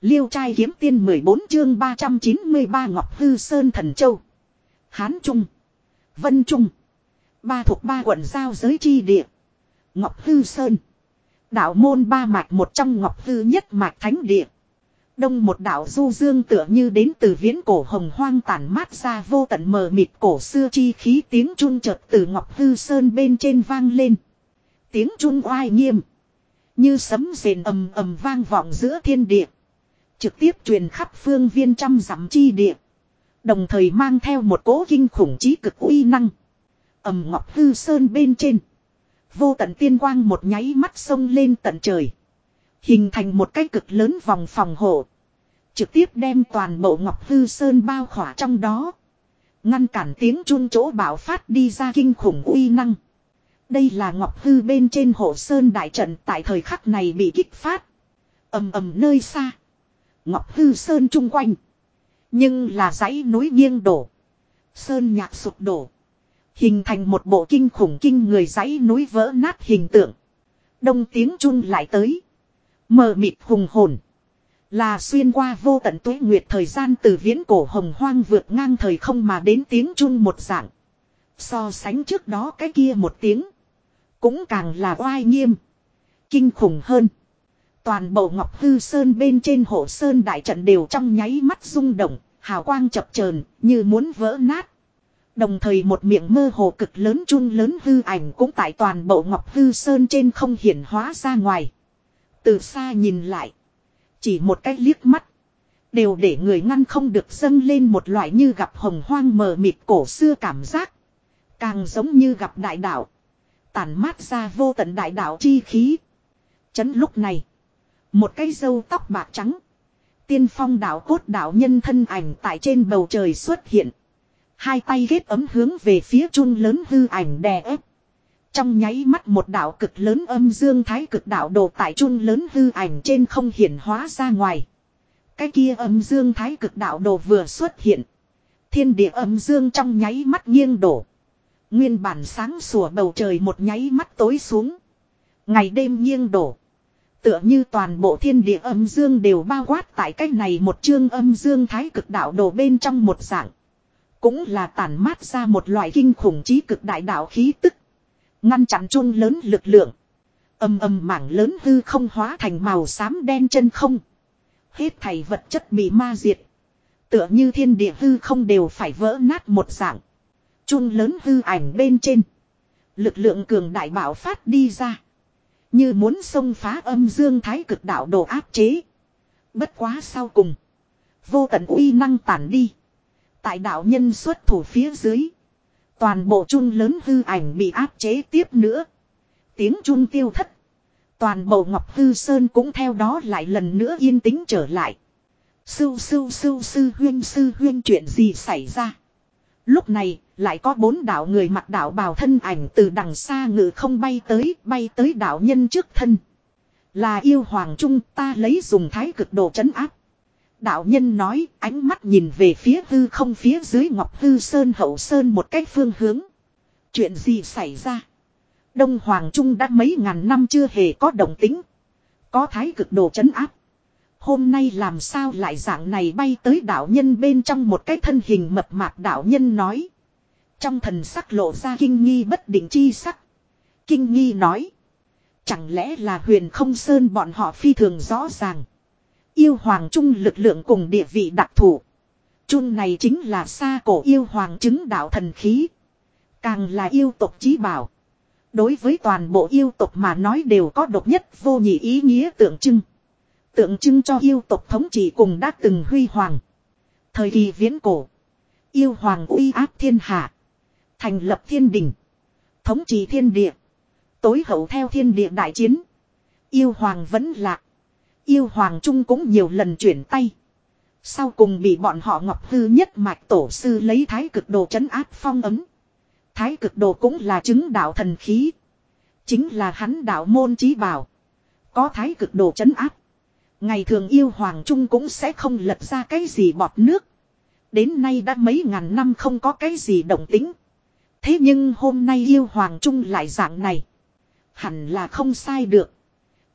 Liêu trai kiếm tiên 14 chương 393 Ngọc Hư Sơn Thần Châu. Hán Trung. Vân Trung. Ba thuộc ba quận giao giới chi địa. Ngọc Hư Sơn. Đạo môn ba mạch một trong Ngọc Hư nhất mạch thánh địa. Đông một đạo du dương tựa như đến từ viễn cổ hồng hoang tản mát ra vô tận mờ mịt cổ xưa chi khí tiếng trung chợt từ Ngọc Hư Sơn bên trên vang lên. Tiếng trung oai nghiêm. Như sấm rền ầm ầm vang vọng giữa thiên địa. Trực tiếp truyền khắp phương viên trăm dặm chi địa. Đồng thời mang theo một cố kinh khủng trí cực uy năng. ầm ngọc hư sơn bên trên. Vô tận tiên quang một nháy mắt sông lên tận trời. Hình thành một cái cực lớn vòng phòng hộ. Trực tiếp đem toàn bộ ngọc hư sơn bao khỏa trong đó. Ngăn cản tiếng chun chỗ bảo phát đi ra kinh khủng uy năng. Đây là ngọc hư bên trên hộ sơn đại trận tại thời khắc này bị kích phát. ầm ầm nơi xa. Ngọc hư sơn chung quanh. Nhưng là dãy núi nghiêng đổ. Sơn nhạc sụp đổ. Hình thành một bộ kinh khủng kinh người dãy núi vỡ nát hình tượng. Đông tiếng chung lại tới. Mờ mịt hùng hồn. Là xuyên qua vô tận tuế nguyệt thời gian từ viễn cổ hồng hoang vượt ngang thời không mà đến tiếng chung một dạng. So sánh trước đó cái kia một tiếng. Cũng càng là oai nghiêm. Kinh khủng hơn. Toàn bộ Ngọc Hư Sơn bên trên hộ Sơn đại trận đều trong nháy mắt rung động, hào quang chập chờn như muốn vỡ nát. Đồng thời một miệng mơ hồ cực lớn chun lớn hư ảnh cũng tại toàn bộ Ngọc Hư Sơn trên không hiển hóa ra ngoài. Từ xa nhìn lại. Chỉ một cái liếc mắt. Đều để người ngăn không được dâng lên một loại như gặp hồng hoang mờ mịt cổ xưa cảm giác. Càng giống như gặp đại đạo. Tản mát ra vô tận đại đạo chi khí. Chấn lúc này. Một cái râu tóc bạc trắng. Tiên phong đạo cốt đạo nhân thân ảnh tại trên bầu trời xuất hiện. Hai tay ghét ấm hướng về phía chun lớn hư ảnh đè ép. Trong nháy mắt một đạo cực lớn âm dương thái cực đạo đồ tại chun lớn hư ảnh trên không hiển hóa ra ngoài. Cái kia âm dương thái cực đạo đồ vừa xuất hiện. Thiên địa âm dương trong nháy mắt nghiêng đổ. Nguyên bản sáng sủa bầu trời một nháy mắt tối xuống. Ngày đêm nghiêng đổ. Tựa như toàn bộ thiên địa âm dương đều bao quát tại cách này một chương âm dương thái cực đạo đồ bên trong một dạng. Cũng là tản mát ra một loại kinh khủng trí cực đại đạo khí tức. Ngăn chặn chung lớn lực lượng. Âm âm mảng lớn hư không hóa thành màu xám đen chân không. Hết thảy vật chất bị ma diệt. Tựa như thiên địa hư không đều phải vỡ nát một dạng. Chung lớn hư ảnh bên trên. Lực lượng cường đại bảo phát đi ra. Như muốn xông phá âm dương thái cực đạo đồ áp chế. Bất quá sau cùng. Vô tận uy năng tản đi. Tại đạo nhân xuất thủ phía dưới. Toàn bộ chun lớn hư ảnh bị áp chế tiếp nữa. Tiếng chun tiêu thất. Toàn bộ Ngọc Hư Sơn cũng theo đó lại lần nữa yên tĩnh trở lại. Sưu sưu sưu sư huyên sư huyên chuyện gì xảy ra. Lúc này, lại có bốn đạo người mặc đạo bào thân ảnh từ đằng xa ngự không bay tới, bay tới đạo nhân trước thân. Là yêu hoàng trung ta lấy dùng thái cực độ chấn áp. Đạo nhân nói, ánh mắt nhìn về phía hư không phía dưới ngọc hư sơn hậu sơn một cách phương hướng. Chuyện gì xảy ra? Đông Hoàng Trung đã mấy ngàn năm chưa hề có động tính. Có thái cực độ chấn áp. Hôm nay làm sao lại dạng này bay tới đạo nhân bên trong một cái thân hình mập mạp đạo nhân nói. Trong thần sắc lộ ra kinh nghi bất định chi sắc. Kinh nghi nói. Chẳng lẽ là huyền không sơn bọn họ phi thường rõ ràng. Yêu hoàng trung lực lượng cùng địa vị đặc thù. Trung này chính là xa cổ yêu hoàng chứng đạo thần khí. Càng là yêu tộc chí bảo. Đối với toàn bộ yêu tộc mà nói đều có độc nhất vô nhị ý nghĩa tượng trưng. Tượng trưng cho yêu tộc thống trị cùng đã từng huy hoàng. Thời kỳ viễn cổ. Yêu hoàng uy áp thiên hạ. Thành lập thiên đình. Thống trị thiên địa. Tối hậu theo thiên địa đại chiến. Yêu hoàng vẫn lạc. Yêu hoàng trung cũng nhiều lần chuyển tay. Sau cùng bị bọn họ ngọc hư nhất mạch tổ sư lấy thái cực đồ chấn áp phong ấm. Thái cực đồ cũng là chứng đạo thần khí. Chính là hắn đạo môn trí bảo. Có thái cực đồ chấn áp. Ngày thường yêu hoàng trung cũng sẽ không lật ra cái gì bọt nước. Đến nay đã mấy ngàn năm không có cái gì động tính. Thế nhưng hôm nay yêu hoàng trung lại dạng này. Hẳn là không sai được.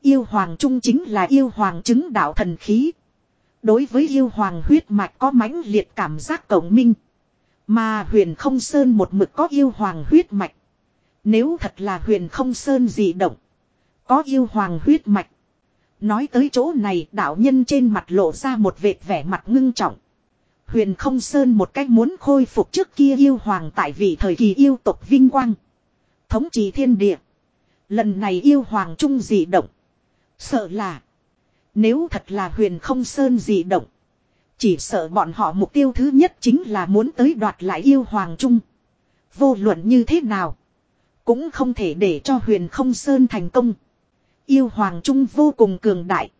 Yêu hoàng trung chính là yêu hoàng chứng đạo thần khí. Đối với yêu hoàng huyết mạch có mãnh liệt cảm giác cộng minh. Mà huyền không sơn một mực có yêu hoàng huyết mạch. Nếu thật là huyền không sơn dị động. Có yêu hoàng huyết mạch. Nói tới chỗ này, đạo nhân trên mặt lộ ra một vệt vẻ mặt ngưng trọng. Huyền không sơn một cách muốn khôi phục trước kia yêu hoàng tại vị thời kỳ yêu tộc vinh quang. Thống trị thiên địa. Lần này yêu hoàng trung dị động. Sợ là. Nếu thật là huyền không sơn dị động. Chỉ sợ bọn họ mục tiêu thứ nhất chính là muốn tới đoạt lại yêu hoàng trung. Vô luận như thế nào. Cũng không thể để cho huyền không sơn thành công. Yêu hoàng trung vô cùng cường đại.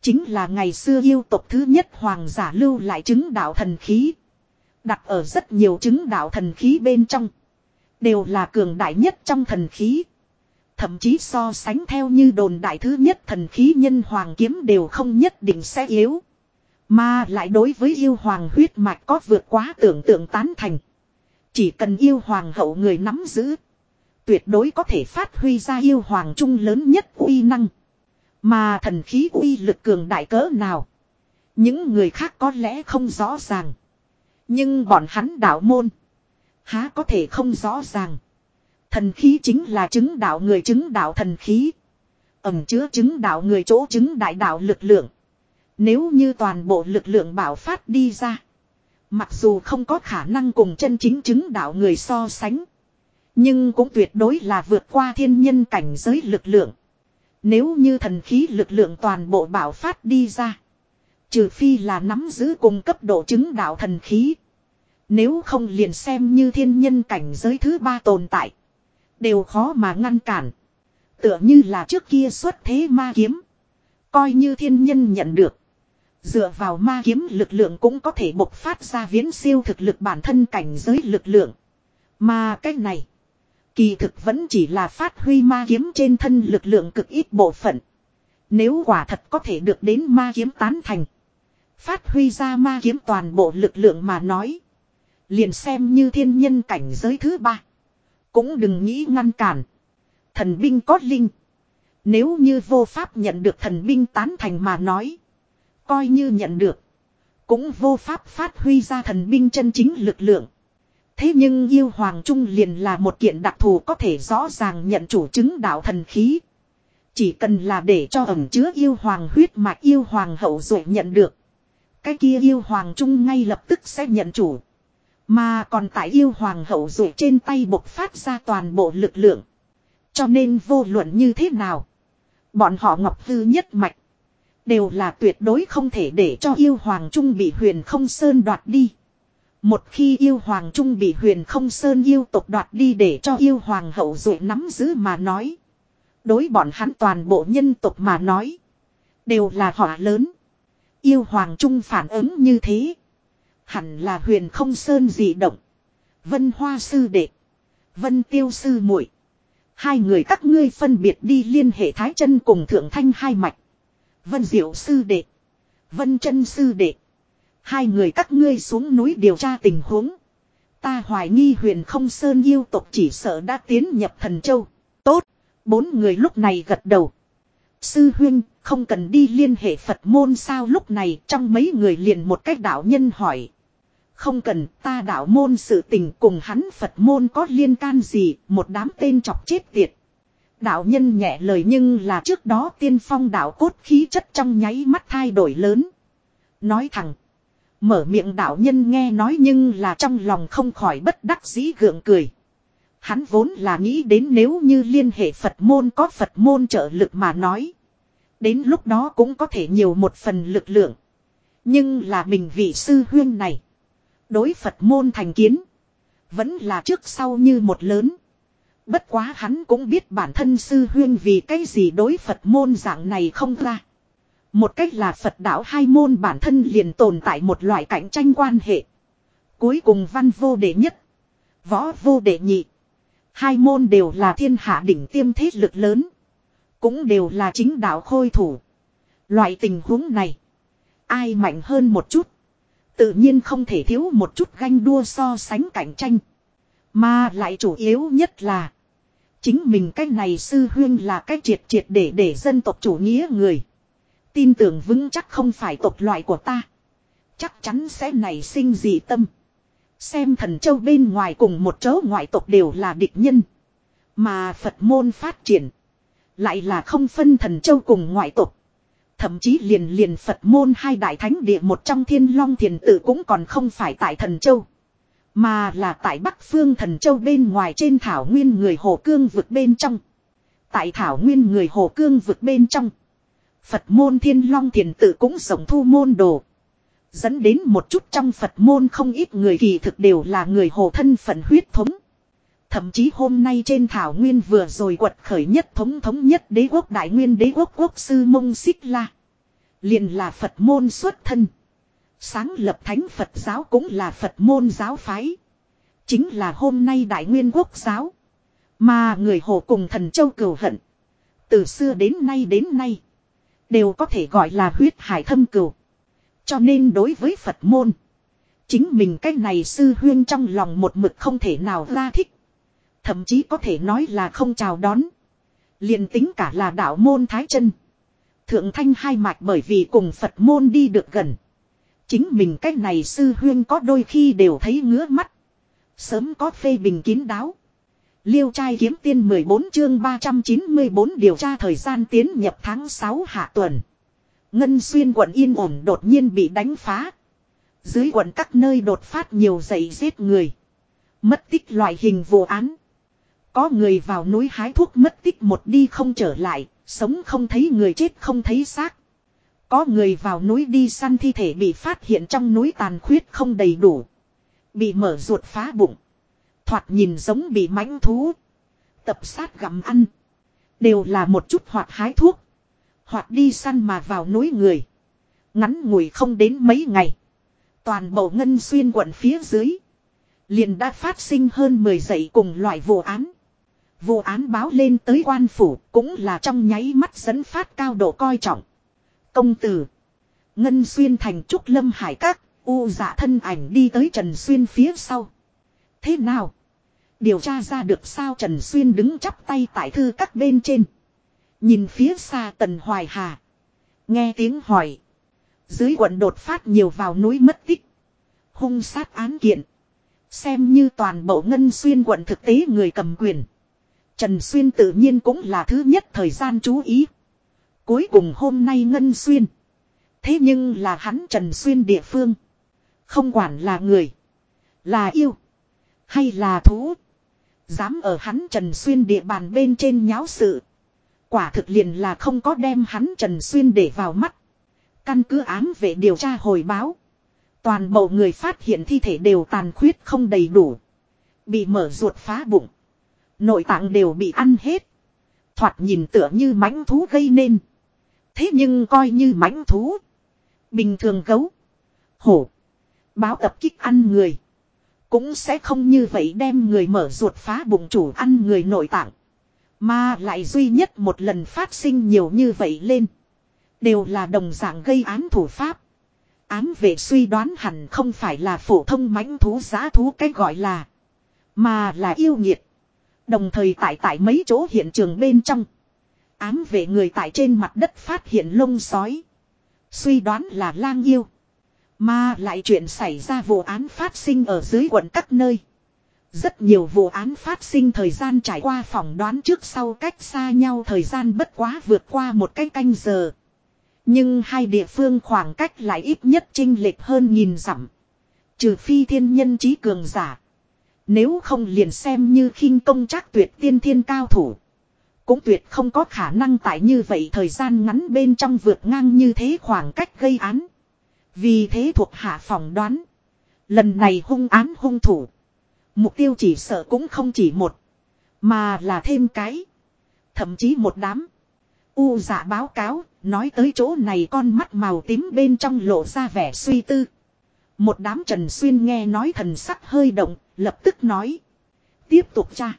Chính là ngày xưa yêu tộc thứ nhất hoàng giả lưu lại chứng đạo thần khí. Đặt ở rất nhiều chứng đạo thần khí bên trong. Đều là cường đại nhất trong thần khí. Thậm chí so sánh theo như đồn đại thứ nhất thần khí nhân hoàng kiếm đều không nhất định sẽ yếu. Mà lại đối với yêu hoàng huyết mạch có vượt quá tưởng tượng tán thành. Chỉ cần yêu hoàng hậu người nắm giữ. Tuyệt đối có thể phát huy ra yêu hoàng trung lớn nhất uy năng. Mà thần khí uy lực cường đại cỡ nào. Những người khác có lẽ không rõ ràng. Nhưng bọn hắn đạo môn. Há có thể không rõ ràng. Thần khí chính là chứng đạo người chứng đạo thần khí. Ẩm chứa chứng đạo người chỗ chứng đại đạo lực lượng. Nếu như toàn bộ lực lượng bảo phát đi ra. Mặc dù không có khả năng cùng chân chính chứng đạo người so sánh. Nhưng cũng tuyệt đối là vượt qua thiên nhân cảnh giới lực lượng. Nếu như thần khí lực lượng toàn bộ bảo phát đi ra. Trừ phi là nắm giữ cùng cấp độ chứng đạo thần khí. Nếu không liền xem như thiên nhân cảnh giới thứ ba tồn tại. Đều khó mà ngăn cản. Tựa như là trước kia xuất thế ma kiếm. Coi như thiên nhân nhận được. Dựa vào ma kiếm lực lượng cũng có thể bộc phát ra viễn siêu thực lực bản thân cảnh giới lực lượng. Mà cái này. Kỳ thực vẫn chỉ là phát huy ma kiếm trên thân lực lượng cực ít bộ phận. Nếu quả thật có thể được đến ma kiếm tán thành. Phát huy ra ma kiếm toàn bộ lực lượng mà nói. Liền xem như thiên nhân cảnh giới thứ ba. Cũng đừng nghĩ ngăn cản. Thần binh có linh. Nếu như vô pháp nhận được thần binh tán thành mà nói. Coi như nhận được. Cũng vô pháp phát huy ra thần binh chân chính lực lượng. Thế nhưng yêu hoàng trung liền là một kiện đặc thù có thể rõ ràng nhận chủ chứng đạo thần khí. Chỉ cần là để cho ẩm chứa yêu hoàng huyết mạch yêu hoàng hậu rồi nhận được. Cái kia yêu hoàng trung ngay lập tức sẽ nhận chủ. Mà còn tại yêu hoàng hậu rồi trên tay bộc phát ra toàn bộ lực lượng. Cho nên vô luận như thế nào. Bọn họ ngọc hư nhất mạch. Đều là tuyệt đối không thể để cho yêu hoàng trung bị huyền không sơn đoạt đi. Một khi yêu hoàng trung bị huyền không sơn yêu tộc đoạt đi để cho yêu hoàng hậu rồi nắm giữ mà nói. Đối bọn hắn toàn bộ nhân tộc mà nói. Đều là họa lớn. Yêu hoàng trung phản ứng như thế. Hẳn là huyền không sơn dị động. Vân hoa sư đệ. Vân tiêu sư muội Hai người các ngươi phân biệt đi liên hệ thái chân cùng thượng thanh hai mạch. Vân diệu sư đệ. Vân chân sư đệ. Hai người các ngươi xuống núi điều tra tình huống. Ta hoài nghi huyền không sơn yêu tộc chỉ sợ đã tiến nhập thần châu. Tốt. Bốn người lúc này gật đầu. Sư huyên không cần đi liên hệ Phật môn sao lúc này trong mấy người liền một cách đạo nhân hỏi. Không cần, ta đạo môn sự tình cùng hắn Phật môn có liên can gì một đám tên chọc chết tiệt. Đạo nhân nhẹ lời nhưng là trước đó tiên phong đạo cốt khí chất trong nháy mắt thay đổi lớn. Nói thẳng. Mở miệng đạo nhân nghe nói nhưng là trong lòng không khỏi bất đắc dĩ gượng cười. Hắn vốn là nghĩ đến nếu như liên hệ Phật môn có Phật môn trợ lực mà nói. Đến lúc đó cũng có thể nhiều một phần lực lượng. Nhưng là mình vị sư huyên này. Đối Phật môn thành kiến. Vẫn là trước sau như một lớn. Bất quá hắn cũng biết bản thân sư huyên vì cái gì đối Phật môn dạng này không ra. Một cách là Phật đạo hai môn bản thân liền tồn tại một loại cạnh tranh quan hệ. Cuối cùng văn vô đệ nhất. Võ vô đệ nhị. Hai môn đều là thiên hạ đỉnh tiêm thế lực lớn. Cũng đều là chính đạo khôi thủ. Loại tình huống này. Ai mạnh hơn một chút. Tự nhiên không thể thiếu một chút ganh đua so sánh cạnh tranh. Mà lại chủ yếu nhất là. Chính mình cái này sư huyên là cái triệt triệt để để dân tộc chủ nghĩa người. Tin tưởng vững chắc không phải tộc loại của ta. Chắc chắn sẽ nảy sinh dị tâm. Xem thần châu bên ngoài cùng một chỗ ngoại tộc đều là địch nhân. Mà Phật môn phát triển. Lại là không phân thần châu cùng ngoại tộc. Thậm chí liền liền Phật môn hai đại thánh địa một trong thiên long thiền tử cũng còn không phải tại thần châu. Mà là tại Bắc Phương Thần Châu bên ngoài trên thảo nguyên người Hồ Cương vực bên trong. Tại thảo nguyên người Hồ Cương vực bên trong. Phật môn thiên long thiền tự cũng sống thu môn đồ. Dẫn đến một chút trong Phật môn không ít người kỳ thực đều là người Hồ thân phận huyết thống. Thậm chí hôm nay trên thảo nguyên vừa rồi quật khởi nhất thống thống nhất đế quốc đại nguyên đế quốc quốc sư mông xích la. liền là Phật môn xuất thân. Sáng lập thánh Phật giáo cũng là Phật môn giáo phái. Chính là hôm nay đại nguyên quốc giáo. Mà người hồ cùng thần châu cửu hận. Từ xưa đến nay đến nay. Đều có thể gọi là huyết hải thâm cửu. Cho nên đối với Phật môn. Chính mình cái này sư huyên trong lòng một mực không thể nào ra thích. Thậm chí có thể nói là không chào đón. liền tính cả là đạo môn Thái chân Thượng thanh hai mạch bởi vì cùng Phật môn đi được gần. Chính mình cái này sư huyên có đôi khi đều thấy ngứa mắt. Sớm có phê bình kín đáo. Liêu trai kiếm tiên 14 chương 394 điều tra thời gian tiến nhập tháng 6 hạ tuần. Ngân xuyên quận yên ổn đột nhiên bị đánh phá. Dưới quận các nơi đột phát nhiều dậy giết người. Mất tích loại hình vụ án. Có người vào núi hái thuốc mất tích một đi không trở lại, sống không thấy người chết không thấy xác. Có người vào núi đi săn thi thể bị phát hiện trong núi tàn khuyết không đầy đủ. Bị mở ruột phá bụng. Thoạt nhìn giống bị mãnh thú. Tập sát gặm ăn. Đều là một chút hoạt hái thuốc. hoạt đi săn mà vào núi người. Ngắn ngủi không đến mấy ngày. Toàn bộ ngân xuyên quận phía dưới. Liền đã phát sinh hơn 10 dậy cùng loại vụ án. Vụ án báo lên tới quan phủ cũng là trong nháy mắt dẫn phát cao độ coi trọng. Công tử. Ngân xuyên thành trúc lâm hải các, u dạ thân ảnh đi tới Trần Xuyên phía sau. Thế nào? Điều tra ra được sao Trần Xuyên đứng chắp tay tại thư các bên trên. Nhìn phía xa Tần Hoài Hà. Nghe tiếng hỏi. Dưới quận đột phát nhiều vào núi mất tích. Hung sát án kiện. Xem như toàn bộ ngân xuyên quận thực tế người cầm quyền. Trần Xuyên tự nhiên cũng là thứ nhất thời gian chú ý. Cuối cùng hôm nay Ngân Xuyên. Thế nhưng là hắn Trần Xuyên địa phương. Không quản là người. Là yêu. Hay là thú. Dám ở hắn Trần Xuyên địa bàn bên trên nháo sự. Quả thực liền là không có đem hắn Trần Xuyên để vào mắt. Căn cứ ám về điều tra hồi báo. Toàn bộ người phát hiện thi thể đều tàn khuyết không đầy đủ. Bị mở ruột phá bụng. Nội tạng đều bị ăn hết. Thoạt nhìn tựa như mãnh thú gây nên. Thế nhưng coi như mãnh thú. Bình thường gấu. Hổ. Báo tập kích ăn người. Cũng sẽ không như vậy đem người mở ruột phá bụng chủ ăn người nội tạng. Mà lại duy nhất một lần phát sinh nhiều như vậy lên. Đều là đồng dạng gây án thủ pháp. Án về suy đoán hẳn không phải là phổ thông mãnh thú giá thú cái gọi là. Mà là yêu nghiệt. Đồng thời tại tại mấy chỗ hiện trường bên trong. Ám về người tại trên mặt đất phát hiện lông sói. Suy đoán là lang yêu. Mà lại chuyện xảy ra vụ án phát sinh ở dưới quận các nơi. Rất nhiều vụ án phát sinh thời gian trải qua phỏng đoán trước sau cách xa nhau, thời gian bất quá vượt qua một cái canh giờ. Nhưng hai địa phương khoảng cách lại ít nhất trinh lệch hơn nghìn dặm. Trừ phi thiên nhân trí cường giả. Nếu không liền xem như khinh công chắc tuyệt tiên thiên cao thủ. Cũng tuyệt không có khả năng tại như vậy thời gian ngắn bên trong vượt ngang như thế khoảng cách gây án. Vì thế thuộc hạ phỏng đoán. Lần này hung án hung thủ. Mục tiêu chỉ sợ cũng không chỉ một. Mà là thêm cái. Thậm chí một đám. U dạ báo cáo, nói tới chỗ này con mắt màu tím bên trong lộ ra vẻ suy tư. Một đám Trần Xuyên nghe nói thần sắc hơi động, lập tức nói. Tiếp tục tra.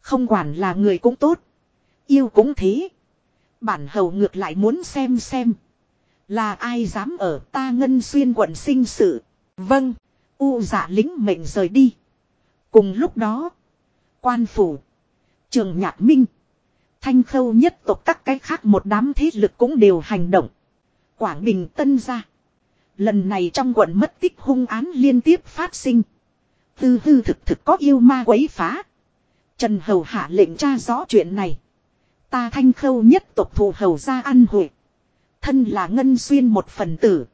Không quản là người cũng tốt. Yêu cũng thế. Bản hầu ngược lại muốn xem xem. Là ai dám ở ta ngân xuyên quận sinh sự. Vâng. U giả lính mệnh rời đi. Cùng lúc đó. Quan phủ. Trường nhạc minh. Thanh khâu nhất tộc các cái khác một đám thế lực cũng đều hành động. Quảng Bình Tân ra. Lần này trong quận mất tích hung án liên tiếp phát sinh. Tư hư thực thực có yêu ma quấy phá. Trần Hầu hạ lệnh tra rõ chuyện này. Ta thanh khâu nhất tộc thù hầu ra ăn hội. Thân là ngân xuyên một phần tử.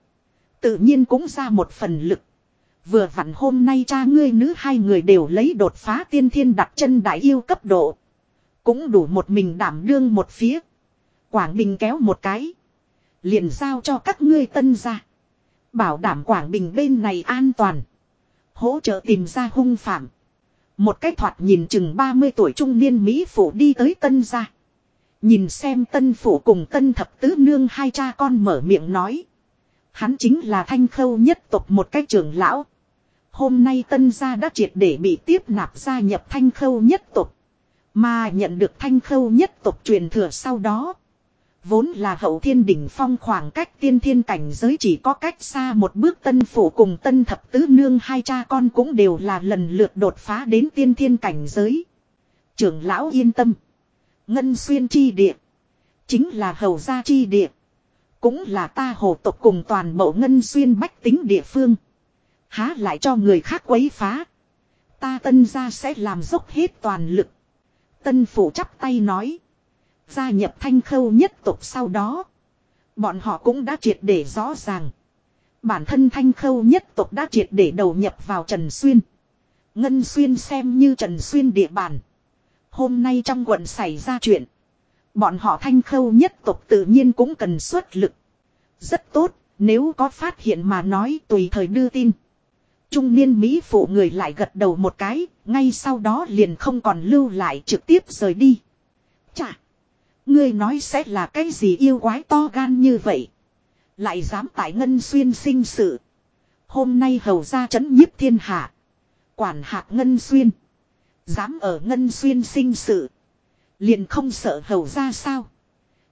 Tự nhiên cũng ra một phần lực. Vừa vặn hôm nay cha ngươi nữ hai người đều lấy đột phá tiên thiên đặt chân đại yêu cấp độ. Cũng đủ một mình đảm đương một phía. Quảng Bình kéo một cái. Liền giao cho các ngươi tân ra. Bảo đảm Quảng Bình bên này an toàn. Hỗ trợ tìm ra hung phạm. Một cái thoạt nhìn chừng 30 tuổi trung niên Mỹ phụ đi tới tân gia. Nhìn xem tân phụ cùng tân thập tứ nương hai cha con mở miệng nói. Hắn chính là thanh khâu nhất tộc một cách trưởng lão. Hôm nay tân gia đã triệt để bị tiếp nạp gia nhập thanh khâu nhất tộc. Mà nhận được thanh khâu nhất tộc truyền thừa sau đó. Vốn là hậu thiên đỉnh phong khoảng cách tiên thiên cảnh giới chỉ có cách xa một bước tân phủ cùng tân thập tứ nương hai cha con cũng đều là lần lượt đột phá đến tiên thiên cảnh giới. Trưởng lão yên tâm. Ngân xuyên chi địa. Chính là hầu gia chi địa. Cũng là ta hồ tộc cùng toàn bộ ngân xuyên bách tính địa phương. Há lại cho người khác quấy phá. Ta tân gia sẽ làm dốc hết toàn lực. Tân phủ chắp tay nói. Gia nhập thanh khâu nhất tộc sau đó. Bọn họ cũng đã triệt để rõ ràng. Bản thân thanh khâu nhất tộc đã triệt để đầu nhập vào Trần Xuyên. Ngân Xuyên xem như Trần Xuyên địa bàn. Hôm nay trong quận xảy ra chuyện. Bọn họ thanh khâu nhất tục tự nhiên cũng cần xuất lực. Rất tốt, nếu có phát hiện mà nói tùy thời đưa tin. Trung niên Mỹ phụ người lại gật đầu một cái, ngay sau đó liền không còn lưu lại trực tiếp rời đi. Chà! Ngươi nói sẽ là cái gì yêu quái to gan như vậy? Lại dám tại ngân xuyên sinh sự. Hôm nay hầu ra chấn nhiếp thiên hạ. Quản hạt ngân xuyên. Dám ở ngân xuyên sinh sự. Liền không sợ hầu ra sao?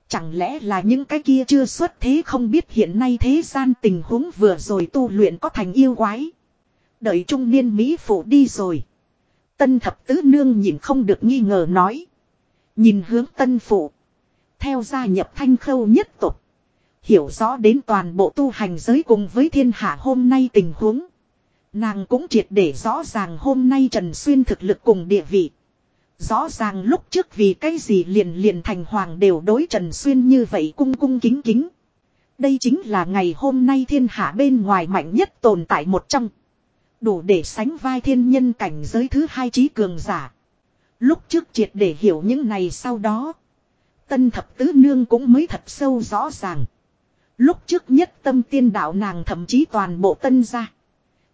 Chẳng lẽ là những cái kia chưa xuất thế không biết hiện nay thế gian tình huống vừa rồi tu luyện có thành yêu quái. Đợi trung niên Mỹ phụ đi rồi. Tân thập tứ nương nhìn không được nghi ngờ nói. Nhìn hướng tân phụ. Theo gia nhập thanh khâu nhất tục. Hiểu rõ đến toàn bộ tu hành giới cùng với thiên hạ hôm nay tình huống. Nàng cũng triệt để rõ ràng hôm nay Trần Xuyên thực lực cùng địa vị. Rõ ràng lúc trước vì cái gì liền liền thành hoàng đều đối Trần Xuyên như vậy cung cung kính kính. Đây chính là ngày hôm nay thiên hạ bên ngoài mạnh nhất tồn tại một trong. Đủ để sánh vai thiên nhân cảnh giới thứ hai trí cường giả. Lúc trước triệt để hiểu những này sau đó. Tân thập tứ nương cũng mới thật sâu rõ ràng. Lúc trước nhất tâm tiên đạo nàng thậm chí toàn bộ tân gia.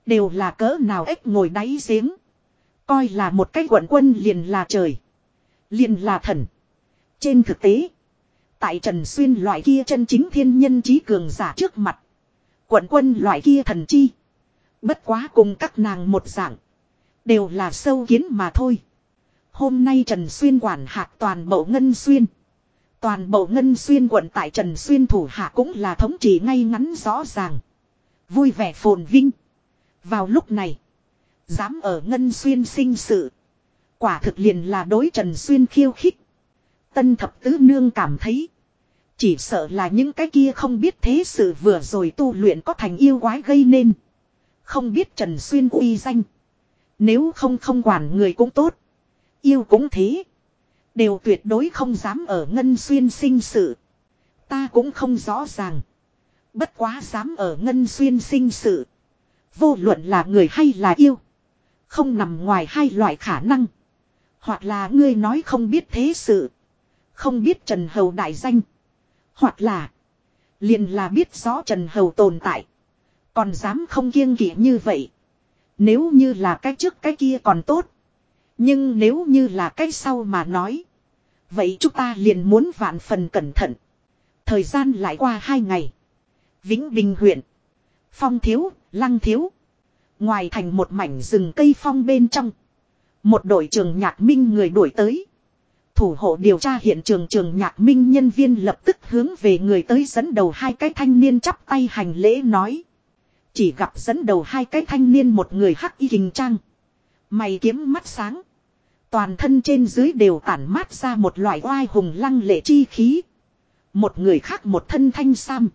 Đều là cỡ nào ếch ngồi đáy giếng. Coi là một cái quận quân liền là trời. Liền là thần. Trên thực tế. Tại Trần Xuyên loại kia chân chính thiên nhân trí cường giả trước mặt. Quận quân loại kia thần chi. Bất quá cùng các nàng một dạng. Đều là sâu kiến mà thôi. Hôm nay Trần Xuyên quản hạt toàn bộ Ngân Xuyên. Toàn bộ Ngân Xuyên quận tại Trần Xuyên thủ hạ cũng là thống trị ngay ngắn rõ ràng. Vui vẻ phồn vinh. Vào lúc này. Dám ở Ngân Xuyên sinh sự. Quả thực liền là đối Trần Xuyên khiêu khích. Tân thập tứ nương cảm thấy. Chỉ sợ là những cái kia không biết thế sự vừa rồi tu luyện có thành yêu quái gây nên. Không biết Trần Xuyên uy danh. Nếu không không quản người cũng tốt. Yêu cũng thế. Đều tuyệt đối không dám ở Ngân Xuyên sinh sự. Ta cũng không rõ ràng. Bất quá dám ở Ngân Xuyên sinh sự. Vô luận là người hay là yêu. Không nằm ngoài hai loại khả năng. Hoặc là ngươi nói không biết thế sự. Không biết Trần Hầu đại danh. Hoặc là. Liền là biết rõ Trần Hầu tồn tại. Còn dám không kiêng kỵ như vậy. Nếu như là cái trước cái kia còn tốt. Nhưng nếu như là cái sau mà nói. Vậy chúng ta liền muốn vạn phần cẩn thận. Thời gian lại qua hai ngày. Vĩnh Bình huyện. Phong thiếu, lăng thiếu. Ngoài thành một mảnh rừng cây phong bên trong. Một đội trường nhạc minh người đuổi tới. Thủ hộ điều tra hiện trường trường nhạc minh nhân viên lập tức hướng về người tới dẫn đầu hai cái thanh niên chắp tay hành lễ nói. Chỉ gặp dẫn đầu hai cái thanh niên một người hắc y hình trang. Mày kiếm mắt sáng. Toàn thân trên dưới đều tản mát ra một loại oai hùng lăng lệ chi khí. Một người khác một thân thanh sam.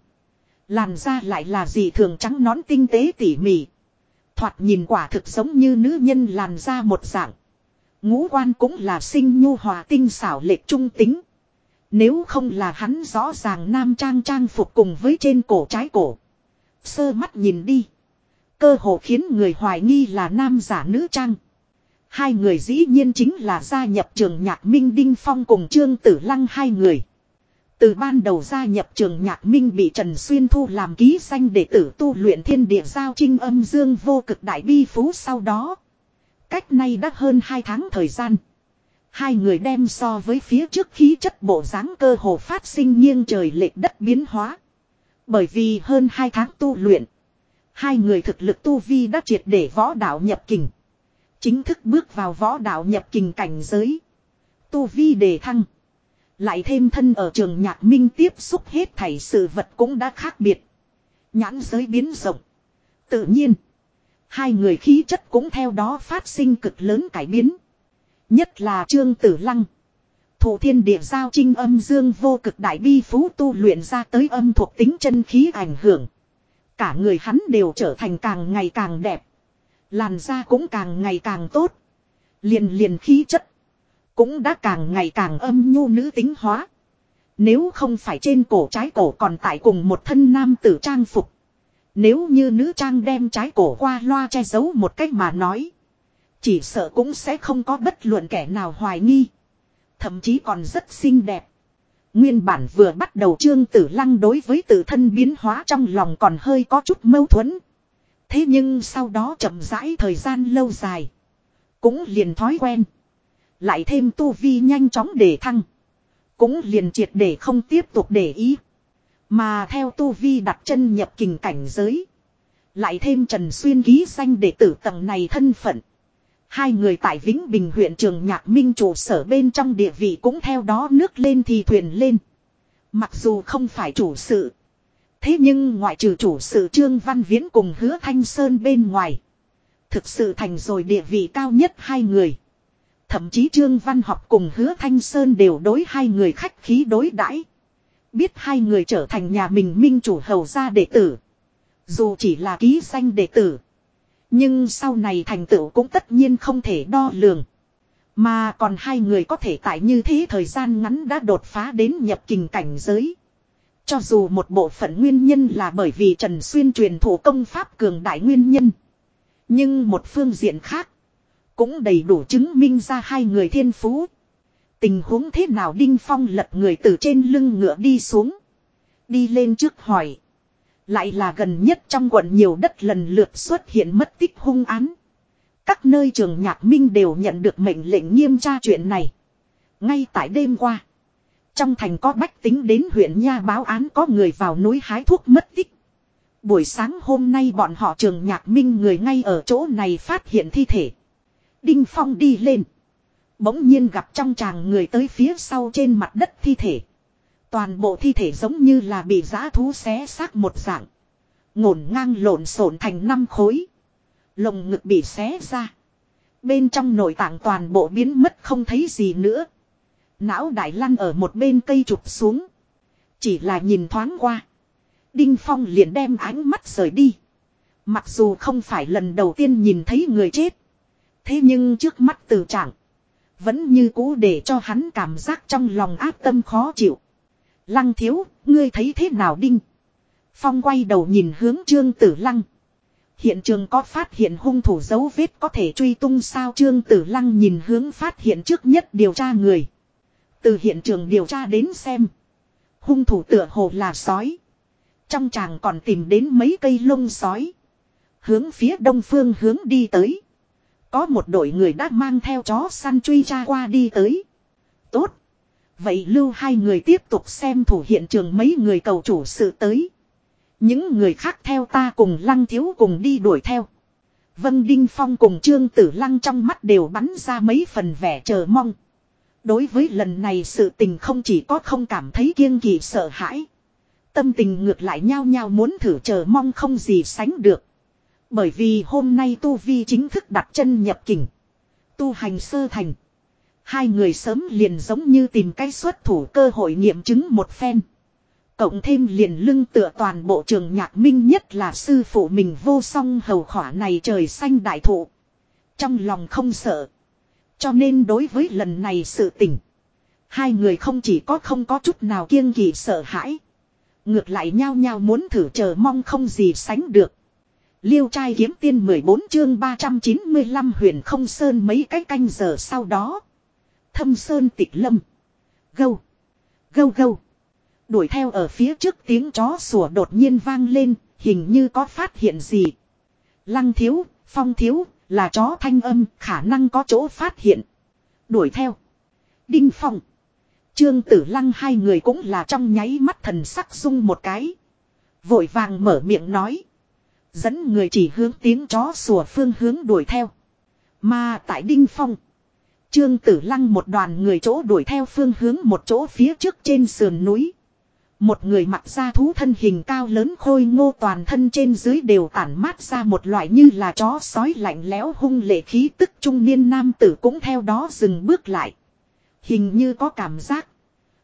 Làn da lại là gì thường trắng nón tinh tế tỉ mỉ. Thoạt nhìn quả thực giống như nữ nhân làn da một dạng. Ngũ quan cũng là sinh nhu hòa tinh xảo lệch trung tính. Nếu không là hắn rõ ràng nam trang trang phục cùng với trên cổ trái cổ. Sơ mắt nhìn đi. Cơ hồ khiến người hoài nghi là nam giả nữ trang. Hai người dĩ nhiên chính là gia nhập trường nhạc Minh Đinh Phong cùng Trương Tử Lăng hai người. Từ ban đầu gia nhập trường nhạc Minh bị Trần Xuyên Thu làm ký danh đệ tử tu luyện thiên địa giao trinh âm dương vô cực đại bi phú sau đó. Cách nay đã hơn hai tháng thời gian. Hai người đem so với phía trước khí chất bộ dáng cơ hồ phát sinh nghiêng trời lệch đất biến hóa. Bởi vì hơn hai tháng tu luyện. Hai người thực lực tu vi đã triệt để võ đạo nhập kình. Chính thức bước vào võ đạo nhập kình cảnh giới. Tu vi đề thăng. Lại thêm thân ở trường nhạc minh tiếp xúc hết thảy sự vật cũng đã khác biệt. Nhãn giới biến rộng. Tự nhiên. Hai người khí chất cũng theo đó phát sinh cực lớn cải biến. Nhất là Trương Tử Lăng. Thủ thiên địa giao trinh âm dương vô cực đại bi phú tu luyện ra tới âm thuộc tính chân khí ảnh hưởng. Cả người hắn đều trở thành càng ngày càng đẹp. Làn da cũng càng ngày càng tốt. Liền liền khí chất. Cũng đã càng ngày càng âm nhu nữ tính hóa. Nếu không phải trên cổ trái cổ còn tại cùng một thân nam tử trang phục. Nếu như nữ trang đem trái cổ qua loa che giấu một cách mà nói. Chỉ sợ cũng sẽ không có bất luận kẻ nào hoài nghi. Thậm chí còn rất xinh đẹp. Nguyên bản vừa bắt đầu trương tử lăng đối với tự thân biến hóa trong lòng còn hơi có chút mâu thuẫn. Thế nhưng sau đó chậm rãi thời gian lâu dài. Cũng liền thói quen. Lại thêm tu vi nhanh chóng để thăng. Cũng liền triệt để không tiếp tục để ý. Mà theo tu vi đặt chân nhập kình cảnh giới. Lại thêm Trần Xuyên ký danh đệ tử tầng này thân phận. Hai người tại Vĩnh Bình huyện trường Nhạc Minh trụ sở bên trong địa vị cũng theo đó nước lên thì thuyền lên. Mặc dù không phải chủ sự. Thế nhưng ngoại trừ chủ sự Trương Văn Viễn cùng hứa Thanh Sơn bên ngoài. Thực sự thành rồi địa vị cao nhất hai người. Thậm chí Trương Văn Học cùng hứa Thanh Sơn đều đối hai người khách khí đối đãi Biết hai người trở thành nhà mình minh chủ hầu gia đệ tử. Dù chỉ là ký danh đệ tử. Nhưng sau này thành tựu cũng tất nhiên không thể đo lường. Mà còn hai người có thể tại như thế thời gian ngắn đã đột phá đến nhập kình cảnh giới. Cho dù một bộ phận nguyên nhân là bởi vì Trần Xuyên truyền thủ công pháp cường đại nguyên nhân. Nhưng một phương diện khác. Cũng đầy đủ chứng minh ra hai người thiên phú. Tình huống thế nào Đinh Phong lật người từ trên lưng ngựa đi xuống. Đi lên trước hỏi. Lại là gần nhất trong quận nhiều đất lần lượt xuất hiện mất tích hung án. Các nơi trường nhạc minh đều nhận được mệnh lệnh nghiêm tra chuyện này. Ngay tại đêm qua. Trong thành có bách tính đến huyện Nha báo án có người vào núi hái thuốc mất tích. Buổi sáng hôm nay bọn họ trường nhạc minh người ngay ở chỗ này phát hiện thi thể. Đinh Phong đi lên. Bỗng nhiên gặp trong tràng người tới phía sau trên mặt đất thi thể. Toàn bộ thi thể giống như là bị giã thú xé xác một dạng. Ngổn ngang lộn xộn thành năm khối. Lồng ngực bị xé ra. Bên trong nội tạng toàn bộ biến mất không thấy gì nữa. Não đại lăn ở một bên cây chụp xuống. Chỉ là nhìn thoáng qua. Đinh Phong liền đem ánh mắt rời đi. Mặc dù không phải lần đầu tiên nhìn thấy người chết. Thế nhưng trước mắt từ trạng. Vẫn như cũ để cho hắn cảm giác trong lòng áp tâm khó chịu. Lăng thiếu, ngươi thấy thế nào đinh? Phong quay đầu nhìn hướng trương tử lăng. Hiện trường có phát hiện hung thủ dấu vết có thể truy tung sao trương tử lăng nhìn hướng phát hiện trước nhất điều tra người. Từ hiện trường điều tra đến xem. Hung thủ tựa hồ là sói. Trong chàng còn tìm đến mấy cây lông sói. Hướng phía đông phương hướng đi tới. Có một đội người đã mang theo chó săn truy tra qua đi tới. Tốt. Vậy lưu hai người tiếp tục xem thủ hiện trường mấy người cầu chủ sự tới. Những người khác theo ta cùng lăng thiếu cùng đi đuổi theo. Vân Đinh Phong cùng Trương Tử Lăng trong mắt đều bắn ra mấy phần vẻ chờ mong. Đối với lần này sự tình không chỉ có không cảm thấy kiêng kỳ sợ hãi. Tâm tình ngược lại nhau nhau muốn thử chờ mong không gì sánh được. Bởi vì hôm nay Tu Vi chính thức đặt chân nhập kình. Tu hành sơ thành. Hai người sớm liền giống như tìm cái xuất thủ cơ hội nghiệm chứng một phen. Cộng thêm liền lưng tựa toàn bộ trường nhạc minh nhất là sư phụ mình vô song hầu khỏa này trời xanh đại thụ. Trong lòng không sợ. Cho nên đối với lần này sự tỉnh. Hai người không chỉ có không có chút nào kiêng kỳ sợ hãi. Ngược lại nhao nhao muốn thử chờ mong không gì sánh được. Liêu trai kiếm tiên 14 chương 395 huyền không sơn mấy cái canh giờ sau đó. Thâm sơn tịch lâm. Gâu. Gâu gâu. Đuổi theo ở phía trước tiếng chó sủa đột nhiên vang lên, hình như có phát hiện gì. Lăng thiếu, phong thiếu, là chó thanh âm, khả năng có chỗ phát hiện. Đuổi theo. Đinh phong. Trương tử lăng hai người cũng là trong nháy mắt thần sắc dung một cái. Vội vàng mở miệng nói. Dẫn người chỉ hướng tiếng chó sủa phương hướng đuổi theo. Mà tại Đinh Phong. Trương Tử Lăng một đoàn người chỗ đuổi theo phương hướng một chỗ phía trước trên sườn núi. Một người mặc ra thú thân hình cao lớn khôi ngô toàn thân trên dưới đều tản mát ra một loại như là chó sói lạnh lẽo hung lệ khí tức trung niên nam tử cũng theo đó dừng bước lại. Hình như có cảm giác.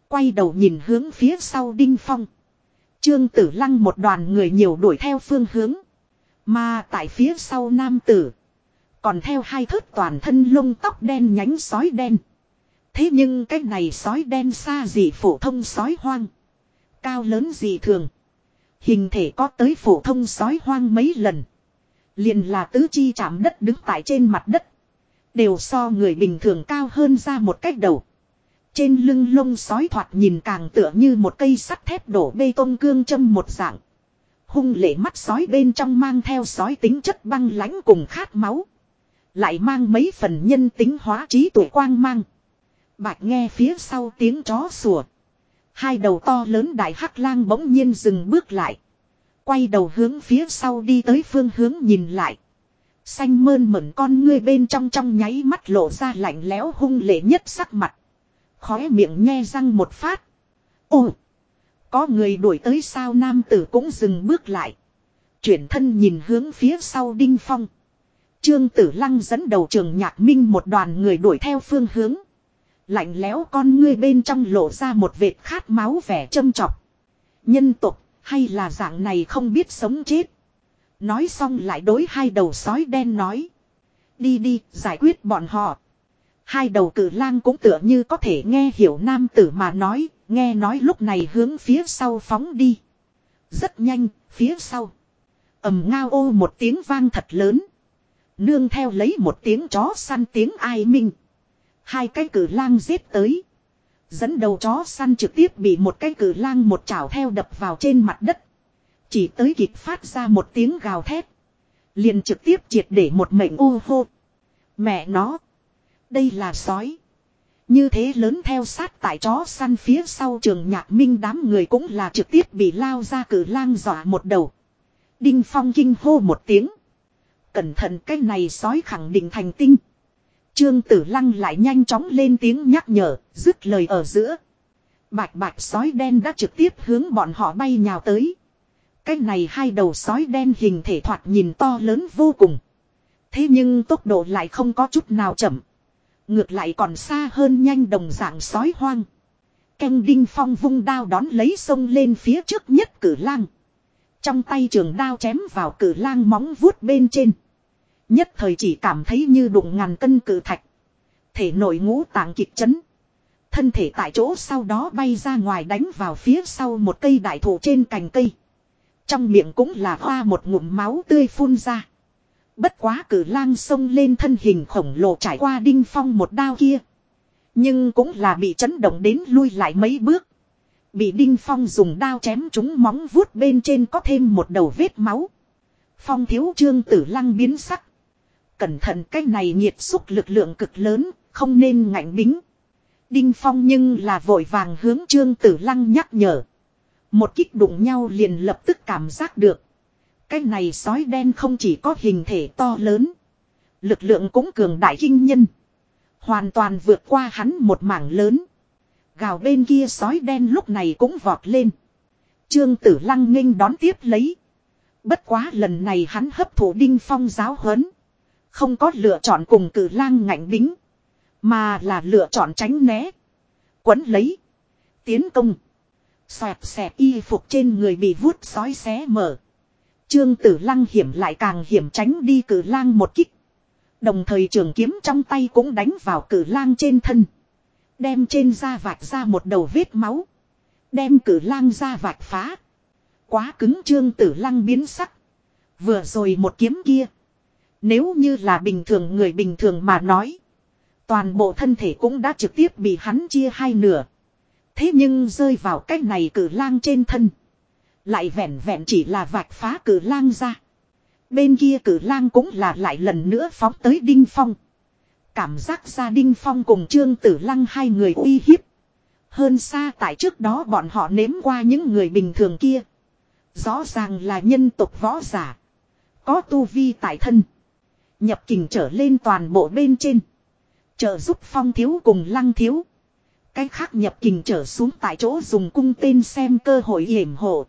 Quay đầu nhìn hướng phía sau đinh phong. Trương tử lăng một đoàn người nhiều đuổi theo phương hướng. Mà tại phía sau nam tử. Còn theo hai thớt toàn thân lông tóc đen nhánh sói đen. Thế nhưng cái này sói đen xa gì phổ thông sói hoang. Cao lớn gì thường. Hình thể có tới phổ thông sói hoang mấy lần. Liền là tứ chi chạm đất đứng tại trên mặt đất. Đều so người bình thường cao hơn ra một cách đầu. Trên lưng lông sói thoạt nhìn càng tựa như một cây sắt thép đổ bê tông cương châm một dạng. Hung lệ mắt sói bên trong mang theo sói tính chất băng lãnh cùng khát máu. Lại mang mấy phần nhân tính hóa trí tuổi quang mang. Bạch nghe phía sau tiếng chó sủa. Hai đầu to lớn đại hắc lang bỗng nhiên dừng bước lại. Quay đầu hướng phía sau đi tới phương hướng nhìn lại. Xanh mơn mẩn con ngươi bên trong trong nháy mắt lộ ra lạnh lẽo hung lệ nhất sắc mặt. Khóe miệng nghe răng một phát. Ồ! Có người đuổi tới sao nam tử cũng dừng bước lại. Chuyển thân nhìn hướng phía sau đinh phong. Trương tử lăng dẫn đầu trường nhạc minh một đoàn người đuổi theo phương hướng. Lạnh lẽo con ngươi bên trong lộ ra một vệt khát máu vẻ châm chọc. Nhân tục, hay là dạng này không biết sống chết. Nói xong lại đối hai đầu sói đen nói. Đi đi, giải quyết bọn họ. Hai đầu cử lang cũng tựa như có thể nghe hiểu nam tử mà nói, nghe nói lúc này hướng phía sau phóng đi. Rất nhanh, phía sau. ầm ngao ô một tiếng vang thật lớn. Nương theo lấy một tiếng chó săn tiếng ai minh. Hai cái cử lang giết tới. Dẫn đầu chó săn trực tiếp bị một cái cử lang một chảo theo đập vào trên mặt đất. Chỉ tới kịp phát ra một tiếng gào thét. Liền trực tiếp triệt để một mệnh ô hô. Mẹ nó. Đây là sói. Như thế lớn theo sát tại chó săn phía sau trường nhạc minh đám người cũng là trực tiếp bị lao ra cử lang dọa một đầu. Đinh phong kinh hô một tiếng. Cẩn thận cái này sói khẳng định thành tinh. Trương tử lăng lại nhanh chóng lên tiếng nhắc nhở, dứt lời ở giữa. Bạch bạch sói đen đã trực tiếp hướng bọn họ bay nhào tới. Cái này hai đầu sói đen hình thể thoạt nhìn to lớn vô cùng. Thế nhưng tốc độ lại không có chút nào chậm. Ngược lại còn xa hơn nhanh đồng dạng sói hoang. Canh đinh phong vung đao đón lấy sông lên phía trước nhất cử lang. Trong tay trường đao chém vào cử lang móng vuốt bên trên. Nhất thời chỉ cảm thấy như đụng ngàn cân cử thạch. Thể nội ngũ tạng kịch chấn. Thân thể tại chỗ sau đó bay ra ngoài đánh vào phía sau một cây đại thụ trên cành cây. Trong miệng cũng là hoa một ngụm máu tươi phun ra. Bất quá cử lang sông lên thân hình khổng lồ trải qua đinh phong một đao kia. Nhưng cũng là bị chấn động đến lui lại mấy bước. Bị đinh phong dùng đao chém chúng móng vuốt bên trên có thêm một đầu vết máu. Phong thiếu trương tử lăng biến sắc. Cẩn thận cái này nhiệt xúc lực lượng cực lớn, không nên ngạnh bính. Đinh phong nhưng là vội vàng hướng trương tử lăng nhắc nhở. Một kích đụng nhau liền lập tức cảm giác được. Cái này sói đen không chỉ có hình thể to lớn. Lực lượng cũng cường đại kinh nhân. Hoàn toàn vượt qua hắn một mảng lớn. Gào bên kia sói đen lúc này cũng vọt lên. Trương tử lăng nghênh đón tiếp lấy. Bất quá lần này hắn hấp thụ đinh phong giáo huấn. Không có lựa chọn cùng cử lang ngạnh bính. Mà là lựa chọn tránh né. Quấn lấy. Tiến công. Xoẹt xẹt y phục trên người bị vuốt sói xé mở. Trương tử lăng hiểm lại càng hiểm tránh đi cử lang một kích. Đồng thời trường kiếm trong tay cũng đánh vào cử lang trên thân. Đem trên da vạch ra một đầu vết máu. Đem cử lang ra vạch phá. Quá cứng trương tử lăng biến sắc. Vừa rồi một kiếm kia. Nếu như là bình thường người bình thường mà nói. Toàn bộ thân thể cũng đã trực tiếp bị hắn chia hai nửa. Thế nhưng rơi vào cách này cử lang trên thân. Lại vẹn vẹn chỉ là vạch phá cử lang ra. Bên kia cử lang cũng là lại lần nữa phóng tới Đinh Phong. Cảm giác ra Đinh Phong cùng Trương Tử Lăng hai người uy hiếp. Hơn xa tại trước đó bọn họ nếm qua những người bình thường kia. Rõ ràng là nhân tộc võ giả. Có tu vi tại thân. Nhập kình trở lên toàn bộ bên trên. Trợ giúp phong thiếu cùng lăng thiếu. cách khác nhập kình trở xuống tại chỗ dùng cung tên xem cơ hội hiểm hộ.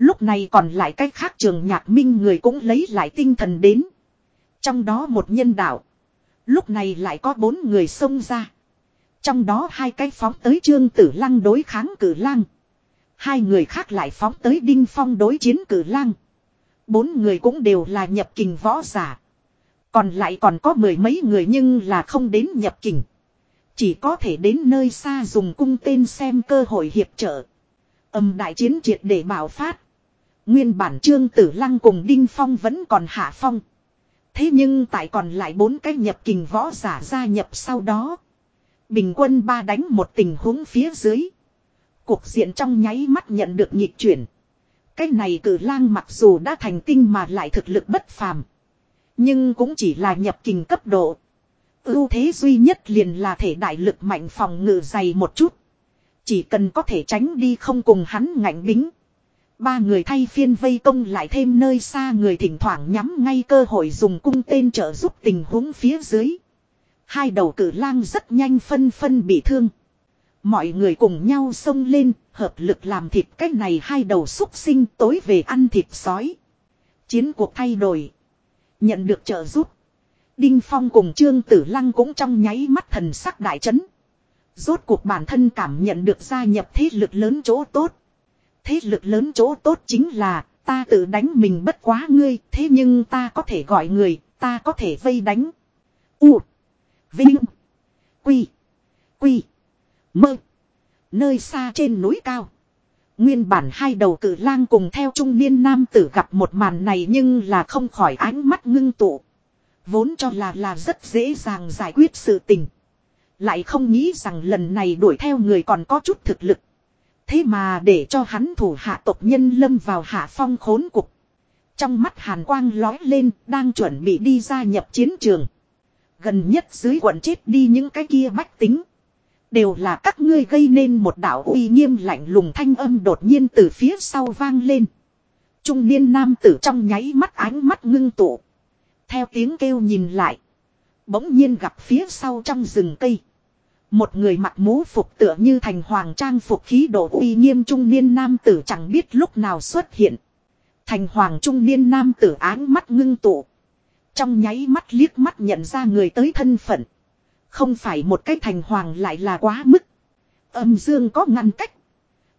Lúc này còn lại cách khác trường nhạc minh người cũng lấy lại tinh thần đến. Trong đó một nhân đạo. Lúc này lại có bốn người xông ra. Trong đó hai cái phóng tới trương tử lăng đối kháng cử lăng Hai người khác lại phóng tới đinh phong đối chiến cử lăng Bốn người cũng đều là nhập kình võ giả. Còn lại còn có mười mấy người nhưng là không đến nhập kình. Chỉ có thể đến nơi xa dùng cung tên xem cơ hội hiệp trợ. Âm đại chiến triệt để bảo phát. Nguyên bản trương tử lăng cùng Đinh Phong vẫn còn hạ phong. Thế nhưng tại còn lại bốn cái nhập kình võ giả gia nhập sau đó. Bình quân ba đánh một tình huống phía dưới. Cuộc diện trong nháy mắt nhận được nhịp chuyển. Cái này cử lang mặc dù đã thành tinh mà lại thực lực bất phàm. Nhưng cũng chỉ là nhập kình cấp độ. ưu thế duy nhất liền là thể đại lực mạnh phòng ngự dày một chút. Chỉ cần có thể tránh đi không cùng hắn ngạnh bính. Ba người thay phiên vây công lại thêm nơi xa người thỉnh thoảng nhắm ngay cơ hội dùng cung tên trợ giúp tình huống phía dưới. Hai đầu cử lang rất nhanh phân phân bị thương. Mọi người cùng nhau xông lên, hợp lực làm thịt cách này hai đầu xúc sinh tối về ăn thịt sói. Chiến cuộc thay đổi. Nhận được trợ giúp. Đinh Phong cùng Trương Tử Lăng cũng trong nháy mắt thần sắc đại chấn. Rốt cuộc bản thân cảm nhận được gia nhập thế lực lớn chỗ tốt. Thế lực lớn chỗ tốt chính là ta tự đánh mình bất quá ngươi, thế nhưng ta có thể gọi người, ta có thể vây đánh. U. Vinh. Quy. Quy. Mơ. Nơi xa trên núi cao. Nguyên bản hai đầu cử lang cùng theo trung niên nam tử gặp một màn này nhưng là không khỏi ánh mắt ngưng tụ. Vốn cho là là rất dễ dàng giải quyết sự tình. Lại không nghĩ rằng lần này đuổi theo người còn có chút thực lực. Thế mà để cho hắn thủ hạ tộc nhân lâm vào hạ phong khốn cục. Trong mắt hàn quang lói lên, đang chuẩn bị đi ra nhập chiến trường. Gần nhất dưới quận chết đi những cái kia bách tính. Đều là các ngươi gây nên một đạo uy nghiêm lạnh lùng thanh âm đột nhiên từ phía sau vang lên. Trung niên nam tử trong nháy mắt ánh mắt ngưng tụ. Theo tiếng kêu nhìn lại. Bỗng nhiên gặp phía sau trong rừng cây. Một người mặc mũ phục tựa như thành hoàng trang phục khí độ uy nghiêm trung niên nam tử chẳng biết lúc nào xuất hiện. Thành hoàng trung niên nam tử áng mắt ngưng tụ. Trong nháy mắt liếc mắt nhận ra người tới thân phận. Không phải một cái thành hoàng lại là quá mức. Âm dương có ngăn cách.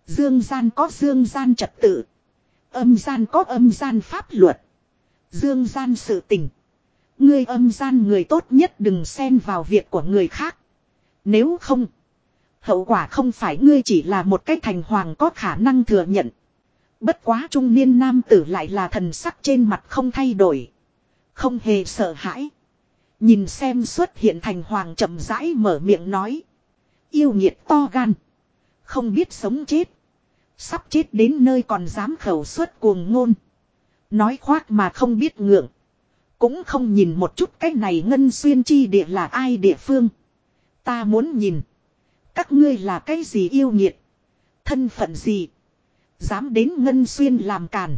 Dương gian có dương gian trật tự. Âm gian có âm gian pháp luật. Dương gian sự tình. Ngươi âm gian người tốt nhất đừng xen vào việc của người khác. Nếu không. Hậu quả không phải ngươi chỉ là một cái thành hoàng có khả năng thừa nhận. Bất quá trung niên nam tử lại là thần sắc trên mặt không thay đổi. Không hề sợ hãi. Nhìn xem xuất hiện thành hoàng chậm rãi mở miệng nói. Yêu nhiệt to gan. Không biết sống chết. Sắp chết đến nơi còn dám khẩu suất cuồng ngôn. Nói khoác mà không biết ngượng. Cũng không nhìn một chút cái này ngân xuyên chi địa là ai địa phương. Ta muốn nhìn. Các ngươi là cái gì yêu nghiệt. Thân phận gì. Dám đến ngân xuyên làm càn.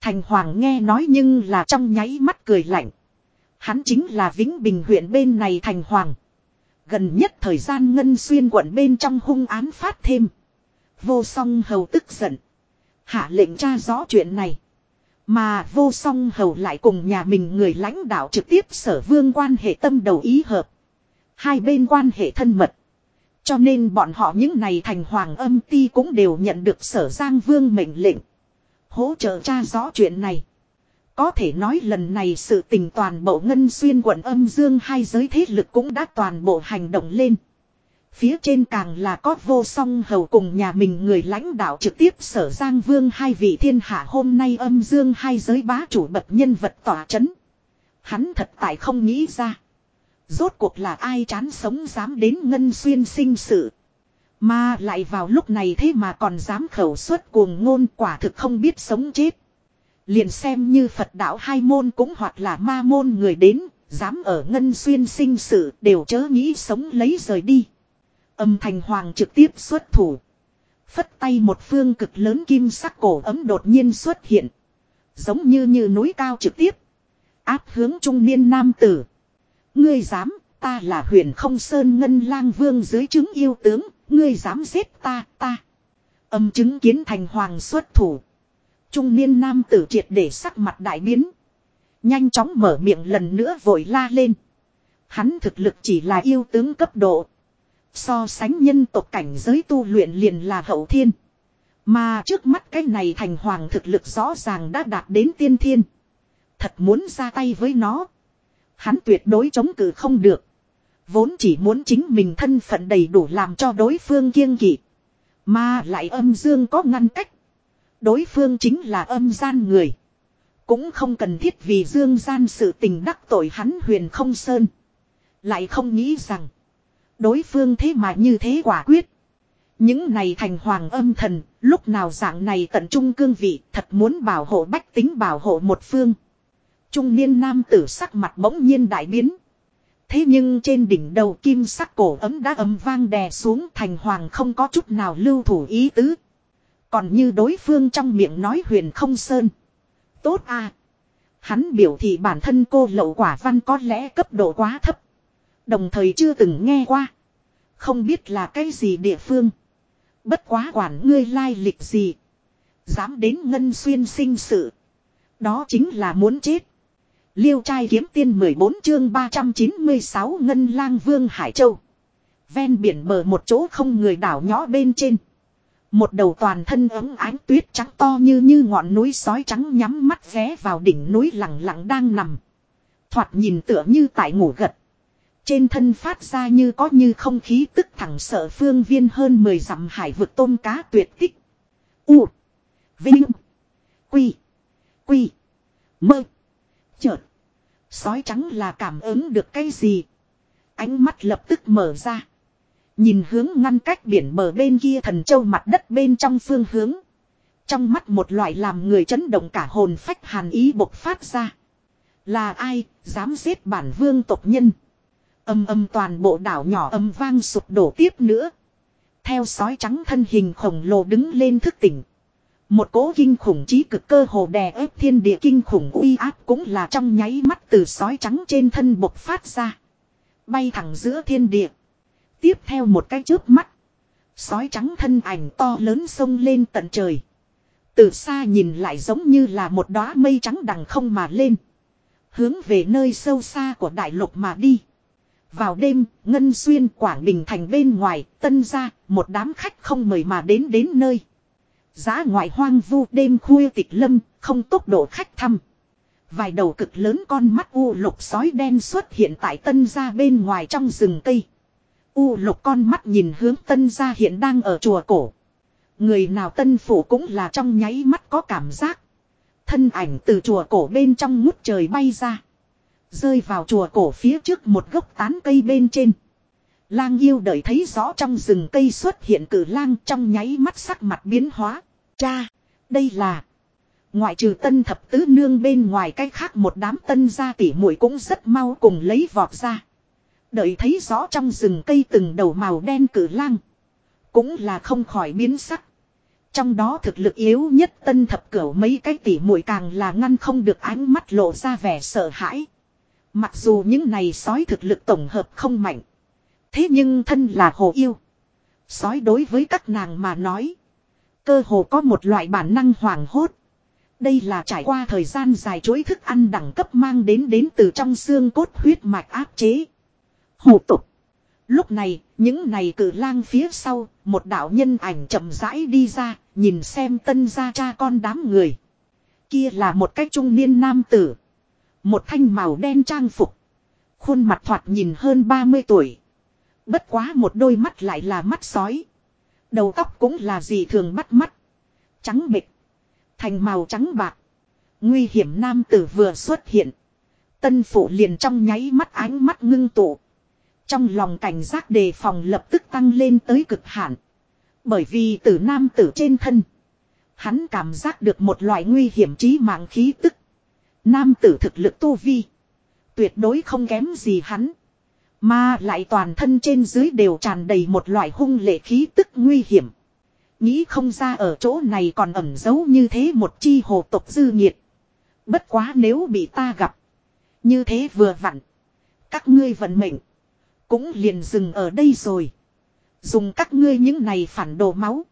Thành Hoàng nghe nói nhưng là trong nháy mắt cười lạnh. Hắn chính là Vĩnh Bình huyện bên này Thành Hoàng. Gần nhất thời gian ngân xuyên quận bên trong hung án phát thêm. Vô song hầu tức giận. Hạ lệnh tra rõ chuyện này. Mà vô song hầu lại cùng nhà mình người lãnh đạo trực tiếp sở vương quan hệ tâm đầu ý hợp. Hai bên quan hệ thân mật. Cho nên bọn họ những này thành hoàng âm ti cũng đều nhận được sở Giang Vương mệnh lệnh. Hỗ trợ tra rõ chuyện này. Có thể nói lần này sự tình toàn bộ ngân xuyên quận âm dương hai giới thế lực cũng đã toàn bộ hành động lên. Phía trên càng là có vô song hầu cùng nhà mình người lãnh đạo trực tiếp sở Giang Vương hai vị thiên hạ hôm nay âm dương hai giới bá chủ bậc nhân vật tỏa chấn. Hắn thật tại không nghĩ ra. Rốt cuộc là ai chán sống dám đến ngân xuyên sinh sự. Mà lại vào lúc này thế mà còn dám khẩu suất cuồng ngôn quả thực không biết sống chết. Liền xem như Phật đạo hai môn cũng hoặc là ma môn người đến, dám ở ngân xuyên sinh sự đều chớ nghĩ sống lấy rời đi. Âm thành hoàng trực tiếp xuất thủ. Phất tay một phương cực lớn kim sắc cổ ấm đột nhiên xuất hiện. Giống như như núi cao trực tiếp. Áp hướng trung niên nam tử. Ngươi dám, ta là huyền không sơn ngân lang vương dưới chứng yêu tướng, ngươi dám giết ta, ta. Âm chứng kiến thành hoàng xuất thủ. Trung niên nam tử triệt để sắc mặt đại biến. Nhanh chóng mở miệng lần nữa vội la lên. Hắn thực lực chỉ là yêu tướng cấp độ. So sánh nhân tộc cảnh giới tu luyện liền là hậu thiên. Mà trước mắt cái này thành hoàng thực lực rõ ràng đã đạt đến tiên thiên. Thật muốn ra tay với nó. Hắn tuyệt đối chống cự không được. Vốn chỉ muốn chính mình thân phận đầy đủ làm cho đối phương kiêng kỵ. Mà lại âm dương có ngăn cách. Đối phương chính là âm gian người. Cũng không cần thiết vì dương gian sự tình đắc tội hắn huyền không sơn. Lại không nghĩ rằng. Đối phương thế mà như thế quả quyết. Những này thành hoàng âm thần, lúc nào dạng này tận trung cương vị thật muốn bảo hộ bách tính bảo hộ một phương. Trung niên nam tử sắc mặt bỗng nhiên đại biến. Thế nhưng trên đỉnh đầu kim sắc cổ ấm đã ấm vang đè xuống thành hoàng không có chút nào lưu thủ ý tứ. Còn như đối phương trong miệng nói huyền không sơn. Tốt à. Hắn biểu thị bản thân cô lậu quả văn có lẽ cấp độ quá thấp. Đồng thời chưa từng nghe qua. Không biết là cái gì địa phương. Bất quá quản ngươi lai lịch gì. Dám đến ngân xuyên sinh sự. Đó chính là muốn chết. Liêu trai kiếm tiên 14 chương 396 Ngân lang vương Hải Châu. Ven biển bờ một chỗ không người đảo nhỏ bên trên. Một đầu toàn thân ấm ánh tuyết trắng to như như ngọn núi sói trắng nhắm mắt ghé vào đỉnh núi lặng lặng đang nằm. Thoạt nhìn tựa như tại ngủ gật. Trên thân phát ra như có như không khí tức thẳng sợ phương viên hơn 10 dặm hải vực tôm cá tuyệt tích. U. Vinh. Quy. Quy. Mơ. Chợt. Sói trắng là cảm ứng được cái gì. Ánh mắt lập tức mở ra. Nhìn hướng ngăn cách biển bờ bên kia thần châu mặt đất bên trong phương hướng. Trong mắt một loại làm người chấn động cả hồn phách hàn ý bộc phát ra. Là ai, dám giết bản vương tộc nhân. Âm âm toàn bộ đảo nhỏ âm vang sụp đổ tiếp nữa. Theo sói trắng thân hình khổng lồ đứng lên thức tỉnh. Một cố kinh khủng trí cực cơ hồ đè ép thiên địa kinh khủng uy áp cũng là trong nháy mắt từ sói trắng trên thân bộc phát ra. Bay thẳng giữa thiên địa. Tiếp theo một cái chớp mắt. Sói trắng thân ảnh to lớn sông lên tận trời. Từ xa nhìn lại giống như là một đóa mây trắng đằng không mà lên. Hướng về nơi sâu xa của đại lục mà đi. Vào đêm, Ngân Xuyên Quảng Bình thành bên ngoài, tân ra, một đám khách không mời mà đến đến nơi. Giá ngoại hoang vu đêm khuya tịch lâm, không tốc độ khách thăm. Vài đầu cực lớn con mắt u lục sói đen xuất hiện tại tân gia bên ngoài trong rừng cây. U lục con mắt nhìn hướng tân gia hiện đang ở chùa cổ. Người nào tân phủ cũng là trong nháy mắt có cảm giác. Thân ảnh từ chùa cổ bên trong ngút trời bay ra. Rơi vào chùa cổ phía trước một gốc tán cây bên trên. Lang yêu đợi thấy rõ trong rừng cây xuất hiện cử lang trong nháy mắt sắc mặt biến hóa. Cha, đây là... Ngoại trừ tân thập tứ nương bên ngoài cái khác một đám tân gia tỉ muội cũng rất mau cùng lấy vọt ra. Đợi thấy rõ trong rừng cây từng đầu màu đen cử lang. Cũng là không khỏi biến sắc. Trong đó thực lực yếu nhất tân thập cửu mấy cái tỉ muội càng là ngăn không được ánh mắt lộ ra vẻ sợ hãi. Mặc dù những này sói thực lực tổng hợp không mạnh. Thế nhưng thân là hồ yêu. Sói đối với các nàng mà nói. Cơ hồ có một loại bản năng hoảng hốt. Đây là trải qua thời gian dài chuỗi thức ăn đẳng cấp mang đến đến từ trong xương cốt huyết mạch áp chế. Hủ tục. Lúc này, Những này cử lang phía sau, một đạo nhân ảnh chậm rãi đi ra, nhìn xem tân gia cha con đám người. Kia là một cái trung niên nam tử. Một thanh màu đen trang phục. Khuôn mặt thoạt nhìn hơn 30 tuổi. Bất quá một đôi mắt lại là mắt sói. Đầu tóc cũng là gì thường bắt mắt. Trắng bịch. Thành màu trắng bạc. Nguy hiểm nam tử vừa xuất hiện. Tân phụ liền trong nháy mắt ánh mắt ngưng tụ. Trong lòng cảnh giác đề phòng lập tức tăng lên tới cực hạn. Bởi vì từ nam tử trên thân. Hắn cảm giác được một loại nguy hiểm trí mạng khí tức. Nam tử thực lực tu vi. Tuyệt đối không kém gì hắn. Mà lại toàn thân trên dưới đều tràn đầy một loại hung lệ khí tức nguy hiểm. Nghĩ không ra ở chỗ này còn ẩn giấu như thế một chi hồ tộc dư nhiệt. Bất quá nếu bị ta gặp. Như thế vừa vặn. Các ngươi vận mệnh. Cũng liền dừng ở đây rồi. Dùng các ngươi những này phản đồ máu.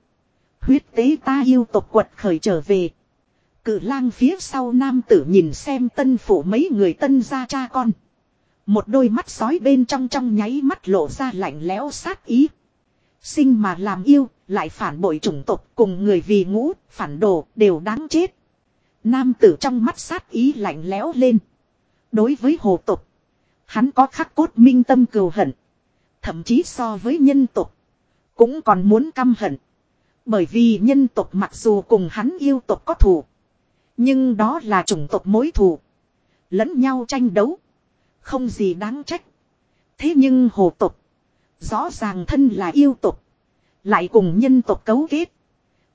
Huyết tế ta yêu tộc quật khởi trở về. Cử lang phía sau nam tử nhìn xem tân phủ mấy người tân ra cha con. Một đôi mắt sói bên trong trong nháy mắt lộ ra lạnh lẽo sát ý. Sinh mà làm yêu, lại phản bội chủng tộc cùng người vì ngũ, phản đồ, đều đáng chết. Nam tử trong mắt sát ý lạnh lẽo lên. Đối với hồ tộc, hắn có khắc cốt minh tâm cừu hận. Thậm chí so với nhân tộc, cũng còn muốn căm hận. Bởi vì nhân tộc mặc dù cùng hắn yêu tộc có thù. Nhưng đó là chủng tộc mối thù. Lẫn nhau tranh đấu. Không gì đáng trách. Thế nhưng hồ tộc. Rõ ràng thân là yêu tộc. Lại cùng nhân tộc cấu kết.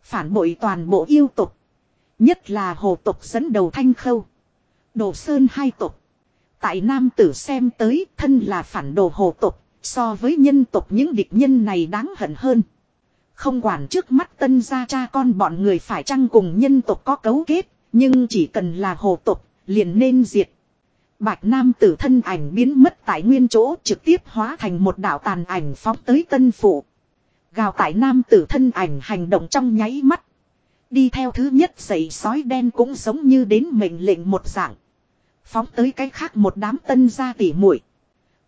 Phản bội toàn bộ yêu tộc. Nhất là hồ tộc dẫn đầu thanh khâu. Đồ sơn hai tộc. Tại nam tử xem tới, thân là phản đồ hồ tộc. So với nhân tộc những địch nhân này đáng hận hơn. Không quản trước mắt tân gia cha con bọn người phải chăng cùng nhân tộc có cấu kết. Nhưng chỉ cần là hồ tộc liền nên diệt. Bạch Nam tử thân ảnh biến mất tại nguyên chỗ trực tiếp hóa thành một đạo tàn ảnh phóng tới tân phủ. Gào tại Nam tử thân ảnh hành động trong nháy mắt. Đi theo thứ nhất dậy sói đen cũng giống như đến mệnh lệnh một dạng. Phóng tới cái khác một đám tân gia tỉ muội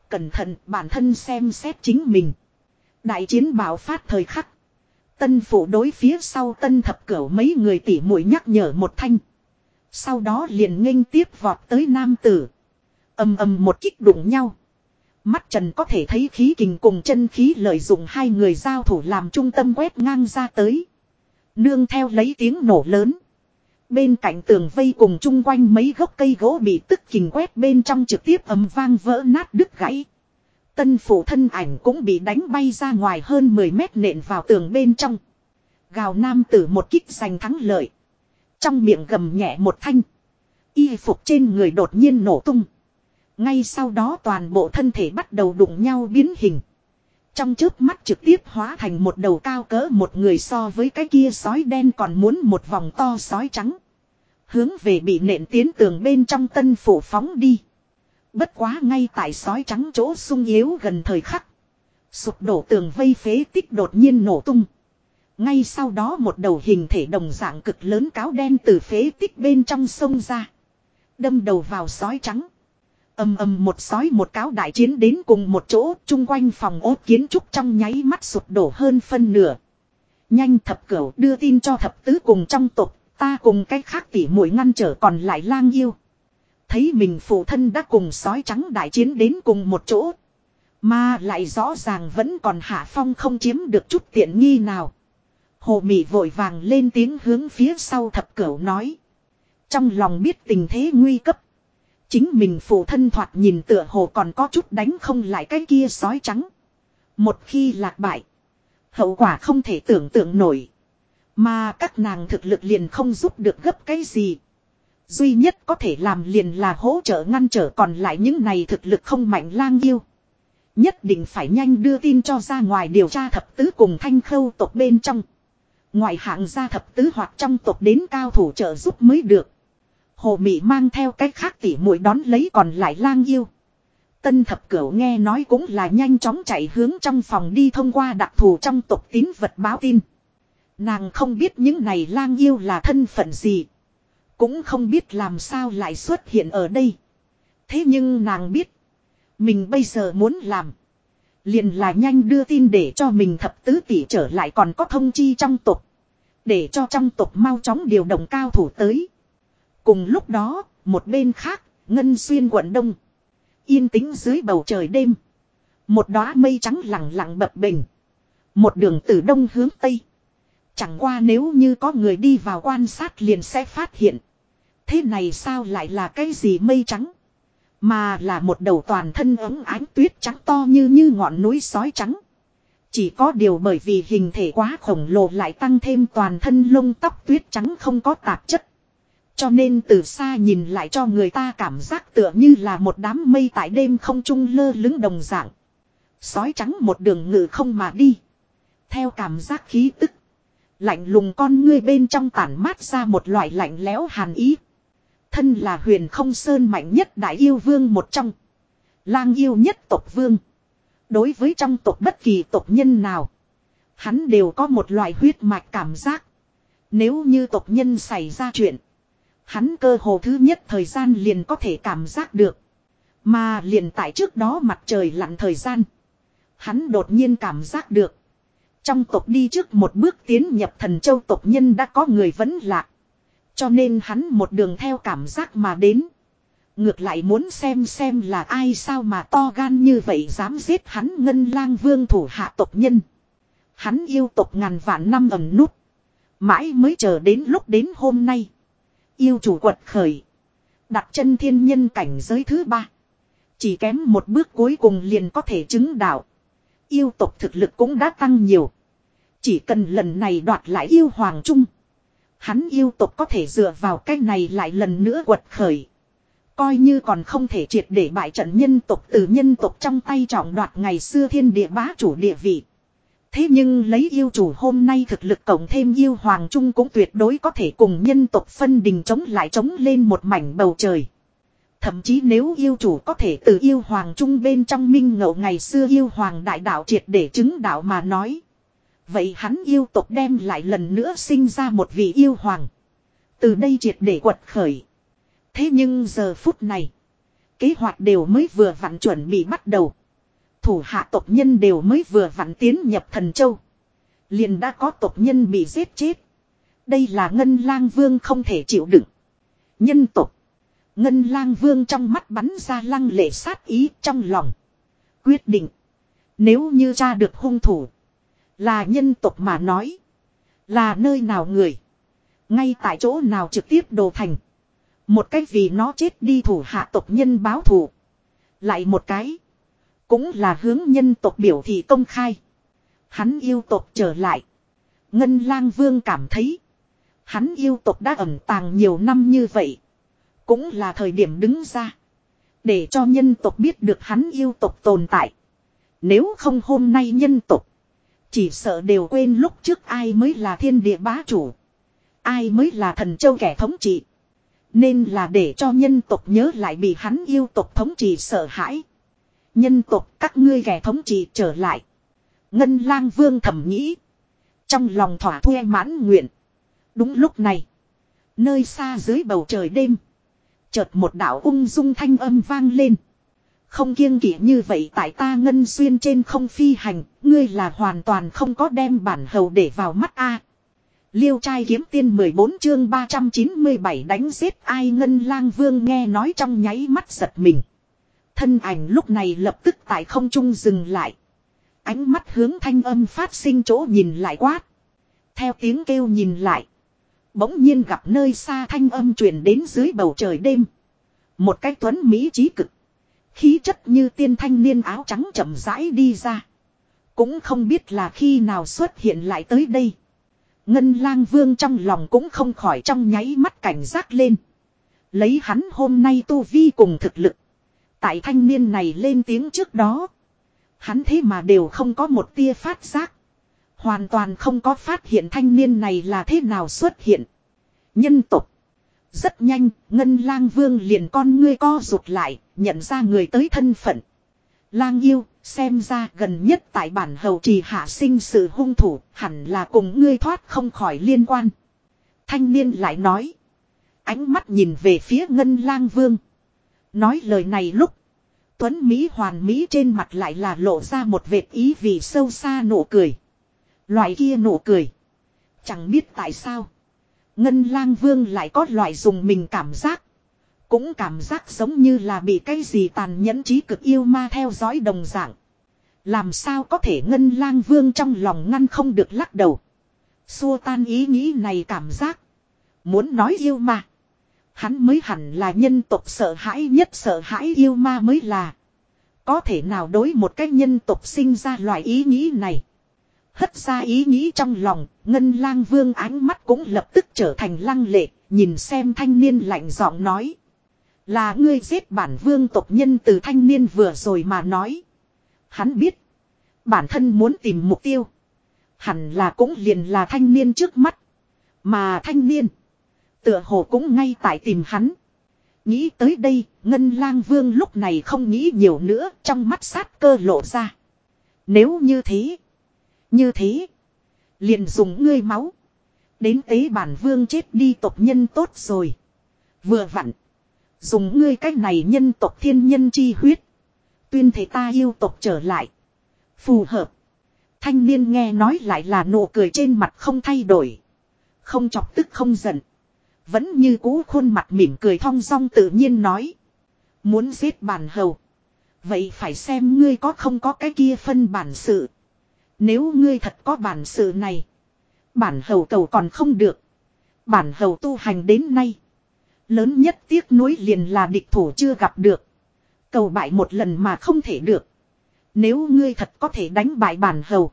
Cẩn thận, bản thân xem xét chính mình. Đại chiến bạo phát thời khắc. Tân phủ đối phía sau tân thập cửu mấy người tỉ muội nhắc nhở một thanh. Sau đó liền nghênh tiếp vọt tới nam tử ầm ầm một kích đụng nhau. Mắt trần có thể thấy khí kình cùng chân khí lợi dụng hai người giao thủ làm trung tâm quét ngang ra tới. Nương theo lấy tiếng nổ lớn. Bên cạnh tường vây cùng chung quanh mấy gốc cây gỗ bị tức kình quét bên trong trực tiếp ầm vang vỡ nát đứt gãy. Tân phủ thân ảnh cũng bị đánh bay ra ngoài hơn 10 mét nện vào tường bên trong. Gào nam tử một kích giành thắng lợi. Trong miệng gầm nhẹ một thanh. Y phục trên người đột nhiên nổ tung. Ngay sau đó toàn bộ thân thể bắt đầu đụng nhau biến hình. Trong trước mắt trực tiếp hóa thành một đầu cao cỡ một người so với cái kia sói đen còn muốn một vòng to sói trắng. Hướng về bị nện tiến tường bên trong tân phủ phóng đi. Bất quá ngay tại sói trắng chỗ sung yếu gần thời khắc. Sụp đổ tường vây phế tích đột nhiên nổ tung. Ngay sau đó một đầu hình thể đồng dạng cực lớn cáo đen từ phế tích bên trong sông ra. Đâm đầu vào sói trắng ầm ầm một sói một cáo đại chiến đến cùng một chỗ chung quanh phòng ốt kiến trúc trong nháy mắt sụp đổ hơn phân nửa. Nhanh thập cửu đưa tin cho thập tứ cùng trong tộc, ta cùng cách khác tỉ mũi ngăn trở còn lại lang yêu. Thấy mình phụ thân đã cùng sói trắng đại chiến đến cùng một chỗ. Mà lại rõ ràng vẫn còn hạ phong không chiếm được chút tiện nghi nào. Hồ Mị vội vàng lên tiếng hướng phía sau thập cửu nói. Trong lòng biết tình thế nguy cấp. Chính mình phụ thân thoạt nhìn tựa hồ còn có chút đánh không lại cái kia sói trắng. Một khi lạc bại. Hậu quả không thể tưởng tượng nổi. Mà các nàng thực lực liền không giúp được gấp cái gì. Duy nhất có thể làm liền là hỗ trợ ngăn trở còn lại những này thực lực không mạnh lang yêu. Nhất định phải nhanh đưa tin cho ra ngoài điều tra thập tứ cùng thanh khâu tộc bên trong. Ngoài hạng gia thập tứ hoặc trong tộc đến cao thủ trợ giúp mới được. Hồ Mị mang theo cách khác tỉ mũi đón lấy còn lại lang yêu. Tân thập cửu nghe nói cũng là nhanh chóng chạy hướng trong phòng đi thông qua đặc thù trong tộc tín vật báo tin. Nàng không biết những này lang yêu là thân phận gì. Cũng không biết làm sao lại xuất hiện ở đây. Thế nhưng nàng biết. Mình bây giờ muốn làm. Liền là nhanh đưa tin để cho mình thập tứ tỷ trở lại còn có thông chi trong tộc. Để cho trong tộc mau chóng điều động cao thủ tới. Cùng lúc đó, một bên khác, Ngân Xuyên quận Đông. Yên tĩnh dưới bầu trời đêm. Một đóa mây trắng lặng lặng bập bình. Một đường từ đông hướng tây. Chẳng qua nếu như có người đi vào quan sát liền sẽ phát hiện. Thế này sao lại là cái gì mây trắng? Mà là một đầu toàn thân ấm ánh tuyết trắng to như như ngọn núi sói trắng. Chỉ có điều bởi vì hình thể quá khổng lồ lại tăng thêm toàn thân lông tóc tuyết trắng không có tạp chất. Cho nên từ xa nhìn lại cho người ta cảm giác tựa như là một đám mây tại đêm không trung lơ lứng đồng dạng. Sói trắng một đường ngự không mà đi. Theo cảm giác khí tức. Lạnh lùng con ngươi bên trong tản mát ra một loại lạnh lẽo hàn ý. Thân là huyền không sơn mạnh nhất đại yêu vương một trong. Lang yêu nhất tộc vương. Đối với trong tộc bất kỳ tộc nhân nào. Hắn đều có một loại huyết mạch cảm giác. Nếu như tộc nhân xảy ra chuyện. Hắn cơ hồ thứ nhất thời gian liền có thể cảm giác được. Mà liền tại trước đó mặt trời lặn thời gian. Hắn đột nhiên cảm giác được. Trong tộc đi trước một bước tiến nhập thần châu tộc nhân đã có người vẫn lạ. Cho nên hắn một đường theo cảm giác mà đến. Ngược lại muốn xem xem là ai sao mà to gan như vậy dám giết hắn ngân lang vương thủ hạ tộc nhân. Hắn yêu tộc ngàn vạn năm ẩn nút. Mãi mới chờ đến lúc đến hôm nay. Yêu chủ quật khởi. Đặt chân thiên nhân cảnh giới thứ ba. Chỉ kém một bước cuối cùng liền có thể chứng đạo. Yêu tộc thực lực cũng đã tăng nhiều. Chỉ cần lần này đoạt lại yêu hoàng trung. Hắn yêu tộc có thể dựa vào cái này lại lần nữa quật khởi. Coi như còn không thể triệt để bại trận nhân tộc từ nhân tộc trong tay trọng đoạt ngày xưa thiên địa bá chủ địa vị. Thế nhưng lấy yêu chủ hôm nay thực lực cộng thêm yêu hoàng trung cũng tuyệt đối có thể cùng nhân tộc phân đình chống lại chống lên một mảnh bầu trời. Thậm chí nếu yêu chủ có thể từ yêu hoàng trung bên trong minh ngậu ngày xưa yêu hoàng đại đạo triệt để chứng đạo mà nói. Vậy hắn yêu tộc đem lại lần nữa sinh ra một vị yêu hoàng. Từ đây triệt để quật khởi. Thế nhưng giờ phút này. Kế hoạch đều mới vừa vặn chuẩn bị bắt đầu. Thủ hạ tộc nhân đều mới vừa vặn tiến nhập thần châu. Liền đã có tộc nhân bị giết chết. Đây là ngân lang vương không thể chịu đựng. Nhân tộc. Ngân lang vương trong mắt bắn ra lăng lệ sát ý trong lòng. Quyết định. Nếu như cha được hung thủ. Là nhân tộc mà nói. Là nơi nào người. Ngay tại chỗ nào trực tiếp đồ thành. Một cái vì nó chết đi thủ hạ tộc nhân báo thù. Lại một cái. Cũng là hướng nhân tộc biểu thị công khai. Hắn yêu tộc trở lại. Ngân lang vương cảm thấy. Hắn yêu tộc đã ẩn tàng nhiều năm như vậy. Cũng là thời điểm đứng ra. Để cho nhân tộc biết được hắn yêu tộc tồn tại. Nếu không hôm nay nhân tộc. Chỉ sợ đều quên lúc trước ai mới là thiên địa bá chủ. Ai mới là thần châu kẻ thống trị. Nên là để cho nhân tộc nhớ lại bị hắn yêu tộc thống trị sợ hãi. Nhân tộc các ngươi kẻ thống trị trở lại. Ngân lang vương thầm nghĩ. Trong lòng thỏa thuê mãn nguyện. Đúng lúc này. Nơi xa dưới bầu trời đêm. Chợt một đạo ung dung thanh âm vang lên. Không kiêng kỵ như vậy tại ta ngân xuyên trên không phi hành, ngươi là hoàn toàn không có đem bản hầu để vào mắt a. Liêu trai kiếm tiên 14 chương 397 đánh giết ai ngân lang vương nghe nói trong nháy mắt giật mình. Thân ảnh lúc này lập tức tại không trung dừng lại. Ánh mắt hướng thanh âm phát sinh chỗ nhìn lại quát. Theo tiếng kêu nhìn lại. Bỗng nhiên gặp nơi xa thanh âm truyền đến dưới bầu trời đêm. Một cái tuấn Mỹ trí cực. Khí chất như tiên thanh niên áo trắng chậm rãi đi ra. Cũng không biết là khi nào xuất hiện lại tới đây. Ngân lang vương trong lòng cũng không khỏi trong nháy mắt cảnh giác lên. Lấy hắn hôm nay tu vi cùng thực lực. Tại thanh niên này lên tiếng trước đó. Hắn thế mà đều không có một tia phát giác. Hoàn toàn không có phát hiện thanh niên này là thế nào xuất hiện. Nhân tục. Rất nhanh, Ngân lang vương liền con ngươi co rụt lại, nhận ra người tới thân phận. Lang yêu, xem ra gần nhất tại bản hầu trì hạ sinh sự hung thủ, hẳn là cùng ngươi thoát không khỏi liên quan. Thanh niên lại nói. Ánh mắt nhìn về phía ngân lang vương. Nói lời này lúc. Tuấn Mỹ hoàn Mỹ trên mặt lại là lộ ra một vệt ý vì sâu xa nụ cười. Loại kia nụ cười. Chẳng biết tại sao. Ngân lang vương lại có loại dùng mình cảm giác. Cũng cảm giác giống như là bị cái gì tàn nhẫn trí cực yêu ma theo dõi đồng dạng. Làm sao có thể ngân lang vương trong lòng ngăn không được lắc đầu. Xua tan ý nghĩ này cảm giác. Muốn nói yêu ma. Hắn mới hẳn là nhân tộc sợ hãi nhất sợ hãi yêu ma mới là. Có thể nào đối một cái nhân tộc sinh ra loại ý nghĩ này. Hất ra ý nghĩ trong lòng, ngân lang vương ánh mắt cũng lập tức trở thành lăng lệ, nhìn xem thanh niên lạnh giọng nói. Là ngươi giết bản vương tộc nhân từ thanh niên vừa rồi mà nói. Hắn biết, bản thân muốn tìm mục tiêu. Hẳn là cũng liền là thanh niên trước mắt. Mà thanh niên, tựa hồ cũng ngay tại tìm hắn. Nghĩ tới đây, Ngân lang vương lúc này không nghĩ nhiều nữa, trong mắt sát cơ lộ ra. Nếu như thế, như thế, liền dùng ngươi máu. Đến tế bản vương chết đi tộc nhân tốt rồi. Vừa vặn, dùng ngươi cách này nhân tộc thiên nhân chi huyết. Tuyên thể ta yêu tộc trở lại. Phù hợp. Thanh niên nghe nói lại là nụ cười trên mặt không thay đổi. Không chọc tức không giận. Vẫn như cũ khuôn mặt mỉm cười thong dong tự nhiên nói. Muốn giết bản hầu. Vậy phải xem ngươi có không có cái kia phân bản sự. Nếu ngươi thật có bản sự này. Bản hầu cầu còn không được. Bản hầu tu hành đến nay. Lớn nhất tiếc nuối liền là địch thủ chưa gặp được. Cầu bại một lần mà không thể được. Nếu ngươi thật có thể đánh bại bản hầu.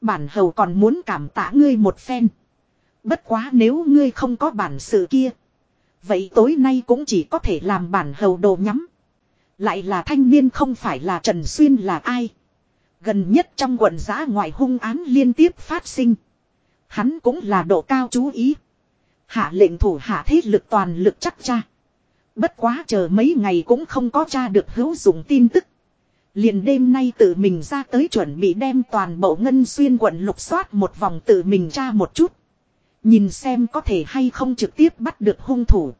Bản hầu còn muốn cảm tạ ngươi một phen. Bất quá nếu ngươi không có bản sự kia. Vậy tối nay cũng chỉ có thể làm bản hầu đồ nhắm. Lại là thanh niên không phải là Trần Xuyên là ai. Gần nhất trong quận giã ngoại hung án liên tiếp phát sinh. Hắn cũng là độ cao chú ý. Hạ lệnh thủ hạ thế lực toàn lực chắc cha. Bất quá chờ mấy ngày cũng không có cha được hữu dụng tin tức. Liền đêm nay tự mình ra tới chuẩn bị đem toàn bộ ngân xuyên quận lục soát một vòng tự mình tra một chút. Nhìn xem có thể hay không trực tiếp bắt được hung thủ.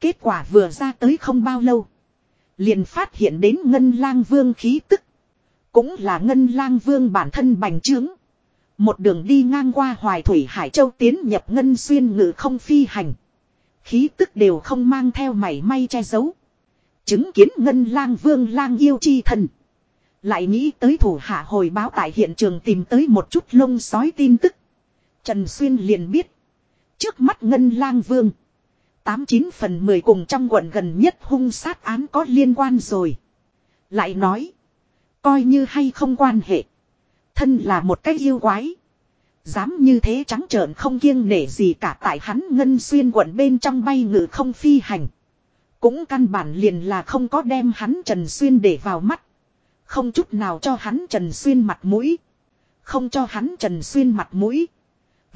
Kết quả vừa ra tới không bao lâu. Liền phát hiện đến ngân lang vương khí tức. Cũng là ngân lang vương bản thân bành trướng. Một đường đi ngang qua hoài thủy Hải Châu tiến nhập ngân xuyên ngự không phi hành. Khí tức đều không mang theo mảy may che giấu. Chứng kiến ngân lang vương lang yêu chi thần. Lại nghĩ tới thủ hạ hồi báo tại hiện trường tìm tới một chút lông sói tin tức. Trần Xuyên liền biết. Trước mắt ngân lang vương. Tám chín phần mười cùng trong quận gần nhất hung sát án có liên quan rồi. Lại nói. Coi như hay không quan hệ. Thân là một cái yêu quái. Dám như thế trắng trợn không kiêng nể gì cả tại hắn ngân xuyên quận bên trong bay ngự không phi hành. Cũng căn bản liền là không có đem hắn Trần Xuyên để vào mắt. Không chút nào cho hắn Trần Xuyên mặt mũi. Không cho hắn Trần Xuyên mặt mũi.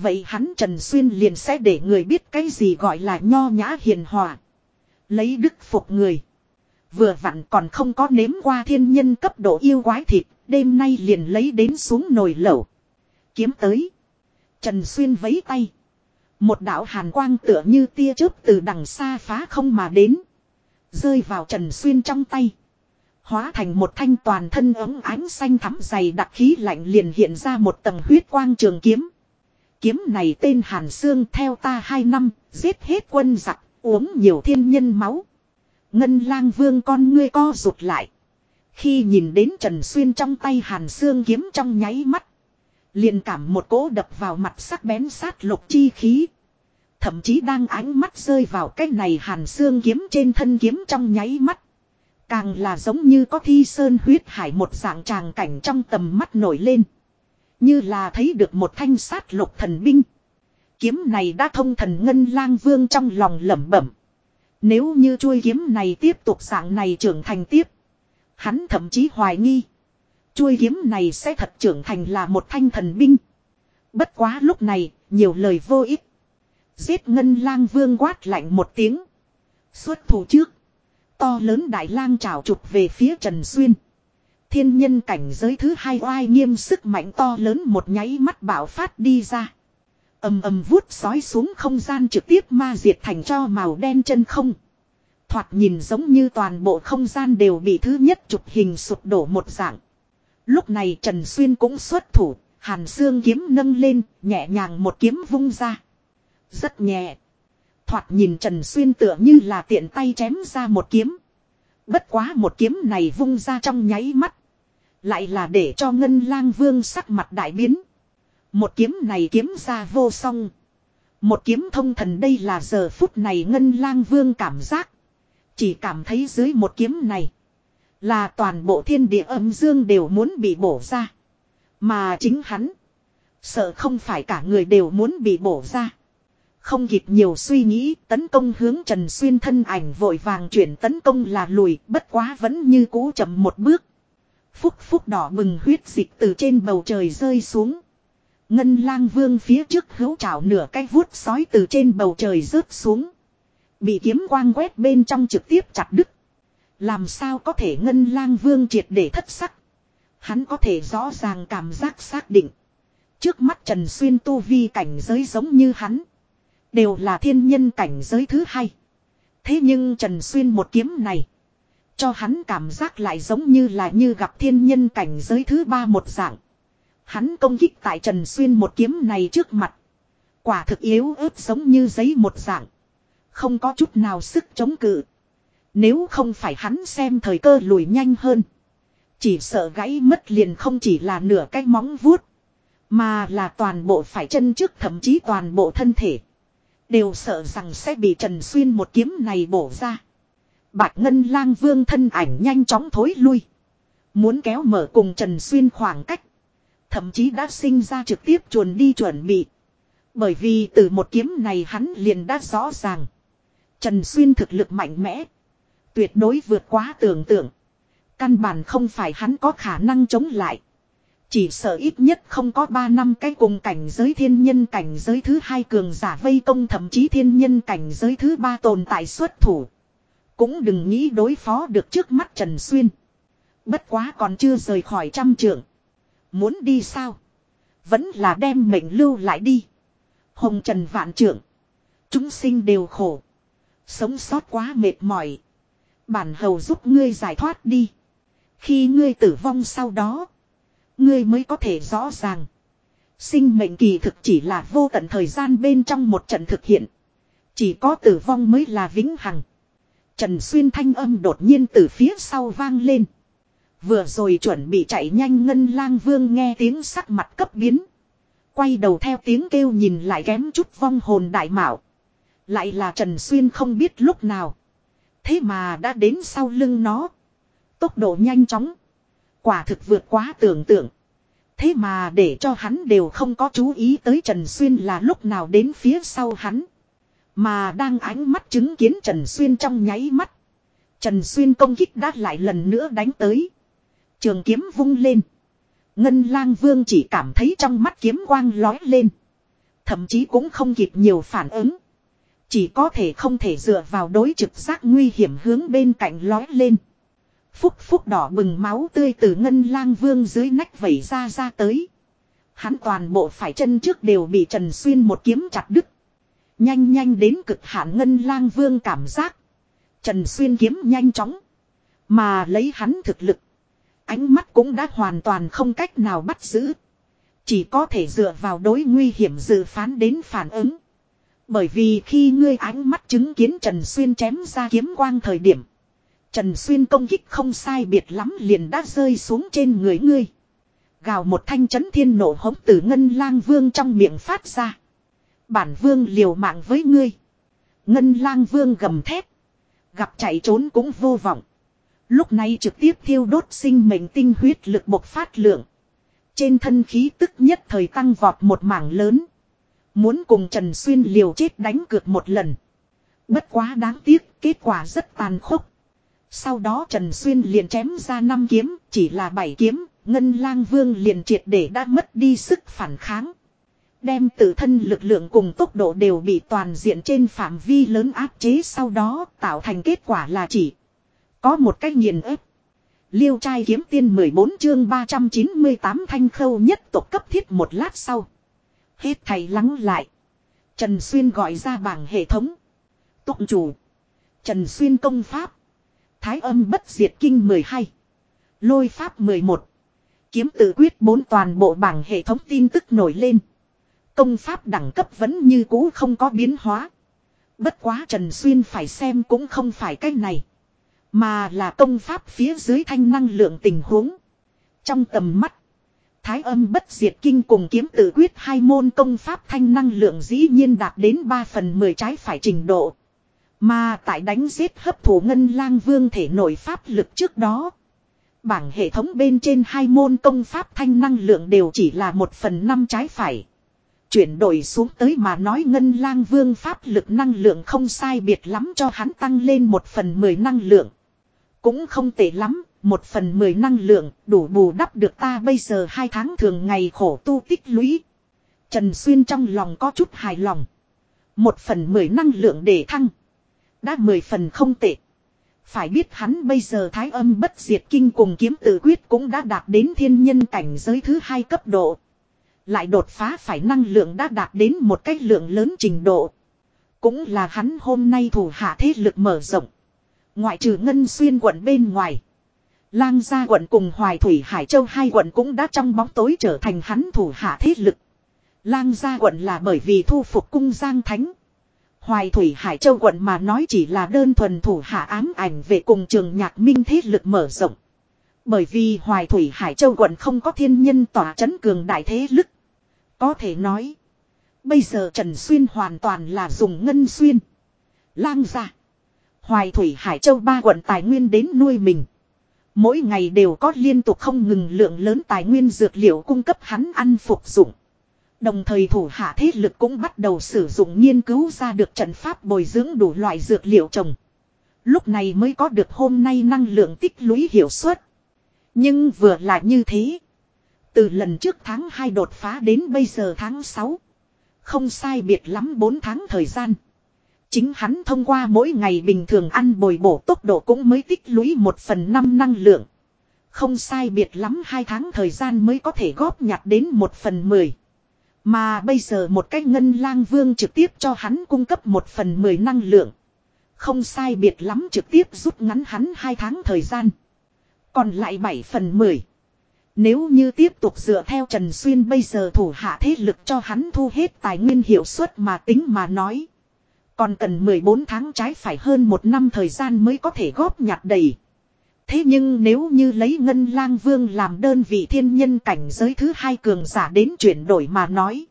Vậy hắn Trần Xuyên liền sẽ để người biết cái gì gọi là nho nhã hiền hòa. Lấy đức phục người. Vừa vặn còn không có nếm qua thiên nhân cấp độ yêu quái thịt, đêm nay liền lấy đến xuống nồi lẩu. Kiếm tới. Trần Xuyên vấy tay. Một đạo hàn quang tựa như tia chớp từ đằng xa phá không mà đến. Rơi vào Trần Xuyên trong tay. Hóa thành một thanh toàn thân ấm ánh xanh thắm dày đặc khí lạnh liền hiện ra một tầng huyết quang trường kiếm. Kiếm này tên Hàn Sương theo ta hai năm, giết hết quân giặc, uống nhiều thiên nhân máu. Ngân lang vương con ngươi co rụt lại. Khi nhìn đến Trần Xuyên trong tay Hàn Sương kiếm trong nháy mắt. liền cảm một cỗ đập vào mặt sắc bén sát lục chi khí. Thậm chí đang ánh mắt rơi vào cái này Hàn Sương kiếm trên thân kiếm trong nháy mắt. Càng là giống như có thi sơn huyết hải một dạng tràng cảnh trong tầm mắt nổi lên. Như là thấy được một thanh sát lục thần binh. Kiếm này đã thông thần ngân lang vương trong lòng lẩm bẩm. Nếu như chuôi kiếm này tiếp tục dạng này trưởng thành tiếp. Hắn thậm chí hoài nghi. Chuôi kiếm này sẽ thật trưởng thành là một thanh thần binh. Bất quá lúc này, nhiều lời vô ích. Giết ngân lang vương quát lạnh một tiếng. Xuất thủ trước. To lớn đại lang trào trục về phía Trần Xuyên. Thiên nhân cảnh giới thứ hai oai nghiêm sức mạnh to lớn một nháy mắt bạo phát đi ra. ầm ầm vuốt sói xuống không gian trực tiếp ma diệt thành cho màu đen chân không. Thoạt nhìn giống như toàn bộ không gian đều bị thứ nhất chụp hình sụp đổ một dạng. Lúc này Trần Xuyên cũng xuất thủ, hàn xương kiếm nâng lên, nhẹ nhàng một kiếm vung ra. Rất nhẹ. Thoạt nhìn Trần Xuyên tựa như là tiện tay chém ra một kiếm. Bất quá một kiếm này vung ra trong nháy mắt. Lại là để cho Ngân Lang Vương sắc mặt đại biến. Một kiếm này kiếm ra vô song. Một kiếm thông thần đây là giờ phút này Ngân Lang Vương cảm giác. Chỉ cảm thấy dưới một kiếm này. Là toàn bộ thiên địa âm dương đều muốn bị bổ ra. Mà chính hắn. Sợ không phải cả người đều muốn bị bổ ra. Không kịp nhiều suy nghĩ, tấn công hướng Trần Xuyên thân ảnh vội vàng chuyển tấn công là lùi, bất quá vẫn như cũ chậm một bước. Phúc phúc đỏ bừng huyết dịch từ trên bầu trời rơi xuống. Ngân lang vương phía trước hữu trảo nửa cái vuốt sói từ trên bầu trời rớt xuống. Bị kiếm quang quét bên trong trực tiếp chặt đứt. Làm sao có thể ngân lang vương triệt để thất sắc. Hắn có thể rõ ràng cảm giác xác định. Trước mắt Trần Xuyên tu vi cảnh giới giống như hắn. Đều là thiên nhân cảnh giới thứ hai. Thế nhưng Trần Xuyên một kiếm này. Cho hắn cảm giác lại giống như là như gặp thiên nhân cảnh giới thứ ba một dạng. Hắn công kích tại Trần Xuyên một kiếm này trước mặt. Quả thực yếu ớt giống như giấy một dạng. Không có chút nào sức chống cự. Nếu không phải hắn xem thời cơ lùi nhanh hơn. Chỉ sợ gãy mất liền không chỉ là nửa cái móng vuốt. Mà là toàn bộ phải chân trước thậm chí toàn bộ thân thể. Đều sợ rằng sẽ bị Trần Xuyên một kiếm này bổ ra. Bạch Ngân lang vương thân ảnh nhanh chóng thối lui. Muốn kéo mở cùng Trần Xuyên khoảng cách. Thậm chí đã sinh ra trực tiếp chuồn đi chuẩn bị. Bởi vì từ một kiếm này hắn liền đã rõ ràng. Trần Xuyên thực lực mạnh mẽ. Tuyệt đối vượt quá tưởng tượng. Căn bản không phải hắn có khả năng chống lại. Chỉ sợ ít nhất không có 3 năm cái cùng cảnh giới thiên nhân cảnh giới thứ hai cường giả vây công thậm chí thiên nhân cảnh giới thứ ba tồn tại xuất thủ. Cũng đừng nghĩ đối phó được trước mắt Trần Xuyên. Bất quá còn chưa rời khỏi trăm trường. Muốn đi sao? Vẫn là đem mệnh lưu lại đi. Hồng Trần vạn trưởng. Chúng sinh đều khổ. Sống sót quá mệt mỏi. Bản hầu giúp ngươi giải thoát đi. Khi ngươi tử vong sau đó. Ngươi mới có thể rõ ràng. Sinh mệnh kỳ thực chỉ là vô tận thời gian bên trong một trận thực hiện. Chỉ có tử vong mới là vĩnh hằng. Trần Xuyên thanh âm đột nhiên từ phía sau vang lên. Vừa rồi chuẩn bị chạy nhanh ngân lang vương nghe tiếng sắc mặt cấp biến. Quay đầu theo tiếng kêu nhìn lại kém chút vong hồn đại mạo. Lại là Trần Xuyên không biết lúc nào. Thế mà đã đến sau lưng nó. Tốc độ nhanh chóng. Quả thực vượt quá tưởng tượng. Thế mà để cho hắn đều không có chú ý tới Trần Xuyên là lúc nào đến phía sau hắn. Mà đang ánh mắt chứng kiến Trần Xuyên trong nháy mắt. Trần Xuyên công kích đã lại lần nữa đánh tới. Trường kiếm vung lên. Ngân lang vương chỉ cảm thấy trong mắt kiếm quang lói lên. Thậm chí cũng không kịp nhiều phản ứng. Chỉ có thể không thể dựa vào đối trực giác nguy hiểm hướng bên cạnh lói lên. Phúc phúc đỏ bừng máu tươi từ ngân lang vương dưới nách vẩy ra ra tới. Hắn toàn bộ phải chân trước đều bị Trần Xuyên một kiếm chặt đứt. Nhanh nhanh đến cực hạn ngân lang vương cảm giác. Trần Xuyên kiếm nhanh chóng. Mà lấy hắn thực lực. Ánh mắt cũng đã hoàn toàn không cách nào bắt giữ. Chỉ có thể dựa vào đối nguy hiểm dự phán đến phản ứng. Bởi vì khi ngươi ánh mắt chứng kiến Trần Xuyên chém ra kiếm quang thời điểm. Trần Xuyên công kích không sai biệt lắm liền đã rơi xuống trên người ngươi. Gào một thanh chấn thiên nổ hống từ ngân lang vương trong miệng phát ra. Bản vương liều mạng với ngươi. Ngân lang vương gầm thép. Gặp chạy trốn cũng vô vọng. Lúc này trực tiếp thiêu đốt sinh mệnh tinh huyết lực bộc phát lượng. Trên thân khí tức nhất thời tăng vọt một mảng lớn. Muốn cùng Trần Xuyên liều chết đánh cược một lần. Bất quá đáng tiếc, kết quả rất tàn khốc. Sau đó Trần Xuyên liền chém ra năm kiếm, chỉ là bảy kiếm, Ngân Lang Vương liền triệt để đã mất đi sức phản kháng. Đem tự thân lực lượng cùng tốc độ đều bị toàn diện trên phạm vi lớn áp chế sau đó tạo thành kết quả là chỉ có một cách nghiền ép. Liêu trai kiếm tiên 14 chương 398 thanh khâu nhất tộc cấp thiết một lát sau. Hết thầy lắng lại. Trần Xuyên gọi ra bảng hệ thống. Tụng chủ. Trần Xuyên công pháp. Thái âm bất diệt kinh 12. Lôi pháp 11. Kiếm tự quyết bốn toàn bộ bảng hệ thống tin tức nổi lên. Công pháp đẳng cấp vẫn như cũ không có biến hóa. Bất quá Trần Xuyên phải xem cũng không phải cách này. Mà là công pháp phía dưới thanh năng lượng tình huống. Trong tầm mắt. Thái âm bất diệt kinh cùng kiếm tự quyết hai môn công pháp thanh năng lượng dĩ nhiên đạt đến 3 phần 10 trái phải trình độ. Mà tại đánh giết hấp thủ ngân lang vương thể nội pháp lực trước đó. Bảng hệ thống bên trên hai môn công pháp thanh năng lượng đều chỉ là một phần năm trái phải. Chuyển đổi xuống tới mà nói ngân lang vương pháp lực năng lượng không sai biệt lắm cho hắn tăng lên một phần mười năng lượng. Cũng không tệ lắm, một phần mười năng lượng đủ bù đắp được ta bây giờ hai tháng thường ngày khổ tu tích lũy. Trần Xuyên trong lòng có chút hài lòng. Một phần mười năng lượng để thăng. Đã mười phần không tệ. Phải biết hắn bây giờ thái âm bất diệt kinh cùng kiếm tự quyết cũng đã đạt đến thiên nhân cảnh giới thứ hai cấp độ. Lại đột phá phải năng lượng đã đạt đến một cái lượng lớn trình độ. Cũng là hắn hôm nay thủ hạ thế lực mở rộng. Ngoại trừ ngân xuyên quận bên ngoài. Lang gia quận cùng Hoài Thủy Hải Châu hai quận cũng đã trong bóng tối trở thành hắn thủ hạ thế lực. Lang gia quận là bởi vì thu phục cung Giang Thánh. Hoài Thủy Hải Châu quận mà nói chỉ là đơn thuần thủ hạ ám ảnh về cùng trường nhạc minh thế lực mở rộng. Bởi vì Hoài Thủy Hải Châu quận không có thiên nhân tỏa chấn cường đại thế lực. Có thể nói. Bây giờ Trần Xuyên hoàn toàn là dùng ngân xuyên. Lang ra Hoài Thủy Hải Châu ba quận tài nguyên đến nuôi mình. Mỗi ngày đều có liên tục không ngừng lượng lớn tài nguyên dược liệu cung cấp hắn ăn phục dụng. Đồng thời thủ hạ thế lực cũng bắt đầu sử dụng nghiên cứu ra được trận pháp bồi dưỡng đủ loại dược liệu trồng. Lúc này mới có được hôm nay năng lượng tích lũy hiệu suất. Nhưng vừa là như thế. Từ lần trước tháng 2 đột phá đến bây giờ tháng 6. Không sai biệt lắm 4 tháng thời gian. Chính hắn thông qua mỗi ngày bình thường ăn bồi bổ tốc độ cũng mới tích lũy một phần năm năng lượng. Không sai biệt lắm hai tháng thời gian mới có thể góp nhặt đến một phần mười. Mà bây giờ một cái ngân lang vương trực tiếp cho hắn cung cấp một phần mười năng lượng. Không sai biệt lắm trực tiếp rút ngắn hắn hai tháng thời gian. Còn lại bảy phần mười. Nếu như tiếp tục dựa theo Trần Xuyên bây giờ thủ hạ thế lực cho hắn thu hết tài nguyên hiệu suất mà tính mà nói. Còn cần 14 tháng trái phải hơn một năm thời gian mới có thể góp nhặt đầy. Thế nhưng nếu như lấy Ngân Lang Vương làm đơn vị thiên nhân cảnh giới thứ hai cường giả đến chuyển đổi mà nói.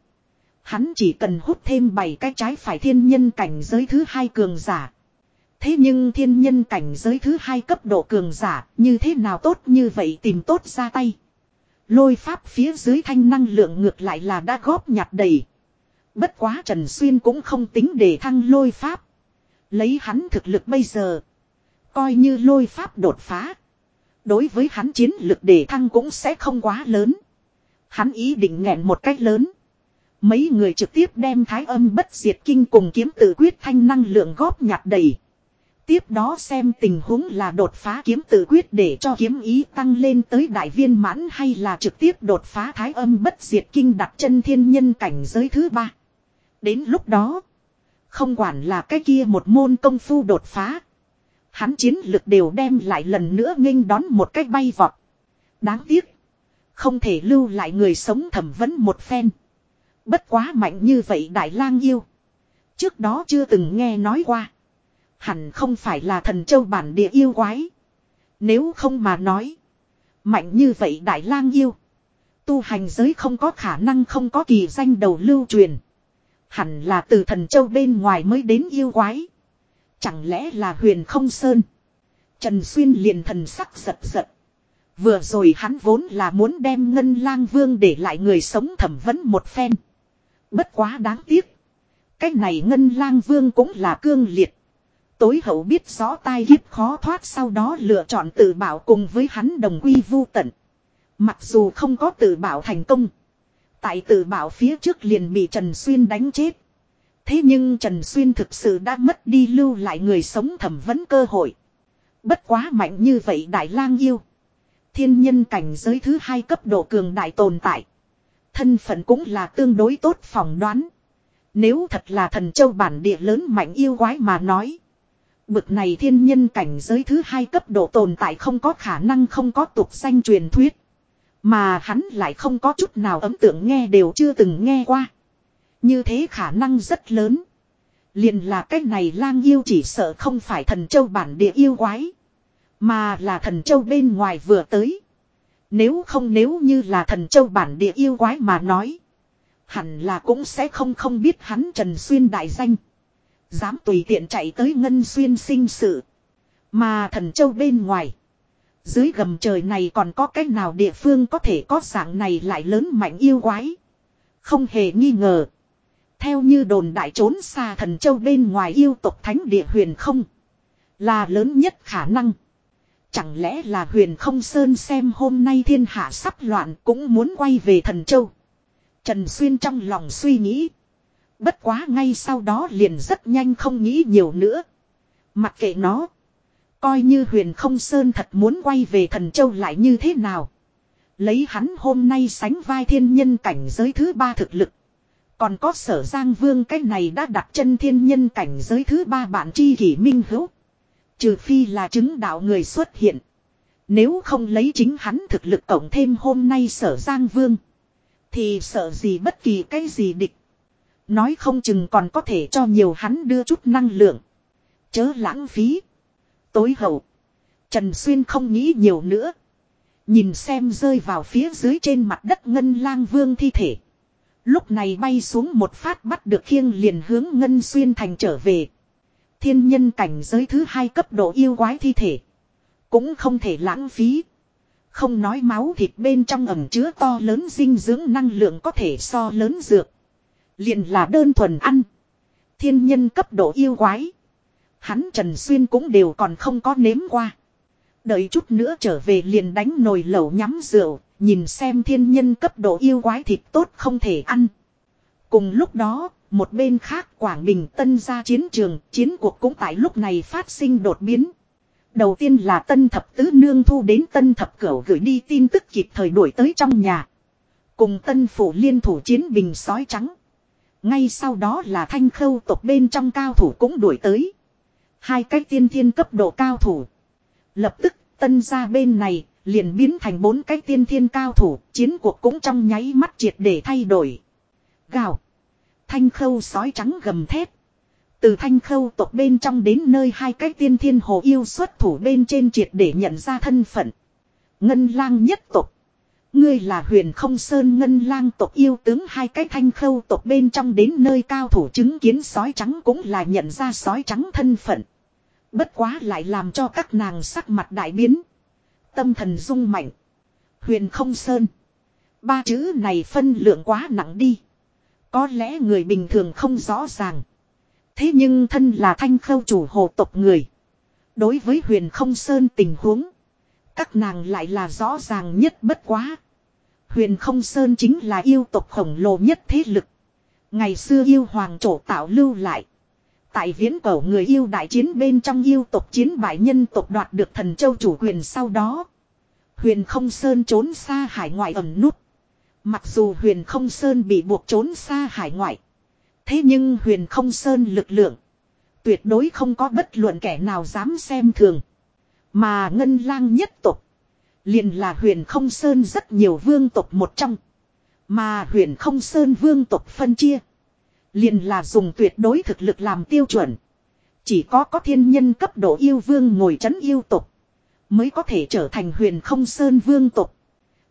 Hắn chỉ cần hút thêm 7 cái trái phải thiên nhân cảnh giới thứ hai cường giả. Thế nhưng thiên nhân cảnh giới thứ hai cấp độ cường giả như thế nào tốt như vậy tìm tốt ra tay. Lôi pháp phía dưới thanh năng lượng ngược lại là đã góp nhặt đầy. Bất quá Trần Xuyên cũng không tính để thăng lôi pháp. Lấy hắn thực lực bây giờ. Coi như lôi pháp đột phá. Đối với hắn chiến lực để thăng cũng sẽ không quá lớn. Hắn ý định nghẹn một cách lớn. Mấy người trực tiếp đem thái âm bất diệt kinh cùng kiếm tự quyết thanh năng lượng góp nhặt đầy. Tiếp đó xem tình huống là đột phá kiếm tự quyết để cho kiếm ý tăng lên tới đại viên mãn hay là trực tiếp đột phá thái âm bất diệt kinh đặt chân thiên nhân cảnh giới thứ ba. Đến lúc đó, không quản là cái kia một môn công phu đột phá. Hắn chiến lực đều đem lại lần nữa nghênh đón một cách bay vọt. Đáng tiếc. Không thể lưu lại người sống thẩm vấn một phen. Bất quá mạnh như vậy đại lang yêu. Trước đó chưa từng nghe nói qua. Hẳn không phải là thần châu bản địa yêu quái. Nếu không mà nói. Mạnh như vậy đại lang yêu. Tu hành giới không có khả năng không có kỳ danh đầu lưu truyền. Hẳn là từ thần châu bên ngoài mới đến yêu quái. Chẳng lẽ là huyền không sơn. Trần Xuyên liền thần sắc giật giật. Vừa rồi hắn vốn là muốn đem ngân lang vương để lại người sống thẩm vấn một phen. Bất quá đáng tiếc. Cái này ngân lang vương cũng là cương liệt. Tối hậu biết rõ tai hiếp khó thoát sau đó lựa chọn tự bảo cùng với hắn đồng quy vu tận. Mặc dù không có tự bảo thành công. Tại tự bảo phía trước liền bị Trần Xuyên đánh chết. Thế nhưng Trần Xuyên thực sự đã mất đi lưu lại người sống thẩm vấn cơ hội. Bất quá mạnh như vậy Đại lang yêu. Thiên nhân cảnh giới thứ hai cấp độ cường đại tồn tại. Thân phận cũng là tương đối tốt phỏng đoán. Nếu thật là thần châu bản địa lớn mạnh yêu quái mà nói. Bực này thiên nhân cảnh giới thứ hai cấp độ tồn tại không có khả năng không có tục danh truyền thuyết. Mà hắn lại không có chút nào ấm tượng nghe đều chưa từng nghe qua. Như thế khả năng rất lớn. Liền là cái này lang yêu chỉ sợ không phải thần châu bản địa yêu quái. Mà là thần châu bên ngoài vừa tới. Nếu không nếu như là thần châu bản địa yêu quái mà nói. Hẳn là cũng sẽ không không biết hắn Trần Xuyên đại danh. Dám tùy tiện chạy tới Ngân Xuyên sinh sự. Mà thần châu bên ngoài. Dưới gầm trời này còn có cách nào địa phương có thể có dạng này lại lớn mạnh yêu quái. Không hề nghi ngờ. Theo như đồn đại trốn xa thần châu bên ngoài yêu tộc thánh địa huyền không. Là lớn nhất khả năng. Chẳng lẽ là huyền không sơn xem hôm nay thiên hạ sắp loạn cũng muốn quay về thần châu. Trần Xuyên trong lòng suy nghĩ. Bất quá ngay sau đó liền rất nhanh không nghĩ nhiều nữa. Mặc kệ nó. Coi như huyền không sơn thật muốn quay về thần châu lại như thế nào. Lấy hắn hôm nay sánh vai thiên nhân cảnh giới thứ ba thực lực. Còn có sở giang vương cái này đã đặt chân thiên nhân cảnh giới thứ ba bạn chi kỷ minh hữu. Trừ phi là chứng đạo người xuất hiện. Nếu không lấy chính hắn thực lực cộng thêm hôm nay sở giang vương. Thì sợ gì bất kỳ cái gì địch. Nói không chừng còn có thể cho nhiều hắn đưa chút năng lượng. Chớ lãng phí. Tối hậu. Trần Xuyên không nghĩ nhiều nữa. Nhìn xem rơi vào phía dưới trên mặt đất ngân lang vương thi thể. Lúc này bay xuống một phát bắt được khiêng liền hướng ngân xuyên thành trở về. Thiên nhân cảnh giới thứ hai cấp độ yêu quái thi thể. Cũng không thể lãng phí. Không nói máu thịt bên trong ẩm chứa to lớn dinh dưỡng năng lượng có thể so lớn dược. Liền là đơn thuần ăn. Thiên nhân cấp độ yêu quái. Hắn Trần Xuyên cũng đều còn không có nếm qua. Đợi chút nữa trở về liền đánh nồi lẩu nhắm rượu, nhìn xem thiên nhân cấp độ yêu quái thịt tốt không thể ăn. Cùng lúc đó, một bên khác Quảng Bình Tân ra chiến trường, chiến cuộc cũng tại lúc này phát sinh đột biến. Đầu tiên là Tân Thập Tứ Nương Thu đến Tân Thập Cửu gửi đi tin tức kịp thời đuổi tới trong nhà. Cùng Tân Phủ liên thủ chiến bình sói trắng. Ngay sau đó là thanh khâu tộc bên trong cao thủ cũng đuổi tới. Hai cái tiên thiên cấp độ cao thủ. Lập tức, tân ra bên này liền biến thành bốn cái tiên thiên cao thủ. Chiến cuộc cũng trong nháy mắt triệt để thay đổi. Gào. Thanh khâu sói trắng gầm thét. Từ thanh khâu tộc bên trong đến nơi hai cái tiên thiên hồ yêu xuất thủ bên trên triệt để nhận ra thân phận. Ngân lang nhất tộc. Ngươi là huyền không sơn ngân lang tộc yêu tướng hai cái thanh khâu tộc bên trong đến nơi cao thủ chứng kiến sói trắng cũng là nhận ra sói trắng thân phận. Bất quá lại làm cho các nàng sắc mặt đại biến. Tâm thần rung mạnh. Huyền không sơn. Ba chữ này phân lượng quá nặng đi. Có lẽ người bình thường không rõ ràng. Thế nhưng thân là thanh khâu chủ hộ tộc người. Đối với huyền không sơn tình huống. Các nàng lại là rõ ràng nhất bất quá. Huyền không sơn chính là yêu tộc khổng lồ nhất thế lực. Ngày xưa yêu hoàng trổ tạo lưu lại. Tại viễn cổ người yêu đại chiến bên trong yêu tộc chiến bại nhân tộc đoạt được thần châu chủ quyền sau đó. Huyền không sơn trốn xa hải ngoại ẩn nút. Mặc dù huyền không sơn bị buộc trốn xa hải ngoại. Thế nhưng huyền không sơn lực lượng. Tuyệt đối không có bất luận kẻ nào dám xem thường. Mà ngân lang nhất tộc. Liền là huyền không sơn rất nhiều vương tộc một trong. Mà huyền không sơn vương tộc phân chia. Liền là dùng tuyệt đối thực lực làm tiêu chuẩn. Chỉ có có thiên nhân cấp độ yêu vương ngồi chấn yêu tộc. Mới có thể trở thành huyền không sơn vương tộc.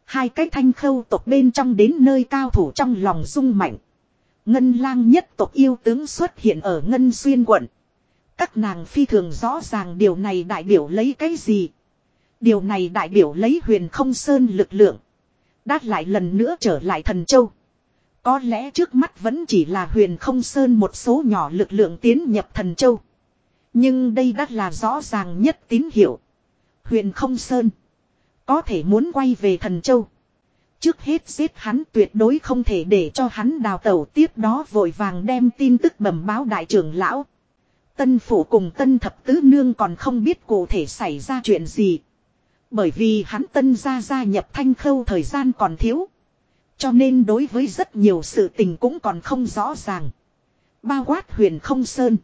Hai cái thanh khâu tộc bên trong đến nơi cao thủ trong lòng rung mạnh. Ngân lang nhất tộc yêu tướng xuất hiện ở Ngân Xuyên quận. Các nàng phi thường rõ ràng điều này đại biểu lấy cái gì. Điều này đại biểu lấy huyền không sơn lực lượng. Đát lại lần nữa trở lại thần châu. Có lẽ trước mắt vẫn chỉ là huyền không sơn một số nhỏ lực lượng tiến nhập thần châu. Nhưng đây đã là rõ ràng nhất tín hiệu. Huyền không sơn. Có thể muốn quay về thần châu. Trước hết giết hắn tuyệt đối không thể để cho hắn đào tẩu tiếp đó vội vàng đem tin tức bẩm báo đại trưởng lão. Tân phủ cùng tân thập tứ nương còn không biết cụ thể xảy ra chuyện gì. Bởi vì hắn tân gia gia nhập thanh khâu thời gian còn thiếu. Cho nên đối với rất nhiều sự tình cũng còn không rõ ràng. Bao quát huyền không sơn.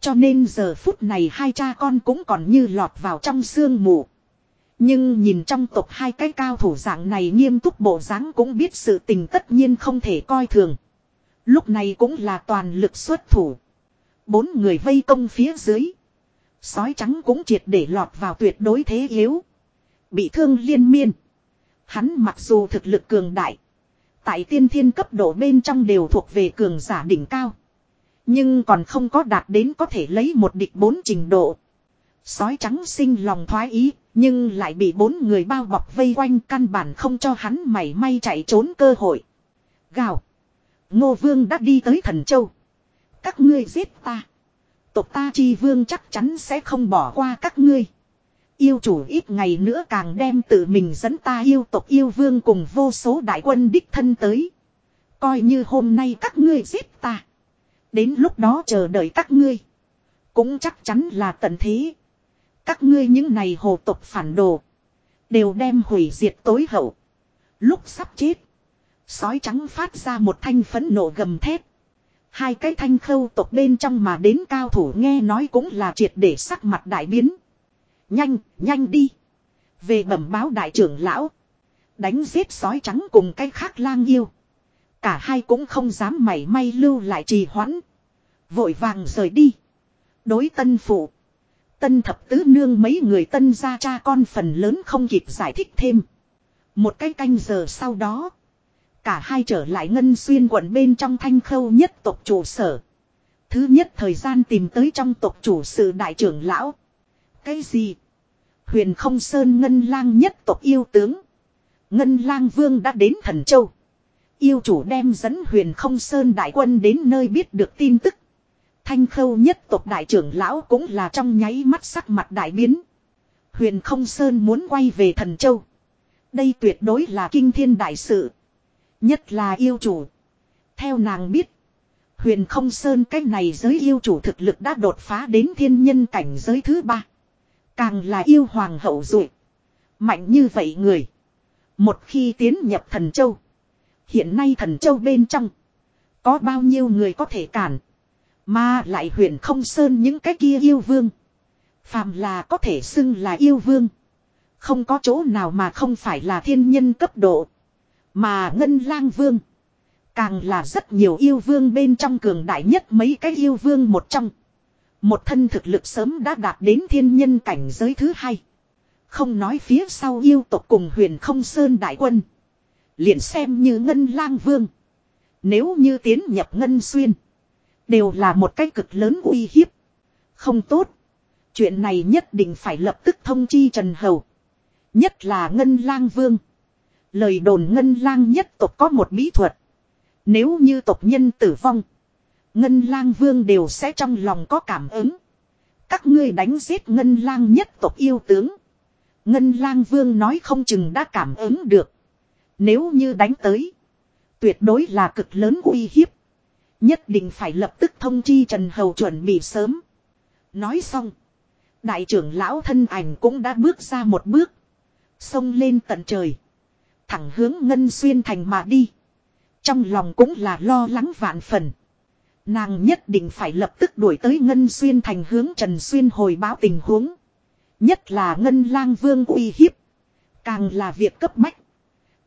Cho nên giờ phút này hai cha con cũng còn như lọt vào trong sương mù. Nhưng nhìn trong tộc hai cái cao thủ dạng này nghiêm túc bộ dáng cũng biết sự tình tất nhiên không thể coi thường. Lúc này cũng là toàn lực xuất thủ. Bốn người vây công phía dưới. Sói trắng cũng triệt để lọt vào tuyệt đối thế yếu. Bị thương liên miên. Hắn mặc dù thực lực cường đại. Tại tiên thiên cấp độ bên trong đều thuộc về cường giả đỉnh cao. Nhưng còn không có đạt đến có thể lấy một địch bốn trình độ. Sói trắng sinh lòng thoái ý, nhưng lại bị bốn người bao bọc vây quanh căn bản không cho hắn mảy may chạy trốn cơ hội. Gào. Ngô vương đã đi tới thần châu. Các ngươi giết ta. Tộc ta chi vương chắc chắn sẽ không bỏ qua các ngươi. Yêu chủ ít ngày nữa càng đem tự mình dẫn ta yêu tộc yêu vương cùng vô số đại quân đích thân tới. Coi như hôm nay các ngươi giết ta. Đến lúc đó chờ đợi các ngươi. Cũng chắc chắn là tận thế. Các ngươi những này hồ tộc phản đồ. Đều đem hủy diệt tối hậu. Lúc sắp chết. Sói trắng phát ra một thanh phấn nộ gầm thét. Hai cái thanh khâu tộc bên trong mà đến cao thủ nghe nói cũng là triệt để sắc mặt đại biến. Nhanh, nhanh đi. Về bẩm báo đại trưởng lão. Đánh giết sói trắng cùng cái khác lang yêu. Cả hai cũng không dám mảy may lưu lại trì hoãn. Vội vàng rời đi. Đối tân phụ. Tân thập tứ nương mấy người tân gia cha con phần lớn không kịp giải thích thêm. Một cái canh giờ sau đó. Cả hai trở lại ngân xuyên quận bên trong thanh khâu nhất tộc chủ sở. Thứ nhất thời gian tìm tới trong tộc chủ sự đại trưởng lão. Cái gì? Huyền không sơn ngân lang nhất tộc yêu tướng. Ngân lang vương đã đến thần châu. Yêu chủ đem dẫn huyền không sơn đại quân đến nơi biết được tin tức. Thanh khâu nhất tộc đại trưởng lão cũng là trong nháy mắt sắc mặt đại biến. Huyền không sơn muốn quay về thần châu. Đây tuyệt đối là kinh thiên đại sự. Nhất là yêu chủ. Theo nàng biết. Huyền không sơn cách này giới yêu chủ thực lực đã đột phá đến thiên nhân cảnh giới thứ ba. Càng là yêu hoàng hậu rụi Mạnh như vậy người. Một khi tiến nhập thần châu. Hiện nay thần châu bên trong. Có bao nhiêu người có thể cản. Mà lại huyền không sơn những cái kia yêu vương. Phàm là có thể xưng là yêu vương. Không có chỗ nào mà không phải là thiên nhân cấp độ. Mà ngân lang vương. Càng là rất nhiều yêu vương bên trong cường đại nhất mấy cái yêu vương một trong. Một thân thực lực sớm đã đạt đến thiên nhân cảnh giới thứ hai. Không nói phía sau yêu tộc cùng huyền không sơn đại quân. Liền xem như ngân lang vương. Nếu như tiến nhập ngân xuyên. Đều là một cái cực lớn uy hiếp. Không tốt. Chuyện này nhất định phải lập tức thông chi Trần Hầu. Nhất là ngân lang vương. Lời đồn ngân lang nhất tộc có một bí thuật. Nếu như tộc nhân tử vong. Ngân lang vương đều sẽ trong lòng có cảm ứng. Các ngươi đánh giết ngân lang nhất tộc yêu tướng. Ngân lang vương nói không chừng đã cảm ứng được. Nếu như đánh tới. Tuyệt đối là cực lớn uy hiếp. Nhất định phải lập tức thông chi Trần Hầu chuẩn bị sớm. Nói xong. Đại trưởng lão thân ảnh cũng đã bước ra một bước. Xông lên tận trời. Thẳng hướng Ngân Xuyên Thành mà đi. Trong lòng cũng là lo lắng vạn phần. Nàng nhất định phải lập tức đuổi tới Ngân Xuyên Thành hướng Trần Xuyên hồi báo tình huống. Nhất là Ngân Lang Vương uy hiếp. Càng là việc cấp bách.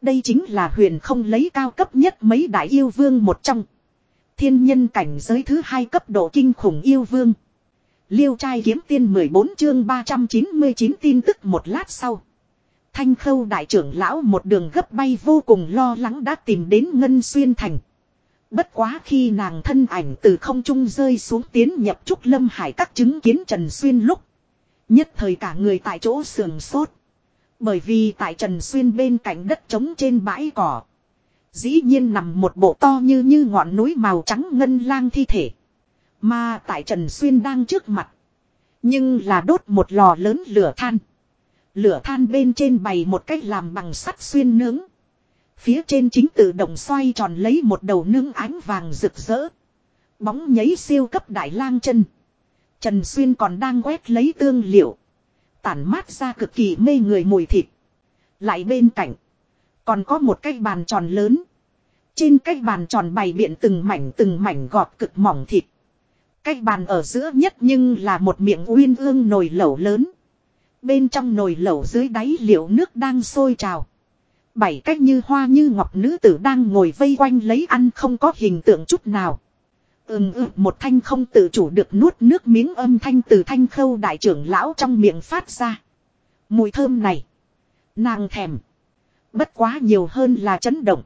Đây chính là huyền không lấy cao cấp nhất mấy đại yêu vương một trong. Thiên nhân cảnh giới thứ hai cấp độ kinh khủng yêu vương. Liêu trai kiếm tiên 14 chương 399 tin tức một lát sau. Thanh khâu đại trưởng lão một đường gấp bay vô cùng lo lắng đã tìm đến Ngân Xuyên Thành. Bất quá khi nàng thân ảnh từ không trung rơi xuống tiến nhập trúc lâm hải các chứng kiến Trần Xuyên lúc. Nhất thời cả người tại chỗ sườn sốt. Bởi vì tại Trần Xuyên bên cạnh đất trống trên bãi cỏ. Dĩ nhiên nằm một bộ to như như ngọn núi màu trắng ngân lang thi thể. Mà tại Trần Xuyên đang trước mặt. Nhưng là đốt một lò lớn lửa than. Lửa than bên trên bày một cách làm bằng sắt xuyên nướng. Phía trên chính tự động xoay tròn lấy một đầu nướng ánh vàng rực rỡ. Bóng nháy siêu cấp đại lang chân. Trần Xuyên còn đang quét lấy tương liệu. Tản mát ra cực kỳ mê người mùi thịt. Lại bên cạnh. Còn có một cái bàn tròn lớn. Trên cái bàn tròn bày biện từng mảnh từng mảnh gọt cực mỏng thịt. Cái bàn ở giữa nhất nhưng là một miệng uyên ương nồi lẩu lớn. Bên trong nồi lẩu dưới đáy liệu nước đang sôi trào. Bảy cách như hoa như ngọc nữ tử đang ngồi vây quanh lấy ăn không có hình tượng chút nào. Ừm ừ, một thanh không tự chủ được nuốt nước miếng âm thanh từ thanh khâu đại trưởng lão trong miệng phát ra. Mùi thơm này. Nàng thèm. Bất quá nhiều hơn là chấn động.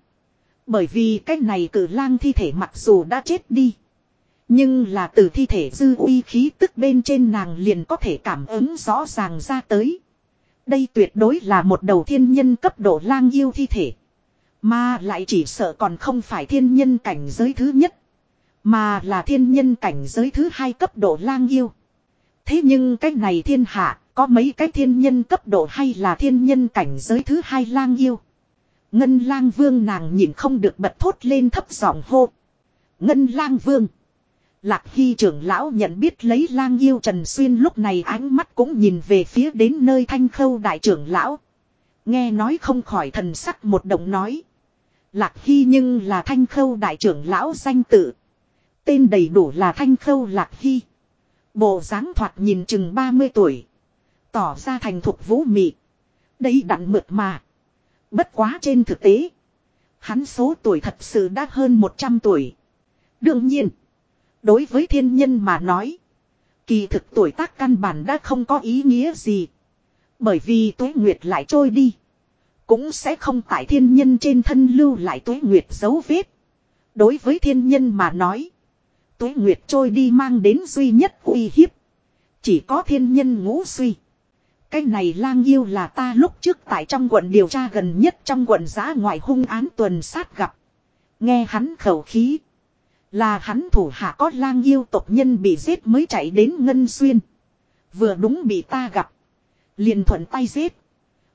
Bởi vì cái này cử lang thi thể mặc dù đã chết đi. Nhưng là từ thi thể dư uy khí tức bên trên nàng liền có thể cảm ứng rõ ràng ra tới. Đây tuyệt đối là một đầu thiên nhân cấp độ lang yêu thi thể. Mà lại chỉ sợ còn không phải thiên nhân cảnh giới thứ nhất. Mà là thiên nhân cảnh giới thứ hai cấp độ lang yêu. Thế nhưng cái này thiên hạ, có mấy cái thiên nhân cấp độ hay là thiên nhân cảnh giới thứ hai lang yêu. Ngân lang vương nàng nhìn không được bật thốt lên thấp giọng hô. Ngân lang vương. Lạc Hy trưởng lão nhận biết lấy lang yêu Trần Xuyên lúc này ánh mắt cũng nhìn về phía đến nơi thanh khâu đại trưởng lão. Nghe nói không khỏi thần sắc một động nói. Lạc Hy nhưng là thanh khâu đại trưởng lão danh tự. Tên đầy đủ là thanh khâu Lạc Hy. Bộ dáng thoạt nhìn chừng 30 tuổi. Tỏ ra thành thục vũ mị. Đây đặn mượt mà. Bất quá trên thực tế. Hắn số tuổi thật sự đã hơn 100 tuổi. Đương nhiên. Đối với thiên nhân mà nói. Kỳ thực tuổi tác căn bản đã không có ý nghĩa gì. Bởi vì tuế nguyệt lại trôi đi. Cũng sẽ không tại thiên nhân trên thân lưu lại tuế nguyệt dấu vết. Đối với thiên nhân mà nói. Tuế nguyệt trôi đi mang đến duy nhất uy hiếp. Chỉ có thiên nhân ngũ suy. Cái này lang yêu là ta lúc trước tại trong quận điều tra gần nhất trong quận giá ngoại hung án tuần sát gặp. Nghe hắn khẩu khí. Là hắn thủ hạ có lang yêu tộc nhân bị giết mới chạy đến Ngân Xuyên. Vừa đúng bị ta gặp. Liền thuận tay giết.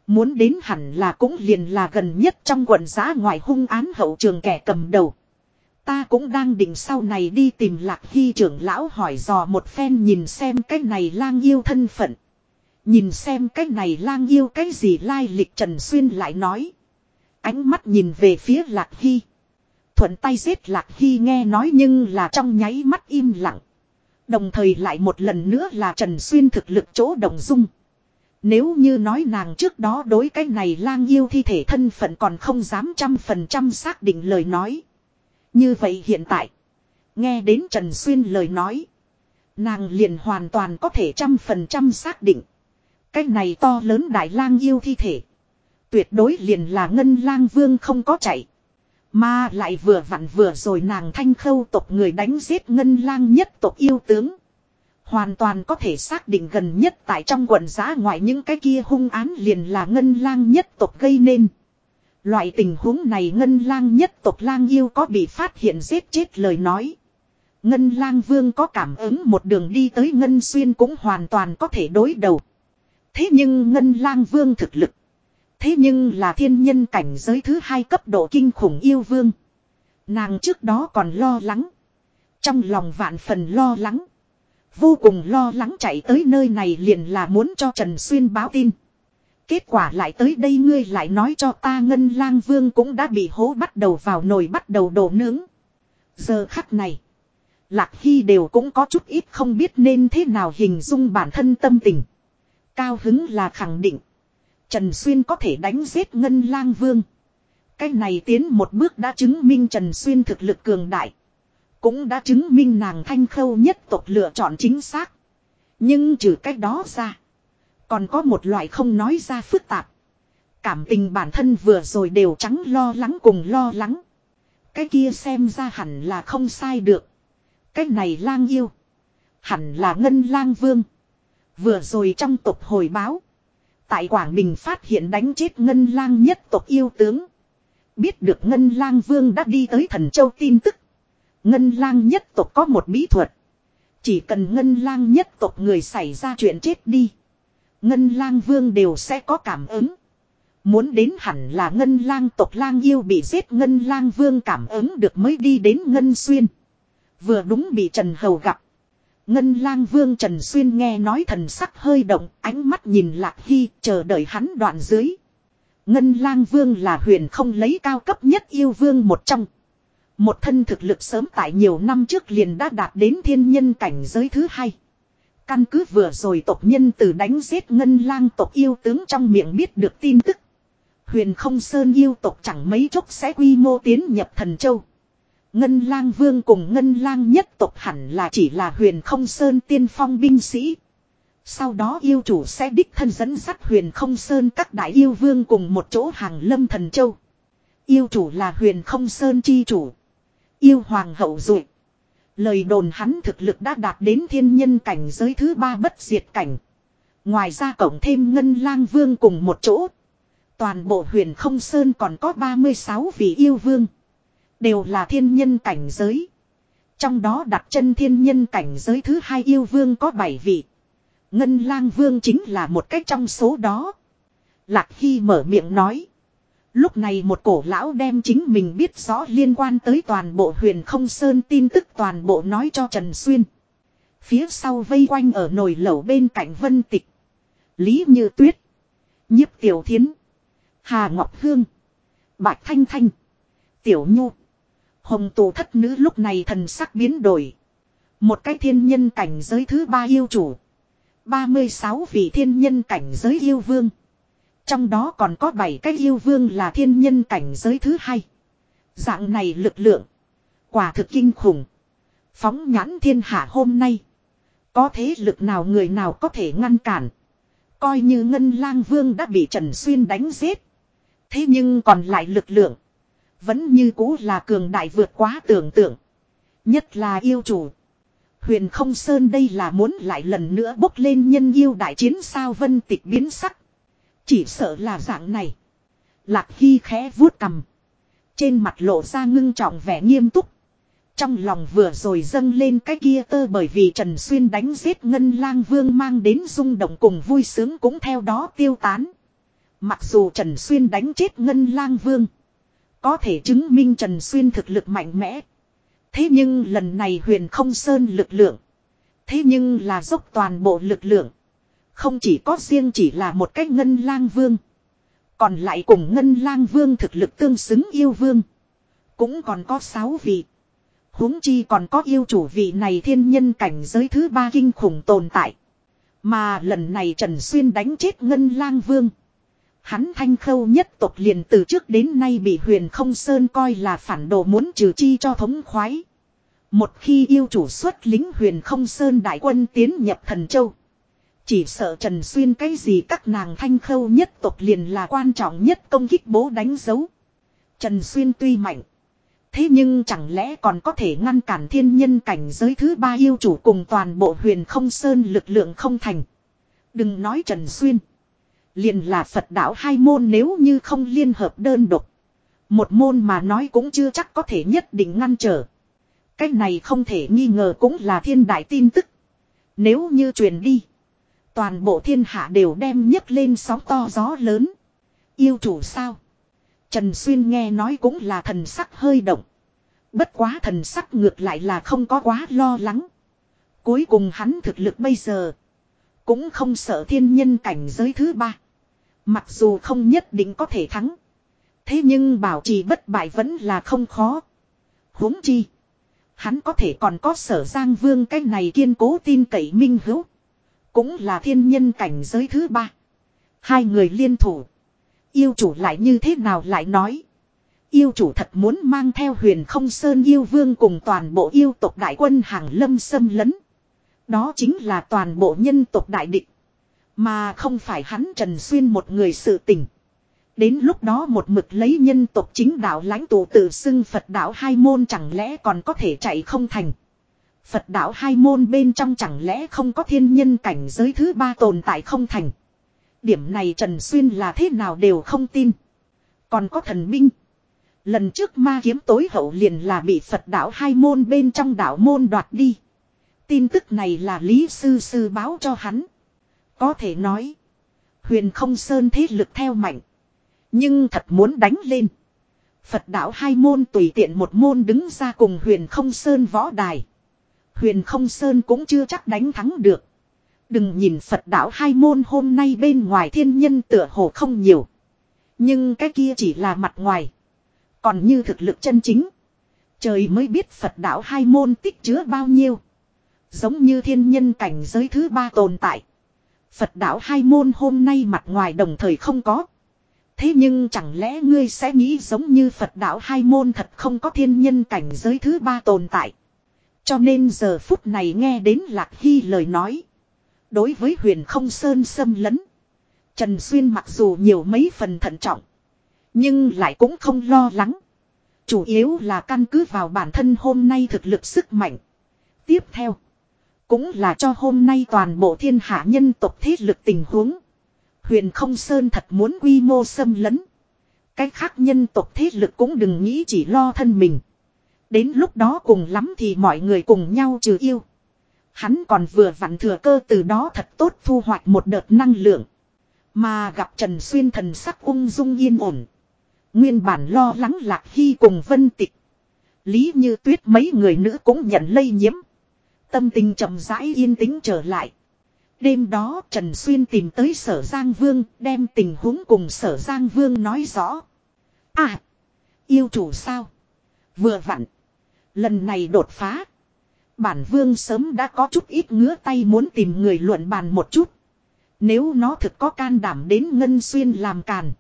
Muốn đến hẳn là cũng liền là gần nhất trong quận giá ngoại hung án hậu trường kẻ cầm đầu. Ta cũng đang định sau này đi tìm lạc hy trưởng lão hỏi dò một phen nhìn xem cái này lang yêu thân phận. Nhìn xem cái này lang yêu cái gì lai lịch Trần Xuyên lại nói. Ánh mắt nhìn về phía lạc hy. Thuận tay giết lạc khi nghe nói nhưng là trong nháy mắt im lặng. Đồng thời lại một lần nữa là Trần Xuyên thực lực chỗ đồng dung. Nếu như nói nàng trước đó đối cái này lang yêu thi thể thân phận còn không dám trăm phần trăm xác định lời nói. Như vậy hiện tại, nghe đến Trần Xuyên lời nói, nàng liền hoàn toàn có thể trăm phần trăm xác định. Cái này to lớn đại lang yêu thi thể. Tuyệt đối liền là ngân lang vương không có chạy. Mà lại vừa vặn vừa rồi nàng thanh khâu tộc người đánh giết ngân lang nhất tộc yêu tướng. Hoàn toàn có thể xác định gần nhất tại trong quận giá ngoại những cái kia hung án liền là ngân lang nhất tộc gây nên. Loại tình huống này ngân lang nhất tộc lang yêu có bị phát hiện giết chết lời nói. Ngân lang vương có cảm ứng một đường đi tới ngân xuyên cũng hoàn toàn có thể đối đầu. Thế nhưng ngân lang vương thực lực. Thế nhưng là thiên nhân cảnh giới thứ hai cấp độ kinh khủng yêu vương. Nàng trước đó còn lo lắng. Trong lòng vạn phần lo lắng. Vô cùng lo lắng chạy tới nơi này liền là muốn cho Trần Xuyên báo tin. Kết quả lại tới đây ngươi lại nói cho ta ngân lang vương cũng đã bị hố bắt đầu vào nồi bắt đầu đổ nướng. Giờ khắc này. Lạc Hy đều cũng có chút ít không biết nên thế nào hình dung bản thân tâm tình. Cao hứng là khẳng định. Trần Xuyên có thể đánh giết ngân lang vương. Cái này tiến một bước đã chứng minh Trần Xuyên thực lực cường đại. Cũng đã chứng minh nàng thanh khâu nhất tộc lựa chọn chính xác. Nhưng trừ cách đó ra. Còn có một loại không nói ra phức tạp. Cảm tình bản thân vừa rồi đều trắng lo lắng cùng lo lắng. Cái kia xem ra hẳn là không sai được. Cái này lang yêu. Hẳn là ngân lang vương. Vừa rồi trong tộc hồi báo. Tại Quảng Bình phát hiện đánh chết ngân lang nhất tộc yêu tướng. Biết được ngân lang vương đã đi tới thần châu tin tức. Ngân lang nhất tộc có một bí thuật. Chỉ cần ngân lang nhất tộc người xảy ra chuyện chết đi. Ngân lang vương đều sẽ có cảm ứng. Muốn đến hẳn là ngân lang tộc lang yêu bị giết, ngân lang vương cảm ứng được mới đi đến ngân xuyên. Vừa đúng bị Trần Hầu gặp. Ngân lang vương Trần Xuyên nghe nói thần sắc hơi động, ánh mắt nhìn Lạc Hy, chờ đợi hắn đoạn dưới. Ngân lang vương là huyền không lấy cao cấp nhất yêu vương một trong. Một thân thực lực sớm tại nhiều năm trước liền đã đạt đến thiên nhân cảnh giới thứ hai. Căn cứ vừa rồi tộc nhân từ đánh giết ngân lang tộc yêu tướng trong miệng biết được tin tức. Huyền không sơn yêu tộc chẳng mấy chốc sẽ quy mô tiến nhập thần châu. Ngân lang vương cùng ngân lang nhất tộc hẳn là chỉ là huyền không sơn tiên phong binh sĩ. Sau đó yêu chủ sẽ đích thân dẫn dắt huyền không sơn các đại yêu vương cùng một chỗ hàng lâm thần châu. Yêu chủ là huyền không sơn chi chủ. Yêu hoàng hậu dụ. Lời đồn hắn thực lực đã đạt đến thiên nhân cảnh giới thứ ba bất diệt cảnh. Ngoài ra cộng thêm ngân lang vương cùng một chỗ. Toàn bộ huyền không sơn còn có 36 vị yêu vương. Đều là thiên nhân cảnh giới. Trong đó đặt chân thiên nhân cảnh giới thứ hai yêu vương có bảy vị. Ngân lang vương chính là một cách trong số đó. Lạc Hy mở miệng nói. Lúc này một cổ lão đem chính mình biết rõ liên quan tới toàn bộ huyền không sơn tin tức toàn bộ nói cho Trần Xuyên. Phía sau vây quanh ở nồi lẩu bên cạnh vân tịch. Lý Như Tuyết. Nhiếp Tiểu Thiến. Hà Ngọc Hương. Bạch Thanh Thanh. Tiểu Nhu. Hồng tù thất nữ lúc này thần sắc biến đổi. Một cái thiên nhân cảnh giới thứ ba yêu chủ. 36 vị thiên nhân cảnh giới yêu vương. Trong đó còn có 7 cái yêu vương là thiên nhân cảnh giới thứ hai. Dạng này lực lượng. Quả thực kinh khủng. Phóng nhãn thiên hạ hôm nay. Có thế lực nào người nào có thể ngăn cản. Coi như Ngân lang vương đã bị Trần Xuyên đánh giết. Thế nhưng còn lại lực lượng. Vẫn như cũ là cường đại vượt quá tưởng tượng. Nhất là yêu chủ. Huyền không sơn đây là muốn lại lần nữa bốc lên nhân yêu đại chiến sao vân tịch biến sắc. Chỉ sợ là dạng này. Lạc Hy khẽ vuốt cầm. Trên mặt lộ ra ngưng trọng vẻ nghiêm túc. Trong lòng vừa rồi dâng lên cái kia tơ bởi vì Trần Xuyên đánh giết Ngân Lang Vương mang đến rung động cùng vui sướng cũng theo đó tiêu tán. Mặc dù Trần Xuyên đánh chết Ngân Lang Vương. Có thể chứng minh Trần Xuyên thực lực mạnh mẽ. Thế nhưng lần này huyền không sơn lực lượng. Thế nhưng là dốc toàn bộ lực lượng. Không chỉ có riêng chỉ là một cách ngân lang vương. Còn lại cùng ngân lang vương thực lực tương xứng yêu vương. Cũng còn có sáu vị. huống chi còn có yêu chủ vị này thiên nhân cảnh giới thứ ba kinh khủng tồn tại. Mà lần này Trần Xuyên đánh chết ngân lang vương. Hắn thanh khâu nhất tộc liền từ trước đến nay bị huyền không sơn coi là phản đồ muốn trừ chi cho thống khoái. Một khi yêu chủ xuất lính huyền không sơn đại quân tiến nhập thần châu. Chỉ sợ Trần Xuyên cái gì các nàng thanh khâu nhất tộc liền là quan trọng nhất công kích bố đánh dấu. Trần Xuyên tuy mạnh. Thế nhưng chẳng lẽ còn có thể ngăn cản thiên nhân cảnh giới thứ ba yêu chủ cùng toàn bộ huyền không sơn lực lượng không thành. Đừng nói Trần Xuyên. Liền là Phật đạo hai môn nếu như không liên hợp đơn độc. Một môn mà nói cũng chưa chắc có thể nhất định ngăn trở. Cái này không thể nghi ngờ cũng là thiên đại tin tức. Nếu như truyền đi. Toàn bộ thiên hạ đều đem nhấc lên sóng to gió lớn. Yêu chủ sao? Trần Xuyên nghe nói cũng là thần sắc hơi động. Bất quá thần sắc ngược lại là không có quá lo lắng. Cuối cùng hắn thực lực bây giờ. Cũng không sợ thiên nhân cảnh giới thứ ba. Mặc dù không nhất định có thể thắng. Thế nhưng bảo trì bất bại vẫn là không khó. huống chi. Hắn có thể còn có sở giang vương cái này kiên cố tin cậy minh hữu. Cũng là thiên nhân cảnh giới thứ ba. Hai người liên thủ. Yêu chủ lại như thế nào lại nói. Yêu chủ thật muốn mang theo huyền không sơn yêu vương cùng toàn bộ yêu tộc đại quân hàng lâm xâm lấn. Đó chính là toàn bộ nhân tộc đại địch. Mà không phải hắn Trần Xuyên một người sự tình. Đến lúc đó một mực lấy nhân tộc chính đạo lãnh tụ tự xưng Phật đạo hai môn chẳng lẽ còn có thể chạy không thành. Phật đạo hai môn bên trong chẳng lẽ không có thiên nhân cảnh giới thứ ba tồn tại không thành. Điểm này Trần Xuyên là thế nào đều không tin. Còn có thần minh. Lần trước ma kiếm tối hậu liền là bị Phật đạo hai môn bên trong đạo môn đoạt đi. Tin tức này là Lý Sư Sư báo cho hắn. Có thể nói. Huyền không sơn thế lực theo mạnh. Nhưng thật muốn đánh lên. Phật đạo hai môn tùy tiện một môn đứng ra cùng huyền không sơn võ đài. Huyền không sơn cũng chưa chắc đánh thắng được. Đừng nhìn Phật đạo hai môn hôm nay bên ngoài thiên nhân tựa hồ không nhiều. Nhưng cái kia chỉ là mặt ngoài. Còn như thực lực chân chính. Trời mới biết Phật đạo hai môn tích chứa bao nhiêu. Giống như thiên nhân cảnh giới thứ ba tồn tại. Phật đạo hai môn hôm nay mặt ngoài đồng thời không có. Thế nhưng chẳng lẽ ngươi sẽ nghĩ giống như Phật đạo hai môn thật không có thiên nhân cảnh giới thứ ba tồn tại. Cho nên giờ phút này nghe đến Lạc Hy lời nói. Đối với huyền không sơn xâm lấn. Trần Xuyên mặc dù nhiều mấy phần thận trọng. Nhưng lại cũng không lo lắng. Chủ yếu là căn cứ vào bản thân hôm nay thực lực sức mạnh. Tiếp theo. Cũng là cho hôm nay toàn bộ thiên hạ nhân tộc thế lực tình huống. Huyền không sơn thật muốn quy mô xâm lấn. Cái khác nhân tộc thế lực cũng đừng nghĩ chỉ lo thân mình. Đến lúc đó cùng lắm thì mọi người cùng nhau trừ yêu. Hắn còn vừa vặn thừa cơ từ đó thật tốt thu hoạch một đợt năng lượng. Mà gặp Trần Xuyên thần sắc ung dung yên ổn. Nguyên bản lo lắng lạc hy cùng vân tịch. Lý như tuyết mấy người nữ cũng nhận lây nhiễm. Tâm tình chậm rãi yên tĩnh trở lại. Đêm đó, Trần Xuyên tìm tới sở Giang Vương, đem tình huống cùng sở Giang Vương nói rõ. À! Yêu chủ sao? Vừa vặn. Lần này đột phá. Bản vương sớm đã có chút ít ngứa tay muốn tìm người luận bàn một chút. Nếu nó thực có can đảm đến Ngân Xuyên làm càn.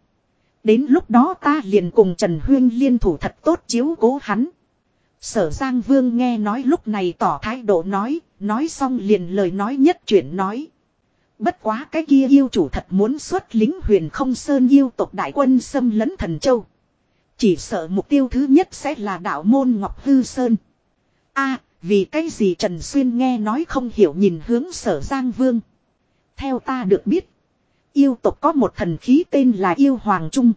Đến lúc đó ta liền cùng Trần Huyên liên thủ thật tốt chiếu cố hắn. Sở Giang Vương nghe nói lúc này tỏ thái độ nói, nói xong liền lời nói nhất chuyển nói. Bất quá cái kia yêu chủ thật muốn xuất lính huyền không sơn yêu tộc đại quân xâm lấn thần châu. Chỉ sợ mục tiêu thứ nhất sẽ là đạo môn Ngọc Hư Sơn. a vì cái gì Trần Xuyên nghe nói không hiểu nhìn hướng sở Giang Vương. Theo ta được biết. Yêu tộc có một thần khí tên là yêu hoàng trung.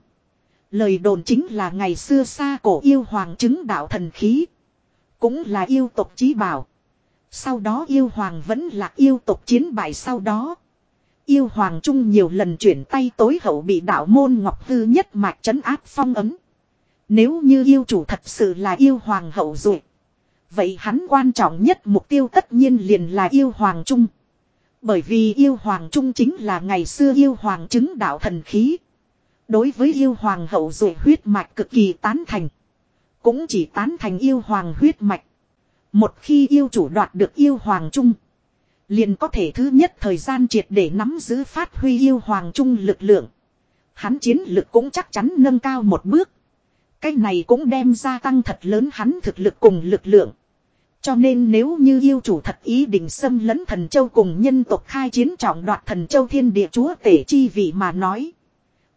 Lời đồn chính là ngày xưa xa cổ yêu hoàng chứng đạo thần khí. Cũng là yêu tộc chí bảo. Sau đó yêu hoàng vẫn là yêu tộc chiến bại sau đó. Yêu hoàng trung nhiều lần chuyển tay tối hậu bị đạo môn ngọc hư nhất mạch trấn áp phong ấm. Nếu như yêu chủ thật sự là yêu hoàng hậu rồi. Vậy hắn quan trọng nhất mục tiêu tất nhiên liền là yêu hoàng trung. Bởi vì yêu hoàng trung chính là ngày xưa yêu hoàng chứng đạo thần khí. Đối với yêu hoàng hậu rồi huyết mạch cực kỳ tán thành. Cũng chỉ tán thành yêu hoàng huyết mạch. Một khi yêu chủ đoạt được yêu hoàng trung. Liền có thể thứ nhất thời gian triệt để nắm giữ phát huy yêu hoàng trung lực lượng. Hắn chiến lực cũng chắc chắn nâng cao một bước. Cái này cũng đem gia tăng thật lớn hắn thực lực cùng lực lượng. Cho nên nếu như yêu chủ thật ý định xâm lấn thần châu cùng nhân tộc khai chiến trọng đoạt thần châu thiên địa chúa tể chi vị mà nói.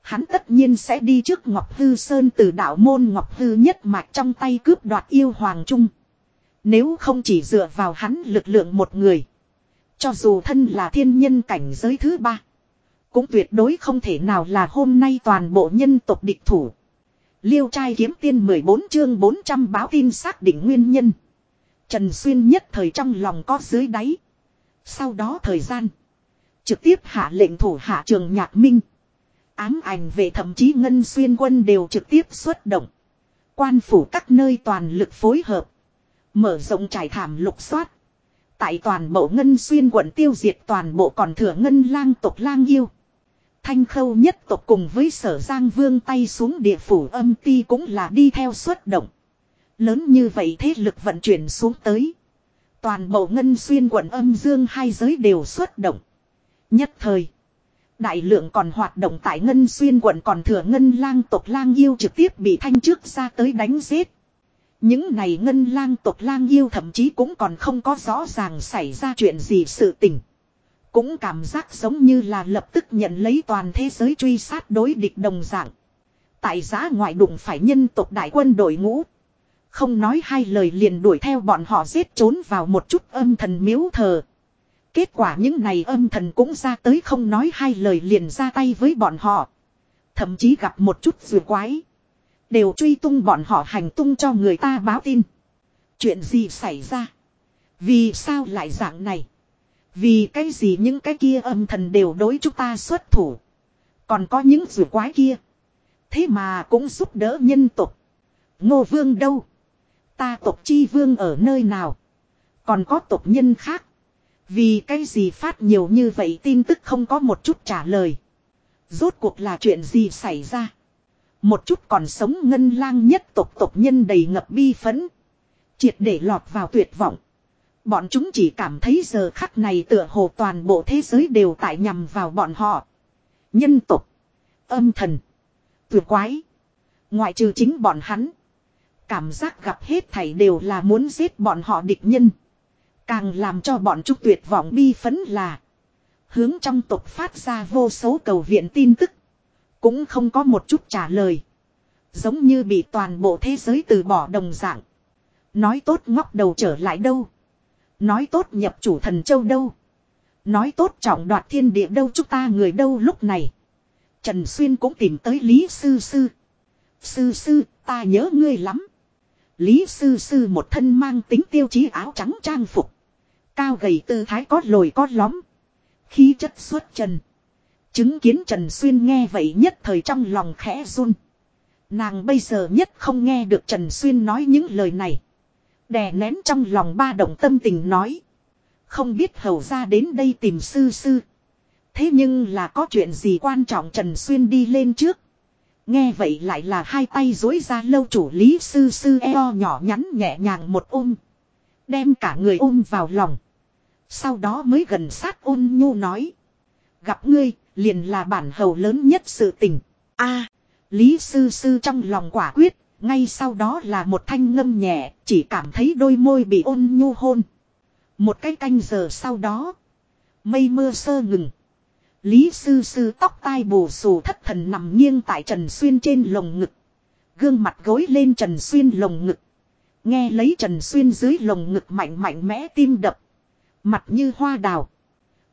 Hắn tất nhiên sẽ đi trước Ngọc Hư Sơn từ đạo môn Ngọc Hư nhất mạch trong tay cướp đoạt yêu hoàng trung. Nếu không chỉ dựa vào hắn lực lượng một người. Cho dù thân là thiên nhân cảnh giới thứ ba. Cũng tuyệt đối không thể nào là hôm nay toàn bộ nhân tộc địch thủ. Liêu trai kiếm tiên 14 chương 400 báo tin xác định nguyên nhân. Trần Xuyên nhất thời trong lòng có dưới đáy. Sau đó thời gian. Trực tiếp hạ lệnh thủ hạ trường nhạc minh. Ám ảnh về thậm chí ngân xuyên quân đều trực tiếp xuất động. Quan phủ các nơi toàn lực phối hợp. Mở rộng trải thảm lục soát. Tại toàn bộ ngân xuyên quận tiêu diệt toàn bộ còn thừa ngân lang tộc lang yêu. Thanh khâu nhất tộc cùng với sở giang vương tay xuống địa phủ âm ti cũng là đi theo xuất động. Lớn như vậy thế lực vận chuyển xuống tới. Toàn bộ ngân xuyên quận âm dương hai giới đều xuất động. Nhất thời. Đại lượng còn hoạt động tại ngân xuyên quận còn thừa ngân lang tộc lang yêu trực tiếp bị thanh trước ra tới đánh giết. Những này ngân lang tộc lang yêu thậm chí cũng còn không có rõ ràng xảy ra chuyện gì sự tình. Cũng cảm giác giống như là lập tức nhận lấy toàn thế giới truy sát đối địch đồng dạng. Tại giá ngoại đụng phải nhân tộc đại quân đội ngũ. Không nói hai lời liền đuổi theo bọn họ giết trốn vào một chút âm thần miếu thờ. Kết quả những này âm thần cũng ra tới không nói hai lời liền ra tay với bọn họ. Thậm chí gặp một chút rùa quái. Đều truy tung bọn họ hành tung cho người ta báo tin. Chuyện gì xảy ra? Vì sao lại dạng này? Vì cái gì những cái kia âm thần đều đối chúng ta xuất thủ. Còn có những rùa quái kia. Thế mà cũng giúp đỡ nhân tục. Ngô vương đâu? Ta tộc chi vương ở nơi nào? Còn có tộc nhân khác. Vì cái gì phát nhiều như vậy tin tức không có một chút trả lời. Rốt cuộc là chuyện gì xảy ra? Một chút còn sống ngân lang nhất tộc tộc nhân đầy ngập bi phấn. Triệt để lọt vào tuyệt vọng. Bọn chúng chỉ cảm thấy giờ khắc này tựa hồ toàn bộ thế giới đều tại nhằm vào bọn họ. Nhân tộc, Âm thần. Tuyệt quái. Ngoại trừ chính bọn hắn. Cảm giác gặp hết thảy đều là muốn giết bọn họ địch nhân. Càng làm cho bọn chúng tuyệt vọng bi phấn là. Hướng trong tục phát ra vô số cầu viện tin tức. Cũng không có một chút trả lời. Giống như bị toàn bộ thế giới từ bỏ đồng dạng. Nói tốt ngóc đầu trở lại đâu. Nói tốt nhập chủ thần châu đâu. Nói tốt trọng đoạt thiên địa đâu chúng ta người đâu lúc này. Trần Xuyên cũng tìm tới Lý Sư Sư. Sư Sư, ta nhớ ngươi lắm. Lý Sư Sư một thân mang tính tiêu chí áo trắng trang phục. Cao gầy tư thái có lồi có lõm. Khí chất xuất trần. Chứng kiến Trần Xuyên nghe vậy nhất thời trong lòng khẽ run. Nàng bây giờ nhất không nghe được Trần Xuyên nói những lời này. Đè nén trong lòng ba động tâm tình nói. Không biết hầu ra đến đây tìm sư sư. Thế nhưng là có chuyện gì quan trọng Trần Xuyên đi lên trước. Nghe vậy lại là hai tay dối ra lâu chủ lý sư sư eo nhỏ nhắn nhẹ nhàng một ôm. Đem cả người ôm vào lòng. Sau đó mới gần sát ôn nhu nói. Gặp ngươi, liền là bản hầu lớn nhất sự tình. a Lý sư sư trong lòng quả quyết, ngay sau đó là một thanh ngâm nhẹ, chỉ cảm thấy đôi môi bị ôn nhu hôn. Một cái canh giờ sau đó, mây mưa sơ ngừng. Lý sư sư tóc tai bù xù thất thần nằm nghiêng tại Trần Xuyên trên lồng ngực. Gương mặt gối lên Trần Xuyên lồng ngực. Nghe lấy Trần Xuyên dưới lồng ngực mạnh mạnh mẽ tim đập. Mặt như hoa đào.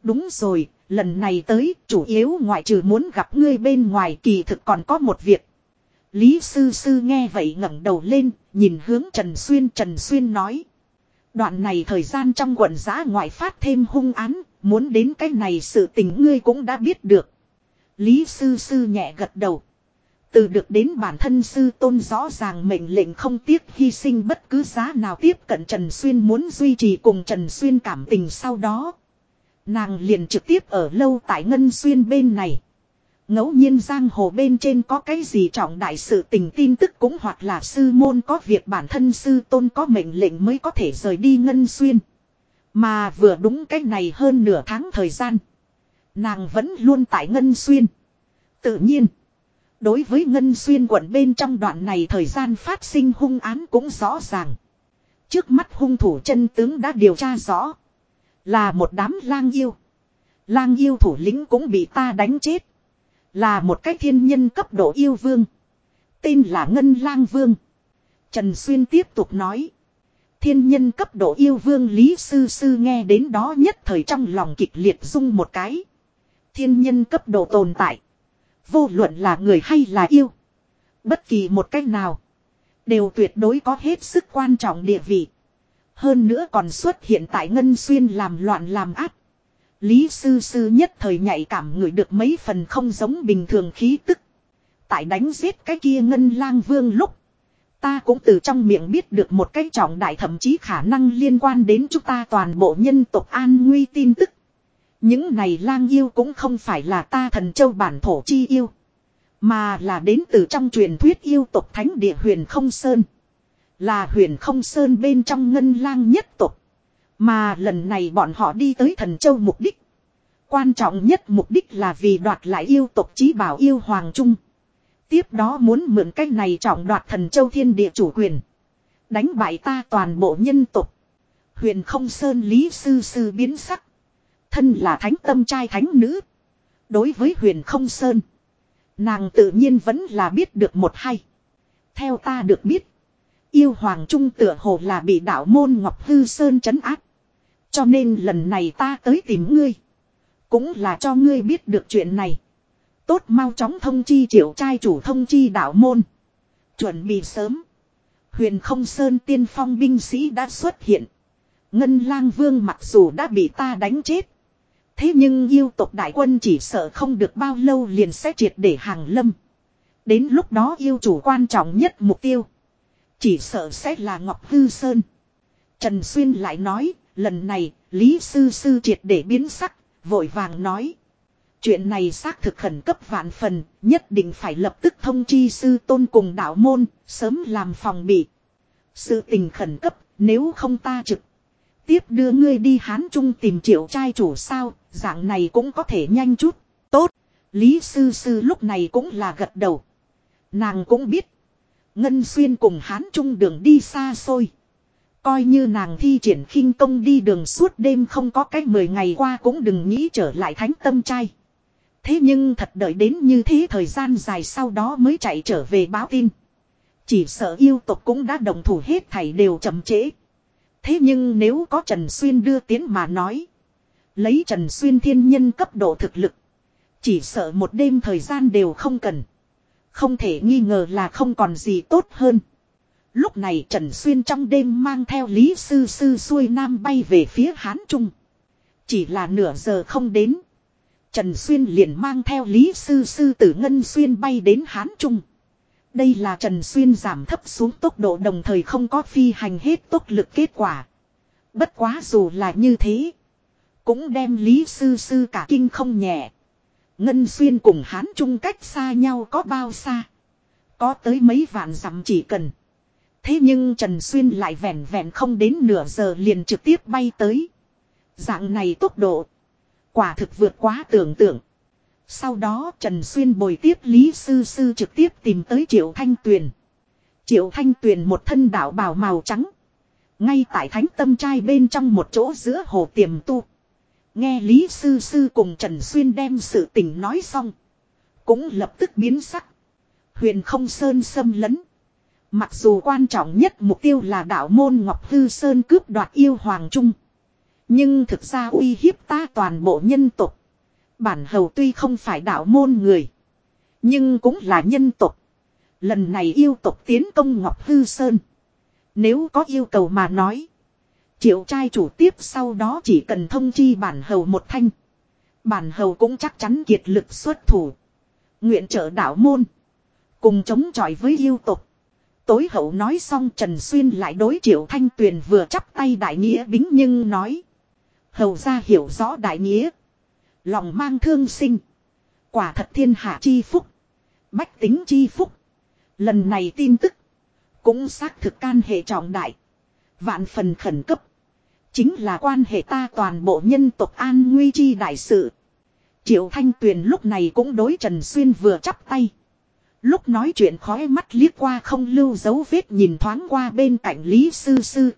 Đúng rồi, lần này tới chủ yếu ngoại trừ muốn gặp ngươi bên ngoài kỳ thực còn có một việc. Lý sư sư nghe vậy ngẩng đầu lên, nhìn hướng Trần Xuyên. Trần Xuyên nói. Đoạn này thời gian trong quận giã ngoại phát thêm hung án, muốn đến cái này sự tình ngươi cũng đã biết được. Lý sư sư nhẹ gật đầu. Từ được đến bản thân sư tôn rõ ràng mệnh lệnh không tiếc hy sinh bất cứ giá nào tiếp cận Trần Xuyên muốn duy trì cùng Trần Xuyên cảm tình sau đó. Nàng liền trực tiếp ở lâu tại Ngân Xuyên bên này. ngẫu nhiên giang hồ bên trên có cái gì trọng đại sự tình tin tức cũng hoặc là sư môn có việc bản thân sư tôn có mệnh lệnh mới có thể rời đi Ngân Xuyên. Mà vừa đúng cách này hơn nửa tháng thời gian. Nàng vẫn luôn tại Ngân Xuyên. Tự nhiên. Đối với Ngân Xuyên quận bên trong đoạn này thời gian phát sinh hung án cũng rõ ràng. Trước mắt hung thủ chân tướng đã điều tra rõ. Là một đám lang yêu. Lang yêu thủ lĩnh cũng bị ta đánh chết. Là một cái thiên nhân cấp độ yêu vương. Tên là Ngân Lang Vương. Trần Xuyên tiếp tục nói. Thiên nhân cấp độ yêu vương Lý Sư Sư nghe đến đó nhất thời trong lòng kịch liệt rung một cái. Thiên nhân cấp độ tồn tại. Vô luận là người hay là yêu. Bất kỳ một cách nào. Đều tuyệt đối có hết sức quan trọng địa vị. Hơn nữa còn xuất hiện tại Ngân Xuyên làm loạn làm áp. Lý Sư Sư nhất thời nhạy cảm người được mấy phần không giống bình thường khí tức. Tại đánh giết cái kia Ngân Lang Vương lúc. Ta cũng từ trong miệng biết được một cái trọng đại thậm chí khả năng liên quan đến chúng ta toàn bộ nhân tộc an nguy tin tức. Những này lang yêu cũng không phải là ta thần châu bản thổ chi yêu. Mà là đến từ trong truyền thuyết yêu tộc thánh địa huyền không sơn. Là huyền không sơn bên trong ngân lang nhất tộc. Mà lần này bọn họ đi tới thần châu mục đích. Quan trọng nhất mục đích là vì đoạt lại yêu tộc chí bảo yêu hoàng trung. Tiếp đó muốn mượn cách này trọng đoạt thần châu thiên địa chủ quyền. Đánh bại ta toàn bộ nhân tộc. Huyền không sơn lý sư sư biến sắc. Thân là thánh tâm trai thánh nữ. Đối với huyền không sơn. Nàng tự nhiên vẫn là biết được một hay. Theo ta được biết. Yêu hoàng trung tựa hồ là bị đạo môn Ngọc Hư Sơn trấn áp. Cho nên lần này ta tới tìm ngươi. Cũng là cho ngươi biết được chuyện này. Tốt mau chóng thông chi triệu trai chủ thông chi đạo môn. Chuẩn bị sớm. Huyền không sơn tiên phong binh sĩ đã xuất hiện. Ngân lang vương mặc dù đã bị ta đánh chết. Thế nhưng yêu tộc đại quân chỉ sợ không được bao lâu liền sẽ triệt để hàng lâm. Đến lúc đó yêu chủ quan trọng nhất mục tiêu. Chỉ sợ sẽ là Ngọc Hư Sơn. Trần Xuyên lại nói, lần này, Lý Sư Sư triệt để biến sắc, vội vàng nói. Chuyện này xác thực khẩn cấp vạn phần, nhất định phải lập tức thông chi sư tôn cùng đạo môn, sớm làm phòng bị. Sự tình khẩn cấp, Nếu không ta trực. Tiếp đưa ngươi đi Hán Trung tìm triệu trai chủ sao, dạng này cũng có thể nhanh chút. Tốt. Lý Sư Sư lúc này cũng là gật đầu. Nàng cũng biết. Ngân Xuyên cùng Hán Trung đường đi xa xôi. Coi như nàng thi triển khinh công đi đường suốt đêm không có cách 10 ngày qua cũng đừng nghĩ trở lại thánh tâm trai. Thế nhưng thật đợi đến như thế thời gian dài sau đó mới chạy trở về báo tin. Chỉ sợ yêu tộc cũng đã đồng thủ hết thảy đều chậm trễ. Thế nhưng nếu có Trần Xuyên đưa tiến mà nói. Lấy Trần Xuyên thiên nhân cấp độ thực lực. Chỉ sợ một đêm thời gian đều không cần. Không thể nghi ngờ là không còn gì tốt hơn. Lúc này Trần Xuyên trong đêm mang theo Lý Sư Sư xuôi nam bay về phía Hán Trung. Chỉ là nửa giờ không đến. Trần Xuyên liền mang theo Lý Sư Sư tử Ngân Xuyên bay đến Hán Trung. Đây là Trần Xuyên giảm thấp xuống tốc độ đồng thời không có phi hành hết tốc lực kết quả. Bất quá dù là như thế. Cũng đem Lý Sư Sư cả kinh không nhẹ. Ngân Xuyên cùng Hán Trung cách xa nhau có bao xa. Có tới mấy vạn dặm chỉ cần. Thế nhưng Trần Xuyên lại vẹn vẹn không đến nửa giờ liền trực tiếp bay tới. Dạng này tốc độ. Quả thực vượt quá tưởng tượng. Sau đó Trần Xuyên bồi tiếp Lý Sư Sư trực tiếp tìm tới Triệu Thanh Tuyền. Triệu Thanh Tuyền một thân đạo bào màu trắng. Ngay tại thánh tâm trai bên trong một chỗ giữa hồ tiềm tu. Nghe Lý Sư Sư cùng Trần Xuyên đem sự tình nói xong. Cũng lập tức biến sắc. Huyền không sơn xâm lấn. Mặc dù quan trọng nhất mục tiêu là đạo môn Ngọc Hư Sơn cướp đoạt yêu Hoàng Trung. Nhưng thực ra uy hiếp ta toàn bộ nhân tộc. Bản hầu tuy không phải đạo môn người. Nhưng cũng là nhân tộc. Lần này yêu tộc tiến công Ngọc Hư Sơn. Nếu có yêu cầu mà nói. Triệu trai chủ tiếp sau đó chỉ cần thông chi bản hầu một thanh. Bản hầu cũng chắc chắn kiệt lực xuất thủ. Nguyện trợ đạo môn. Cùng chống chọi với yêu tộc. Tối hậu nói xong Trần Xuyên lại đối triệu thanh tuyền vừa chắp tay đại nghĩa bính nhưng nói. Hầu ra hiểu rõ đại nghĩa. Lòng mang thương sinh. Quả thật thiên hạ chi phúc. Bách tính chi phúc. Lần này tin tức. Cũng xác thực can hệ trọng đại. Vạn phần khẩn cấp. Chính là quan hệ ta toàn bộ nhân tộc an nguy chi đại sự. Triệu Thanh Tuyền lúc này cũng đối Trần Xuyên vừa chắp tay. Lúc nói chuyện khói mắt liếc qua không lưu dấu vết nhìn thoáng qua bên cạnh Lý Sư Sư.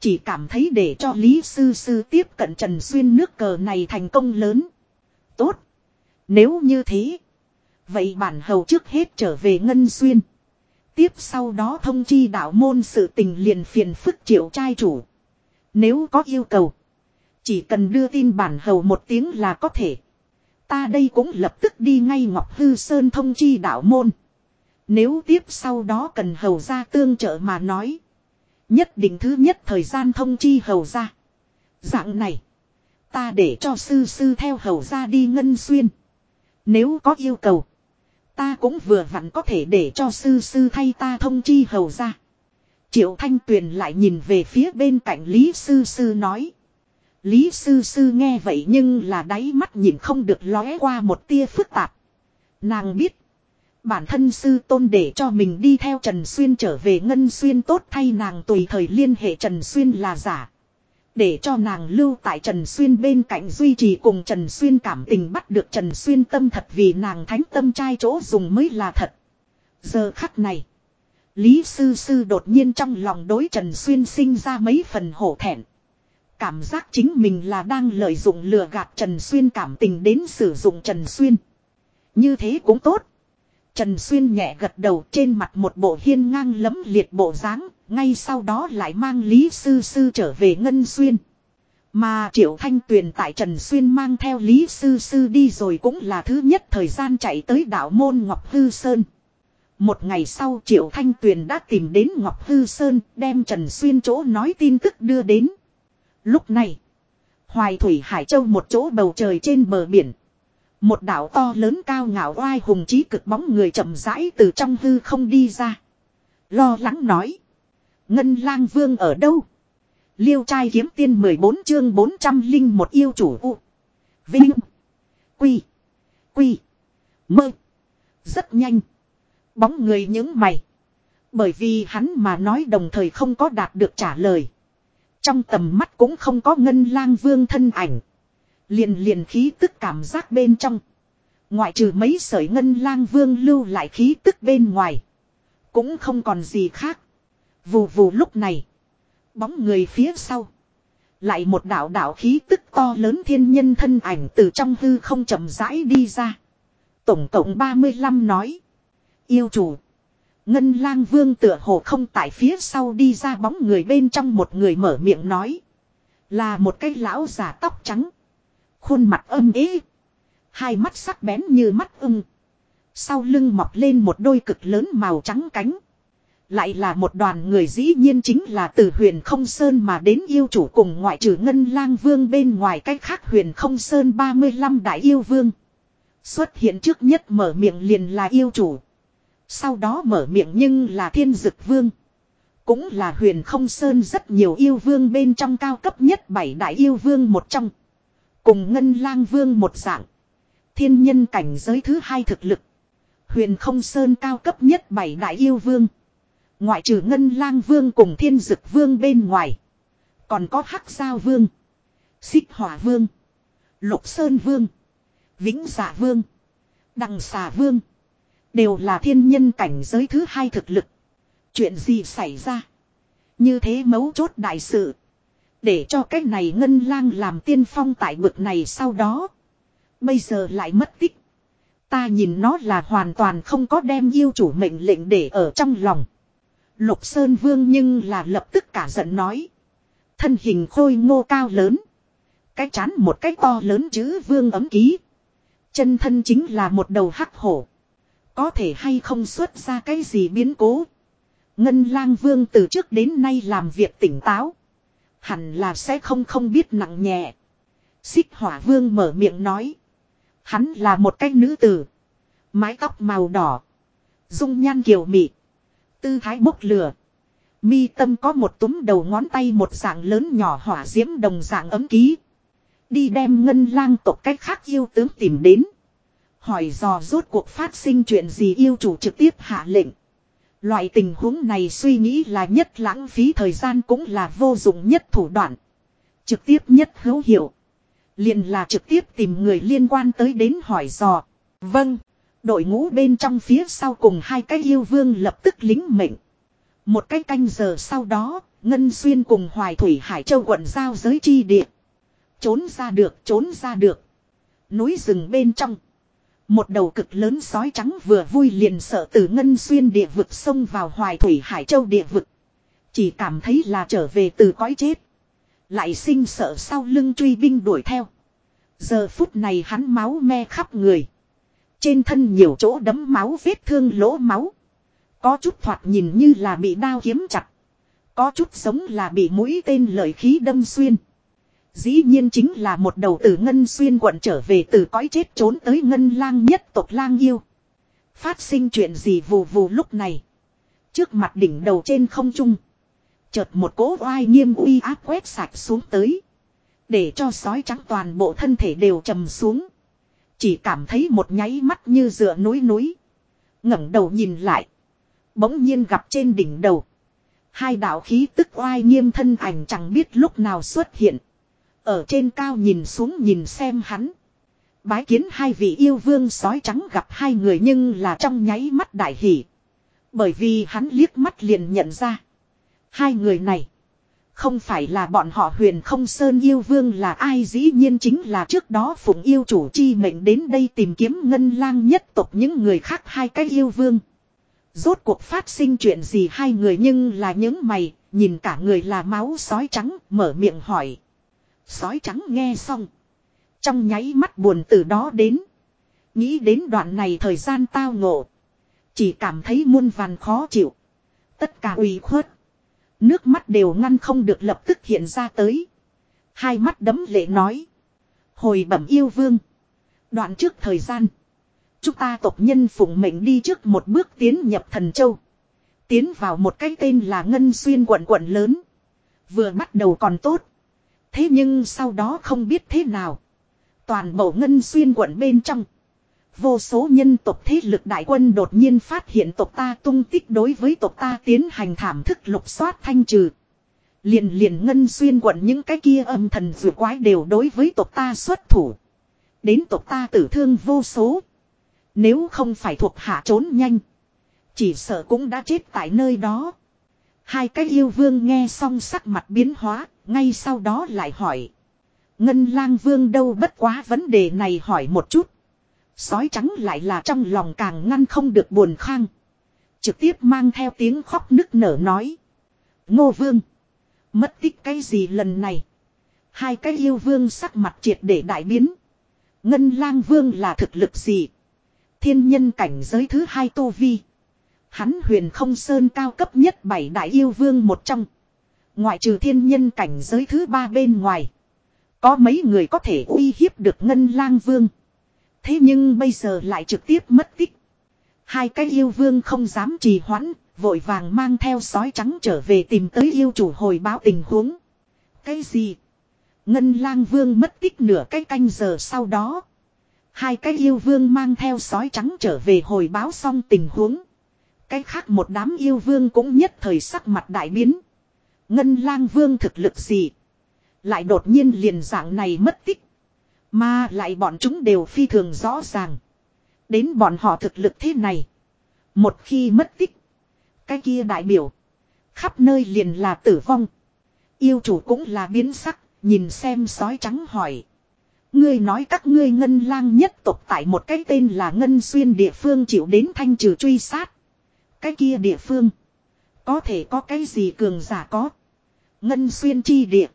Chỉ cảm thấy để cho Lý Sư Sư tiếp cận Trần Xuyên nước cờ này thành công lớn. Tốt. Nếu như thế. Vậy bản hầu trước hết trở về Ngân Xuyên. Tiếp sau đó thông chi đạo môn sự tình liền phiền phức triệu trai chủ. Nếu có yêu cầu. Chỉ cần đưa tin bản hầu một tiếng là có thể. Ta đây cũng lập tức đi ngay Ngọc Hư Sơn thông chi đạo môn. Nếu tiếp sau đó cần hầu ra tương trợ mà nói. Nhất định thứ nhất thời gian thông chi hầu ra. Dạng này. Ta để cho sư sư theo hầu ra đi ngân xuyên. Nếu có yêu cầu. Ta cũng vừa vặn có thể để cho sư sư thay ta thông chi hầu ra. Triệu Thanh Tuyền lại nhìn về phía bên cạnh Lý Sư Sư nói. Lý Sư Sư nghe vậy nhưng là đáy mắt nhìn không được lóe qua một tia phức tạp. Nàng biết. Bản thân sư tôn để cho mình đi theo Trần Xuyên trở về Ngân Xuyên tốt thay nàng tùy thời liên hệ Trần Xuyên là giả. Để cho nàng lưu tại Trần Xuyên bên cạnh duy trì cùng Trần Xuyên cảm tình bắt được Trần Xuyên tâm thật vì nàng thánh tâm trai chỗ dùng mới là thật. Giờ khắc này. Lý Sư Sư đột nhiên trong lòng đối Trần Xuyên sinh ra mấy phần hổ thẹn. Cảm giác chính mình là đang lợi dụng lừa gạt Trần Xuyên cảm tình đến sử dụng Trần Xuyên. Như thế cũng tốt. Trần Xuyên nhẹ gật đầu trên mặt một bộ hiên ngang lấm liệt bộ dáng, ngay sau đó lại mang Lý Sư Sư trở về Ngân Xuyên. Mà Triệu Thanh Tuyền tại Trần Xuyên mang theo Lý Sư Sư đi rồi cũng là thứ nhất thời gian chạy tới đảo Môn Ngọc Hư Sơn. Một ngày sau Triệu Thanh Tuyền đã tìm đến Ngọc Hư Sơn đem Trần Xuyên chỗ nói tin tức đưa đến. Lúc này, Hoài Thủy Hải Châu một chỗ bầu trời trên bờ biển. Một đảo to lớn cao ngạo oai hùng trí cực bóng người chậm rãi từ trong hư không đi ra. Lo lắng nói. Ngân lang vương ở đâu? Liêu trai kiếm tiên 14 chương 400 linh một yêu chủ u. Vinh. Quy. Quy. Mơ. Rất nhanh. Bóng người những mày. Bởi vì hắn mà nói đồng thời không có đạt được trả lời. Trong tầm mắt cũng không có ngân lang vương thân ảnh. Liền liền khí tức cảm giác bên trong. Ngoại trừ mấy sợi ngân lang vương lưu lại khí tức bên ngoài. Cũng không còn gì khác. Vù vù lúc này. Bóng người phía sau. Lại một đạo đạo khí tức to lớn thiên nhân thân ảnh từ trong hư không chậm rãi đi ra. Tổng cộng 35 nói. Yêu chủ. Ngân lang vương tựa hồ không tại phía sau đi ra bóng người bên trong một người mở miệng nói. Là một cái lão già tóc trắng. Khuôn mặt âm ế. Hai mắt sắc bén như mắt ưng. Sau lưng mọc lên một đôi cực lớn màu trắng cánh. Lại là một đoàn người dĩ nhiên chính là từ huyền không sơn mà đến yêu chủ cùng ngoại trừ ngân lang vương bên ngoài cách khác huyền không sơn 35 đại yêu vương. Xuất hiện trước nhất mở miệng liền là yêu chủ. Sau đó mở miệng nhưng là thiên dực vương. Cũng là huyền không sơn rất nhiều yêu vương bên trong cao cấp nhất bảy đại yêu vương một trong. Cùng ngân lang vương một dạng. Thiên nhân cảnh giới thứ hai thực lực. Huyền không sơn cao cấp nhất bảy đại yêu vương. Ngoại trừ ngân lang vương cùng thiên dực vương bên ngoài. Còn có hắc giao vương. Xích hỏa vương. Lục sơn vương. Vĩnh dạ vương. Đằng xà vương. Đều là thiên nhân cảnh giới thứ hai thực lực. Chuyện gì xảy ra? Như thế mấu chốt đại sự. Để cho cái này ngân lang làm tiên phong tại bực này sau đó. Bây giờ lại mất tích. Ta nhìn nó là hoàn toàn không có đem yêu chủ mệnh lệnh để ở trong lòng. Lục Sơn Vương nhưng là lập tức cả giận nói. Thân hình khôi ngô cao lớn. Cái chán một cái to lớn chữ vương ấm ký. Chân thân chính là một đầu hắc hổ. Có thể hay không xuất ra cái gì biến cố. Ngân lang vương từ trước đến nay làm việc tỉnh táo. Hẳn là sẽ không không biết nặng nhẹ. Xích hỏa vương mở miệng nói. Hắn là một cái nữ tử. Mái tóc màu đỏ. Dung nhan kiều mị. Tư thái bốc lửa. Mi tâm có một túm đầu ngón tay một dạng lớn nhỏ hỏa diễm đồng dạng ấm ký. Đi đem ngân lang tộc cách khác yêu tướng tìm đến. Hỏi dò rốt cuộc phát sinh chuyện gì yêu chủ trực tiếp hạ lệnh. Loại tình huống này suy nghĩ là nhất lãng phí thời gian cũng là vô dụng nhất thủ đoạn. Trực tiếp nhất hữu hiệu. liền là trực tiếp tìm người liên quan tới đến hỏi dò. Vâng. Đội ngũ bên trong phía sau cùng hai cái yêu vương lập tức lính mệnh. Một cái canh giờ sau đó, Ngân Xuyên cùng Hoài Thủy Hải Châu quận giao giới chi địa. Trốn ra được, trốn ra được. Núi rừng bên trong. Một đầu cực lớn sói trắng vừa vui liền sợ từ Ngân Xuyên địa vực xông vào Hoài Thủy Hải Châu địa vực. Chỉ cảm thấy là trở về từ cõi chết. Lại sinh sợ sau lưng truy binh đuổi theo. Giờ phút này hắn máu me khắp người. Trên thân nhiều chỗ đấm máu vết thương lỗ máu. Có chút thoạt nhìn như là bị đao kiếm chặt. Có chút giống là bị mũi tên lợi khí đâm xuyên. Dĩ nhiên chính là một đầu tử ngân xuyên quận trở về từ cõi chết trốn tới ngân lang nhất tộc lang yêu. Phát sinh chuyện gì vù vù lúc này. Trước mặt đỉnh đầu trên không trung. Chợt một cỗ oai nghiêm uy áp quét sạch xuống tới. Để cho sói trắng toàn bộ thân thể đều trầm xuống. Chỉ cảm thấy một nháy mắt như dựa núi núi. ngẩng đầu nhìn lại. Bỗng nhiên gặp trên đỉnh đầu. Hai đạo khí tức oai nghiêm thân ảnh chẳng biết lúc nào xuất hiện. Ở trên cao nhìn xuống nhìn xem hắn. Bái kiến hai vị yêu vương sói trắng gặp hai người nhưng là trong nháy mắt đại hỷ. Bởi vì hắn liếc mắt liền nhận ra. Hai người này. Không phải là bọn họ huyền không sơn yêu vương là ai dĩ nhiên chính là trước đó phụng yêu chủ chi mệnh đến đây tìm kiếm ngân lang nhất tộc những người khác hai cái yêu vương. Rốt cuộc phát sinh chuyện gì hai người nhưng là những mày, nhìn cả người là máu sói trắng, mở miệng hỏi. Sói trắng nghe xong. Trong nháy mắt buồn từ đó đến. Nghĩ đến đoạn này thời gian tao ngộ. Chỉ cảm thấy muôn vàn khó chịu. Tất cả ủy khuất. Nước mắt đều ngăn không được lập tức hiện ra tới. Hai mắt đấm lệ nói. Hồi bẩm yêu vương. Đoạn trước thời gian. Chúng ta tộc nhân phụng mệnh đi trước một bước tiến nhập thần châu. Tiến vào một cái tên là Ngân Xuyên quận quận lớn. Vừa bắt đầu còn tốt. Thế nhưng sau đó không biết thế nào. Toàn bộ Ngân Xuyên quận bên trong. Vô số nhân tộc thế lực đại quân đột nhiên phát hiện tộc ta tung tích đối với tộc ta tiến hành thảm thức lục soát thanh trừ. Liền liền ngân xuyên quận những cái kia âm thần vừa quái đều đối với tộc ta xuất thủ. Đến tộc ta tử thương vô số. Nếu không phải thuộc hạ trốn nhanh. Chỉ sợ cũng đã chết tại nơi đó. Hai cái yêu vương nghe xong sắc mặt biến hóa, ngay sau đó lại hỏi. Ngân lang vương đâu bất quá vấn đề này hỏi một chút. Sói trắng lại là trong lòng càng ngăn không được buồn khang. Trực tiếp mang theo tiếng khóc nức nở nói. Ngô vương. Mất tích cái gì lần này. Hai cái yêu vương sắc mặt triệt để đại biến. Ngân lang vương là thực lực gì. Thiên nhân cảnh giới thứ hai tô vi. Hắn huyền không sơn cao cấp nhất bảy đại yêu vương một trong. Ngoại trừ thiên nhân cảnh giới thứ ba bên ngoài. Có mấy người có thể uy hiếp được ngân lang vương. Thế nhưng bây giờ lại trực tiếp mất tích. Hai cái yêu vương không dám trì hoãn, vội vàng mang theo sói trắng trở về tìm tới yêu chủ hồi báo tình huống. Cái gì? Ngân lang vương mất tích nửa cái canh giờ sau đó. Hai cái yêu vương mang theo sói trắng trở về hồi báo xong tình huống. Cái khác một đám yêu vương cũng nhất thời sắc mặt đại biến. Ngân lang vương thực lực gì? Lại đột nhiên liền dạng này mất tích. Mà lại bọn chúng đều phi thường rõ ràng. Đến bọn họ thực lực thế này. Một khi mất tích. Cái kia đại biểu. Khắp nơi liền là tử vong. Yêu chủ cũng là biến sắc. Nhìn xem sói trắng hỏi. Ngươi nói các ngươi ngân lang nhất tộc tại một cái tên là Ngân Xuyên địa phương chịu đến thanh trừ truy sát. Cái kia địa phương. Có thể có cái gì cường giả có. Ngân Xuyên chi địa.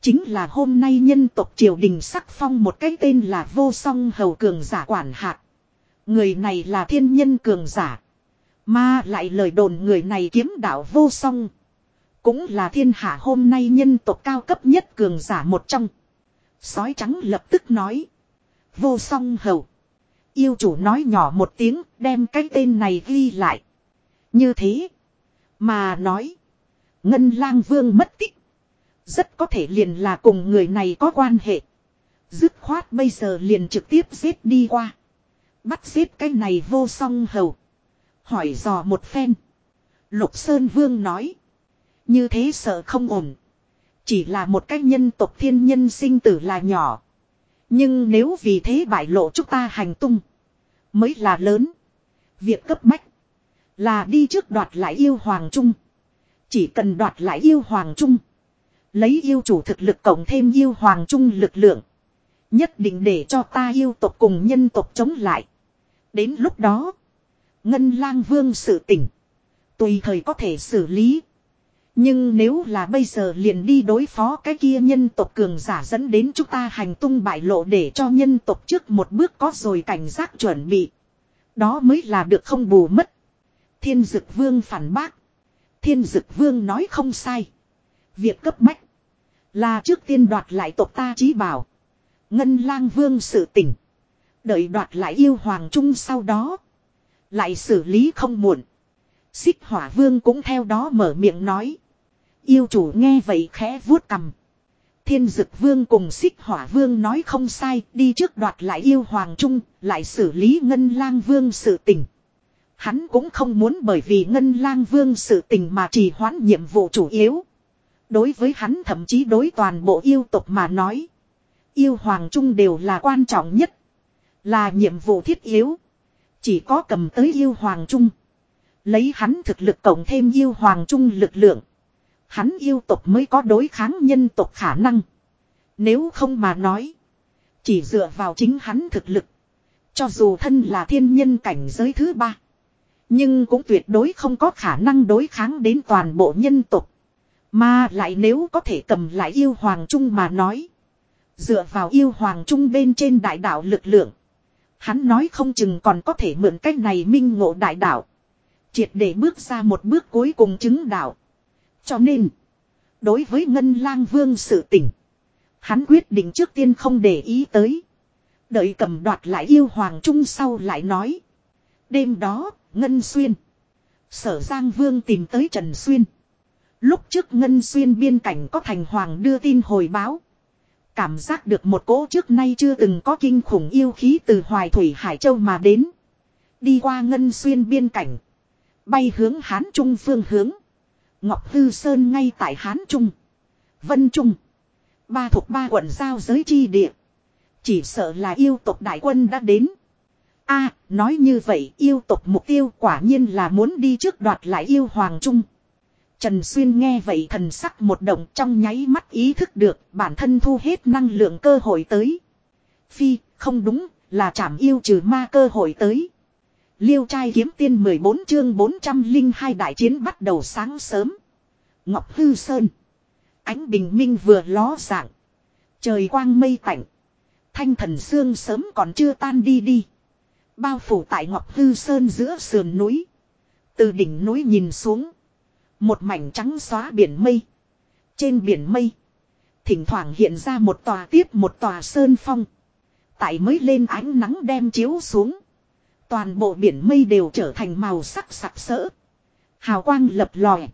Chính là hôm nay nhân tộc triều đình sắc phong một cái tên là vô song hầu cường giả quản hạt. Người này là thiên nhân cường giả. Mà lại lời đồn người này kiếm đạo vô song. Cũng là thiên hạ hôm nay nhân tộc cao cấp nhất cường giả một trong. Sói trắng lập tức nói. Vô song hầu. Yêu chủ nói nhỏ một tiếng, đem cái tên này ghi lại. Như thế. Mà nói. Ngân lang vương mất tích. Rất có thể liền là cùng người này có quan hệ. Dứt khoát bây giờ liền trực tiếp giết đi qua. Bắt giết cái này vô song hầu. Hỏi dò một phen. Lục Sơn Vương nói. Như thế sợ không ổn. Chỉ là một cái nhân tộc thiên nhân sinh tử là nhỏ. Nhưng nếu vì thế bại lộ chúng ta hành tung. Mới là lớn. Việc cấp bách. Là đi trước đoạt lại yêu hoàng trung. Chỉ cần đoạt lại yêu hoàng trung. Lấy yêu chủ thực lực cộng thêm yêu hoàng trung lực lượng. Nhất định để cho ta yêu tộc cùng nhân tộc chống lại. Đến lúc đó. Ngân lang vương sự tỉnh. Tùy thời có thể xử lý. Nhưng nếu là bây giờ liền đi đối phó cái kia nhân tộc cường giả dẫn đến chúng ta hành tung bại lộ để cho nhân tộc trước một bước có rồi cảnh giác chuẩn bị. Đó mới là được không bù mất. Thiên dực vương phản bác. Thiên dực vương nói không sai. Việc cấp bách. Là trước tiên đoạt lại tộc ta trí bảo. Ngân lang vương sự tỉnh. Đợi đoạt lại yêu hoàng trung sau đó. Lại xử lý không muộn. Xích hỏa vương cũng theo đó mở miệng nói. Yêu chủ nghe vậy khẽ vuốt cầm. Thiên dực vương cùng xích hỏa vương nói không sai, đi trước đoạt lại yêu hoàng trung, lại xử lý ngân lang vương sự tình. Hắn cũng không muốn bởi vì ngân lang vương sự tình mà trì hoãn nhiệm vụ chủ yếu. Đối với hắn thậm chí đối toàn bộ yêu tộc mà nói. Yêu hoàng trung đều là quan trọng nhất. Là nhiệm vụ thiết yếu. Chỉ có cầm tới yêu hoàng trung. Lấy hắn thực lực cộng thêm yêu hoàng trung lực lượng. Hắn yêu tộc mới có đối kháng nhân tộc khả năng. Nếu không mà nói. Chỉ dựa vào chính hắn thực lực. Cho dù thân là thiên nhân cảnh giới thứ ba. Nhưng cũng tuyệt đối không có khả năng đối kháng đến toàn bộ nhân tộc. Mà lại nếu có thể cầm lại yêu hoàng trung mà nói. Dựa vào yêu hoàng trung bên trên đại đạo lực lượng. Hắn nói không chừng còn có thể mượn cách này minh ngộ đại đạo. Triệt để bước ra một bước cuối cùng chứng đạo. Cho nên. Đối với Ngân lang vương sự tỉnh. Hắn quyết định trước tiên không để ý tới. Đợi cầm đoạt lại yêu hoàng trung sau lại nói. Đêm đó, Ngân Xuyên. Sở Giang Vương tìm tới Trần Xuyên. Lúc trước Ngân Xuyên biên cảnh có thành hoàng đưa tin hồi báo. Cảm giác được một cỗ trước nay chưa từng có kinh khủng yêu khí từ Hoài Thủy Hải Châu mà đến. Đi qua ngân xuyên biên cảnh. Bay hướng Hán Trung phương hướng. Ngọc Hư Sơn ngay tại Hán Trung. Vân Trung. Ba thuộc ba quận giao giới chi địa. Chỉ sợ là yêu tộc đại quân đã đến a nói như vậy yêu tộc mục tiêu quả nhiên là muốn đi trước đoạt lại yêu Hoàng Trung. Trần Xuyên nghe vậy thần sắc một động trong nháy mắt ý thức được bản thân thu hết năng lượng cơ hội tới. Phi, không đúng, là chảm yêu trừ ma cơ hội tới. Liêu trai kiếm tiên 14 chương 402 đại chiến bắt đầu sáng sớm. Ngọc Hư Sơn. Ánh bình minh vừa ló dạng. Trời quang mây tạnh. Thanh thần xương sớm còn chưa tan đi đi. Bao phủ tại Ngọc Hư Sơn giữa sườn núi. Từ đỉnh núi nhìn xuống. Một mảnh trắng xóa biển mây. Trên biển mây. Thỉnh thoảng hiện ra một tòa tiếp một tòa sơn phong. Tại mới lên ánh nắng đem chiếu xuống. Toàn bộ biển mây đều trở thành màu sắc sặc sỡ. Hào quang lập lòe.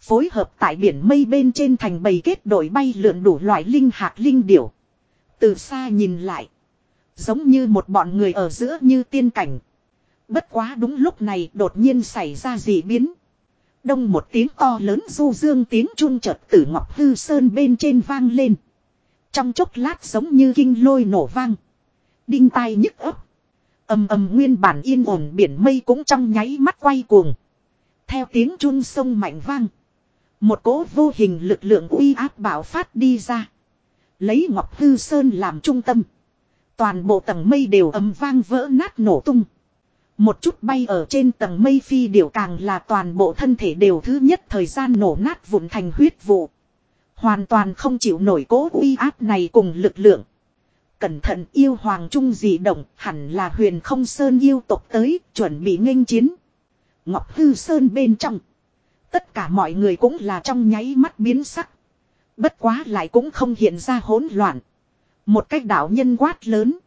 Phối hợp tại biển mây bên trên thành bầy kết đội bay lượn đủ loại linh hạt linh điểu. Từ xa nhìn lại. Giống như một bọn người ở giữa như tiên cảnh. Bất quá đúng lúc này đột nhiên xảy ra dị biến. Đông một tiếng to lớn du dương tiếng chun chợt tử ngọc hư sơn bên trên vang lên. Trong chốc lát giống như kinh lôi nổ vang. Đinh tai nhức ấp. ầm ầm nguyên bản yên ổn biển mây cũng trong nháy mắt quay cuồng. Theo tiếng chun sông mạnh vang. Một cỗ vô hình lực lượng uy áp bạo phát đi ra. Lấy Ngọc Hư Sơn làm trung tâm. Toàn bộ tầng mây đều ầm vang vỡ nát nổ tung. Một chút bay ở trên tầng mây phi điều càng là toàn bộ thân thể đều thứ nhất thời gian nổ nát vụn thành huyết vụ. Hoàn toàn không chịu nổi cố uy áp này cùng lực lượng. Cẩn thận yêu hoàng trung dị động, hẳn là huyền không sơn yêu tộc tới, chuẩn bị nghênh chiến. Ngọc Hư Sơn bên trong. Tất cả mọi người cũng là trong nháy mắt biến sắc. Bất quá lại cũng không hiện ra hỗn loạn. Một cách đạo nhân quát lớn.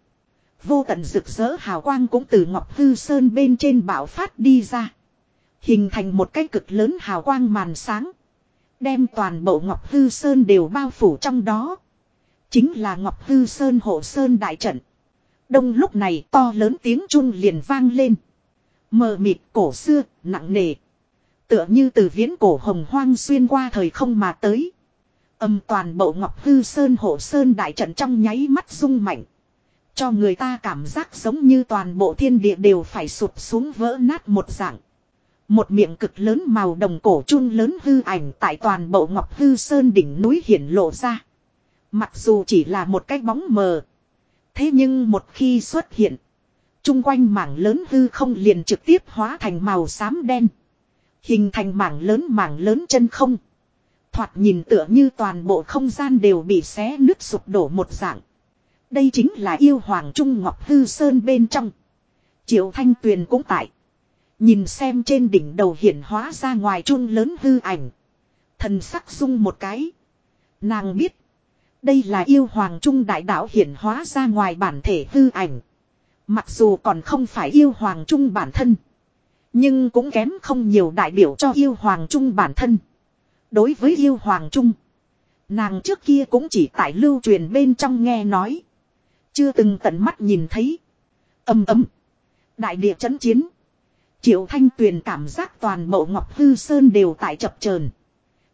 Vô tận rực rỡ hào quang cũng từ Ngọc Hư Sơn bên trên bạo phát đi ra. Hình thành một cái cực lớn hào quang màn sáng. Đem toàn bộ Ngọc Hư Sơn đều bao phủ trong đó. Chính là Ngọc Hư Sơn hộ Sơn đại trận. Đông lúc này to lớn tiếng chung liền vang lên. Mờ mịt cổ xưa, nặng nề. Tựa như từ viễn cổ hồng hoang xuyên qua thời không mà tới. Âm toàn bộ Ngọc Hư Sơn hổ Sơn đại trận trong nháy mắt rung mạnh. Cho người ta cảm giác giống như toàn bộ thiên địa đều phải sụp xuống vỡ nát một dạng. Một miệng cực lớn màu đồng cổ chung lớn hư ảnh tại toàn bộ Ngọc Hư Sơn đỉnh núi hiển lộ ra. Mặc dù chỉ là một cái bóng mờ. Thế nhưng một khi xuất hiện. Trung quanh mảng lớn hư không liền trực tiếp hóa thành màu xám đen. Hình thành mảng lớn mảng lớn chân không. Thoạt nhìn tựa như toàn bộ không gian đều bị xé nứt sụp đổ một dạng. Đây chính là yêu hoàng Trung Ngọc Hư Sơn bên trong. Triệu Thanh Tuyền cũng tại. Nhìn xem trên đỉnh đầu hiển hóa ra ngoài trung lớn hư ảnh. Thần sắc dung một cái. Nàng biết. Đây là yêu hoàng trung đại đạo hiển hóa ra ngoài bản thể hư ảnh. Mặc dù còn không phải yêu hoàng trung bản thân. Nhưng cũng kém không nhiều đại biểu cho yêu hoàng trung bản thân. Đối với yêu hoàng trung. Nàng trước kia cũng chỉ tại lưu truyền bên trong nghe nói. Chưa từng tận mắt nhìn thấy. Âm ấm. Đại địa chấn chiến. Triệu Thanh Tuyền cảm giác toàn bộ Ngọc Hư Sơn đều tại chập chờn.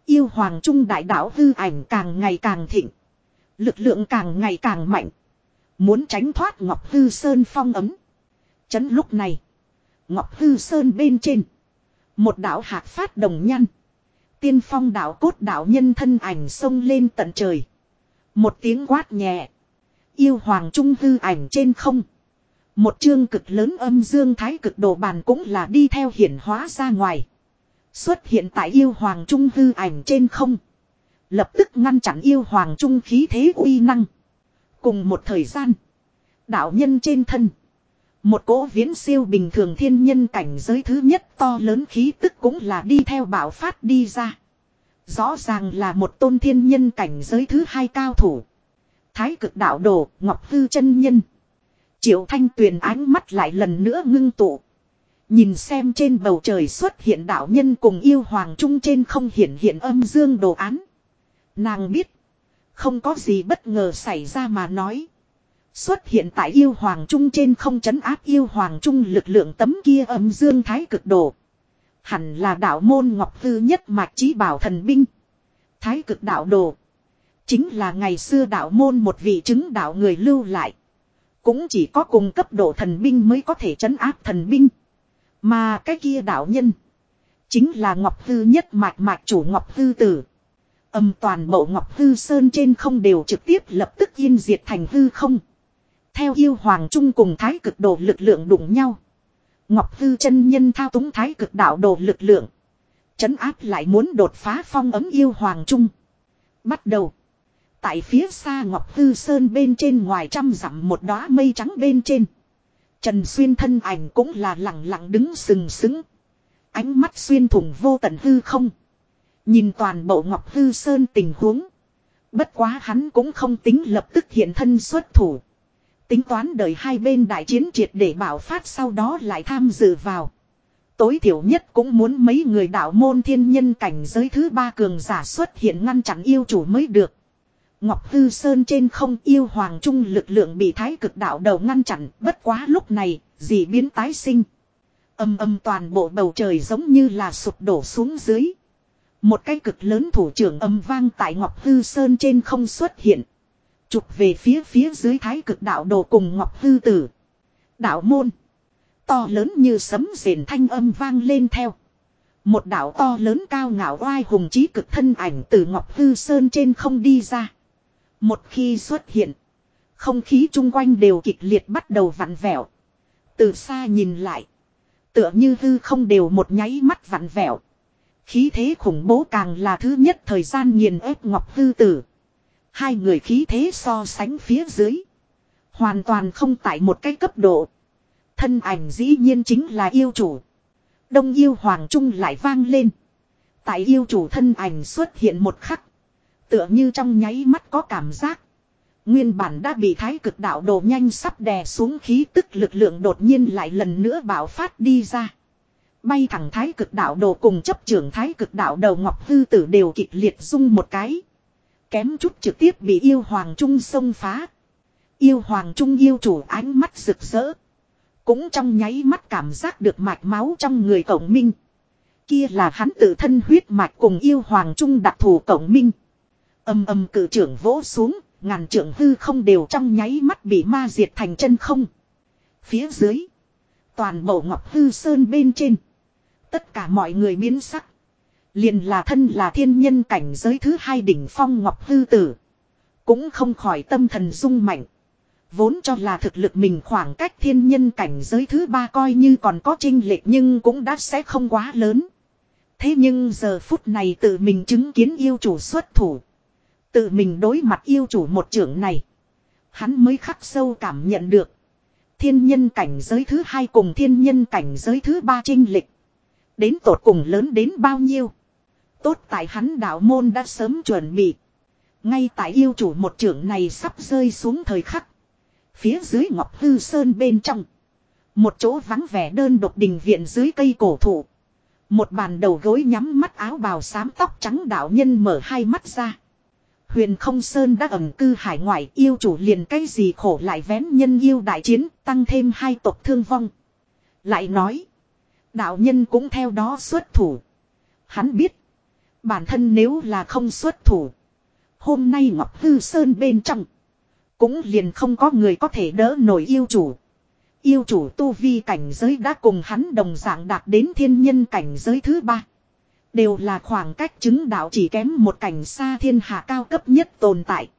Yêu Hoàng Trung đại đảo hư ảnh càng ngày càng thịnh. Lực lượng càng ngày càng mạnh. Muốn tránh thoát Ngọc Hư Sơn phong ấm. Chấn lúc này. Ngọc Hư Sơn bên trên. Một đạo hạt phát đồng nhăn. Tiên phong đạo cốt đạo nhân thân ảnh sông lên tận trời. Một tiếng quát nhẹ. Yêu hoàng trung hư ảnh trên không. Một chương cực lớn âm dương thái cực đồ bàn cũng là đi theo hiển hóa ra ngoài. Xuất hiện tại yêu hoàng trung hư ảnh trên không. Lập tức ngăn chặn yêu hoàng trung khí thế uy năng. Cùng một thời gian. Đạo nhân trên thân. Một cỗ viễn siêu bình thường thiên nhân cảnh giới thứ nhất to lớn khí tức cũng là đi theo bảo phát đi ra. Rõ ràng là một tôn thiên nhân cảnh giới thứ hai cao thủ. Thái cực đạo đồ, Ngọc Hư chân nhân. Triệu Thanh Tuyền ánh mắt lại lần nữa ngưng tụ. Nhìn xem trên bầu trời xuất hiện đạo nhân cùng yêu hoàng trung trên không hiện hiện âm dương đồ án. Nàng biết. Không có gì bất ngờ xảy ra mà nói. Xuất hiện tại yêu hoàng trung trên không chấn áp yêu hoàng trung lực lượng tấm kia âm dương thái cực độ. Hẳn là đạo môn ngọc hư nhất mạch trí bảo thần binh. Thái cực đạo đồ. Chính là ngày xưa đạo môn một vị chứng đạo người lưu lại. Cũng chỉ có cùng cấp độ thần binh mới có thể chấn áp thần binh. Mà cái kia đạo nhân. Chính là Ngọc Hư nhất mạch mạch chủ Ngọc Hư tử. Âm toàn bộ Ngọc Hư Sơn trên không đều trực tiếp lập tức yên diệt thành hư không. Theo yêu hoàng trung cùng thái cực độ lực lượng đụng nhau. Ngọc Hư chân nhân thao túng thái cực đạo đồ lực lượng. Chấn áp lại muốn đột phá phong ấm yêu hoàng trung. Bắt đầu. Tại phía xa Ngọc Hư Sơn bên trên ngoài trăm dặm một đóa mây trắng bên trên. Trần Xuyên thân ảnh cũng là lặng lặng đứng sừng sững. Ánh mắt xuyên thủng vô tận hư không. Nhìn toàn bộ Ngọc Hư Sơn tình huống. Bất quá hắn cũng không tính lập tức hiện thân xuất thủ. Tính toán đợi hai bên đại chiến triệt để bảo phát sau đó lại tham dự vào. Tối thiểu nhất cũng muốn mấy người đạo môn thiên nhân cảnh giới thứ ba cường giả xuất hiện ngăn chặn yêu chủ mới được. Ngọc Hư Sơn trên không yêu hoàng trung lực lượng bị thái cực đạo đầu ngăn chặn, bất quá lúc này, dị biến tái sinh. Âm âm toàn bộ bầu trời giống như là sụp đổ xuống dưới. Một cái cực lớn thủ trưởng âm vang tại Ngọc Hư Sơn trên không xuất hiện. Chụp về phía phía dưới thái cực đạo đồ cùng Ngọc Hư Tử. Đạo môn. To lớn như sấm rền thanh âm vang lên theo. Một đạo to lớn cao ngạo oai hùng trí cực thân ảnh từ Ngọc Hư Sơn trên không đi ra. Một khi xuất hiện. Không khí chung quanh đều kịch liệt bắt đầu vặn vẹo. Từ xa nhìn lại. Tựa như hư không đều một nháy mắt vặn vẹo. Khí thế khủng bố càng là thứ nhất thời gian nghiền ép Ngọc Hư Tử. Hai người khí thế so sánh phía dưới. Hoàn toàn không tại một cái cấp độ. Thân ảnh dĩ nhiên chính là yêu chủ. Đông yêu hoàng trung lại vang lên. Tại yêu chủ thân ảnh xuất hiện một khắc. Tựa như trong nháy mắt có cảm giác. Nguyên bản đã bị thái cực đạo đồ nhanh sắp đè xuống khí tức lực lượng đột nhiên lại lần nữa bạo phát đi ra. Bay thẳng thái cực đạo đồ cùng chấp trưởng thái cực đạo đầu ngọc hư tử đều kịch liệt rung một cái. Kém chút trực tiếp bị yêu hoàng trung xông phá. Yêu hoàng trung yêu chủ ánh mắt rực rỡ. Cũng trong nháy mắt cảm giác được mạch máu trong người cổng minh. Kia là hắn tự thân huyết mạch cùng yêu hoàng trung đặc thù cổng minh. Âm âm cử trưởng vỗ xuống, ngàn trưởng hư không đều trong nháy mắt bị ma diệt thành chân không. Phía dưới, toàn bộ ngọc hư sơn bên trên. Tất cả mọi người biến sắc. Liền là thân là thiên nhân cảnh giới thứ hai đỉnh phong ngọc hư tử. Cũng không khỏi tâm thần rung mạnh. Vốn cho là thực lực mình khoảng cách thiên nhân cảnh giới thứ ba coi như còn có trinh lệch nhưng cũng đã sẽ không quá lớn. Thế nhưng giờ phút này tự mình chứng kiến yêu chủ xuất thủ. Tự mình đối mặt yêu chủ một trưởng này. Hắn mới khắc sâu cảm nhận được. Thiên nhân cảnh giới thứ hai cùng thiên nhân cảnh giới thứ ba trinh lịch. Đến tột cùng lớn đến bao nhiêu. Tốt tại hắn đạo môn đã sớm chuẩn bị. Ngay tại yêu chủ một trưởng này sắp rơi xuống thời khắc. Phía dưới ngọc hư sơn bên trong. Một chỗ vắng vẻ đơn độc đình viện dưới cây cổ thụ. Một bàn đầu gối nhắm mắt áo bào xám tóc trắng đạo nhân mở hai mắt ra. Huyền không sơn đã ẩn cư hải ngoại, yêu chủ liền cái gì khổ lại vén nhân yêu đại chiến, tăng thêm hai tộc thương vong. Lại nói. Đạo nhân cũng theo đó xuất thủ. Hắn biết. Bản thân nếu là không xuất thủ. Hôm nay Ngọc Hư Sơn bên trong. Cũng liền không có người có thể đỡ nổi yêu chủ. Yêu chủ tu vi cảnh giới đã cùng hắn đồng dạng đạt đến thiên nhân cảnh giới thứ ba. Đều là khoảng cách chứng đạo chỉ kém một cảnh xa thiên hạ cao cấp nhất tồn tại.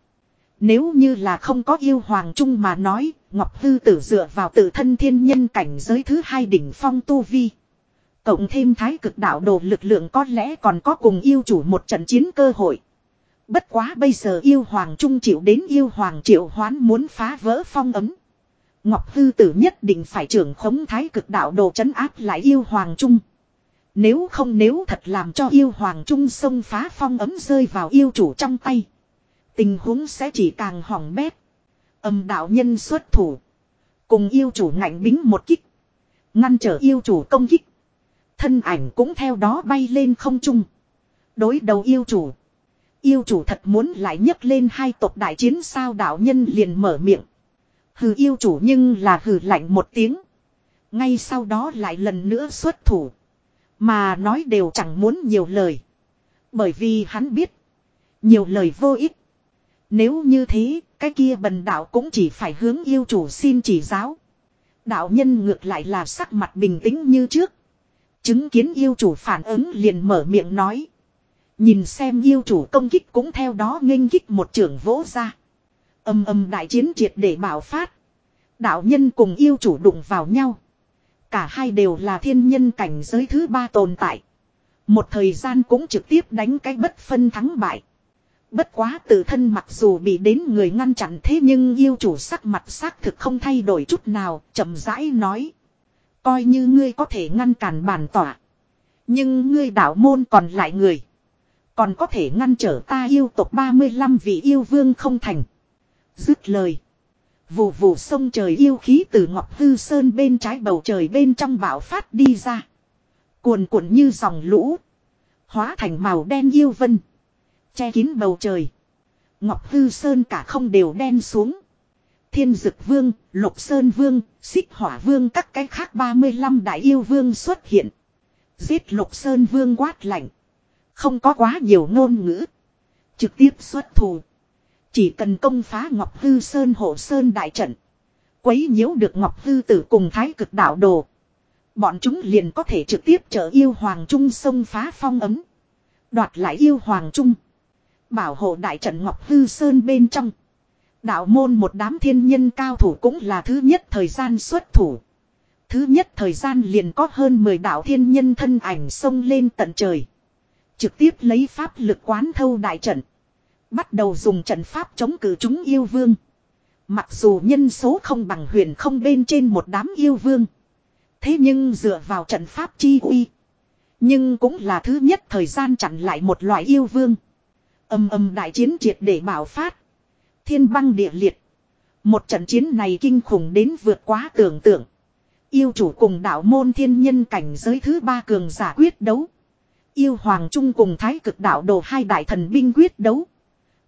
Nếu như là không có yêu hoàng trung mà nói, Ngọc Hư tử dựa vào tự thân thiên nhân cảnh giới thứ hai đỉnh phong tu vi. Cộng thêm thái cực đạo đồ lực lượng có lẽ còn có cùng yêu chủ một trận chiến cơ hội. Bất quá bây giờ yêu hoàng trung chịu đến yêu hoàng triệu hoán muốn phá vỡ phong ấm. Ngọc Hư tử nhất định phải trưởng khống thái cực đạo đồ chấn áp lại yêu hoàng trung. Nếu không nếu thật làm cho yêu hoàng trung sông phá phong ấm rơi vào yêu chủ trong tay. Tình huống sẽ chỉ càng hỏng bét. Âm đạo nhân xuất thủ. Cùng yêu chủ ngạnh bính một kích. Ngăn trở yêu chủ công kích. Thân ảnh cũng theo đó bay lên không trung. Đối đầu yêu chủ. Yêu chủ thật muốn lại nhấc lên hai tộc đại chiến sao đạo nhân liền mở miệng. Hừ yêu chủ nhưng là hừ lạnh một tiếng. Ngay sau đó lại lần nữa xuất thủ. Mà nói đều chẳng muốn nhiều lời. Bởi vì hắn biết. Nhiều lời vô ích. Nếu như thế, cái kia bần đạo cũng chỉ phải hướng yêu chủ xin chỉ giáo. Đạo nhân ngược lại là sắc mặt bình tĩnh như trước. Chứng kiến yêu chủ phản ứng liền mở miệng nói. Nhìn xem yêu chủ công kích cũng theo đó nghênh kích một trưởng vỗ ra. Âm âm đại chiến triệt để bảo phát. Đạo nhân cùng yêu chủ đụng vào nhau. Cả hai đều là thiên nhân cảnh giới thứ ba tồn tại. Một thời gian cũng trực tiếp đánh cái bất phân thắng bại. Bất quá tự thân mặc dù bị đến người ngăn chặn thế nhưng yêu chủ sắc mặt xác thực không thay đổi chút nào, chậm rãi nói. Coi như ngươi có thể ngăn cản bản tỏa. Nhưng ngươi đạo môn còn lại người. Còn có thể ngăn trở ta yêu tộc 35 vị yêu vương không thành. Dứt lời. Vù vù sông trời yêu khí từ Ngọc Hư Sơn bên trái bầu trời bên trong bão phát đi ra. Cuồn cuộn như dòng lũ. Hóa thành màu đen yêu vân. Che kín bầu trời. Ngọc Hư Sơn cả không đều đen xuống. Thiên Dực Vương, Lục Sơn Vương, Xích Hỏa Vương các cái khác 35 đại yêu vương xuất hiện. Giết Lục Sơn Vương quát lạnh. Không có quá nhiều ngôn ngữ. Trực tiếp xuất thủ. Chỉ cần công phá Ngọc Hư Sơn hộ Sơn đại trận. Quấy nhiễu được Ngọc Hư tử cùng thái cực đạo đồ. Bọn chúng liền có thể trực tiếp trở yêu Hoàng Trung sông phá phong ấm. Đoạt lại yêu Hoàng Trung. Bảo hộ đại trận Ngọc Hư Sơn bên trong. Đạo môn một đám thiên nhân cao thủ cũng là thứ nhất thời gian xuất thủ. Thứ nhất thời gian liền có hơn 10 đạo thiên nhân thân ảnh sông lên tận trời. Trực tiếp lấy pháp lực quán thâu đại trận. Bắt đầu dùng trận pháp chống cử chúng yêu vương. Mặc dù nhân số không bằng huyền không bên trên một đám yêu vương. Thế nhưng dựa vào trận pháp chi uy. Nhưng cũng là thứ nhất thời gian chặn lại một loại yêu vương. Âm âm đại chiến triệt để bảo phát. Thiên băng địa liệt. Một trận chiến này kinh khủng đến vượt quá tưởng tượng. Yêu chủ cùng đạo môn thiên nhân cảnh giới thứ ba cường giả quyết đấu. Yêu Hoàng Trung cùng Thái cực đạo đồ hai đại thần binh quyết đấu.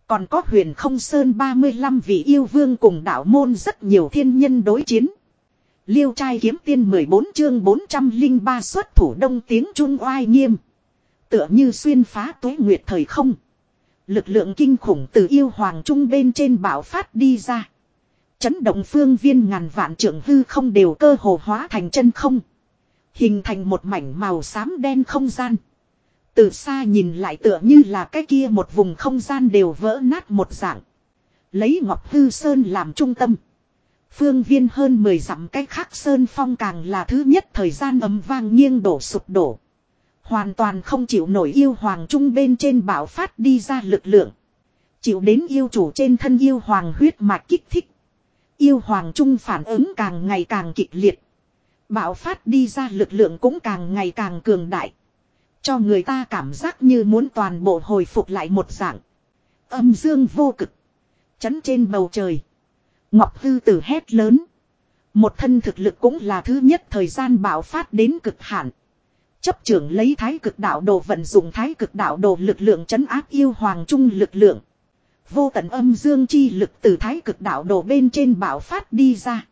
Còn có huyền không sơn 35 vị yêu vương cùng đạo môn rất nhiều thiên nhân đối chiến. Liêu trai kiếm tiên 14 chương 403 xuất thủ đông tiếng trung oai nghiêm. Tựa như xuyên phá tuế nguyệt thời không. Lực lượng kinh khủng từ yêu hoàng trung bên trên bảo phát đi ra. Chấn động phương viên ngàn vạn trưởng hư không đều cơ hồ hóa thành chân không. Hình thành một mảnh màu xám đen không gian. Từ xa nhìn lại tựa như là cái kia một vùng không gian đều vỡ nát một dạng. Lấy Ngọc Hư Sơn làm trung tâm. Phương viên hơn 10 dặm cách khác Sơn Phong càng là thứ nhất thời gian ấm vang nghiêng đổ sụp đổ. Hoàn toàn không chịu nổi yêu hoàng trung bên trên bảo phát đi ra lực lượng. Chịu đến yêu chủ trên thân yêu hoàng huyết mạch kích thích. Yêu hoàng trung phản ứng càng ngày càng kịch liệt. Bảo phát đi ra lực lượng cũng càng ngày càng cường đại. Cho người ta cảm giác như muốn toàn bộ hồi phục lại một dạng. Âm dương vô cực. Chấn trên bầu trời. Ngọc Hư tử hét lớn. Một thân thực lực cũng là thứ nhất thời gian bạo phát đến cực hạn. Chấp trưởng lấy thái cực đạo đồ, vận dụng thái cực đạo đồ, lực lượng chấn áp yêu hoàng trung lực lượng. Vô tận âm dương chi lực từ thái cực đạo đồ bên trên bạo phát đi ra.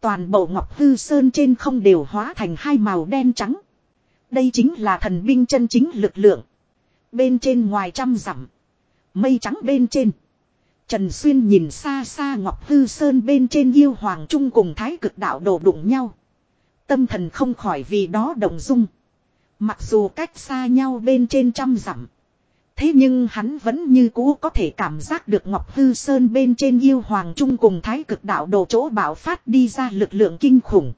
Toàn bộ ngọc hư sơn trên không đều hóa thành hai màu đen trắng. Đây chính là thần binh chân chính lực lượng. Bên trên ngoài trăm dặm. Mây trắng bên trên. Trần Xuyên nhìn xa xa Ngọc Hư Sơn bên trên yêu hoàng trung cùng thái cực đạo đồ đụng nhau. Tâm thần không khỏi vì đó động dung. Mặc dù cách xa nhau bên trên trăm dặm. Thế nhưng hắn vẫn như cũ có thể cảm giác được Ngọc Hư Sơn bên trên yêu hoàng trung cùng thái cực đạo đồ chỗ bảo phát đi ra lực lượng kinh khủng.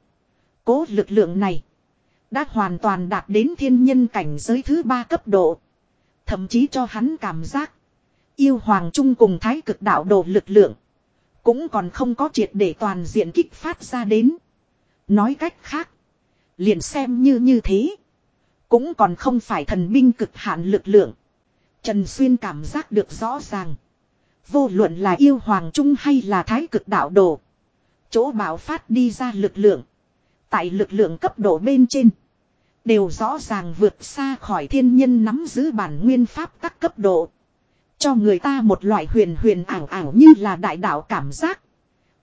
Cố lực lượng này. Đã hoàn toàn đạt đến thiên nhân cảnh giới thứ ba cấp độ. Thậm chí cho hắn cảm giác. Yêu hoàng trung cùng thái cực đạo đồ lực lượng. Cũng còn không có triệt để toàn diện kích phát ra đến. Nói cách khác. Liền xem như như thế. Cũng còn không phải thần binh cực hạn lực lượng. Trần Xuyên cảm giác được rõ ràng. Vô luận là yêu hoàng trung hay là thái cực đạo đồ. Chỗ bảo phát đi ra lực lượng. Tại lực lượng cấp độ bên trên. Đều rõ ràng vượt xa khỏi thiên nhân nắm giữ bản nguyên pháp các cấp độ. Cho người ta một loại huyền huyền ảo ảo như là đại đạo cảm giác.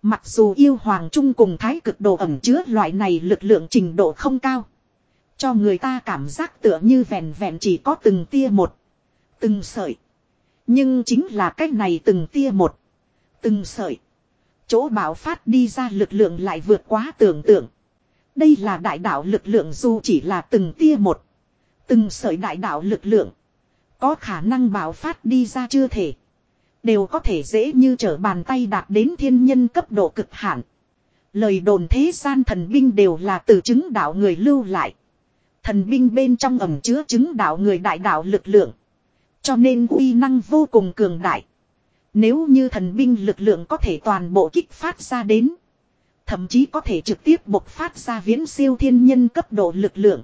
Mặc dù yêu hoàng trung cùng thái cực đồ ẩm chứa loại này lực lượng trình độ không cao. Cho người ta cảm giác tựa như vẹn vẹn chỉ có từng tia một. Từng sợi. Nhưng chính là cách này từng tia một. Từng sợi. Chỗ bảo phát đi ra lực lượng lại vượt quá tưởng tượng. Đây là đại đạo lực lượng dù chỉ là từng tia một. Từng sợi đại đạo lực lượng. Có khả năng bảo phát đi ra chưa thể. Đều có thể dễ như trở bàn tay đạt đến thiên nhân cấp độ cực hạn. Lời đồn thế gian thần binh đều là từ chứng đạo người lưu lại. Thần binh bên trong ẩm chứa chứng đạo người đại đạo lực lượng. Cho nên uy năng vô cùng cường đại. Nếu như thần binh lực lượng có thể toàn bộ kích phát ra đến. Thậm chí có thể trực tiếp bộc phát ra viễn siêu thiên nhân cấp độ lực lượng.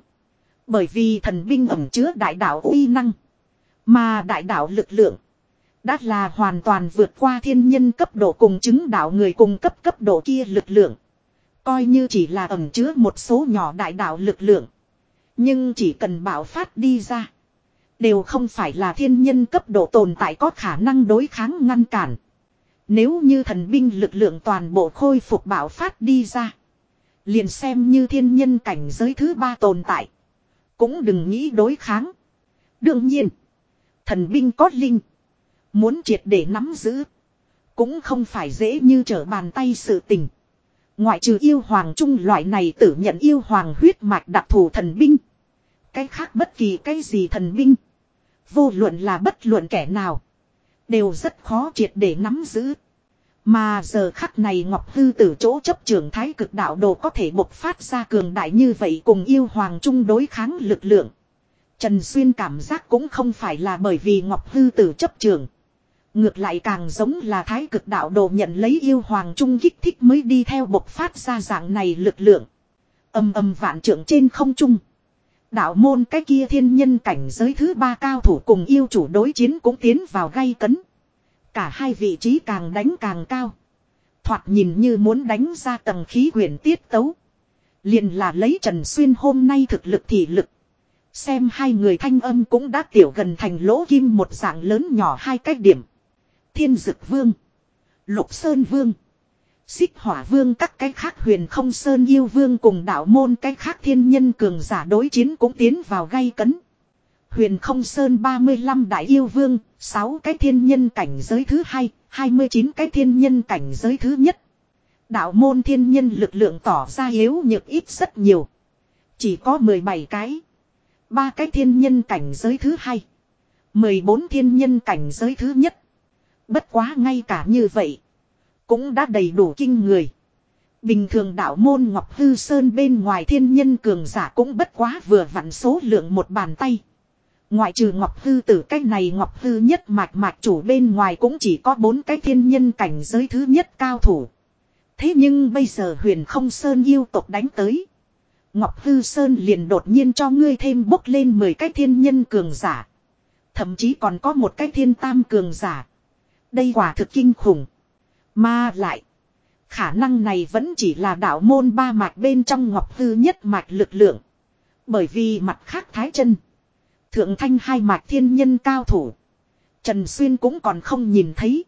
Bởi vì thần binh ẩm chứa đại đạo uy năng. Mà đại đạo lực lượng. Đã là hoàn toàn vượt qua thiên nhân cấp độ cùng chứng đạo người cùng cấp cấp độ kia lực lượng. Coi như chỉ là ẩm chứa một số nhỏ đại đạo lực lượng. Nhưng chỉ cần bảo phát đi ra. Đều không phải là thiên nhân cấp độ tồn tại có khả năng đối kháng ngăn cản. Nếu như thần binh lực lượng toàn bộ khôi phục bảo phát đi ra. Liền xem như thiên nhân cảnh giới thứ ba tồn tại. Cũng đừng nghĩ đối kháng. Đương nhiên. Thần binh có linh. Muốn triệt để nắm giữ. Cũng không phải dễ như trở bàn tay sự tình. Ngoại trừ yêu hoàng trung loại này tử nhận yêu hoàng huyết mạch đặc thù thần binh. Cái khác bất kỳ cái gì thần binh. Vô luận là bất luận kẻ nào. Đều rất khó triệt để nắm giữ. Mà giờ khắc này Ngọc Hư từ chỗ chấp trường thái cực đạo đồ có thể bộc phát ra cường đại như vậy cùng yêu hoàng trung đối kháng lực lượng. Trần Xuyên cảm giác cũng không phải là bởi vì Ngọc Hư tử chấp trường. Ngược lại càng giống là thái cực đạo đồ nhận lấy yêu hoàng trung kích thích mới đi theo bộc phát ra dạng này lực lượng. Âm âm vạn trưởng trên không trung. Đạo môn cái kia thiên nhân cảnh giới thứ ba cao thủ cùng yêu chủ đối chiến cũng tiến vào gây cấn. Cả hai vị trí càng đánh càng cao. Thoạt nhìn như muốn đánh ra tầng khí quyển tiết tấu. Liền là lấy Trần Xuyên hôm nay thực lực thị lực. Xem hai người thanh âm cũng đã tiểu gần thành lỗ kim một dạng lớn nhỏ hai cách điểm. Thiên Dực Vương. Lục Sơn Vương. Xích hỏa vương các cái khác huyền không sơn yêu vương cùng đạo môn cái khác thiên nhân cường giả đối chiến cũng tiến vào gây cấn. Huyền không sơn 35 đại yêu vương, 6 cái thiên nhân cảnh giới thứ hai, 29 cái thiên nhân cảnh giới thứ nhất. Đạo môn thiên nhân lực lượng tỏ ra yếu nhược ít rất nhiều. Chỉ có 17 cái. ba cái thiên nhân cảnh giới thứ hai. 14 thiên nhân cảnh giới thứ nhất. Bất quá ngay cả như vậy. Cũng đã đầy đủ kinh người. Bình thường đạo môn Ngọc Hư Sơn bên ngoài thiên nhân cường giả cũng bất quá vừa vặn số lượng một bàn tay. Ngoại trừ Ngọc Hư tử, cái này Ngọc Hư nhất mạch mạch chủ bên ngoài cũng chỉ có bốn cái thiên nhân cảnh giới thứ nhất cao thủ. Thế nhưng bây giờ huyền không Sơn yêu tộc đánh tới. Ngọc Hư Sơn liền đột nhiên cho ngươi thêm bốc lên 10 cái thiên nhân cường giả. Thậm chí còn có một cái thiên tam cường giả. Đây quả thực kinh khủng. Mà lại. Khả năng này vẫn chỉ là đạo môn ba mạch bên trong ngọc hư nhất mạch lực lượng. Bởi vì mặt khác thái chân. Thượng thanh hai mạch thiên nhân cao thủ. Trần Xuyên cũng còn không nhìn thấy.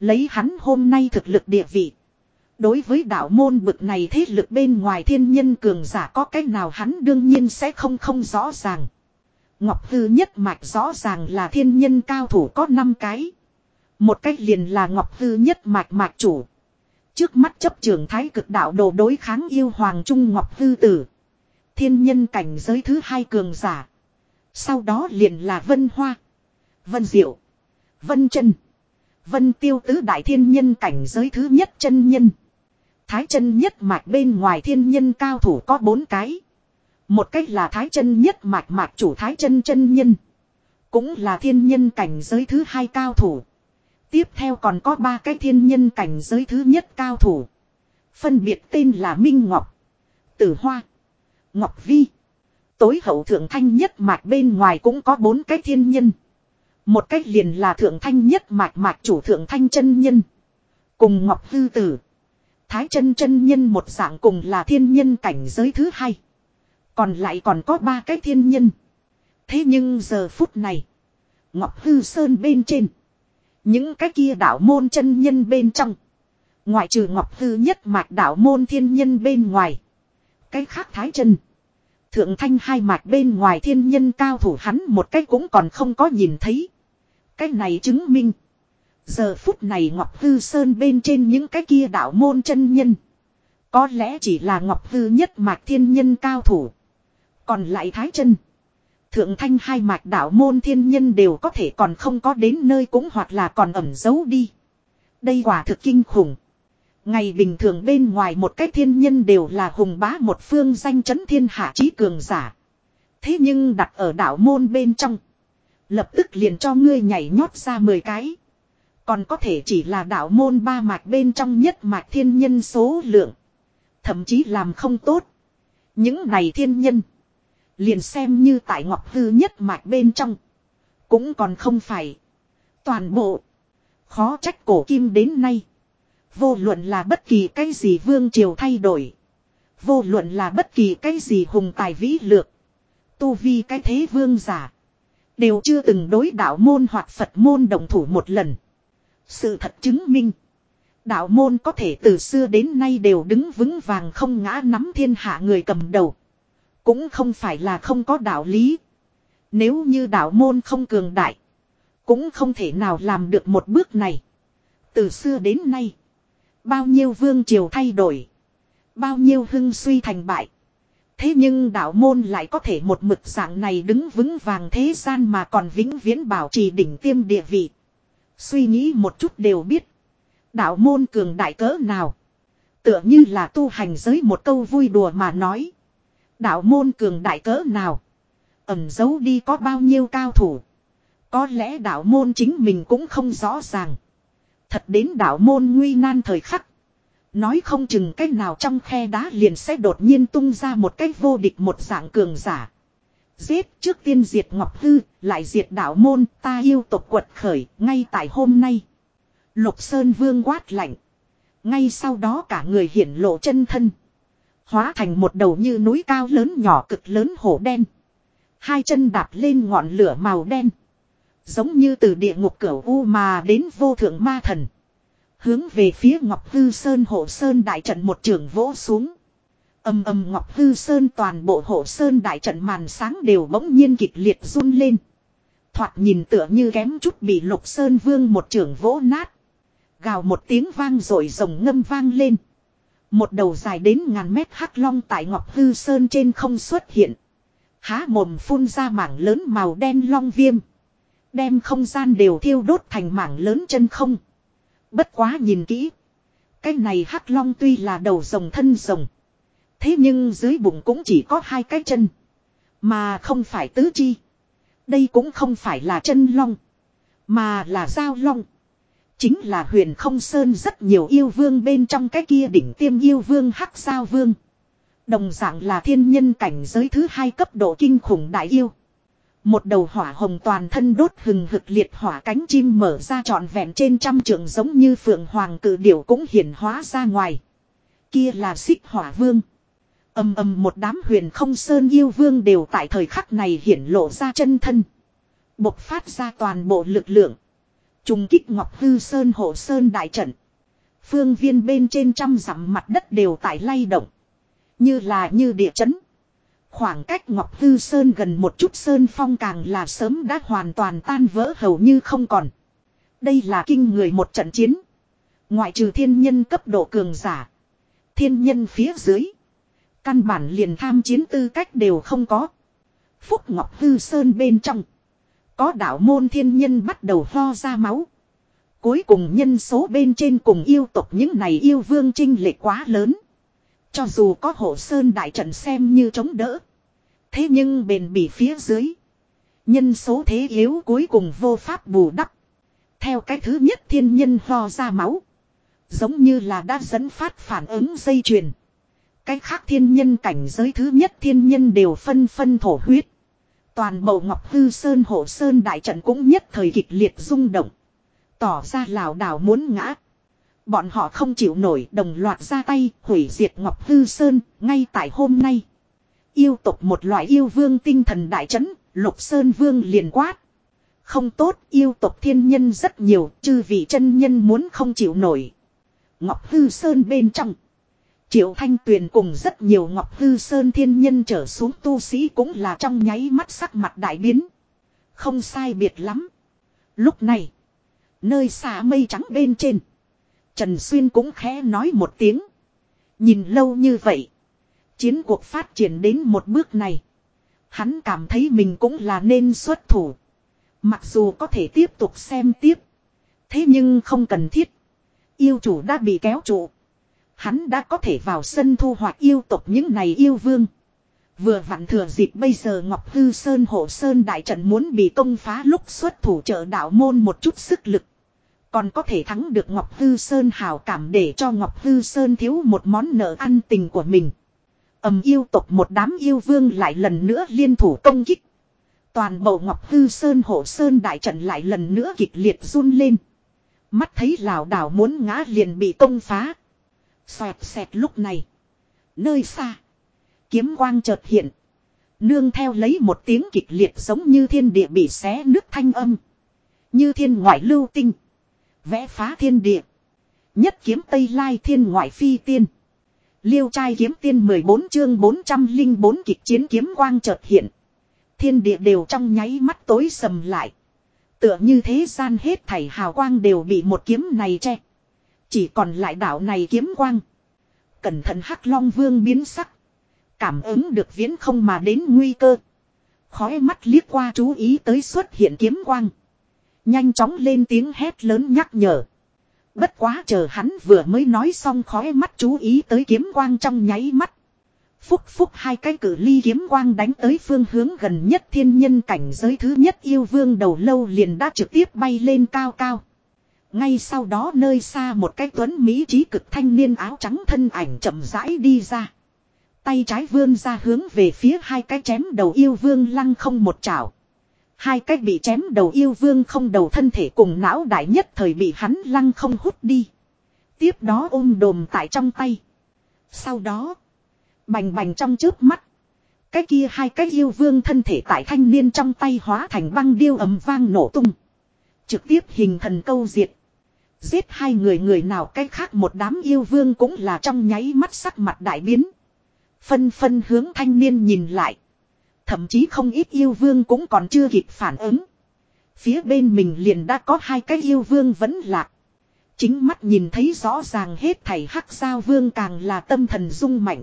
Lấy hắn hôm nay thực lực địa vị. Đối với đạo môn bực này thế lực bên ngoài thiên nhân cường giả có cách nào hắn đương nhiên sẽ không không rõ ràng. Ngọc Hư nhất mạch rõ ràng là thiên nhân cao thủ có 5 cái. Một cách liền là Ngọc Hư nhất mạch mạch chủ. Trước mắt chấp trường thái cực đạo đồ đối kháng yêu hoàng trung Ngọc Hư tử. Thiên nhân cảnh giới thứ hai cường giả. Sau đó liền là Vân Hoa. Vân Diệu. Vân chân, Vân tiêu tứ đại thiên nhân cảnh giới thứ nhất chân nhân. Thái chân nhất mạch bên ngoài thiên nhân cao thủ có bốn cái. Một cách là thái chân nhất mạch mạch chủ thái chân chân nhân. Cũng là thiên nhân cảnh giới thứ hai cao thủ. Tiếp theo còn có ba cái thiên nhân cảnh giới thứ nhất cao thủ. Phân biệt tên là Minh Ngọc, Tử Hoa, Ngọc Vi. Tối hậu thượng thanh nhất mạch bên ngoài cũng có bốn cái thiên nhân. Một cách liền là thượng thanh nhất mạch mạch chủ thượng thanh chân nhân. Cùng Ngọc Hư Tử. Thái chân chân nhân một dạng cùng là thiên nhân cảnh giới thứ hai. Còn lại còn có ba cái thiên nhân. Thế nhưng giờ phút này. Ngọc Hư Sơn bên trên. Những cái kia đạo môn chân nhân bên trong. Ngoại trừ Ngọc Hư nhất mạch đạo môn thiên nhân bên ngoài. Cái khác thái chân. Thượng thanh hai mạch bên ngoài thiên nhân cao thủ hắn một cách cũng còn không có nhìn thấy. Cái này chứng minh. Giờ phút này Ngọc Hư Sơn bên trên những cái kia đạo môn chân nhân. Có lẽ chỉ là Ngọc Hư nhất mạch thiên nhân cao thủ. Còn lại thái chân. Thượng thanh hai mạch đạo môn thiên nhân đều có thể còn không có đến nơi cũng hoặc là còn ẩn giấu đi. Đây quả thực kinh khủng. Ngày bình thường bên ngoài một cái thiên nhân đều là hùng bá một phương danh chấn thiên hạ trí cường giả. Thế nhưng đặt ở đạo môn bên trong. Lập tức liền cho ngươi nhảy nhót ra 10 cái. Còn có thể chỉ là đạo môn ba mạch bên trong nhất mạch thiên nhân số lượng. Thậm chí làm không tốt. Những này thiên nhân. Liền xem như tại ngọc hư nhất mạch bên trong. Cũng còn không phải. Toàn bộ. Khó trách cổ kim đến nay. Vô luận là bất kỳ cái gì vương triều thay đổi. Vô luận là bất kỳ cái gì hùng tài vĩ lược. Tu vi cái thế vương giả. Đều chưa từng đối đạo môn hoặc Phật môn đồng thủ một lần. Sự thật chứng minh. Đạo môn có thể từ xưa đến nay đều đứng vững vàng không ngã nắm thiên hạ người cầm đầu. Cũng không phải là không có đạo lý. Nếu như đạo môn không cường đại. Cũng không thể nào làm được một bước này. Từ xưa đến nay. Bao nhiêu vương triều thay đổi. Bao nhiêu hưng suy thành bại. Thế nhưng đạo môn lại có thể một mực dạng này đứng vững vàng thế gian mà còn vĩnh viễn bảo trì đỉnh tiêm địa vị. Suy nghĩ một chút đều biết. Đạo môn cường đại cỡ nào. Tựa như là tu hành giới một câu vui đùa mà nói. Đạo môn cường đại cỡ nào. Ẩm giấu đi có bao nhiêu cao thủ. Có lẽ đạo môn chính mình cũng không rõ ràng. Thật đến đạo môn nguy nan thời khắc. Nói không chừng cách nào trong khe đá liền sẽ đột nhiên tung ra một cách vô địch một dạng cường giả. Giết trước tiên diệt Ngọc Hư, lại diệt đạo môn, ta yêu tộc quật khởi, ngay tại hôm nay. Lục Sơn Vương quát lạnh. Ngay sau đó cả người hiển lộ chân thân. Hóa thành một đầu như núi cao lớn nhỏ cực lớn hổ đen. Hai chân đạp lên ngọn lửa màu đen. Giống như từ địa ngục cửa u mà đến vô thượng ma thần. Hướng về phía Ngọc Hư Sơn hộ Sơn đại trận một trường vỗ xuống. Âm âm Ngọc Hư Sơn toàn bộ hộ Sơn đại trận màn sáng đều bỗng nhiên kịch liệt run lên. Thoạt nhìn tựa như kém chút bị Lục Sơn Vương một trường vỗ nát. Gào một tiếng vang rồi rồng ngâm vang lên. Một đầu dài đến ngàn mét hắc long tại Ngọc Hư Sơn trên không xuất hiện. Há mồm phun ra mảng lớn màu đen long viêm. Đem không gian đều thiêu đốt thành mảng lớn chân không. Bất quá nhìn kỹ. Cái này hắc long tuy là đầu rồng thân rồng. Thế nhưng dưới bụng cũng chỉ có hai cái chân. Mà không phải tứ chi. Đây cũng không phải là chân long. Mà là dao long. Chính là huyền không sơn rất nhiều yêu vương bên trong cái kia đỉnh tiêm yêu vương hắc sao vương. Đồng dạng là thiên nhân cảnh giới thứ hai cấp độ kinh khủng đại yêu. Một đầu hỏa hồng toàn thân đốt hừng hực liệt hỏa cánh chim mở ra trọn vẹn trên trăm trường giống như phượng hoàng cử điểu cũng hiển hóa ra ngoài. Kia là xích hỏa vương. Âm âm một đám huyền không sơn yêu vương đều tại thời khắc này hiển lộ ra chân thân. Bộc phát ra toàn bộ lực lượng. Trùng kích Ngọc Hư Sơn hộ Sơn đại trận. Phương viên bên trên trăm dặm mặt đất đều tại lay động. Như là như địa chấn. Khoảng cách Ngọc Hư Sơn gần một chút Sơn Phong càng là sớm đã hoàn toàn tan vỡ, hầu như không còn. Đây là kinh người một trận chiến. Ngoại trừ thiên nhân cấp độ cường giả. Thiên nhân phía dưới. Căn bản liền tham chiến tư cách đều không có. Phúc Ngọc Hư Sơn bên trong. Có đạo môn thiên nhân bắt đầu ho ra máu. Cuối cùng nhân số bên trên cùng yêu tộc những này yêu vương trinh lệ quá lớn. Cho dù có hộ sơn đại trận xem như chống đỡ. Thế nhưng bền bỉ phía dưới. Nhân số thế yếu cuối cùng vô pháp bù đắp. Theo cái thứ nhất thiên nhân ho ra máu. Giống như là đã dẫn phát phản ứng dây chuyền. Cái khác thiên nhân cảnh giới thứ nhất thiên nhân đều phân phân thổ huyết. Toàn bộ Ngọc Hư Sơn Hổ Sơn đại trận cũng nhất thời kịch liệt rung động. Tỏ ra lảo đảo muốn ngã. Bọn họ không chịu nổi đồng loạt ra tay hủy diệt Ngọc Hư Sơn ngay tại hôm nay. Yêu tộc một loại yêu vương tinh thần đại trấn, Lục Sơn Vương liền quát. Không tốt, yêu tộc thiên nhân rất nhiều, chư vị chân nhân muốn không chịu nổi. Ngọc Hư Sơn bên trong. Triệu Thanh Tuyền cùng rất nhiều Ngọc Hư Sơn thiên nhân trở xuống tu sĩ cũng là trong nháy mắt sắc mặt đại biến. Không sai biệt lắm. Lúc này, nơi xa mây trắng bên trên, Trần Xuyên cũng khẽ nói một tiếng. Nhìn lâu như vậy, chiến cuộc phát triển đến một bước này. Hắn cảm thấy mình cũng là nên xuất thủ. Mặc dù có thể tiếp tục xem tiếp. Thế nhưng không cần thiết. Yêu chủ đã bị kéo trụ. Hắn đã có thể vào sân thu hoạch yêu tộc những này yêu vương. Vừa vặn thừa dịp bây giờ Ngọc Hư Sơn Hộ Sơn đại trận muốn bị công phá lúc xuất thủ trợ đạo môn một chút sức lực. Còn có thể thắng được Ngọc Hư Sơn hào cảm để cho Ngọc Hư Sơn thiếu một món nợ ăn tình của mình. ầm yêu tộc một đám yêu vương lại lần nữa liên thủ công kích. Toàn bộ Ngọc Hư Sơn Hộ Sơn đại trận lại lần nữa kịch liệt run lên. Mắt thấy lào đảo muốn ngã liền bị công phá. Xoẹt xẹt lúc này. Nơi xa. Kiếm quang chợt hiện. Nương theo lấy một tiếng kịch liệt giống như thiên địa bị xé nước thanh âm. Như thiên ngoại lưu tinh. Vẽ phá thiên địa. Nhất kiếm Tây Lai thiên ngoại phi tiên. Liêu trai kiếm tiên 14 chương 404 kịch chiến kiếm quang chợt hiện. Thiên địa đều trong nháy mắt tối sầm lại. Tựa như thế gian hết thảy hào quang đều bị một kiếm này che. Chỉ còn lại đảo này kiếm quang. Cẩn thận hắc long vương biến sắc. Cảm ứng được viễn không mà đến nguy cơ. Khói mắt liếc qua chú ý tới xuất hiện kiếm quang. Nhanh chóng lên tiếng hét lớn nhắc nhở. Bất quá chờ hắn vừa mới nói xong khói mắt chú ý tới kiếm quang trong nháy mắt. Phúc phúc hai cái cử ly kiếm quang đánh tới phương hướng gần nhất thiên nhân cảnh giới thứ nhất yêu vương đầu lâu liền đã trực tiếp bay lên cao cao. Ngay sau đó nơi xa một cái tuấn Mỹ trí cực thanh niên áo trắng thân ảnh chậm rãi đi ra. Tay trái vươn ra hướng về phía hai cái chém đầu yêu vương lăng không một chảo. Hai cái bị chém đầu yêu vương không đầu thân thể cùng não đại nhất thời bị hắn lăng không hút đi. Tiếp đó ôm đồm tại trong tay. Sau đó. Bành bành trong trước mắt. Cái kia hai cái yêu vương thân thể tại thanh niên trong tay hóa thành băng điêu ấm vang nổ tung. Trực tiếp hình thần câu diệt. Giết hai người người nào cách khác một đám yêu vương cũng là trong nháy mắt sắc mặt đại biến. Phân phân hướng thanh niên nhìn lại. Thậm chí không ít yêu vương cũng còn chưa kịp phản ứng. Phía bên mình liền đã có hai cái yêu vương vẫn lạc. Chính mắt nhìn thấy rõ ràng hết thảy hắc sao vương càng là tâm thần rung mạnh.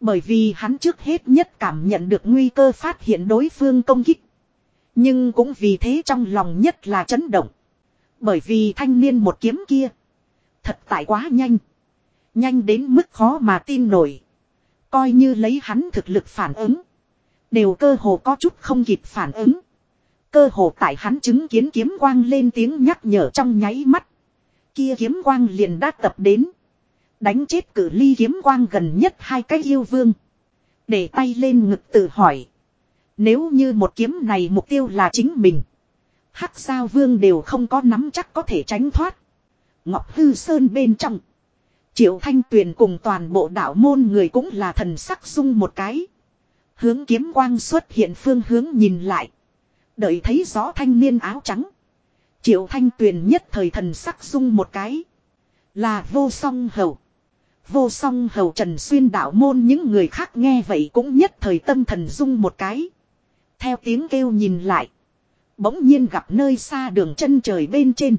Bởi vì hắn trước hết nhất cảm nhận được nguy cơ phát hiện đối phương công kích. Nhưng cũng vì thế trong lòng nhất là chấn động. Bởi vì thanh niên một kiếm kia. Thật tại quá nhanh. Nhanh đến mức khó mà tin nổi. Coi như lấy hắn thực lực phản ứng. Đều cơ hồ có chút không kịp phản ứng. Cơ hồ tại hắn chứng kiến kiếm quang lên tiếng nhắc nhở trong nháy mắt. Kia kiếm quang liền đã tập đến. Đánh chết cử ly kiếm quang gần nhất hai cái yêu vương. Để tay lên ngực tự hỏi. Nếu như một kiếm này mục tiêu là chính mình. Hắc giao vương đều không có nắm chắc có thể tránh thoát. Ngọc Hư Sơn bên trong. Triệu Thanh Tuyền cùng toàn bộ đạo môn người cũng là thần sắc sung một cái. Hướng kiếm quang xuất hiện phương hướng nhìn lại. Đợi thấy rõ thanh niên áo trắng. Triệu Thanh Tuyền nhất thời thần sắc sung một cái. Là vô song hầu. Vô song hầu trần xuyên đạo môn những người khác nghe vậy cũng nhất thời tâm thần dung một cái. Theo tiếng kêu nhìn lại. Bỗng nhiên gặp nơi xa đường chân trời bên trên.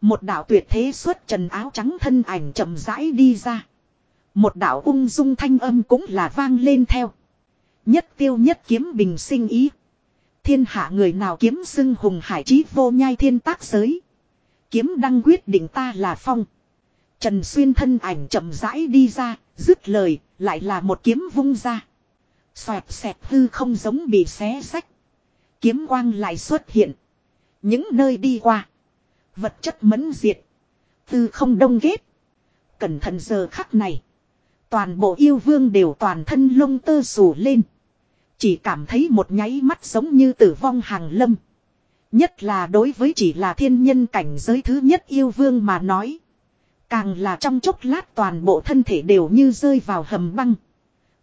Một đạo tuyệt thế xuất trần áo trắng thân ảnh chậm rãi đi ra. Một đạo ung dung thanh âm cũng là vang lên theo. Nhất tiêu nhất kiếm bình sinh ý. Thiên hạ người nào kiếm xưng hùng hải trí vô nhai thiên tác giới. Kiếm đăng quyết định ta là phong. Trần Xuyên thân ảnh chậm rãi đi ra, dứt lời, lại là một kiếm vung ra. Xoẹt xẹt hư không giống bị xé sách. Kiếm quang lại xuất hiện. Những nơi đi qua. Vật chất mẫn diệt. Tư không đông ghét. Cẩn thận giờ khắc này. Toàn bộ yêu vương đều toàn thân lông tơ sù lên. Chỉ cảm thấy một nháy mắt giống như tử vong hàng lâm. Nhất là đối với chỉ là thiên nhân cảnh giới thứ nhất yêu vương mà nói. Càng là trong chốc lát toàn bộ thân thể đều như rơi vào hầm băng.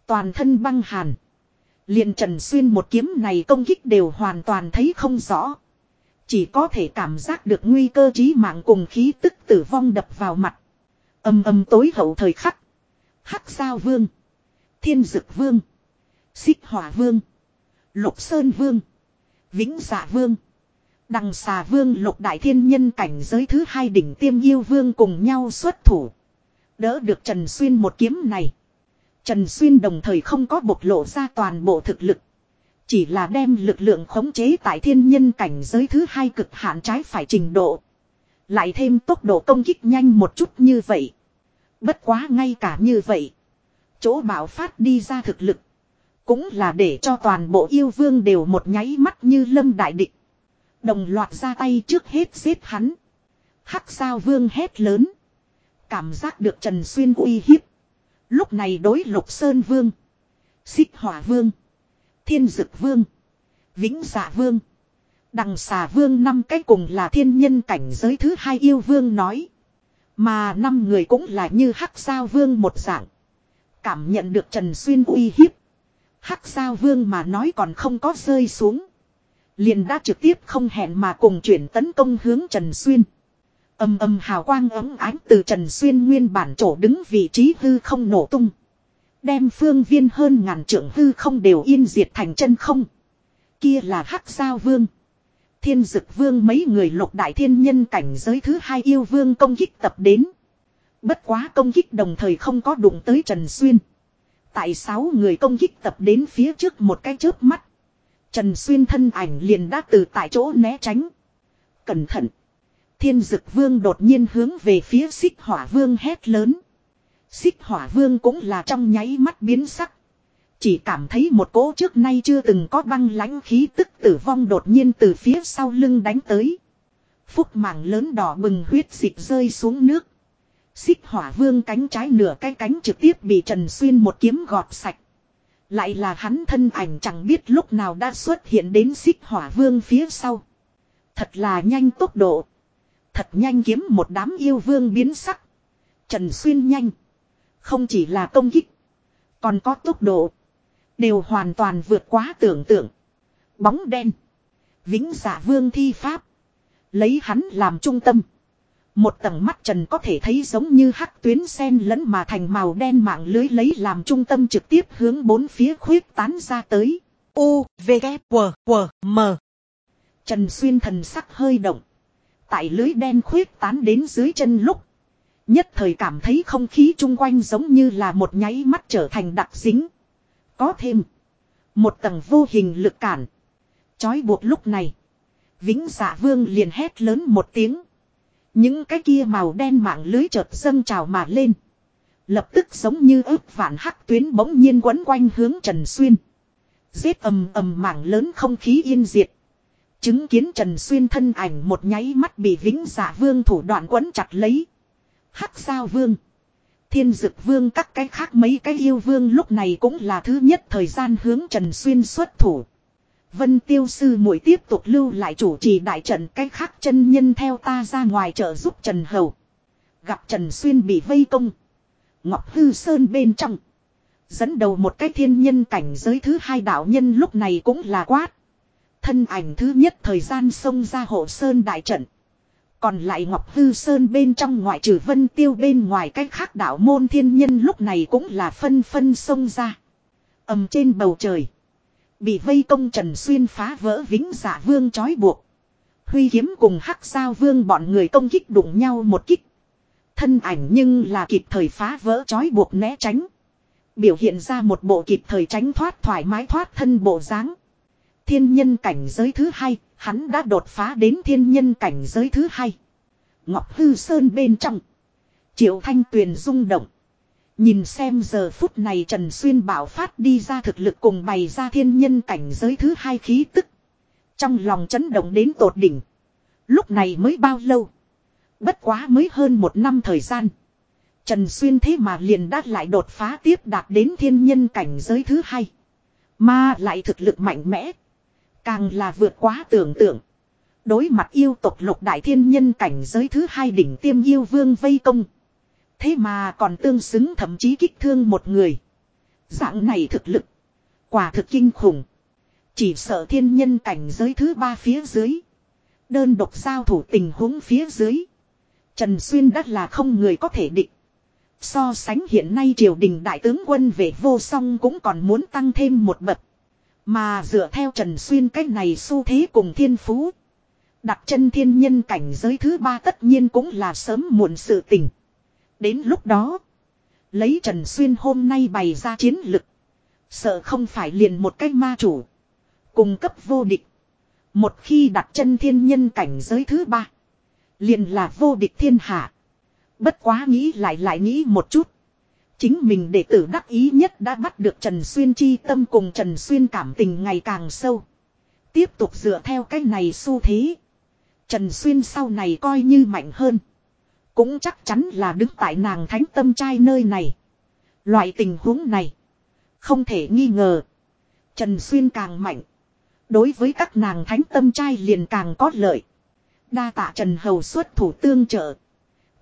Toàn thân băng hàn liền Trần Xuyên một kiếm này công kích đều hoàn toàn thấy không rõ. Chỉ có thể cảm giác được nguy cơ chí mạng cùng khí tức tử vong đập vào mặt. Âm âm tối hậu thời khắc. Hắc sao vương. Thiên dực vương. Xích hỏa vương. Lục sơn vương. Vĩnh dạ vương. Đằng xà vương lục đại thiên nhân cảnh giới thứ hai đỉnh tiêm yêu vương cùng nhau xuất thủ. Đỡ được Trần Xuyên một kiếm này. Trần Xuyên đồng thời không có bộc lộ ra toàn bộ thực lực. Chỉ là đem lực lượng khống chế tại thiên nhân cảnh giới thứ hai cực hạn trái phải trình độ. Lại thêm tốc độ công kích nhanh một chút như vậy. Bất quá ngay cả như vậy. Chỗ bảo phát đi ra thực lực. Cũng là để cho toàn bộ yêu vương đều một nháy mắt như lâm đại địch. Đồng loạt ra tay trước hết giết hắn. Hắc sao vương hét lớn. Cảm giác được Trần Xuyên uy hiếp. Lúc này đối lục sơn vương. Xích hỏa vương. Thiên dực vương. Vĩnh dạ vương. Đằng xà vương năm cái cùng là thiên nhân cảnh giới thứ hai yêu vương nói. Mà năm người cũng là như hắc sao vương một dạng. Cảm nhận được Trần Xuyên uy hiếp. Hắc sao vương mà nói còn không có rơi xuống. Liền đã trực tiếp không hẹn mà cùng chuyển tấn công hướng Trần Xuyên. Âm âm hào quang ấm ánh từ Trần Xuyên nguyên bản chỗ đứng vị trí hư không nổ tung. Đem phương viên hơn ngàn trưởng hư không đều yên diệt thành chân không. Kia là hắc sao vương. Thiên dực vương mấy người lục đại thiên nhân cảnh giới thứ hai yêu vương công kích tập đến. Bất quá công kích đồng thời không có đụng tới Trần Xuyên. Tại sáu người công kích tập đến phía trước một cái chớp mắt. Trần Xuyên thân ảnh liền đã từ tại chỗ né tránh. Cẩn thận. Thiên dực vương đột nhiên hướng về phía xích hỏa vương hét lớn. Xích hỏa vương cũng là trong nháy mắt biến sắc. Chỉ cảm thấy một cỗ trước nay chưa từng có băng lãnh khí tức tử vong đột nhiên từ phía sau lưng đánh tới. Phúc mảng lớn đỏ bừng huyết dịch rơi xuống nước. Xích hỏa vương cánh trái nửa cái cánh trực tiếp bị Trần Xuyên một kiếm gọt sạch. Lại là hắn thân ảnh chẳng biết lúc nào đã xuất hiện đến xích hỏa vương phía sau. Thật là nhanh tốc độ. Thật nhanh kiếm một đám yêu vương biến sắc. Trần Xuyên nhanh. Không chỉ là công kích. Còn có tốc độ. Đều hoàn toàn vượt quá tưởng tượng. Bóng đen. Vĩnh giả vương thi pháp. Lấy hắn làm trung tâm. Một tầng mắt trần có thể thấy giống như hắc tuyến sen lẫn mà thành màu đen mạng lưới lấy làm trung tâm trực tiếp hướng bốn phía khuyết tán ra tới. U, V, K, W, W, M. Trần Xuyên thần sắc hơi động. Tại lưới đen khuyết tán đến dưới chân lúc. Nhất thời cảm thấy không khí chung quanh giống như là một nháy mắt trở thành đặc dính. Có thêm. Một tầng vô hình lực cản. Chói buộc lúc này. Vĩnh dạ vương liền hét lớn một tiếng. Những cái kia màu đen mạng lưới chợt dâng trào mà lên. Lập tức giống như ướp vạn hắc tuyến bỗng nhiên quấn quanh hướng Trần Xuyên. Giết ầm ầm mảng lớn không khí yên diệt. Chứng kiến Trần Xuyên thân ảnh một nháy mắt bị vĩnh giả vương thủ đoạn quấn chặt lấy. Hắc sao vương. Thiên dực vương các cái khác mấy cái yêu vương lúc này cũng là thứ nhất thời gian hướng Trần Xuyên xuất thủ. Vân tiêu sư muội tiếp tục lưu lại chủ trì đại trận, cái khác chân nhân theo ta ra ngoài trợ giúp Trần Hầu. Gặp Trần Xuyên bị vây công. Ngọc Hư Sơn bên trong. Dẫn đầu một cái thiên nhân cảnh giới thứ hai đạo nhân lúc này cũng là quát. Thân ảnh thứ nhất thời gian xông ra hộ Sơn đại trận. Còn lại Ngọc Hư Sơn bên trong ngoại trừ vân tiêu bên ngoài cách khác đạo môn thiên nhân lúc này cũng là phân phân xông ra. ầm trên bầu trời. Bị vây công Trần Xuyên phá vỡ vĩnh giả vương trói buộc. Huy kiếm cùng hắc sao vương bọn người công kích đụng nhau một kích. Thân ảnh nhưng là kịp thời phá vỡ trói buộc né tránh. Biểu hiện ra một bộ kịp thời tránh thoát thoải mái thoát thân bộ dáng. Thiên nhân cảnh giới thứ hai, hắn đã đột phá đến thiên nhân cảnh giới thứ hai. Ngọc Hư Sơn bên trong. Triệu Thanh Tuyền rung động. Nhìn xem giờ phút này Trần Xuyên bảo phát đi ra thực lực cùng bày ra thiên nhân cảnh giới thứ hai khí tức. Trong lòng chấn động đến tột đỉnh. Lúc này mới bao lâu. Bất quá mới hơn một năm thời gian. Trần Xuyên thế mà liền đắt lại đột phá tiếp đạt đến thiên nhân cảnh giới thứ hai. Mà lại thực lực mạnh mẽ. Càng là vượt quá tưởng tượng. Đối mặt yêu tộc lục đại thiên nhân cảnh giới thứ hai đỉnh tiêm yêu vương vây công. Thế mà còn tương xứng thậm chí kích thương một người. Dạng này thực lực. Quả thực kinh khủng. Chỉ sợ thiên nhân cảnh giới thứ ba phía dưới. Đơn độc giao thủ tình huống phía dưới. Trần Xuyên đắt là không người có thể định. So sánh hiện nay triều đình đại tướng quân về vô song cũng còn muốn tăng thêm một bậc. Mà dựa theo Trần Xuyên cách này xu thế cùng thiên phú. Đặt chân thiên nhân cảnh giới thứ ba tất nhiên cũng là sớm muộn sự tình. Đến lúc đó. Lấy Trần Xuyên hôm nay bày ra chiến lực. Sợ không phải liền một cách ma chủ. Cùng cấp vô địch. Một khi đặt chân thiên nhân cảnh giới thứ ba. Liền là vô địch thiên hạ. Bất quá nghĩ lại lại nghĩ một chút. Chính mình đệ tử đắc ý nhất đã bắt được Trần Xuyên chi tâm cùng Trần Xuyên cảm tình ngày càng sâu. Tiếp tục dựa theo cách này xu thế. Trần Xuyên sau này coi như mạnh hơn. Cũng chắc chắn là đứng tại nàng thánh tâm trai nơi này. Loại tình huống này. Không thể nghi ngờ. Trần Xuyên càng mạnh. Đối với các nàng thánh tâm trai liền càng có lợi. Đa tạ Trần Hầu xuất thủ tương trợ.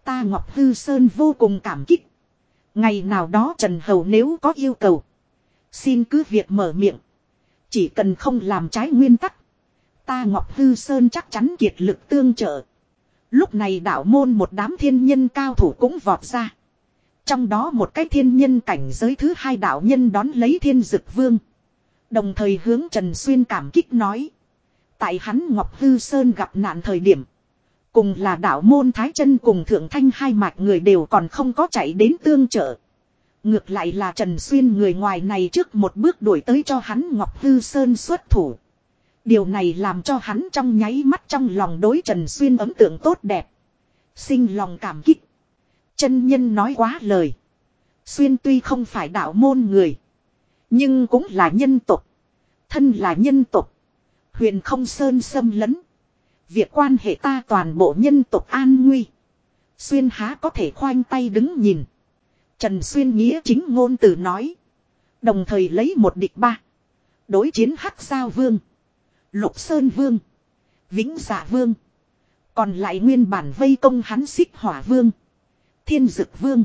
Ta Ngọc Hư Sơn vô cùng cảm kích. Ngày nào đó Trần Hầu nếu có yêu cầu. Xin cứ việc mở miệng. Chỉ cần không làm trái nguyên tắc. Ta Ngọc Hư Sơn chắc chắn kiệt lực tương trợ. Lúc này đạo môn một đám thiên nhân cao thủ cũng vọt ra. Trong đó một cái thiên nhân cảnh giới thứ hai đạo nhân đón lấy thiên dực vương. Đồng thời hướng Trần Xuyên cảm kích nói. Tại hắn Ngọc Hư Sơn gặp nạn thời điểm. Cùng là đạo môn Thái chân cùng Thượng Thanh hai mạch người đều còn không có chạy đến tương trợ. Ngược lại là Trần Xuyên người ngoài này trước một bước đuổi tới cho hắn Ngọc Hư Sơn xuất thủ. Điều này làm cho hắn trong nháy mắt trong lòng đối Trần Xuyên ấn tượng tốt đẹp. Sinh lòng cảm kích. Chân nhân nói quá lời. Xuyên tuy không phải đạo môn người. Nhưng cũng là nhân tục. Thân là nhân tục. Huyền không sơn xâm lấn. Việc quan hệ ta toàn bộ nhân tộc an nguy. Xuyên há có thể khoanh tay đứng nhìn. Trần Xuyên nghĩa chính ngôn từ nói. Đồng thời lấy một địch ba. Đối chiến hắc sao vương. Lục Sơn Vương. Vĩnh Giả Vương. Còn lại nguyên bản vây công hắn xích hỏa vương. Thiên Dực Vương.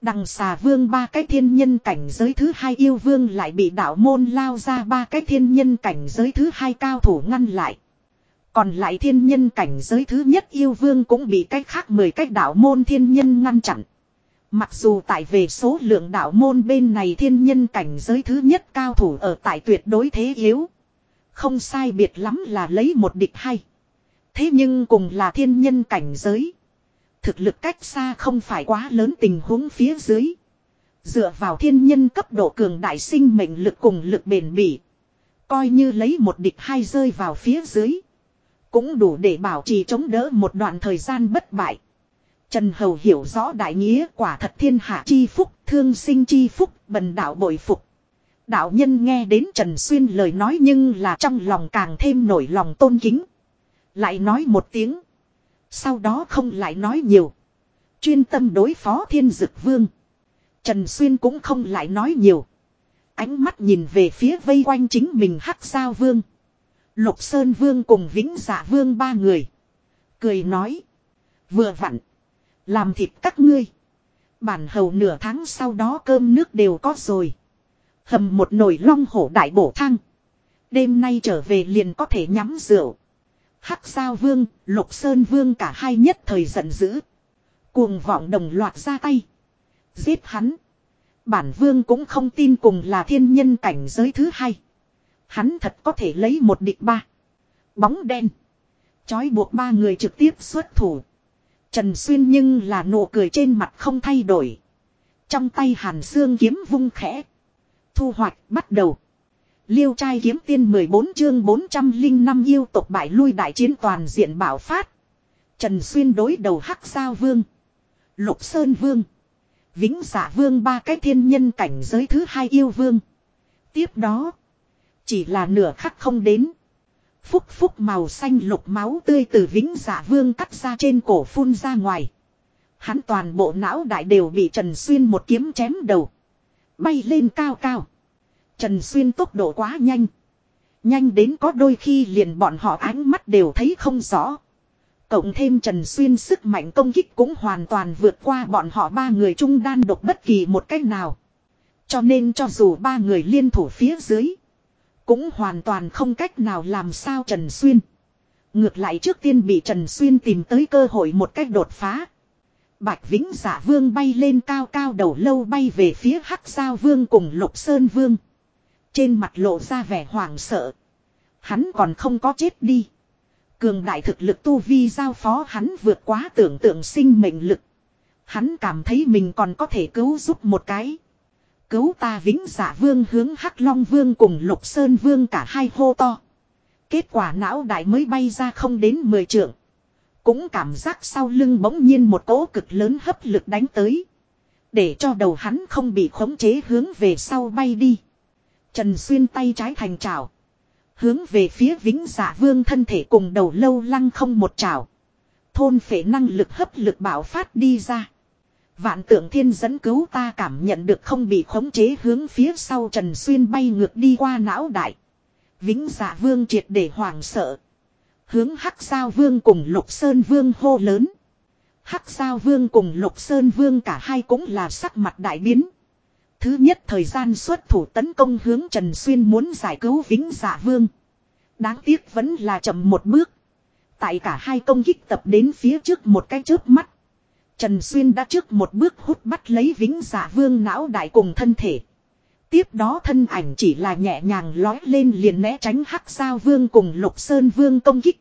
Đằng xà vương ba cái thiên nhân cảnh giới thứ hai yêu vương lại bị đạo môn lao ra ba cái thiên nhân cảnh giới thứ hai cao thủ ngăn lại. Còn lại thiên nhân cảnh giới thứ nhất yêu vương cũng bị cách khác mười cách đạo môn thiên nhân ngăn chặn. Mặc dù tại về số lượng đạo môn bên này thiên nhân cảnh giới thứ nhất cao thủ ở tại tuyệt đối thế yếu. Không sai biệt lắm là lấy một địch hay. Thế nhưng cùng là thiên nhân cảnh giới. Thực lực cách xa không phải quá lớn tình huống phía dưới. Dựa vào thiên nhân cấp độ cường đại sinh mệnh lực cùng lực bền bỉ. Coi như lấy một địch hai rơi vào phía dưới. Cũng đủ để bảo trì chống đỡ một đoạn thời gian bất bại. Trần Hầu hiểu rõ đại nghĩa quả thật thiên hạ chi phúc, thương sinh chi phúc, bần đạo bội phục. Đạo nhân nghe đến Trần Xuyên lời nói nhưng là trong lòng càng thêm nổi lòng tôn kính. Lại nói một tiếng. Sau đó không lại nói nhiều. Chuyên tâm đối phó thiên dực vương. Trần Xuyên cũng không lại nói nhiều. Ánh mắt nhìn về phía vây quanh chính mình hắc sao vương. Lục Sơn Vương cùng Vĩnh Dạ Vương ba người. Cười nói. Vừa vặn. Làm thịt các ngươi. Bản hầu nửa tháng sau đó cơm nước đều có rồi. Hầm một nồi long hổ đại bổ thang. Đêm nay trở về liền có thể nhắm rượu. Hắc sao vương, lục sơn vương cả hai nhất thời giận dữ. Cuồng vọng đồng loạt ra tay. Giết hắn. Bản vương cũng không tin cùng là thiên nhân cảnh giới thứ hai. Hắn thật có thể lấy một địch ba. Bóng đen. Chói buộc ba người trực tiếp xuất thủ. Trần Xuyên nhưng là nụ cười trên mặt không thay đổi. Trong tay hàn xương kiếm vung khẽ. Thu hoạch bắt đầu. Liêu trai kiếm tiên 14 chương 405 yêu tộc bại lui đại chiến toàn diện bảo phát. Trần Xuyên đối đầu Hắc Sao Vương. Lục Sơn Vương. Vĩnh Dạ Vương ba cái thiên nhân cảnh giới thứ hai yêu vương. Tiếp đó. Chỉ là nửa khắc không đến. Phúc phúc màu xanh lục máu tươi từ Vĩnh giả Vương cắt ra trên cổ phun ra ngoài. Hắn toàn bộ não đại đều bị Trần Xuyên một kiếm chém đầu. Bay lên cao cao. Trần Xuyên tốc độ quá nhanh. Nhanh đến có đôi khi liền bọn họ ánh mắt đều thấy không rõ. Cộng thêm Trần Xuyên sức mạnh công kích cũng hoàn toàn vượt qua bọn họ ba người trung đan độc bất kỳ một cách nào. Cho nên cho dù ba người liên thủ phía dưới. Cũng hoàn toàn không cách nào làm sao Trần Xuyên. Ngược lại trước tiên bị Trần Xuyên tìm tới cơ hội một cách đột phá. Bạch Vĩnh giả vương bay lên cao cao đầu lâu bay về phía Hắc Giao vương cùng Lục Sơn vương. Trên mặt lộ ra vẻ hoảng sợ. Hắn còn không có chết đi. Cường đại thực lực tu vi giao phó hắn vượt quá tưởng tượng sinh mệnh lực. Hắn cảm thấy mình còn có thể cứu giúp một cái. Cứu ta vĩnh giả vương hướng Hắc Long vương cùng Lục Sơn vương cả hai hô to. Kết quả não đại mới bay ra không đến 10 trượng. Cũng cảm giác sau lưng bỗng nhiên một cỗ cực lớn hấp lực đánh tới. Để cho đầu hắn không bị khống chế hướng về sau bay đi. Trần Xuyên tay trái thành trào. Hướng về phía vĩnh giả vương thân thể cùng đầu lâu lăng không một trào. Thôn phệ năng lực hấp lực bảo phát đi ra. Vạn tượng thiên dẫn cứu ta cảm nhận được không bị khống chế hướng phía sau Trần Xuyên bay ngược đi qua não đại. Vĩnh giả vương triệt để hoảng sợ. Hướng Hắc Sao Vương cùng Lục Sơn Vương hô lớn. Hắc Sao Vương cùng Lục Sơn Vương cả hai cũng là sắc mặt đại biến. Thứ nhất thời gian xuất thủ tấn công hướng Trần Xuyên muốn giải cứu Vĩnh giả Vương. Đáng tiếc vẫn là chậm một bước. Tại cả hai công kích tập đến phía trước một cái chớp mắt. Trần Xuyên đã trước một bước hút bắt lấy Vĩnh giả Vương não đại cùng thân thể. Tiếp đó thân ảnh chỉ là nhẹ nhàng lói lên liền né tránh hắc sao vương cùng lục sơn vương công kích.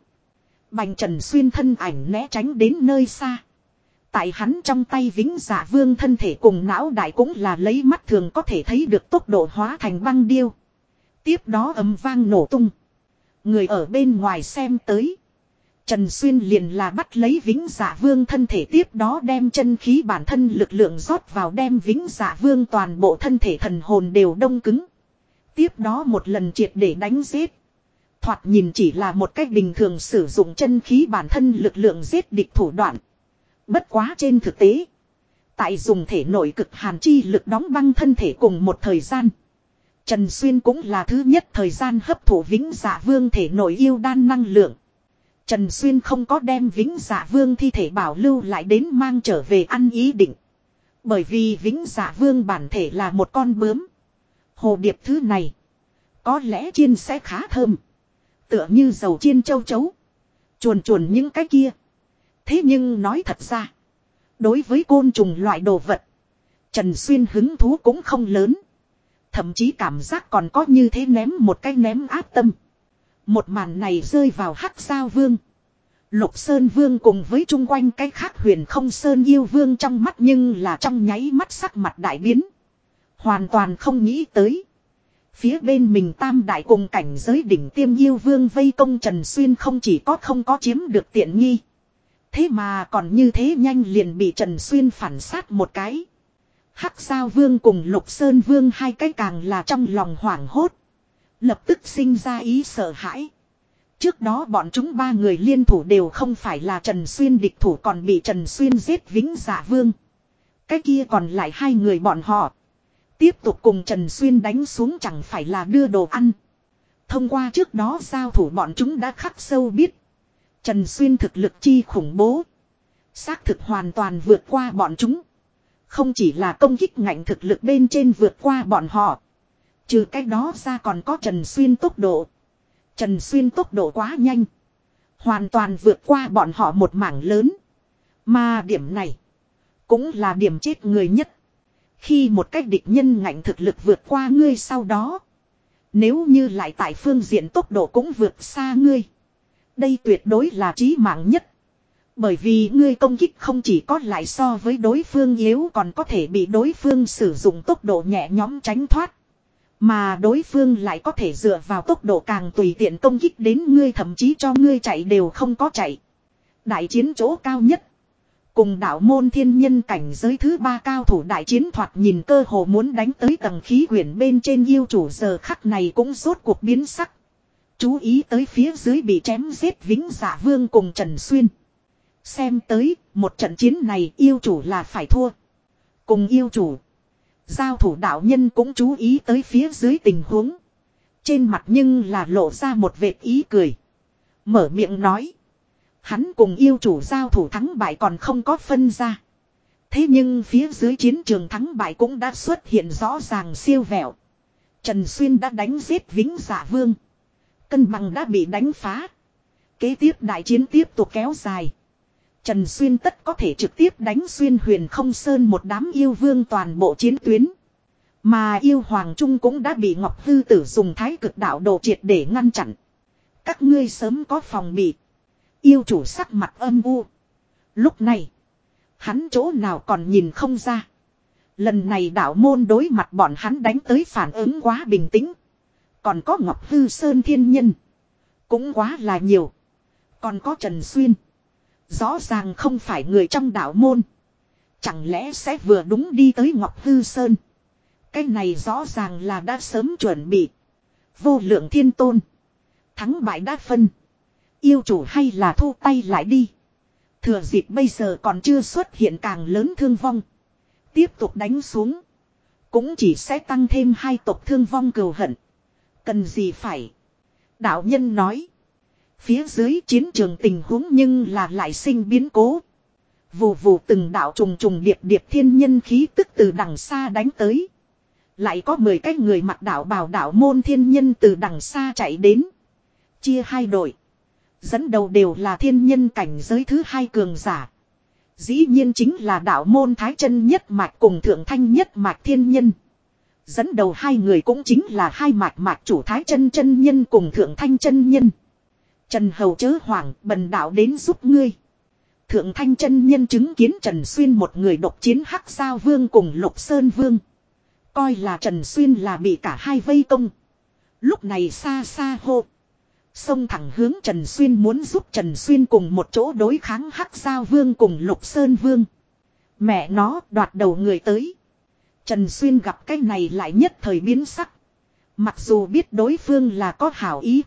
Bành trần xuyên thân ảnh né tránh đến nơi xa. Tại hắn trong tay vĩnh giả vương thân thể cùng não đại cũng là lấy mắt thường có thể thấy được tốc độ hóa thành băng điêu. Tiếp đó ấm vang nổ tung. Người ở bên ngoài xem tới. Trần Xuyên liền là bắt lấy vĩnh giả vương thân thể tiếp đó đem chân khí bản thân lực lượng rót vào đem vĩnh giả vương toàn bộ thân thể thần hồn đều đông cứng. Tiếp đó một lần triệt để đánh giết. Thoạt nhìn chỉ là một cách bình thường sử dụng chân khí bản thân lực lượng giết địch thủ đoạn. Bất quá trên thực tế. Tại dùng thể nội cực hàn chi lực đóng băng thân thể cùng một thời gian. Trần Xuyên cũng là thứ nhất thời gian hấp thụ vĩnh giả vương thể nội yêu đan năng lượng. Trần Xuyên không có đem vĩnh giả vương thi thể bảo lưu lại đến mang trở về ăn ý định. Bởi vì vĩnh giả vương bản thể là một con bướm. Hồ điệp thứ này. Có lẽ chiên sẽ khá thơm. Tựa như dầu chiên châu chấu. Chuồn chuồn những cái kia. Thế nhưng nói thật ra. Đối với côn trùng loại đồ vật. Trần Xuyên hứng thú cũng không lớn. Thậm chí cảm giác còn có như thế ném một cái ném áp tâm. Một màn này rơi vào hắc sao vương. Lục Sơn Vương cùng với chung quanh cái khác huyền không Sơn yêu vương trong mắt nhưng là trong nháy mắt sắc mặt đại biến. Hoàn toàn không nghĩ tới. Phía bên mình tam đại cùng cảnh giới đỉnh tiêm yêu vương vây công Trần Xuyên không chỉ có không có chiếm được tiện nghi. Thế mà còn như thế nhanh liền bị Trần Xuyên phản sát một cái. Hắc Sao Vương cùng Lục Sơn Vương hai cái càng là trong lòng hoảng hốt. Lập tức sinh ra ý sợ hãi. Trước đó bọn chúng ba người liên thủ đều không phải là Trần Xuyên địch thủ còn bị Trần Xuyên giết vĩnh giả vương. Cái kia còn lại hai người bọn họ. Tiếp tục cùng Trần Xuyên đánh xuống chẳng phải là đưa đồ ăn. Thông qua trước đó giao thủ bọn chúng đã khắc sâu biết. Trần Xuyên thực lực chi khủng bố. Xác thực hoàn toàn vượt qua bọn chúng. Không chỉ là công kích ngạnh thực lực bên trên vượt qua bọn họ. Trừ cái đó ra còn có Trần Xuyên tốc độ. Trần Xuyên tốc độ quá nhanh. Hoàn toàn vượt qua bọn họ một mảng lớn. Mà điểm này. Cũng là điểm chết người nhất. Khi một cách địch nhân ngạnh thực lực vượt qua ngươi sau đó. Nếu như lại tại phương diện tốc độ cũng vượt xa ngươi. Đây tuyệt đối là trí mạng nhất. Bởi vì ngươi công kích không chỉ có lại so với đối phương yếu còn có thể bị đối phương sử dụng tốc độ nhẹ nhõm tránh thoát. Mà đối phương lại có thể dựa vào tốc độ càng tùy tiện công kích đến ngươi thậm chí cho ngươi chạy đều không có chạy. Đại chiến chỗ cao nhất. Cùng đạo môn thiên nhân cảnh giới thứ ba cao thủ đại chiến thoạt nhìn cơ hồ muốn đánh tới tầng khí quyển bên trên yêu chủ giờ khắc này cũng rốt cuộc biến sắc. Chú ý tới phía dưới bị chém giết vĩnh giả vương cùng Trần Xuyên. Xem tới, một trận chiến này yêu chủ là phải thua. Cùng yêu chủ. Giao thủ đạo nhân cũng chú ý tới phía dưới tình huống. Trên mặt nhưng là lộ ra một vệt ý cười. Mở miệng nói. Hắn cùng yêu chủ giao thủ thắng bại còn không có phân ra. Thế nhưng phía dưới chiến trường thắng bại cũng đã xuất hiện rõ ràng siêu vẹo. Trần Xuyên đã đánh giết Vĩnh giả Vương. Cân bằng đã bị đánh phá. Kế tiếp đại chiến tiếp tục kéo dài. Trần Xuyên tất có thể trực tiếp đánh xuyên huyền không sơn một đám yêu vương toàn bộ chiến tuyến. Mà yêu Hoàng Trung cũng đã bị Ngọc Hư Tử dùng thái cực đạo đồ triệt để ngăn chặn. Các ngươi sớm có phòng bị. Yêu chủ sắc mặt âm u. Lúc này, hắn chỗ nào còn nhìn không ra. Lần này đạo môn đối mặt bọn hắn đánh tới phản ứng quá bình tĩnh. Còn có Ngọc Hư Sơn Thiên Nhân. Cũng quá là nhiều. Còn có Trần Xuyên. Rõ ràng không phải người trong đạo môn. Chẳng lẽ sẽ vừa đúng đi tới Ngọc Hư Sơn. Cái này rõ ràng là đã sớm chuẩn bị. Vô lượng thiên tôn. Thắng bại đã phân. Yêu chủ hay là thu tay lại đi. Thừa dịp bây giờ còn chưa xuất hiện càng lớn thương vong. Tiếp tục đánh xuống. Cũng chỉ sẽ tăng thêm hai tộc thương vong cừu hận. Cần gì phải. Đạo nhân nói. Phía dưới chiến trường tình huống nhưng là lại sinh biến cố. Vù vù từng đạo trùng trùng điệp điệp thiên nhân khí tức từ đằng xa đánh tới. Lại có 10 cái người mặc đạo bào đạo môn thiên nhân từ đằng xa chạy đến. Chia hai đội. Dẫn đầu đều là thiên nhân cảnh giới thứ hai cường giả. Dĩ nhiên chính là đạo môn thái chân nhất mạch cùng thượng thanh nhất mạch thiên nhân. Dẫn đầu hai người cũng chính là hai mạch mạch chủ thái chân chân nhân cùng thượng thanh chân nhân. Trần Hầu chớ hoảng, bần đạo đến giúp ngươi. Thượng thanh chân nhân chứng kiến Trần Xuyên một người độc chiến hắc sao vương cùng lục sơn vương. Coi là Trần Xuyên là bị cả hai vây công. Lúc này xa xa hô. Xông thẳng hướng Trần Xuyên muốn giúp Trần Xuyên cùng một chỗ đối kháng Hắc Giao Vương cùng Lục Sơn Vương. Mẹ nó, đoạt đầu người tới. Trần Xuyên gặp cái này lại nhất thời biến sắc. Mặc dù biết đối phương là có hảo ý.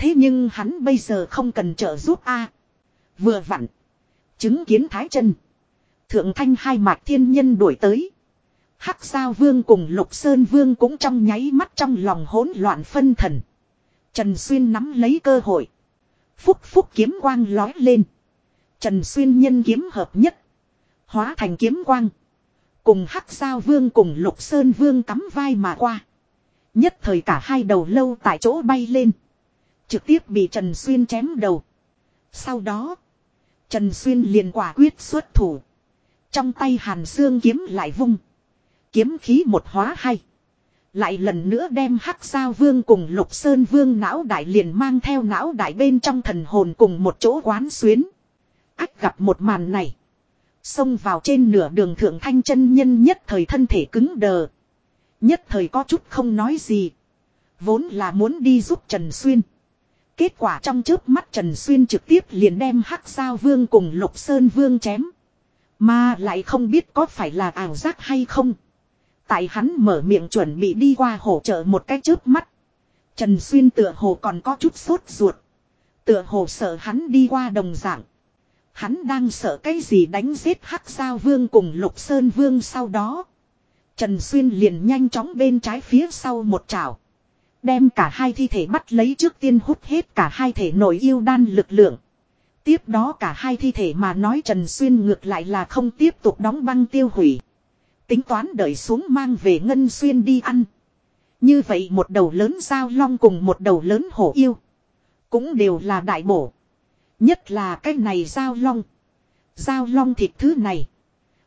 Thế nhưng hắn bây giờ không cần trợ giúp a Vừa vặn. Chứng kiến Thái chân Thượng thanh hai mạch thiên nhân đuổi tới. Hắc Giao Vương cùng Lục Sơn Vương cũng trong nháy mắt trong lòng hỗn loạn phân thần. Trần Xuyên nắm lấy cơ hội. Phúc phúc kiếm quang lói lên. Trần Xuyên nhân kiếm hợp nhất. Hóa thành kiếm quang. Cùng Hắc Giao Vương cùng Lục Sơn Vương cắm vai mà qua. Nhất thời cả hai đầu lâu tại chỗ bay lên. Trực tiếp bị Trần Xuyên chém đầu. Sau đó. Trần Xuyên liền quả quyết xuất thủ. Trong tay hàn xương kiếm lại vung. Kiếm khí một hóa hay. Lại lần nữa đem hắc sao vương cùng lục sơn vương não đại liền mang theo não đại bên trong thần hồn cùng một chỗ quán xuyến. Ách gặp một màn này. Xông vào trên nửa đường thượng thanh chân nhân nhất thời thân thể cứng đờ. Nhất thời có chút không nói gì. Vốn là muốn đi giúp Trần Xuyên. Kết quả trong chớp mắt Trần Xuyên trực tiếp liền đem hắc Giao vương cùng lục sơn vương chém. Mà lại không biết có phải là ảo giác hay không. Tại hắn mở miệng chuẩn bị đi qua hỗ trợ một cái chớp mắt. Trần Xuyên tựa hồ còn có chút sốt ruột. Tựa hồ sợ hắn đi qua đồng dạng. Hắn đang sợ cái gì đánh giết hắc Giao vương cùng lục sơn vương sau đó. Trần Xuyên liền nhanh chóng bên trái phía sau một chảo. Đem cả hai thi thể bắt lấy trước tiên hút hết cả hai thể nội yêu đan lực lượng. Tiếp đó cả hai thi thể mà nói Trần Xuyên ngược lại là không tiếp tục đóng băng tiêu hủy. Tính toán đợi xuống mang về Ngân Xuyên đi ăn. Như vậy một đầu lớn giao long cùng một đầu lớn hổ yêu. Cũng đều là đại bổ. Nhất là cái này giao long. Giao long thịt thứ này.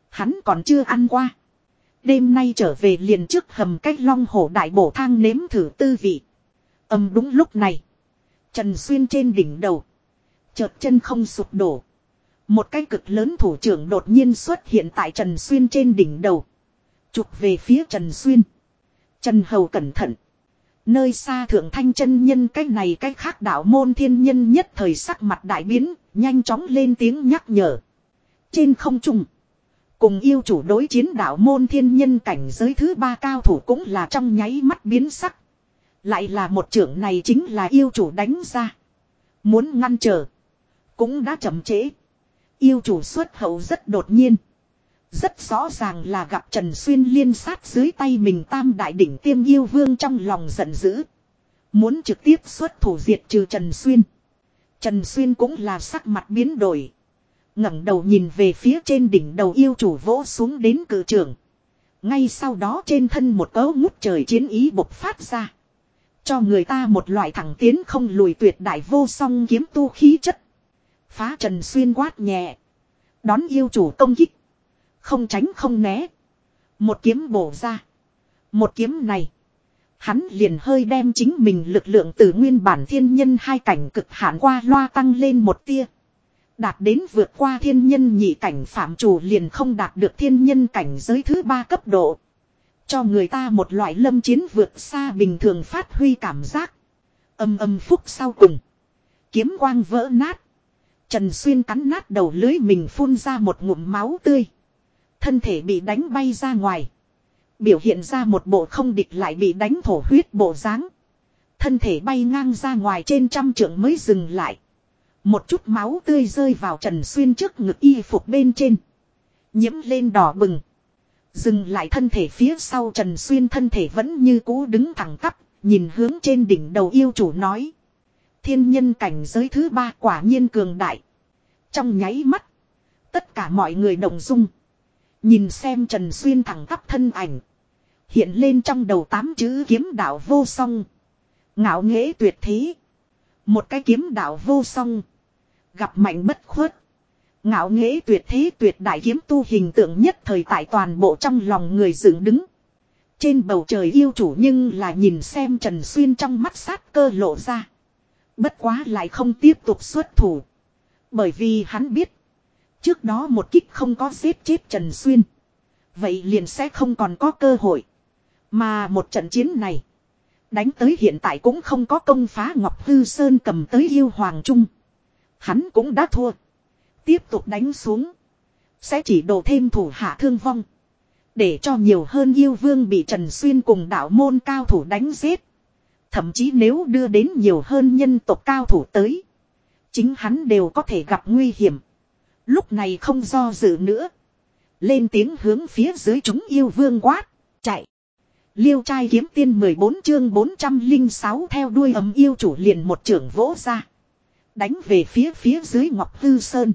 Hắn còn chưa ăn qua. Đêm nay trở về liền trước hầm cách long hổ đại bổ thang nếm thử tư vị. Âm đúng lúc này. Trần Xuyên trên đỉnh đầu. Chợt chân không sụp đổ. Một cái cực lớn thủ trưởng đột nhiên xuất hiện tại Trần Xuyên trên đỉnh đầu. Chụp về phía Trần Xuyên. Trần Hầu cẩn thận. Nơi xa thượng thanh chân nhân cách này cách khác đạo môn thiên nhân nhất thời sắc mặt đại biến, nhanh chóng lên tiếng nhắc nhở. Trên không trung. Cùng yêu chủ đối chiến đạo môn thiên nhân cảnh giới thứ ba cao thủ cũng là trong nháy mắt biến sắc. Lại là một trưởng này chính là yêu chủ đánh ra. Muốn ngăn trở. Cũng đã chậm trễ. Yêu chủ xuất hậu rất đột nhiên. Rất rõ ràng là gặp Trần Xuyên liên sát dưới tay mình tam đại đỉnh tiêm yêu vương trong lòng giận dữ. Muốn trực tiếp xuất thủ diệt trừ Trần Xuyên. Trần Xuyên cũng là sắc mặt biến đổi ngẩng đầu nhìn về phía trên đỉnh đầu yêu chủ vỗ xuống đến cự trưởng. Ngay sau đó trên thân một cấu ngút trời chiến ý bộc phát ra. Cho người ta một loại thẳng tiến không lùi tuyệt đại vô song kiếm tu khí chất. Phá Trần Xuyên quát nhẹ. Đón yêu chủ công kích. Không tránh không né. Một kiếm bổ ra. Một kiếm này. Hắn liền hơi đem chính mình lực lượng từ nguyên bản thiên nhân hai cảnh cực hạn qua loa tăng lên một tia. Đạt đến vượt qua thiên nhân nhị cảnh phạm chủ liền không đạt được thiên nhân cảnh giới thứ ba cấp độ. Cho người ta một loại lâm chiến vượt xa bình thường phát huy cảm giác. Âm âm phúc sau cùng. Kiếm quang vỡ nát. Trần Xuyên cắn nát đầu lưới mình phun ra một ngụm máu tươi. Thân thể bị đánh bay ra ngoài. Biểu hiện ra một bộ không địch lại bị đánh thổ huyết bộ dáng Thân thể bay ngang ra ngoài trên trăm trượng mới dừng lại. Một chút máu tươi rơi vào Trần Xuyên trước ngực y phục bên trên. Nhiễm lên đỏ bừng. Dừng lại thân thể phía sau Trần Xuyên thân thể vẫn như cũ đứng thẳng tắp, nhìn hướng trên đỉnh đầu yêu chủ nói. Thiên nhân cảnh giới thứ ba quả nhiên cường đại. Trong nháy mắt, tất cả mọi người đồng dung. Nhìn xem Trần Xuyên thẳng tắp thân ảnh. Hiện lên trong đầu tám chữ kiếm đạo vô song. Ngạo nghễ tuyệt thế. Một cái kiếm đạo vô song. Gặp mạnh bất khuất. Ngạo nghễ tuyệt thế tuyệt đại kiếm tu hình tượng nhất thời tại toàn bộ trong lòng người dựng đứng. Trên bầu trời yêu chủ nhưng là nhìn xem Trần Xuyên trong mắt sát cơ lộ ra. Bất quá lại không tiếp tục xuất thủ. Bởi vì hắn biết. Trước đó một kích không có giết chết Trần Xuyên. Vậy liền sẽ không còn có cơ hội. Mà một trận chiến này. Đánh tới hiện tại cũng không có công phá Ngọc Hư Sơn cầm tới yêu Hoàng Trung. Hắn cũng đã thua. Tiếp tục đánh xuống. Sẽ chỉ đổ thêm thủ hạ thương vong. Để cho nhiều hơn yêu vương bị Trần Xuyên cùng đạo môn cao thủ đánh giết. Thậm chí nếu đưa đến nhiều hơn nhân tộc cao thủ tới. Chính hắn đều có thể gặp nguy hiểm. Lúc này không do dự nữa. Lên tiếng hướng phía dưới chúng yêu vương quát. Chạy. Liêu trai kiếm tiên 14 chương 406 theo đuôi ấm yêu chủ liền một trưởng vỗ ra. Đánh về phía phía dưới Ngọc Hư Sơn.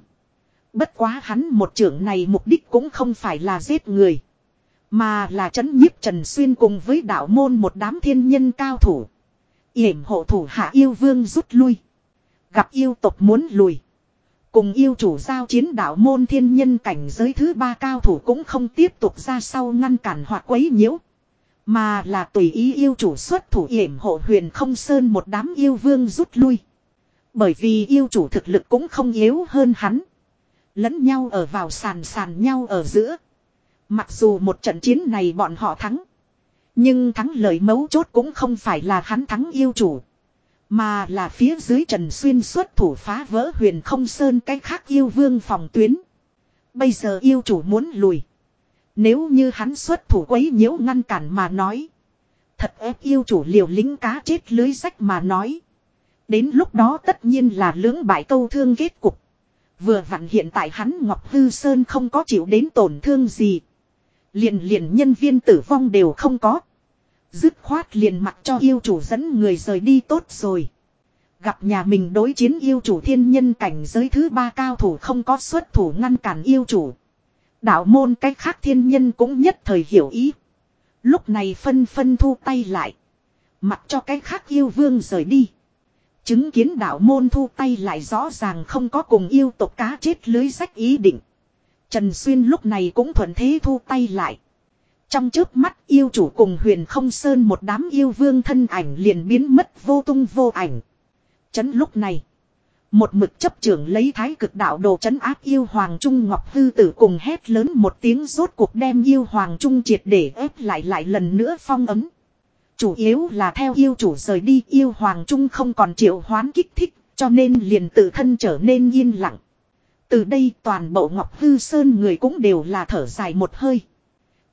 Bất quá hắn một trưởng này mục đích cũng không phải là giết người. Mà là chấn nhiếp Trần Xuyên cùng với đạo môn một đám thiên nhân cao thủ. yểm hộ thủ hạ yêu vương rút lui. Gặp yêu tộc muốn lùi. Cùng yêu chủ giao chiến đạo môn thiên nhân cảnh giới thứ ba cao thủ cũng không tiếp tục ra sau ngăn cản hoặc quấy nhiễu. Mà là tùy ý yêu chủ xuất thủ yểm hộ huyền không sơn một đám yêu vương rút lui. Bởi vì yêu chủ thực lực cũng không yếu hơn hắn. Lẫn nhau ở vào sàn sàn nhau ở giữa. Mặc dù một trận chiến này bọn họ thắng. Nhưng thắng lợi mấu chốt cũng không phải là hắn thắng yêu chủ. Mà là phía dưới Trần Xuyên xuất thủ phá vỡ huyền không sơn cái khác yêu vương phòng tuyến. Bây giờ yêu chủ muốn lùi. Nếu như hắn xuất thủ quấy nhiễu ngăn cản mà nói. Thật ép yêu chủ liều lính cá chết lưới rách mà nói. Đến lúc đó tất nhiên là lưỡng bại câu thương kết cục. Vừa vặn hiện tại hắn Ngọc Hư Sơn không có chịu đến tổn thương gì. Liền liền nhân viên tử vong đều không có. Dứt khoát liền mặc cho yêu chủ dẫn người rời đi tốt rồi. Gặp nhà mình đối chiến yêu chủ thiên nhân cảnh giới thứ ba cao thủ không có xuất thủ ngăn cản yêu chủ. Đạo môn cách khác thiên nhân cũng nhất thời hiểu ý. Lúc này phân phân thu tay lại. Mặc cho cái khác yêu vương rời đi. Chứng kiến đạo môn thu tay lại rõ ràng không có cùng yêu tộc cá chết lưới sách ý định. Trần Xuyên lúc này cũng thuận thế thu tay lại. Trong trước mắt yêu chủ cùng huyền không sơn một đám yêu vương thân ảnh liền biến mất vô tung vô ảnh. Chấn lúc này. Một mực chấp trưởng lấy thái cực đạo đồ chấn áp yêu hoàng trung ngọc hư tử cùng hét lớn một tiếng rốt cuộc đem yêu hoàng trung triệt để ép lại lại lần nữa phong ấm. Chủ yếu là theo yêu chủ rời đi, yêu hoàng trung không còn triệu hoán kích thích, cho nên liền tự thân trở nên yên lặng. Từ đây toàn bộ ngọc hư sơn người cũng đều là thở dài một hơi.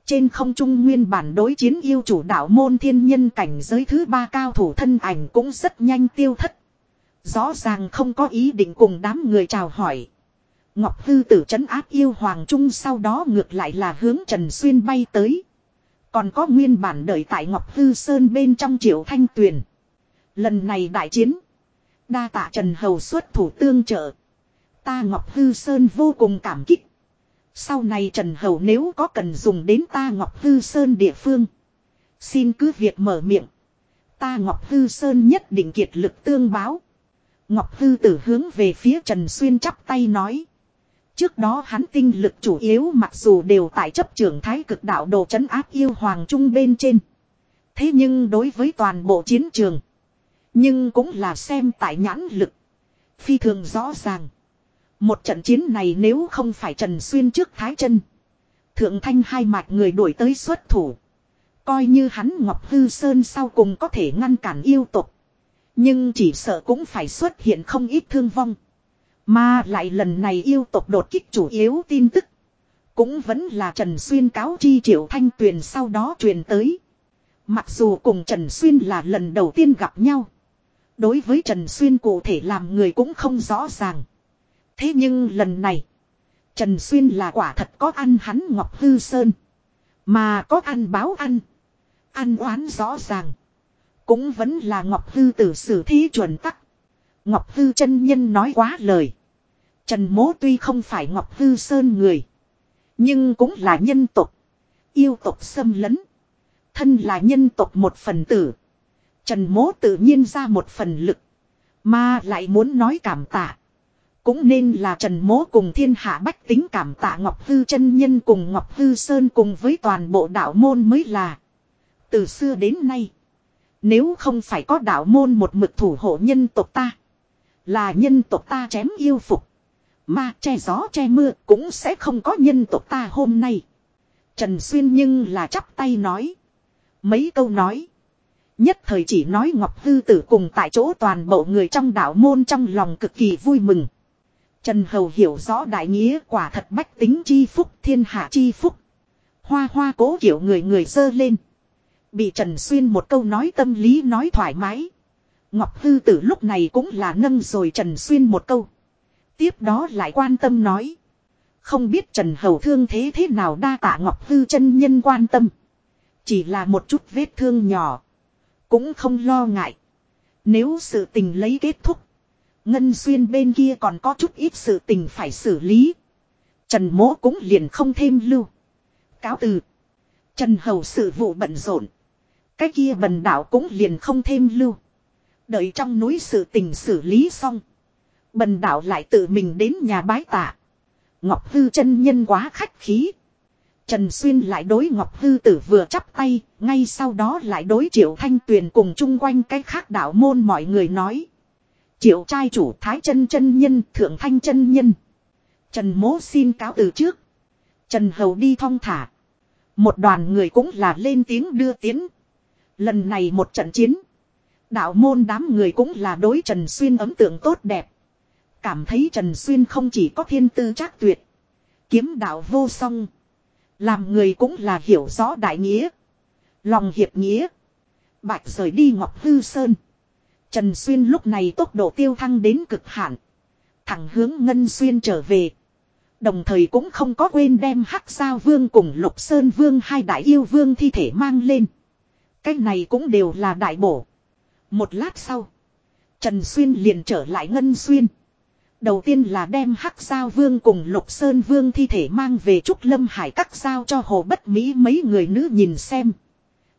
Trên không trung nguyên bản đối chiến yêu chủ đạo môn thiên nhân cảnh giới thứ ba cao thủ thân ảnh cũng rất nhanh tiêu thất. Rõ ràng không có ý định cùng đám người chào hỏi. Ngọc Hư tử trấn áp yêu Hoàng Trung sau đó ngược lại là hướng Trần Xuyên bay tới. Còn có nguyên bản đợi tại Ngọc Hư Sơn bên trong triệu thanh tuyền. Lần này đại chiến. Đa tạ Trần Hầu xuất thủ tương trợ. Ta Ngọc Hư Sơn vô cùng cảm kích. Sau này Trần Hầu nếu có cần dùng đến ta Ngọc Hư Sơn địa phương. Xin cứ việc mở miệng. Ta Ngọc Hư Sơn nhất định kiệt lực tương báo. Ngọc Hư tử hướng về phía Trần Xuyên chắp tay nói. Trước đó hắn tinh lực chủ yếu mặc dù đều tại chấp trưởng thái cực đạo đồ chấn áp yêu hoàng trung bên trên. Thế nhưng đối với toàn bộ chiến trường. Nhưng cũng là xem tại nhãn lực. Phi thường rõ ràng. Một trận chiến này nếu không phải Trần Xuyên trước Thái chân, Thượng thanh hai mạch người đuổi tới xuất thủ. Coi như hắn Ngọc Hư Sơn sau cùng có thể ngăn cản yêu tục. Nhưng chỉ sợ cũng phải xuất hiện không ít thương vong. Mà lại lần này yêu tộc đột kích chủ yếu tin tức. Cũng vẫn là Trần Xuyên cáo chi triệu thanh tuyền sau đó truyền tới. Mặc dù cùng Trần Xuyên là lần đầu tiên gặp nhau. Đối với Trần Xuyên cụ thể làm người cũng không rõ ràng. Thế nhưng lần này. Trần Xuyên là quả thật có ăn hắn Ngọc Hư Sơn. Mà có ăn báo ăn. Ăn oán rõ ràng. Cũng vẫn là Ngọc Hư tử xử thí chuẩn tắc. Ngọc Hư chân nhân nói quá lời. Trần Mố tuy không phải Ngọc Hư Sơn người. Nhưng cũng là nhân tục. Yêu tục xâm lấn. Thân là nhân tục một phần tử. Trần Mố tự nhiên ra một phần lực. Mà lại muốn nói cảm tạ. Cũng nên là Trần Mố cùng thiên hạ bách tính cảm tạ Ngọc Hư chân nhân cùng Ngọc Hư Sơn cùng với toàn bộ đạo môn mới là. Từ xưa đến nay. Nếu không phải có đạo môn một mực thủ hộ nhân tộc ta. Là nhân tộc ta chém yêu phục ma che gió che mưa cũng sẽ không có nhân tộc ta hôm nay. Trần Xuyên nhưng là chắp tay nói. Mấy câu nói. Nhất thời chỉ nói Ngọc Hư tử cùng tại chỗ toàn bộ người trong đạo môn trong lòng cực kỳ vui mừng. Trần Hầu hiểu rõ đại nghĩa quả thật bách tính chi phúc, thiên hạ chi phúc. Hoa hoa cố kiểu người người dơ lên. Bị Trần Xuyên một câu nói tâm lý nói thoải mái. Ngọc Hư tử lúc này cũng là nâng rồi Trần Xuyên một câu. Tiếp đó lại quan tâm nói. Không biết Trần Hầu thương thế thế nào đa tạ Ngọc Hư chân nhân quan tâm. Chỉ là một chút vết thương nhỏ. Cũng không lo ngại. Nếu sự tình lấy kết thúc. Ngân xuyên bên kia còn có chút ít sự tình phải xử lý. Trần mỗ cũng liền không thêm lưu. Cáo từ. Trần hầu sự vụ bận rộn. Cái kia bần đảo cũng liền không thêm lưu. Đợi trong núi sự tình xử lý xong. Bần đạo lại tự mình đến nhà bái tạ. Ngọc Hư chân nhân quá khách khí. Trần Xuyên lại đối Ngọc Hư Tử vừa chắp tay, ngay sau đó lại đối Triệu Thanh Tuyền cùng chung quanh cái khác đạo môn mọi người nói. Triệu trai chủ Thái chân chân nhân, Thượng Thanh chân nhân. Trần Mố xin cáo từ trước. Trần Hầu đi thong thả. Một đoàn người cũng là lên tiếng đưa tiến. Lần này một trận chiến. Đạo môn đám người cũng là đối Trần Xuyên ấn tượng tốt đẹp. Cảm thấy Trần Xuyên không chỉ có thiên tư chắc tuyệt. Kiếm đạo vô song. Làm người cũng là hiểu rõ đại nghĩa. Lòng hiệp nghĩa. Bạch rời đi Ngọc Hư Sơn. Trần Xuyên lúc này tốc độ tiêu thăng đến cực hạn. Thẳng hướng Ngân Xuyên trở về. Đồng thời cũng không có quên đem Hắc giao Vương cùng Lục Sơn Vương hai đại yêu vương thi thể mang lên. Cái này cũng đều là đại bổ. Một lát sau. Trần Xuyên liền trở lại Ngân Xuyên. Đầu tiên là đem Hắc Sao Vương cùng Lục Sơn Vương thi thể mang về Trúc Lâm Hải cắt sao cho Hồ Bất Mỹ mấy người nữ nhìn xem.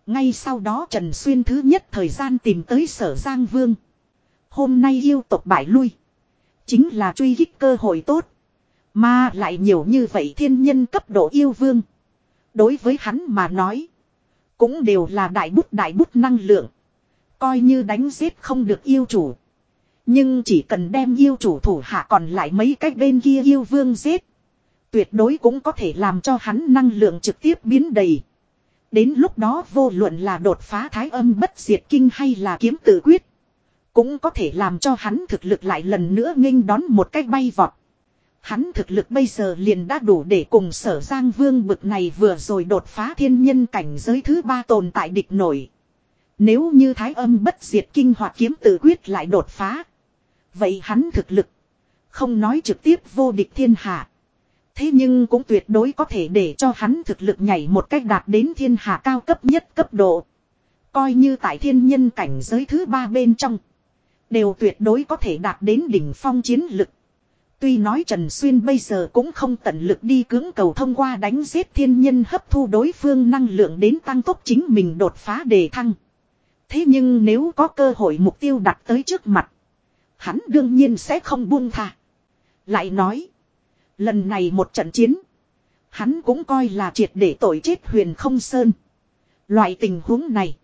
Ngay sau đó Trần Xuyên thứ nhất thời gian tìm tới sở Giang Vương. Hôm nay yêu tộc bại lui. Chính là truy kích cơ hội tốt. Mà lại nhiều như vậy thiên nhân cấp độ yêu vương. Đối với hắn mà nói. Cũng đều là đại bút đại bút năng lượng. Coi như đánh giết không được yêu chủ. Nhưng chỉ cần đem yêu chủ thủ hạ còn lại mấy cách bên kia yêu vương giết. Tuyệt đối cũng có thể làm cho hắn năng lượng trực tiếp biến đầy. Đến lúc đó vô luận là đột phá thái âm bất diệt kinh hay là kiếm tự quyết. Cũng có thể làm cho hắn thực lực lại lần nữa nghênh đón một cách bay vọt. Hắn thực lực bây giờ liền đã đủ để cùng sở giang vương bực này vừa rồi đột phá thiên nhân cảnh giới thứ ba tồn tại địch nổi. Nếu như thái âm bất diệt kinh hoặc kiếm tự quyết lại đột phá. Vậy hắn thực lực. Không nói trực tiếp vô địch thiên hạ. Thế nhưng cũng tuyệt đối có thể để cho hắn thực lực nhảy một cách đạt đến thiên hạ cao cấp nhất cấp độ. Coi như tại thiên nhân cảnh giới thứ ba bên trong. Đều tuyệt đối có thể đạt đến đỉnh phong chiến lực. Tuy nói Trần Xuyên bây giờ cũng không tận lực đi cưỡng cầu thông qua đánh giết thiên nhân hấp thu đối phương năng lượng đến tăng tốc chính mình đột phá đề thăng. Thế nhưng nếu có cơ hội mục tiêu đặt tới trước mặt. Hắn đương nhiên sẽ không buông tha. Lại nói. Lần này một trận chiến. Hắn cũng coi là triệt để tội chết huyền không sơn. Loại tình huống này.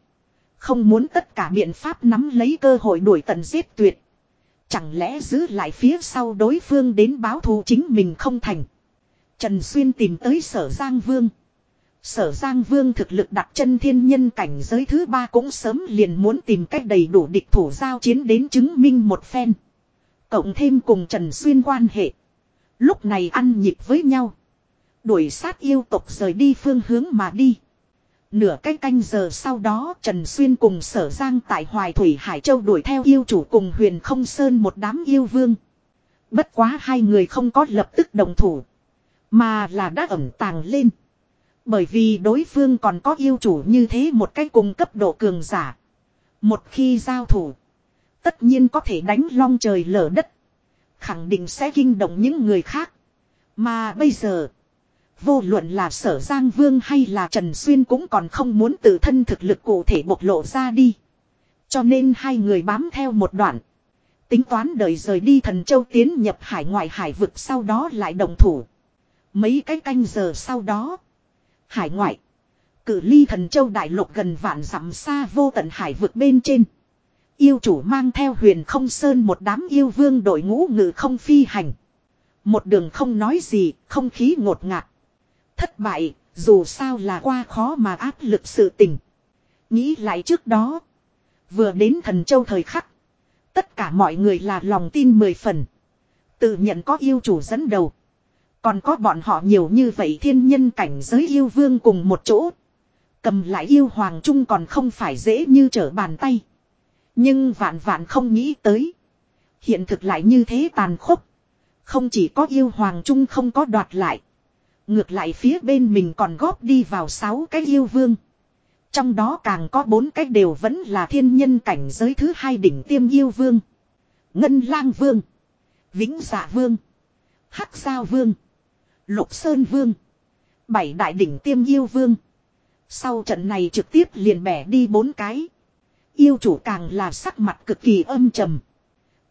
Không muốn tất cả biện pháp nắm lấy cơ hội đuổi tận giết tuyệt. Chẳng lẽ giữ lại phía sau đối phương đến báo thù chính mình không thành. Trần Xuyên tìm tới sở Giang Vương. Sở Giang Vương thực lực đặt chân thiên nhân cảnh giới thứ ba cũng sớm liền muốn tìm cách đầy đủ địch thủ giao chiến đến chứng minh một phen. Cộng thêm cùng Trần Xuyên quan hệ. Lúc này ăn nhịp với nhau. Đuổi sát yêu tục rời đi phương hướng mà đi. Nửa cách canh giờ sau đó, Trần Xuyên cùng sở giang tại Hoài Thủy Hải Châu đuổi theo yêu chủ cùng huyền không sơn một đám yêu vương. Bất quá hai người không có lập tức đồng thủ. Mà là đã ẩm tàng lên. Bởi vì đối phương còn có yêu chủ như thế một cách cùng cấp độ cường giả. Một khi giao thủ. Tất nhiên có thể đánh long trời lở đất. Khẳng định sẽ kinh động những người khác. Mà bây giờ. Vô luận là sở Giang Vương hay là Trần Xuyên cũng còn không muốn tự thân thực lực cụ thể bộc lộ ra đi. Cho nên hai người bám theo một đoạn. Tính toán đợi rời đi thần châu tiến nhập hải ngoại hải vực sau đó lại đồng thủ. Mấy cái canh giờ sau đó. Hải ngoại. Cử ly thần châu đại lục gần vạn dặm xa vô tận hải vực bên trên. Yêu chủ mang theo huyền không sơn một đám yêu vương đội ngũ ngự không phi hành. Một đường không nói gì, không khí ngột ngạt. Thất bại, dù sao là qua khó mà áp lực sự tình. Nghĩ lại trước đó. Vừa đến thần châu thời khắc. Tất cả mọi người là lòng tin mười phần. Tự nhận có yêu chủ dẫn đầu. Còn có bọn họ nhiều như vậy thiên nhân cảnh giới yêu vương cùng một chỗ. Cầm lại yêu hoàng trung còn không phải dễ như trở bàn tay. Nhưng vạn vạn không nghĩ tới. Hiện thực lại như thế tàn khốc. Không chỉ có yêu hoàng trung không có đoạt lại. Ngược lại phía bên mình còn góp đi vào sáu cái yêu vương. Trong đó càng có bốn cái đều vẫn là thiên nhân cảnh giới thứ hai đỉnh tiêm yêu vương. Ngân lang vương. Vĩnh dạ vương. Hắc sao vương. Lục sơn vương. Bảy đại đỉnh tiêm yêu vương. Sau trận này trực tiếp liền bẻ đi bốn cái. Yêu chủ càng là sắc mặt cực kỳ âm trầm.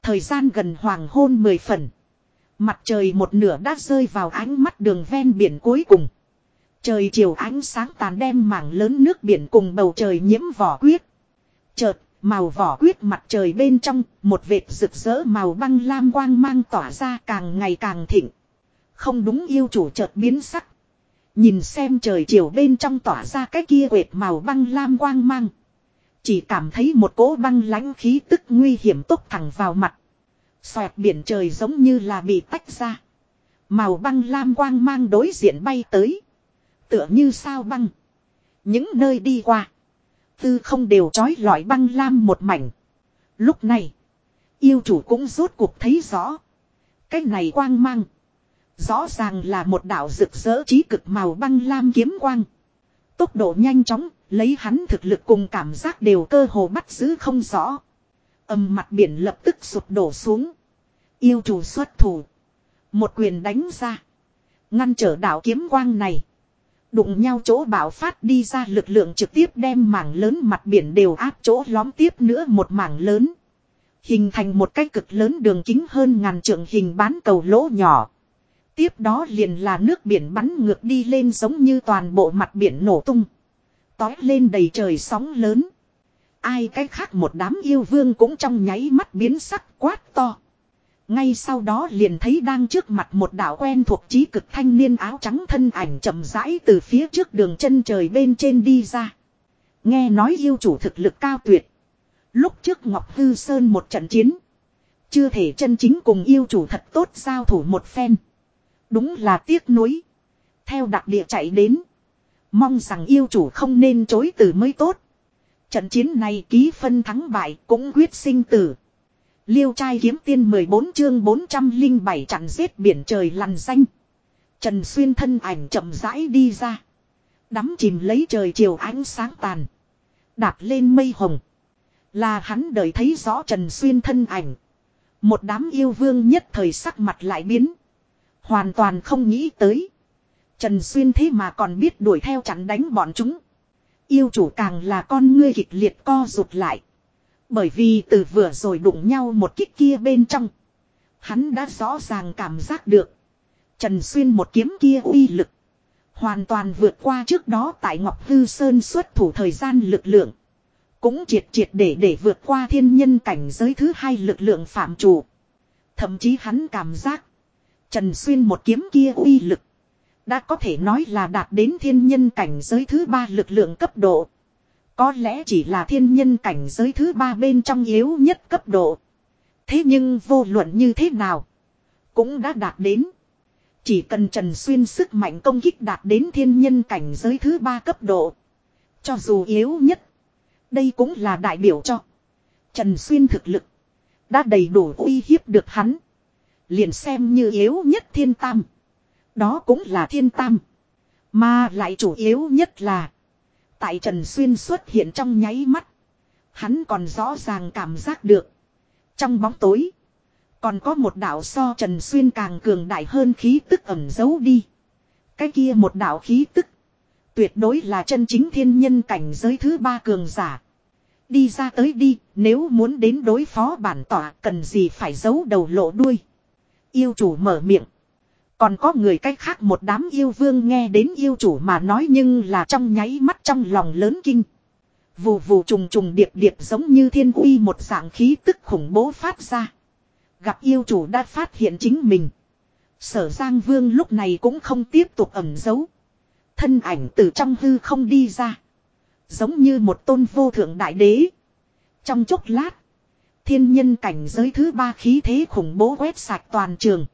Thời gian gần hoàng hôn mười phần. Mặt trời một nửa đã rơi vào ánh mắt đường ven biển cuối cùng. Trời chiều ánh sáng tàn đem mảng lớn nước biển cùng bầu trời nhiễm vỏ quyết. Chợt, màu vỏ quyết mặt trời bên trong, một vệt rực rỡ màu băng lam quang mang tỏa ra càng ngày càng thịnh. Không đúng yêu chủ chợt biến sắc. Nhìn xem trời chiều bên trong tỏa ra cái kia quệt màu băng lam quang mang. Chỉ cảm thấy một cỗ băng lãnh khí tức nguy hiểm tốc thẳng vào mặt. Xoẹt biển trời giống như là bị tách ra. Màu băng lam quang mang đối diện bay tới. Tựa như sao băng. Những nơi đi qua. Tư không đều trói lọi băng lam một mảnh. Lúc này. Yêu chủ cũng rốt cuộc thấy rõ. Cái này quang mang. Rõ ràng là một đạo rực rỡ trí cực màu băng lam kiếm quang. Tốc độ nhanh chóng, lấy hắn thực lực cùng cảm giác đều cơ hồ bắt giữ không rõ. Âm mặt biển lập tức sụp đổ xuống. Yêu chủ xuất thủ. Một quyền đánh ra. Ngăn trở đạo kiếm quang này. Đụng nhau chỗ bảo phát đi ra lực lượng trực tiếp đem mảng lớn mặt biển đều áp chỗ lõm tiếp nữa một mảng lớn. Hình thành một cái cực lớn đường kính hơn ngàn trượng hình bán cầu lỗ nhỏ. Tiếp đó liền là nước biển bắn ngược đi lên giống như toàn bộ mặt biển nổ tung. Tói lên đầy trời sóng lớn. Ai cái khác một đám yêu vương cũng trong nháy mắt biến sắc quát to. Ngay sau đó liền thấy đang trước mặt một đạo quen thuộc trí cực thanh niên áo trắng thân ảnh chậm rãi từ phía trước đường chân trời bên trên đi ra. Nghe nói yêu chủ thực lực cao tuyệt. Lúc trước Ngọc Hư Sơn một trận chiến. Chưa thể chân chính cùng yêu chủ thật tốt giao thủ một phen. Đúng là tiếc nuối. Theo đặc địa chạy đến. Mong rằng yêu chủ không nên chối từ mới tốt. Trận chiến này ký phân thắng bại cũng quyết sinh tử. Liêu trai kiếm tiên 14 chương 407 chặn giết biển trời lằn xanh. Trần Xuyên thân ảnh chậm rãi đi ra. Đắm chìm lấy trời chiều ánh sáng tàn. Đạp lên mây hồng. Là hắn đợi thấy rõ Trần Xuyên thân ảnh. Một đám yêu vương nhất thời sắc mặt lại biến. Hoàn toàn không nghĩ tới. Trần Xuyên thế mà còn biết đuổi theo chặn đánh bọn chúng. Yêu chủ càng là con ngươi kịch liệt co rụt lại. Bởi vì từ vừa rồi đụng nhau một kích kia bên trong. Hắn đã rõ ràng cảm giác được. Trần Xuyên một kiếm kia uy lực. Hoàn toàn vượt qua trước đó tại Ngọc Hư Sơn xuất thủ thời gian lực lượng. Cũng triệt triệt để để vượt qua thiên nhân cảnh giới thứ hai lực lượng phạm chủ. Thậm chí hắn cảm giác. Trần Xuyên một kiếm kia uy lực. Đã có thể nói là đạt đến thiên nhân cảnh giới thứ ba lực lượng cấp độ. Có lẽ chỉ là thiên nhân cảnh giới thứ ba bên trong yếu nhất cấp độ. Thế nhưng vô luận như thế nào. Cũng đã đạt đến. Chỉ cần Trần Xuyên sức mạnh công kích đạt đến thiên nhân cảnh giới thứ ba cấp độ. Cho dù yếu nhất. Đây cũng là đại biểu cho. Trần Xuyên thực lực. Đã đầy đủ uy hiếp được hắn. Liền xem như yếu nhất thiên tam. Đó cũng là thiên tam. Mà lại chủ yếu nhất là. Tại Trần Xuyên xuất hiện trong nháy mắt. Hắn còn rõ ràng cảm giác được. Trong bóng tối. Còn có một đạo so Trần Xuyên càng cường đại hơn khí tức ẩm giấu đi. Cái kia một đạo khí tức. Tuyệt đối là chân chính thiên nhân cảnh giới thứ ba cường giả. Đi ra tới đi, nếu muốn đến đối phó bản tỏa cần gì phải giấu đầu lộ đuôi. Yêu chủ mở miệng. Còn có người cách khác một đám yêu vương nghe đến yêu chủ mà nói nhưng là trong nháy mắt trong lòng lớn kinh. Vù vù trùng trùng điệp điệp giống như thiên uy một dạng khí tức khủng bố phát ra. Gặp yêu chủ đã phát hiện chính mình. Sở Giang Vương lúc này cũng không tiếp tục ẩn giấu. Thân ảnh từ trong hư không đi ra. Giống như một tôn vô thượng đại đế. Trong chốc lát. Thiên nhân cảnh giới thứ ba khí thế khủng bố quét sạch toàn trường.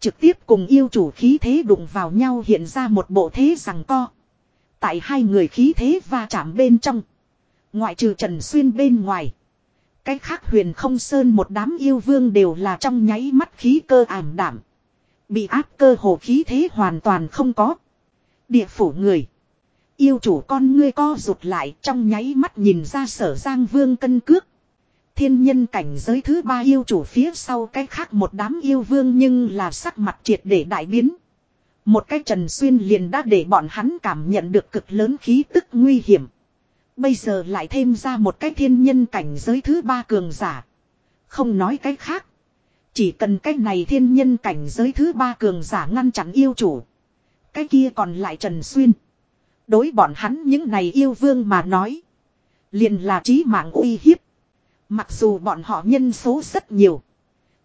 Trực tiếp cùng yêu chủ khí thế đụng vào nhau hiện ra một bộ thế rằng co. Tại hai người khí thế va chạm bên trong. Ngoại trừ Trần Xuyên bên ngoài. Cách khác huyền không sơn một đám yêu vương đều là trong nháy mắt khí cơ ảm đảm. Bị áp cơ hồ khí thế hoàn toàn không có. Địa phủ người. Yêu chủ con ngươi co rụt lại trong nháy mắt nhìn ra sở giang vương cân cước. Thiên nhân cảnh giới thứ ba yêu chủ phía sau cái khác một đám yêu vương nhưng là sắc mặt triệt để đại biến. Một cái trần xuyên liền đã để bọn hắn cảm nhận được cực lớn khí tức nguy hiểm. Bây giờ lại thêm ra một cái thiên nhân cảnh giới thứ ba cường giả. Không nói cái khác. Chỉ cần cái này thiên nhân cảnh giới thứ ba cường giả ngăn chặn yêu chủ. Cái kia còn lại Trần Xuyên. Đối bọn hắn những này yêu vương mà nói. Liền là trí mạng uy hiếp. Mặc dù bọn họ nhân số rất nhiều.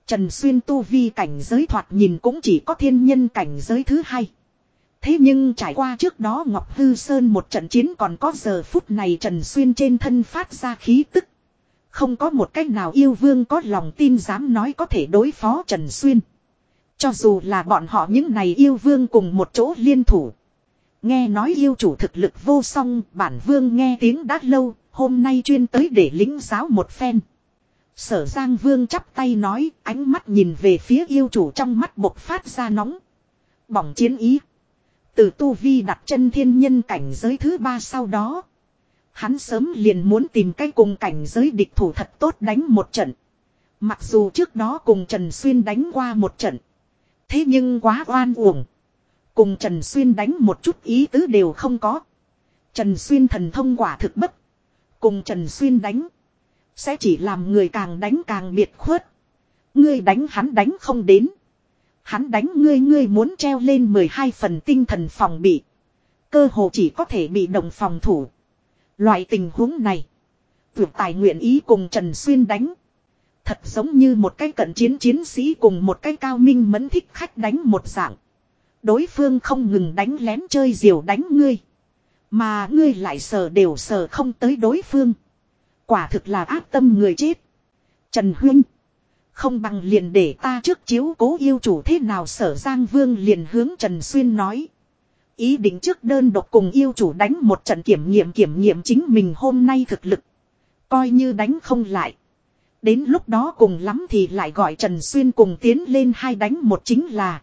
Trần Xuyên tu vi cảnh giới thoạt nhìn cũng chỉ có thiên nhân cảnh giới thứ hai. Thế nhưng trải qua trước đó Ngọc Hư Sơn một trận chiến còn có giờ phút này Trần Xuyên trên thân phát ra khí tức. Không có một cách nào yêu vương có lòng tin dám nói có thể đối phó Trần Xuyên. Cho dù là bọn họ những này yêu vương cùng một chỗ liên thủ. Nghe nói yêu chủ thực lực vô song, bản vương nghe tiếng đã lâu, hôm nay chuyên tới để lính giáo một phen. Sở Giang Vương chắp tay nói, ánh mắt nhìn về phía yêu chủ trong mắt bộc phát ra nóng. Bỏng chiến ý. Từ Tu Vi đặt chân thiên nhân cảnh giới thứ ba sau đó. Hắn sớm liền muốn tìm cái cùng cảnh giới địch thủ thật tốt đánh một trận. Mặc dù trước đó cùng Trần Xuyên đánh qua một trận. Thế nhưng quá oan uổng. Cùng Trần Xuyên đánh một chút ý tứ đều không có. Trần Xuyên thần thông quả thực bất. Cùng Trần Xuyên đánh. Sẽ chỉ làm người càng đánh càng biệt khuất. Ngươi đánh hắn đánh không đến. Hắn đánh ngươi ngươi muốn treo lên 12 phần tinh thần phòng bị. Cơ hồ chỉ có thể bị động phòng thủ. Loại tình huống này. Vượt tài nguyện ý cùng Trần Xuyên đánh. Thật giống như một cái cận chiến chiến sĩ cùng một cái cao minh mẫn thích khách đánh một dạng. Đối phương không ngừng đánh lén chơi diều đánh ngươi. Mà ngươi lại sờ đều sờ không tới đối phương. Quả thực là ác tâm người chết. Trần Huynh. Không bằng liền để ta trước chiếu cố yêu chủ thế nào sở Giang Vương liền hướng Trần Xuyên nói. Ý định trước đơn độc cùng yêu chủ đánh một trận kiểm nghiệm kiểm nghiệm chính mình hôm nay thực lực. Coi như đánh không lại. Đến lúc đó cùng lắm thì lại gọi Trần Xuyên cùng tiến lên hai đánh một chính là.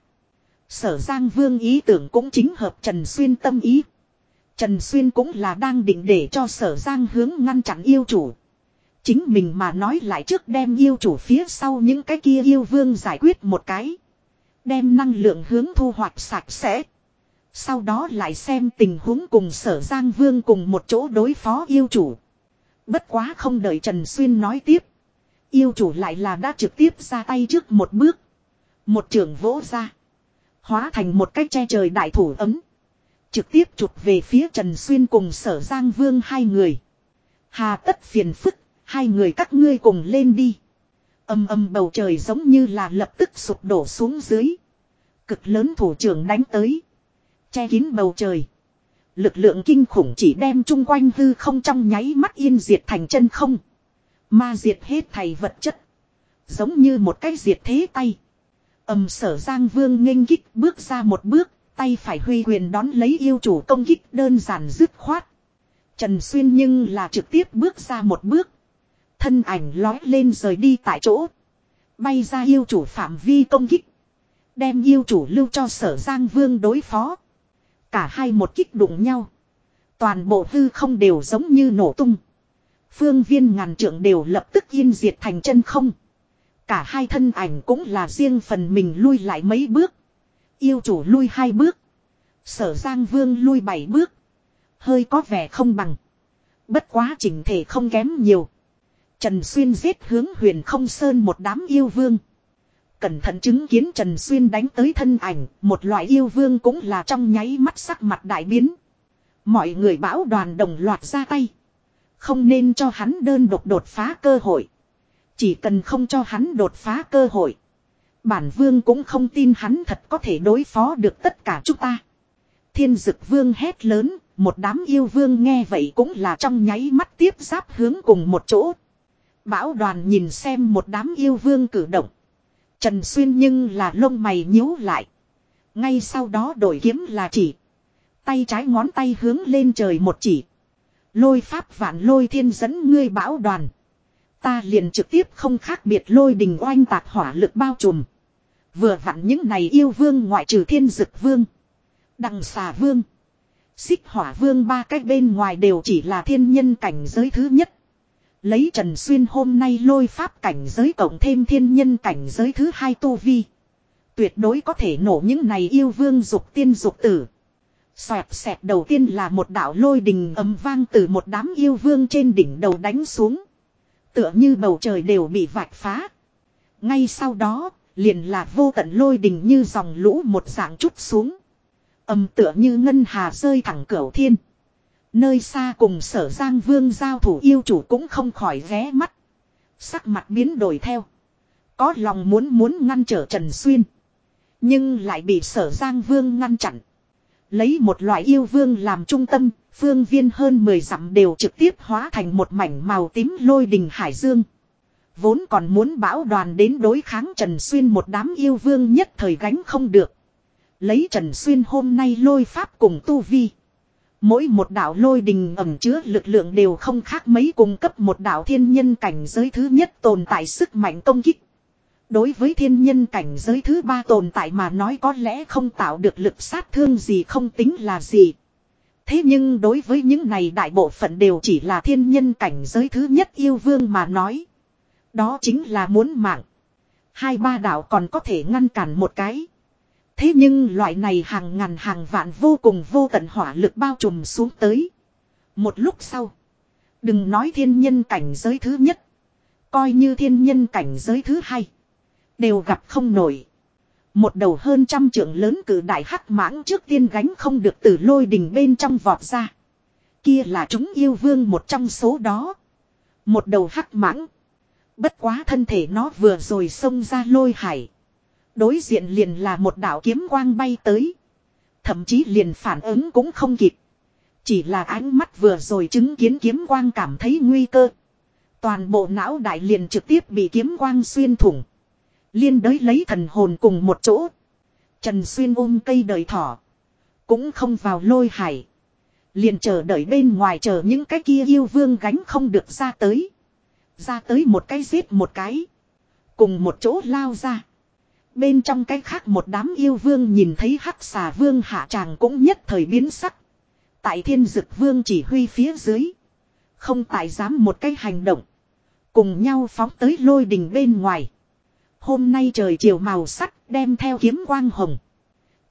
Sở Giang Vương ý tưởng cũng chính hợp Trần Xuyên tâm ý. Trần Xuyên cũng là đang định để cho sở Giang hướng ngăn chặn yêu chủ. Chính mình mà nói lại trước đem yêu chủ phía sau những cái kia yêu vương giải quyết một cái. Đem năng lượng hướng thu hoạch sạch sẽ. Sau đó lại xem tình huống cùng sở Giang Vương cùng một chỗ đối phó yêu chủ. Bất quá không đợi Trần Xuyên nói tiếp. Yêu chủ lại là đã trực tiếp ra tay trước một bước. Một trường vỗ ra. Hóa thành một cách che trời đại thủ ấm. Trực tiếp chụp về phía Trần Xuyên cùng sở Giang Vương hai người. Hà tất phiền phức, hai người các ngươi cùng lên đi. Âm âm bầu trời giống như là lập tức sụp đổ xuống dưới. Cực lớn thủ trưởng đánh tới. Che kín bầu trời. Lực lượng kinh khủng chỉ đem chung quanh hư không trong nháy mắt yên diệt thành chân không. Ma diệt hết thầy vật chất. Giống như một cái diệt thế tay. Âm sở Giang Vương nghênh kích bước ra một bước, tay phải huy quyền đón lấy yêu chủ công kích đơn giản dứt khoát. Trần Xuyên nhưng là trực tiếp bước ra một bước. Thân ảnh lói lên rời đi tại chỗ. Bay ra yêu chủ phạm vi công kích. Đem yêu chủ lưu cho sở Giang Vương đối phó. Cả hai một kích đụng nhau. Toàn bộ hư không đều giống như nổ tung. Phương viên ngàn trưởng đều lập tức yên diệt thành chân không. Cả hai thân ảnh cũng là riêng phần mình lui lại mấy bước. Yêu chủ lui hai bước. Sở Giang Vương lui bảy bước. Hơi có vẻ không bằng. Bất quá chỉnh thể không kém nhiều. Trần Xuyên giết hướng huyền không sơn một đám yêu vương. Cẩn thận chứng kiến Trần Xuyên đánh tới thân ảnh, một loại yêu vương cũng là trong nháy mắt sắc mặt đại biến. Mọi người bão đoàn đồng loạt ra tay. Không nên cho hắn đơn độc đột phá cơ hội. Chỉ cần không cho hắn đột phá cơ hội. Bản vương cũng không tin hắn thật có thể đối phó được tất cả chúng ta. Thiên dực vương hét lớn, một đám yêu vương nghe vậy cũng là trong nháy mắt tiếp giáp hướng cùng một chỗ. Bão đoàn nhìn xem một đám yêu vương cử động. Trần Xuyên nhưng là lông mày nhíu lại. Ngay sau đó đổi kiếm là chỉ. Tay trái ngón tay hướng lên trời một chỉ. Lôi pháp vạn lôi thiên dẫn ngươi bão đoàn. Ta liền trực tiếp không khác biệt lôi đình oanh tạc hỏa lực bao trùm. Vừa vặn những này yêu vương ngoại trừ thiên dực vương. Đằng xà vương. Xích hỏa vương ba cách bên ngoài đều chỉ là thiên nhân cảnh giới thứ nhất. Lấy Trần Xuyên hôm nay lôi pháp cảnh giới cộng thêm thiên nhân cảnh giới thứ hai tu vi. Tuyệt đối có thể nổ những này yêu vương dục tiên dục tử. Xoẹt xẹt đầu tiên là một đạo lôi đình ấm vang từ một đám yêu vương trên đỉnh đầu đánh xuống. Tựa như bầu trời đều bị vạch phá. Ngay sau đó, liền là vô tận lôi đình như dòng lũ một dạng chút xuống. Âm tựa như ngân hà rơi thẳng cửu thiên. Nơi xa cùng sở giang vương giao thủ yêu chủ cũng không khỏi ghé mắt. Sắc mặt biến đổi theo. Có lòng muốn muốn ngăn trở Trần Xuyên. Nhưng lại bị sở giang vương ngăn chặn. Lấy một loại yêu vương làm trung tâm, phương viên hơn 10 dặm đều trực tiếp hóa thành một mảnh màu tím lôi đình hải dương. Vốn còn muốn bão đoàn đến đối kháng Trần Xuyên một đám yêu vương nhất thời gánh không được. Lấy Trần Xuyên hôm nay lôi pháp cùng tu vi. Mỗi một đạo lôi đình ẩm chứa lực lượng đều không khác mấy cung cấp một đạo thiên nhân cảnh giới thứ nhất tồn tại sức mạnh công kích. Đối với thiên nhân cảnh giới thứ ba tồn tại mà nói có lẽ không tạo được lực sát thương gì không tính là gì. Thế nhưng đối với những này đại bộ phận đều chỉ là thiên nhân cảnh giới thứ nhất yêu vương mà nói. Đó chính là muốn mạng. Hai ba đạo còn có thể ngăn cản một cái. Thế nhưng loại này hàng ngàn hàng vạn vô cùng vô tận hỏa lực bao trùm xuống tới. Một lúc sau. Đừng nói thiên nhân cảnh giới thứ nhất. Coi như thiên nhân cảnh giới thứ hai. Đều gặp không nổi. Một đầu hơn trăm trưởng lớn cử đại hắc mãng trước tiên gánh không được từ lôi đình bên trong vọt ra. Kia là chúng yêu vương một trong số đó. Một đầu hắc mãng. Bất quá thân thể nó vừa rồi xông ra lôi hải. Đối diện liền là một đạo kiếm quang bay tới. Thậm chí liền phản ứng cũng không kịp. Chỉ là ánh mắt vừa rồi chứng kiến kiếm quang cảm thấy nguy cơ. Toàn bộ não đại liền trực tiếp bị kiếm quang xuyên thủng. Liên đới lấy thần hồn cùng một chỗ. Trần Xuyên ôm cây đời thỏ. Cũng không vào lôi hải. Liền chờ đợi bên ngoài chờ những cái kia yêu vương gánh không được ra tới. Ra tới một cái giết một cái. Cùng một chỗ lao ra. Bên trong cái khác một đám yêu vương nhìn thấy hắc xà vương hạ tràng cũng nhất thời biến sắc. Tại thiên dực vương chỉ huy phía dưới. Không tại dám một cái hành động. Cùng nhau phóng tới lôi đình bên ngoài. Hôm nay trời chiều màu sắc đem theo kiếm quang hồng.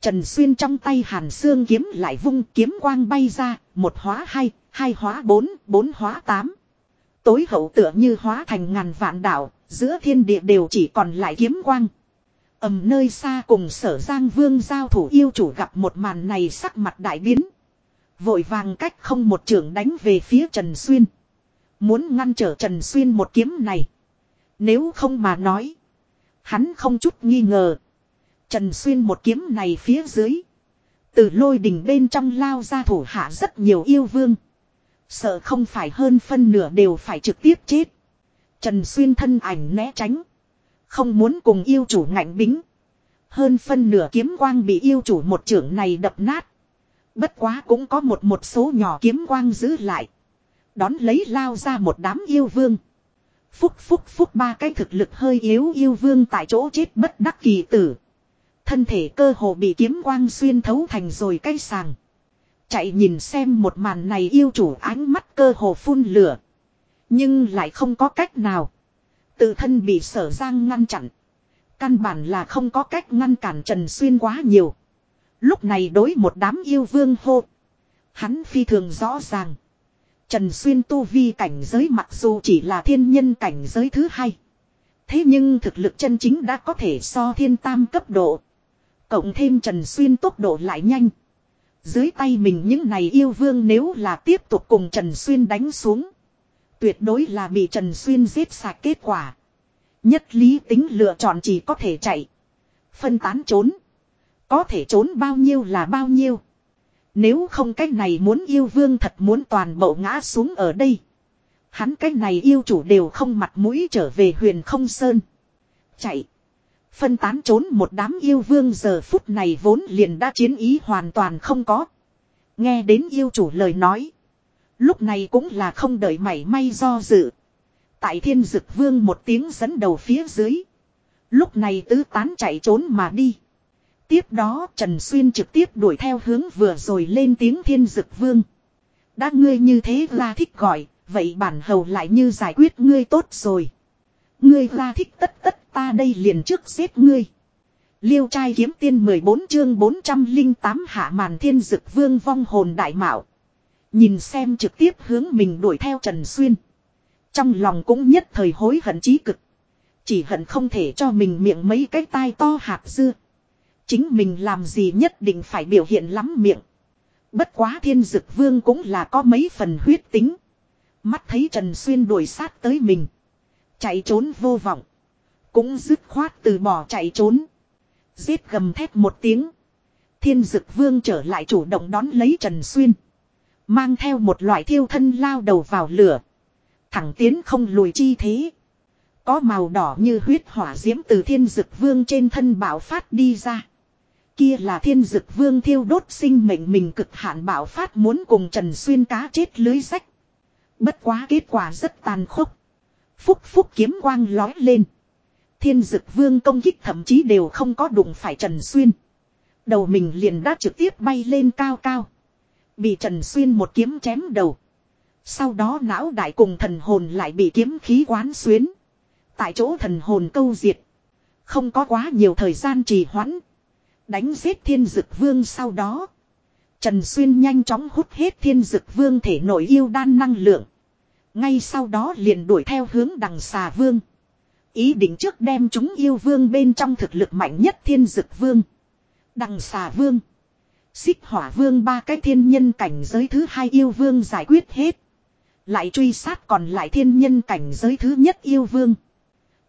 Trần Xuyên trong tay hàn xương kiếm lại vung kiếm quang bay ra, một hóa hai, hai hóa bốn, bốn hóa tám. Tối hậu tựa như hóa thành ngàn vạn đảo, giữa thiên địa đều chỉ còn lại kiếm quang. ầm nơi xa cùng sở giang vương giao thủ yêu chủ gặp một màn này sắc mặt đại biến. Vội vàng cách không một trường đánh về phía Trần Xuyên. Muốn ngăn trở Trần Xuyên một kiếm này. Nếu không mà nói. Hắn không chút nghi ngờ. Trần Xuyên một kiếm này phía dưới. Từ lôi đỉnh bên trong lao ra thủ hạ rất nhiều yêu vương. Sợ không phải hơn phân nửa đều phải trực tiếp chết. Trần Xuyên thân ảnh né tránh. Không muốn cùng yêu chủ ngạnh bính. Hơn phân nửa kiếm quang bị yêu chủ một trưởng này đập nát. Bất quá cũng có một một số nhỏ kiếm quang giữ lại. Đón lấy lao ra một đám yêu vương. Phúc phúc phúc ba cái thực lực hơi yếu yêu vương tại chỗ chết bất đắc kỳ tử. Thân thể cơ hồ bị kiếm quang xuyên thấu thành rồi cái sàng. Chạy nhìn xem một màn này yêu chủ ánh mắt cơ hồ phun lửa. Nhưng lại không có cách nào. Tự thân bị sở giang ngăn chặn. Căn bản là không có cách ngăn cản Trần Xuyên quá nhiều. Lúc này đối một đám yêu vương hô. Hắn phi thường rõ ràng. Trần Xuyên tu vi cảnh giới mặc dù chỉ là thiên nhân cảnh giới thứ hai. Thế nhưng thực lực chân chính đã có thể so thiên tam cấp độ. Cộng thêm Trần Xuyên tốc độ lại nhanh. Dưới tay mình những này yêu vương nếu là tiếp tục cùng Trần Xuyên đánh xuống. Tuyệt đối là bị Trần Xuyên giết sạch kết quả. Nhất lý tính lựa chọn chỉ có thể chạy. Phân tán trốn. Có thể trốn bao nhiêu là bao nhiêu. Nếu không cách này muốn yêu vương thật muốn toàn bộ ngã xuống ở đây. Hắn cách này yêu chủ đều không mặt mũi trở về huyền không sơn. Chạy. Phân tán trốn một đám yêu vương giờ phút này vốn liền đã chiến ý hoàn toàn không có. Nghe đến yêu chủ lời nói. Lúc này cũng là không đợi mảy may do dự. Tại thiên dực vương một tiếng dẫn đầu phía dưới. Lúc này tứ tán chạy trốn mà đi. Tiếp đó Trần Xuyên trực tiếp đuổi theo hướng vừa rồi lên tiếng thiên dực vương. Đã ngươi như thế là thích gọi, vậy bản hầu lại như giải quyết ngươi tốt rồi. Ngươi ra thích tất tất ta đây liền trước xếp ngươi. Liêu trai kiếm tiên 14 chương 408 hạ màn thiên dực vương vong hồn đại mạo. Nhìn xem trực tiếp hướng mình đuổi theo Trần Xuyên. Trong lòng cũng nhất thời hối hận chí cực. Chỉ hận không thể cho mình miệng mấy cái tai to hạt dưa. Chính mình làm gì nhất định phải biểu hiện lắm miệng. Bất quá thiên dực vương cũng là có mấy phần huyết tính. Mắt thấy Trần Xuyên đuổi sát tới mình. Chạy trốn vô vọng. Cũng dứt khoát từ bỏ chạy trốn. Giết gầm thép một tiếng. Thiên dực vương trở lại chủ động đón lấy Trần Xuyên. Mang theo một loại thiêu thân lao đầu vào lửa. Thẳng tiến không lùi chi thế. Có màu đỏ như huyết hỏa diễm từ thiên dực vương trên thân bảo phát đi ra. Kia là thiên dực vương thiêu đốt sinh mệnh mình cực hạn bảo phát muốn cùng Trần Xuyên cá chết lưới rách. Bất quá kết quả rất tàn khốc. Phúc phúc kiếm quang lói lên. Thiên dực vương công kích thậm chí đều không có đụng phải Trần Xuyên. Đầu mình liền đã trực tiếp bay lên cao cao. Bị Trần Xuyên một kiếm chém đầu. Sau đó não đại cùng thần hồn lại bị kiếm khí quán xuyến. Tại chỗ thần hồn câu diệt. Không có quá nhiều thời gian trì hoãn. Đánh giết thiên dực vương sau đó. Trần Xuyên nhanh chóng hút hết thiên dực vương thể nội yêu đan năng lượng. Ngay sau đó liền đuổi theo hướng đằng xà vương. Ý định trước đem chúng yêu vương bên trong thực lực mạnh nhất thiên dực vương. Đằng xà vương. Xích hỏa vương ba cái thiên nhân cảnh giới thứ hai yêu vương giải quyết hết. Lại truy sát còn lại thiên nhân cảnh giới thứ nhất yêu vương.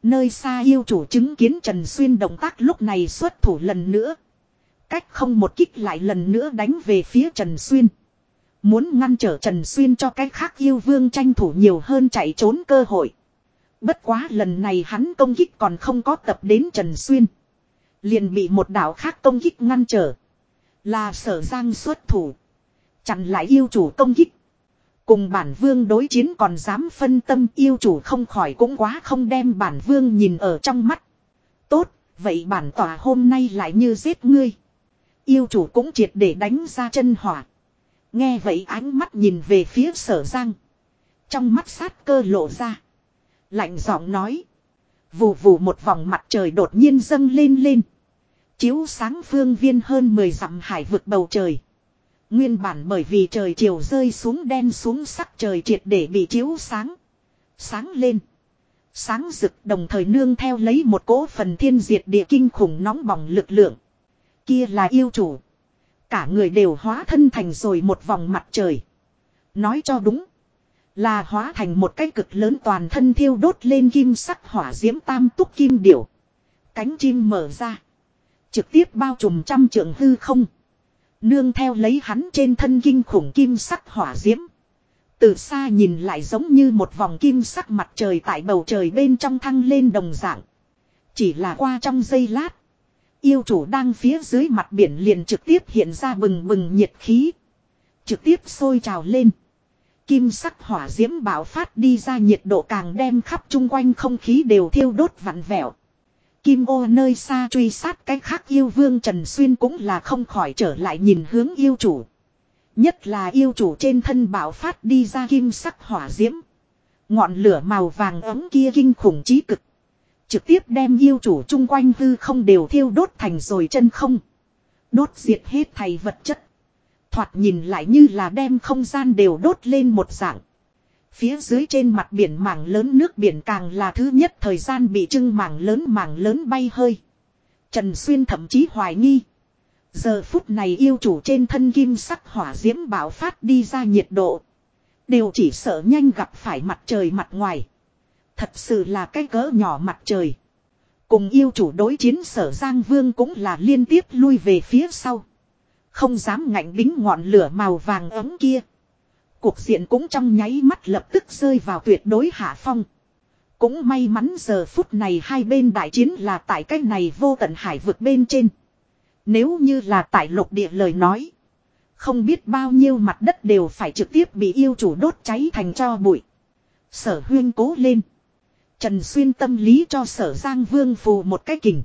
Nơi xa yêu chủ chứng kiến Trần Xuyên động tác lúc này xuất thủ lần nữa. Cách không một kích lại lần nữa đánh về phía Trần Xuyên. Muốn ngăn trở Trần Xuyên cho cái khác yêu vương tranh thủ nhiều hơn chạy trốn cơ hội. Bất quá lần này hắn công kích còn không có tập đến Trần Xuyên. Liền bị một đảo khác công kích ngăn trở. Là sở giang xuất thủ. Chặn lại yêu chủ công kích. Cùng bản vương đối chiến còn dám phân tâm yêu chủ không khỏi cũng quá không đem bản vương nhìn ở trong mắt. Tốt, vậy bản tỏa hôm nay lại như giết ngươi. Yêu chủ cũng triệt để đánh ra chân hỏa. Nghe vậy ánh mắt nhìn về phía sở giang. Trong mắt sát cơ lộ ra. Lạnh giọng nói. Vù vù một vòng mặt trời đột nhiên dâng lên lên. Chiếu sáng phương viên hơn 10 dặm hải vực bầu trời. Nguyên bản bởi vì trời chiều rơi xuống đen xuống sắc trời triệt để bị chiếu sáng. Sáng lên. Sáng rực đồng thời nương theo lấy một cỗ phần thiên diệt địa kinh khủng nóng bỏng lực lượng. Kia là yêu chủ. Cả người đều hóa thân thành rồi một vòng mặt trời. Nói cho đúng. Là hóa thành một cái cực lớn toàn thân thiêu đốt lên kim sắc hỏa diễm tam túc kim điểu. Cánh chim mở ra. Trực tiếp bao trùm trăm trượng hư không. Nương theo lấy hắn trên thân kinh khủng kim sắc hỏa diễm. Từ xa nhìn lại giống như một vòng kim sắc mặt trời tại bầu trời bên trong thăng lên đồng dạng. Chỉ là qua trong giây lát. Yêu chủ đang phía dưới mặt biển liền trực tiếp hiện ra bừng bừng nhiệt khí. Trực tiếp sôi trào lên. Kim sắc hỏa diễm bạo phát đi ra, nhiệt độ càng đem khắp chung quanh không khí đều thiêu đốt vặn vẹo. Kim ô nơi xa truy sát cái khác yêu vương Trần Xuyên cũng là không khỏi trở lại nhìn hướng yêu chủ. Nhất là yêu chủ trên thân bạo phát đi ra kim sắc hỏa diễm. Ngọn lửa màu vàng ấm kia kinh khủng trí cực. Trực tiếp đem yêu chủ chung quanh hư không đều thiêu đốt thành rồi chân không. Đốt diệt hết thầy vật chất. Thoạt nhìn lại như là đem không gian đều đốt lên một dạng. Phía dưới trên mặt biển mảng lớn nước biển càng là thứ nhất thời gian bị trưng mảng lớn mảng lớn bay hơi. Trần Xuyên thậm chí hoài nghi. Giờ phút này yêu chủ trên thân kim sắc hỏa diễm bảo phát đi ra nhiệt độ. Đều chỉ sợ nhanh gặp phải mặt trời mặt ngoài. Thật sự là cái cỡ nhỏ mặt trời. Cùng yêu chủ đối chiến sở Giang Vương cũng là liên tiếp lui về phía sau. Không dám ngạnh bính ngọn lửa màu vàng ấm kia. Cuộc diện cũng trong nháy mắt lập tức rơi vào tuyệt đối hạ phong. Cũng may mắn giờ phút này hai bên đại chiến là tại cách này vô tận hải vực bên trên. Nếu như là tại lục địa lời nói. Không biết bao nhiêu mặt đất đều phải trực tiếp bị yêu chủ đốt cháy thành cho bụi. Sở huyên cố lên. Trần Xuyên tâm lý cho sở Giang Vương phù một cái kình.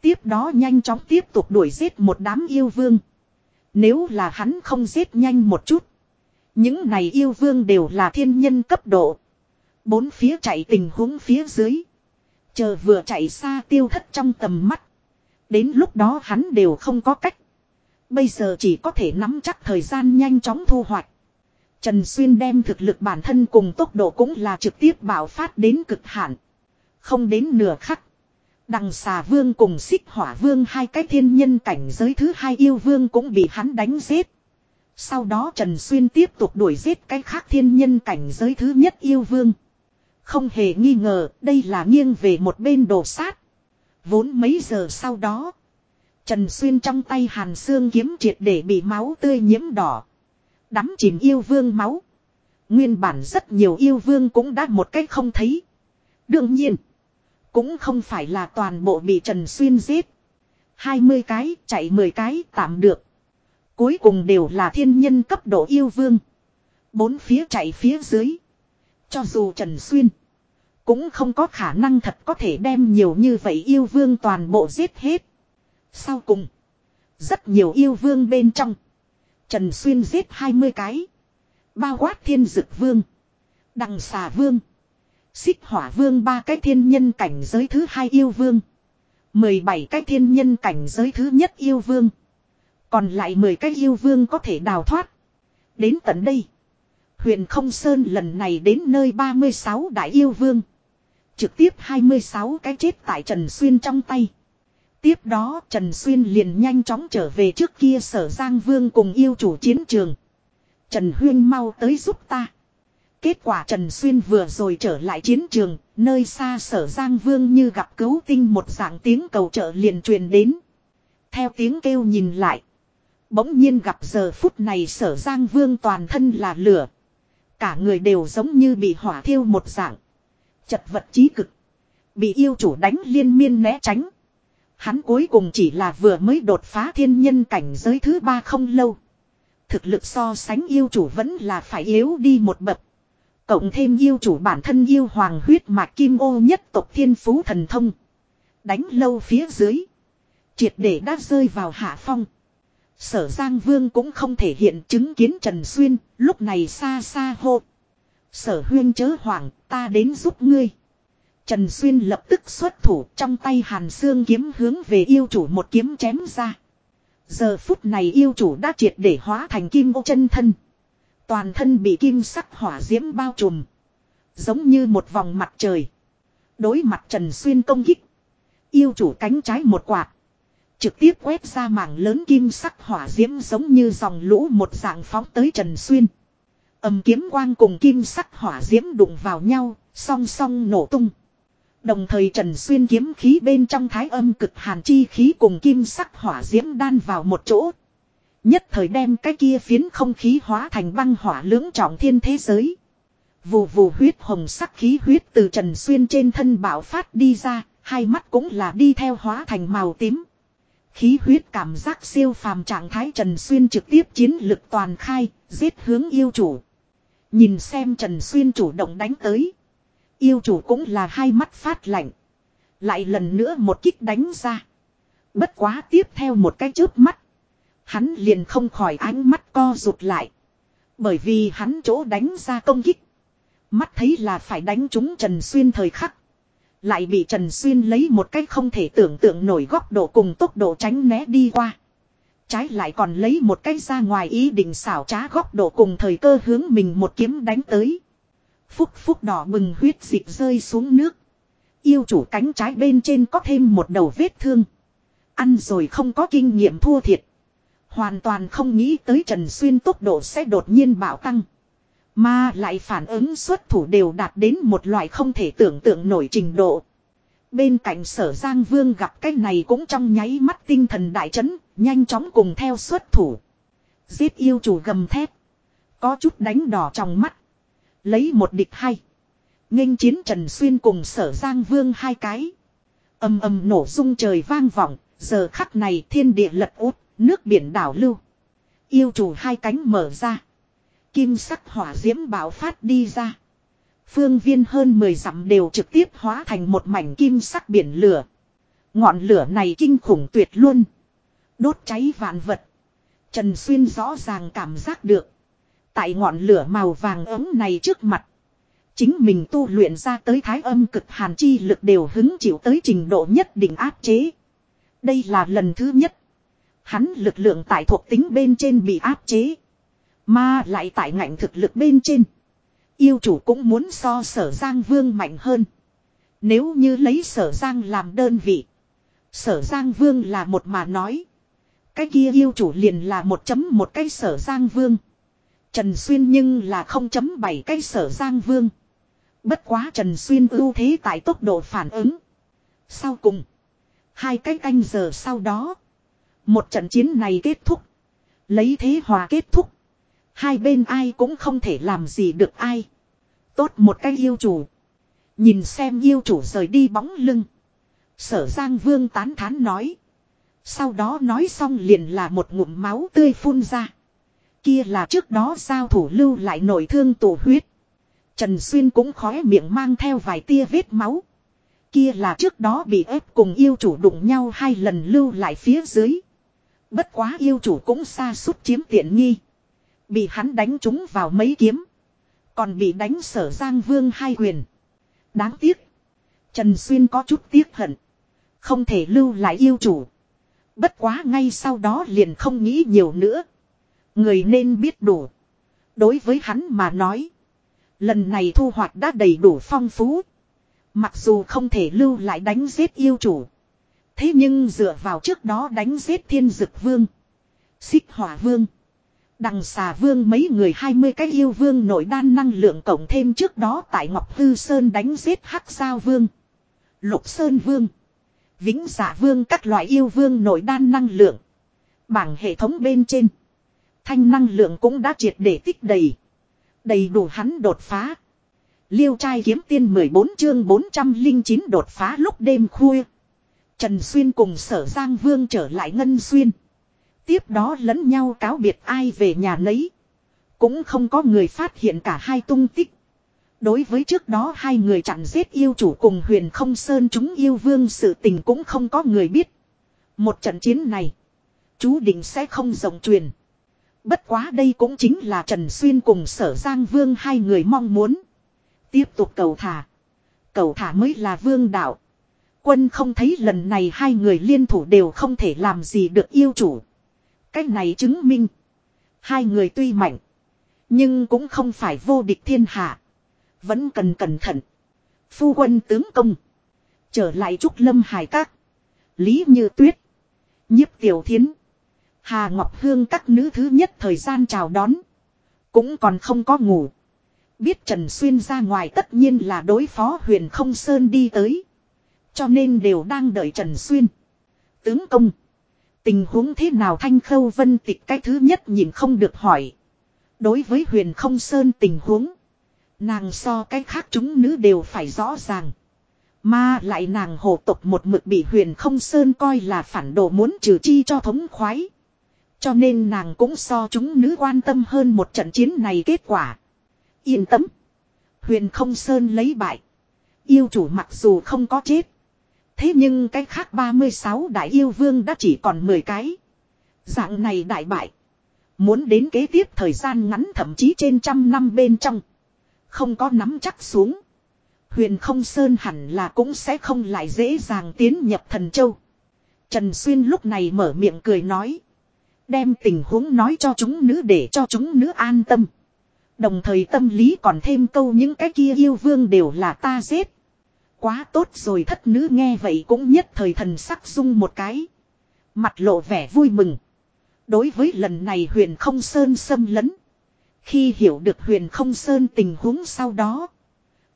Tiếp đó nhanh chóng tiếp tục đuổi giết một đám yêu vương. Nếu là hắn không giết nhanh một chút. Những này yêu vương đều là thiên nhân cấp độ. Bốn phía chạy tình huống phía dưới. Chờ vừa chạy xa tiêu thất trong tầm mắt. Đến lúc đó hắn đều không có cách. Bây giờ chỉ có thể nắm chắc thời gian nhanh chóng thu hoạch. Trần Xuyên đem thực lực bản thân cùng tốc độ cũng là trực tiếp bảo phát đến cực hạn. Không đến nửa khắc. Đằng xà vương cùng xích hỏa vương hai cái thiên nhân cảnh giới thứ hai yêu vương cũng bị hắn đánh giết. Sau đó Trần Xuyên tiếp tục đuổi giết cái khác thiên nhân cảnh giới thứ nhất yêu vương. Không hề nghi ngờ, đây là nghiêng về một bên đồ sát. Vốn mấy giờ sau đó. Trần Xuyên trong tay hàn xương kiếm triệt để bị máu tươi nhiễm đỏ. Đắm chìm yêu vương máu. Nguyên bản rất nhiều yêu vương cũng đã một cách không thấy. Đương nhiên. Cũng không phải là toàn bộ bị Trần Xuyên giết. 20 cái, chạy 10 cái, tạm được. Cuối cùng đều là thiên nhân cấp độ yêu vương. Bốn phía chạy phía dưới. Cho dù Trần Xuyên. Cũng không có khả năng thật có thể đem nhiều như vậy yêu vương toàn bộ giết hết. Sau cùng. Rất nhiều yêu vương bên trong. Trần Xuyên giết 20 cái. Bao quát thiên dực vương. Đằng xà vương. Xích hỏa vương ba cái thiên nhân cảnh giới thứ hai yêu vương. 17 cái thiên nhân cảnh giới thứ nhất yêu vương. Còn lại 10 cái yêu vương có thể đào thoát. Đến tận đây. Huyền không sơn lần này đến nơi 36 đại yêu vương. Trực tiếp 26 cái chết tại Trần Xuyên trong tay. Tiếp đó Trần Xuyên liền nhanh chóng trở về trước kia sở Giang Vương cùng yêu chủ chiến trường. Trần Huyên mau tới giúp ta. Kết quả Trần Xuyên vừa rồi trở lại chiến trường, nơi xa sở Giang Vương như gặp cứu tinh một dạng tiếng cầu trợ liền truyền đến. Theo tiếng kêu nhìn lại. Bỗng nhiên gặp giờ phút này sở Giang Vương toàn thân là lửa. Cả người đều giống như bị hỏa thiêu một dạng. Chật vật chí cực. Bị yêu chủ đánh liên miên né tránh. Hắn cuối cùng chỉ là vừa mới đột phá thiên nhân cảnh giới thứ ba không lâu. Thực lực so sánh yêu chủ vẫn là phải yếu đi một bậc. Cộng thêm yêu chủ bản thân yêu hoàng huyết mạch kim ô nhất tộc thiên phú thần thông. Đánh lâu phía dưới. Triệt để đã rơi vào hạ phong. Sở Giang Vương cũng không thể hiện chứng kiến Trần Xuyên, lúc này xa xa hô. Sở huyên chớ hoàng, ta đến giúp ngươi. Trần Xuyên lập tức xuất thủ trong tay hàn xương kiếm hướng về yêu chủ một kiếm chém ra. Giờ phút này yêu chủ đã triệt để hóa thành kim ô chân thân. Toàn thân bị kim sắc hỏa diễm bao trùm. Giống như một vòng mặt trời. Đối mặt Trần Xuyên công kích. Yêu chủ cánh trái một quạt. Trực tiếp quét ra mảng lớn kim sắc hỏa diễm giống như dòng lũ một dạng phóng tới Trần Xuyên. Âm kiếm quang cùng kim sắc hỏa diễm đụng vào nhau, song song nổ tung. Đồng thời Trần Xuyên kiếm khí bên trong thái âm cực hàn chi khí cùng kim sắc hỏa diễm đan vào một chỗ. Nhất thời đem cái kia phiến không khí hóa thành băng hỏa lưỡng trọng thiên thế giới. Vù vù huyết hồng sắc khí huyết từ Trần Xuyên trên thân bạo phát đi ra, hai mắt cũng là đi theo hóa thành màu tím. Khí huyết cảm giác siêu phàm trạng thái Trần Xuyên trực tiếp chiến lực toàn khai, giết hướng yêu chủ. Nhìn xem Trần Xuyên chủ động đánh tới. Yêu chủ cũng là hai mắt phát lạnh. Lại lần nữa một kích đánh ra. Bất quá tiếp theo một cái chớp mắt. Hắn liền không khỏi ánh mắt co rụt lại. Bởi vì hắn chỗ đánh ra công kích. Mắt thấy là phải đánh trúng Trần Xuyên thời khắc. Lại bị Trần Xuyên lấy một cách không thể tưởng tượng nổi góc độ cùng tốc độ tránh né đi qua. Trái lại còn lấy một cách ra ngoài ý định xảo trá góc độ cùng thời cơ hướng mình một kiếm đánh tới. Phúc phúc đỏ bừng huyết dịch rơi xuống nước. Yêu chủ cánh trái bên trên có thêm một đầu vết thương. Ăn rồi không có kinh nghiệm thua thiệt. Hoàn toàn không nghĩ tới Trần Xuyên tốc độ sẽ đột nhiên bạo tăng. Mà lại phản ứng xuất thủ đều đạt đến một loại không thể tưởng tượng nổi trình độ. Bên cạnh sở Giang Vương gặp cái này cũng trong nháy mắt tinh thần đại chấn, nhanh chóng cùng theo xuất thủ. Giết yêu chủ gầm thép. Có chút đánh đỏ trong mắt. Lấy một địch hai. nghênh chiến Trần Xuyên cùng sở Giang Vương hai cái. ầm ầm nổ rung trời vang vọng, giờ khắc này thiên địa lật út, nước biển đảo lưu. Yêu chủ hai cánh mở ra. Kim sắc hỏa diễm bạo phát đi ra. Phương viên hơn 10 dặm đều trực tiếp hóa thành một mảnh kim sắc biển lửa. Ngọn lửa này kinh khủng tuyệt luôn. Đốt cháy vạn vật. Trần Xuyên rõ ràng cảm giác được. Tại ngọn lửa màu vàng ấm này trước mặt. Chính mình tu luyện ra tới thái âm cực hàn chi lực đều hứng chịu tới trình độ nhất định áp chế. Đây là lần thứ nhất. Hắn lực lượng tại thuộc tính bên trên bị áp chế. Mà lại tại ngạnh thực lực bên trên. Yêu chủ cũng muốn so sở giang vương mạnh hơn. Nếu như lấy sở giang làm đơn vị. Sở giang vương là một mà nói. Cái kia yêu chủ liền là một chấm một cái sở giang vương. Trần Xuyên nhưng là không chấm bảy cái sở giang vương. Bất quá Trần Xuyên ưu thế tại tốc độ phản ứng. Sau cùng. Hai cái canh giờ sau đó. Một trận chiến này kết thúc. Lấy thế hòa kết thúc. Hai bên ai cũng không thể làm gì được ai. Tốt một cái yêu chủ. Nhìn xem yêu chủ rời đi bóng lưng. Sở Giang Vương tán thán nói. Sau đó nói xong liền là một ngụm máu tươi phun ra. Kia là trước đó giao thủ lưu lại nổi thương tổ huyết. Trần Xuyên cũng khóe miệng mang theo vài tia vết máu. Kia là trước đó bị ép cùng yêu chủ đụng nhau hai lần lưu lại phía dưới. Bất quá yêu chủ cũng xa suốt chiếm tiện nghi. Bị hắn đánh trúng vào mấy kiếm. Còn bị đánh sở Giang Vương hai quyền. Đáng tiếc. Trần Xuyên có chút tiếc hận. Không thể lưu lại yêu chủ. Bất quá ngay sau đó liền không nghĩ nhiều nữa. Người nên biết đủ. Đối với hắn mà nói. Lần này thu hoạch đã đầy đủ phong phú. Mặc dù không thể lưu lại đánh giết yêu chủ. Thế nhưng dựa vào trước đó đánh giết thiên dực vương. Xích hỏa vương. Đằng xà vương mấy người 20 cái yêu vương nội đan năng lượng cộng thêm trước đó tại Ngọc Hư Sơn đánh giết hắc sao vương. Lục Sơn vương. Vĩnh giả vương các loại yêu vương nội đan năng lượng. Bảng hệ thống bên trên. Thanh năng lượng cũng đã triệt để tích đầy. Đầy đủ hắn đột phá. Liêu trai kiếm tiên 14 chương 409 đột phá lúc đêm khuya. Trần Xuyên cùng sở Giang Vương trở lại Ngân Xuyên. Tiếp đó lẫn nhau cáo biệt ai về nhà nấy. Cũng không có người phát hiện cả hai tung tích. Đối với trước đó hai người chặn giết yêu chủ cùng huyền không sơn chúng yêu vương sự tình cũng không có người biết. Một trận chiến này. Chú định sẽ không rộng truyền. Bất quá đây cũng chính là Trần Xuyên cùng sở Giang Vương hai người mong muốn. Tiếp tục cầu thả. cầu thả mới là vương đạo. Quân không thấy lần này hai người liên thủ đều không thể làm gì được yêu chủ. Cách này chứng minh. Hai người tuy mạnh. Nhưng cũng không phải vô địch thiên hạ. Vẫn cần cẩn thận. Phu quân tướng công. Trở lại trúc lâm hải các. Lý như tuyết. Nhiếp tiểu thiến. Hà Ngọc Hương các nữ thứ nhất thời gian chào đón. Cũng còn không có ngủ. Biết Trần Xuyên ra ngoài tất nhiên là đối phó huyền không sơn đi tới. Cho nên đều đang đợi Trần Xuyên. Tướng công. Tình huống thế nào Thanh Khâu Vân tịch cái thứ nhất nhìn không được hỏi. Đối với huyền không sơn tình huống. Nàng so cái khác chúng nữ đều phải rõ ràng. Mà lại nàng hộ tộc một mực bị huyền không sơn coi là phản đồ muốn trừ chi cho thống khoái. Cho nên nàng cũng so chúng nữ quan tâm hơn một trận chiến này kết quả. Yên tâm. Huyền không sơn lấy bại. Yêu chủ mặc dù không có chết. Thế nhưng cái khác 36 đại yêu vương đã chỉ còn 10 cái. Dạng này đại bại. Muốn đến kế tiếp thời gian ngắn thậm chí trên trăm năm bên trong. Không có nắm chắc xuống. Huyền không sơn hẳn là cũng sẽ không lại dễ dàng tiến nhập thần châu. Trần Xuyên lúc này mở miệng cười nói. Đem tình huống nói cho chúng nữ để cho chúng nữ an tâm. Đồng thời tâm lý còn thêm câu những cái kia yêu vương đều là ta giết. Quá tốt rồi thất nữ nghe vậy cũng nhất thời thần sắc dung một cái. Mặt lộ vẻ vui mừng. Đối với lần này huyền không sơn xâm lấn. Khi hiểu được huyền không sơn tình huống sau đó.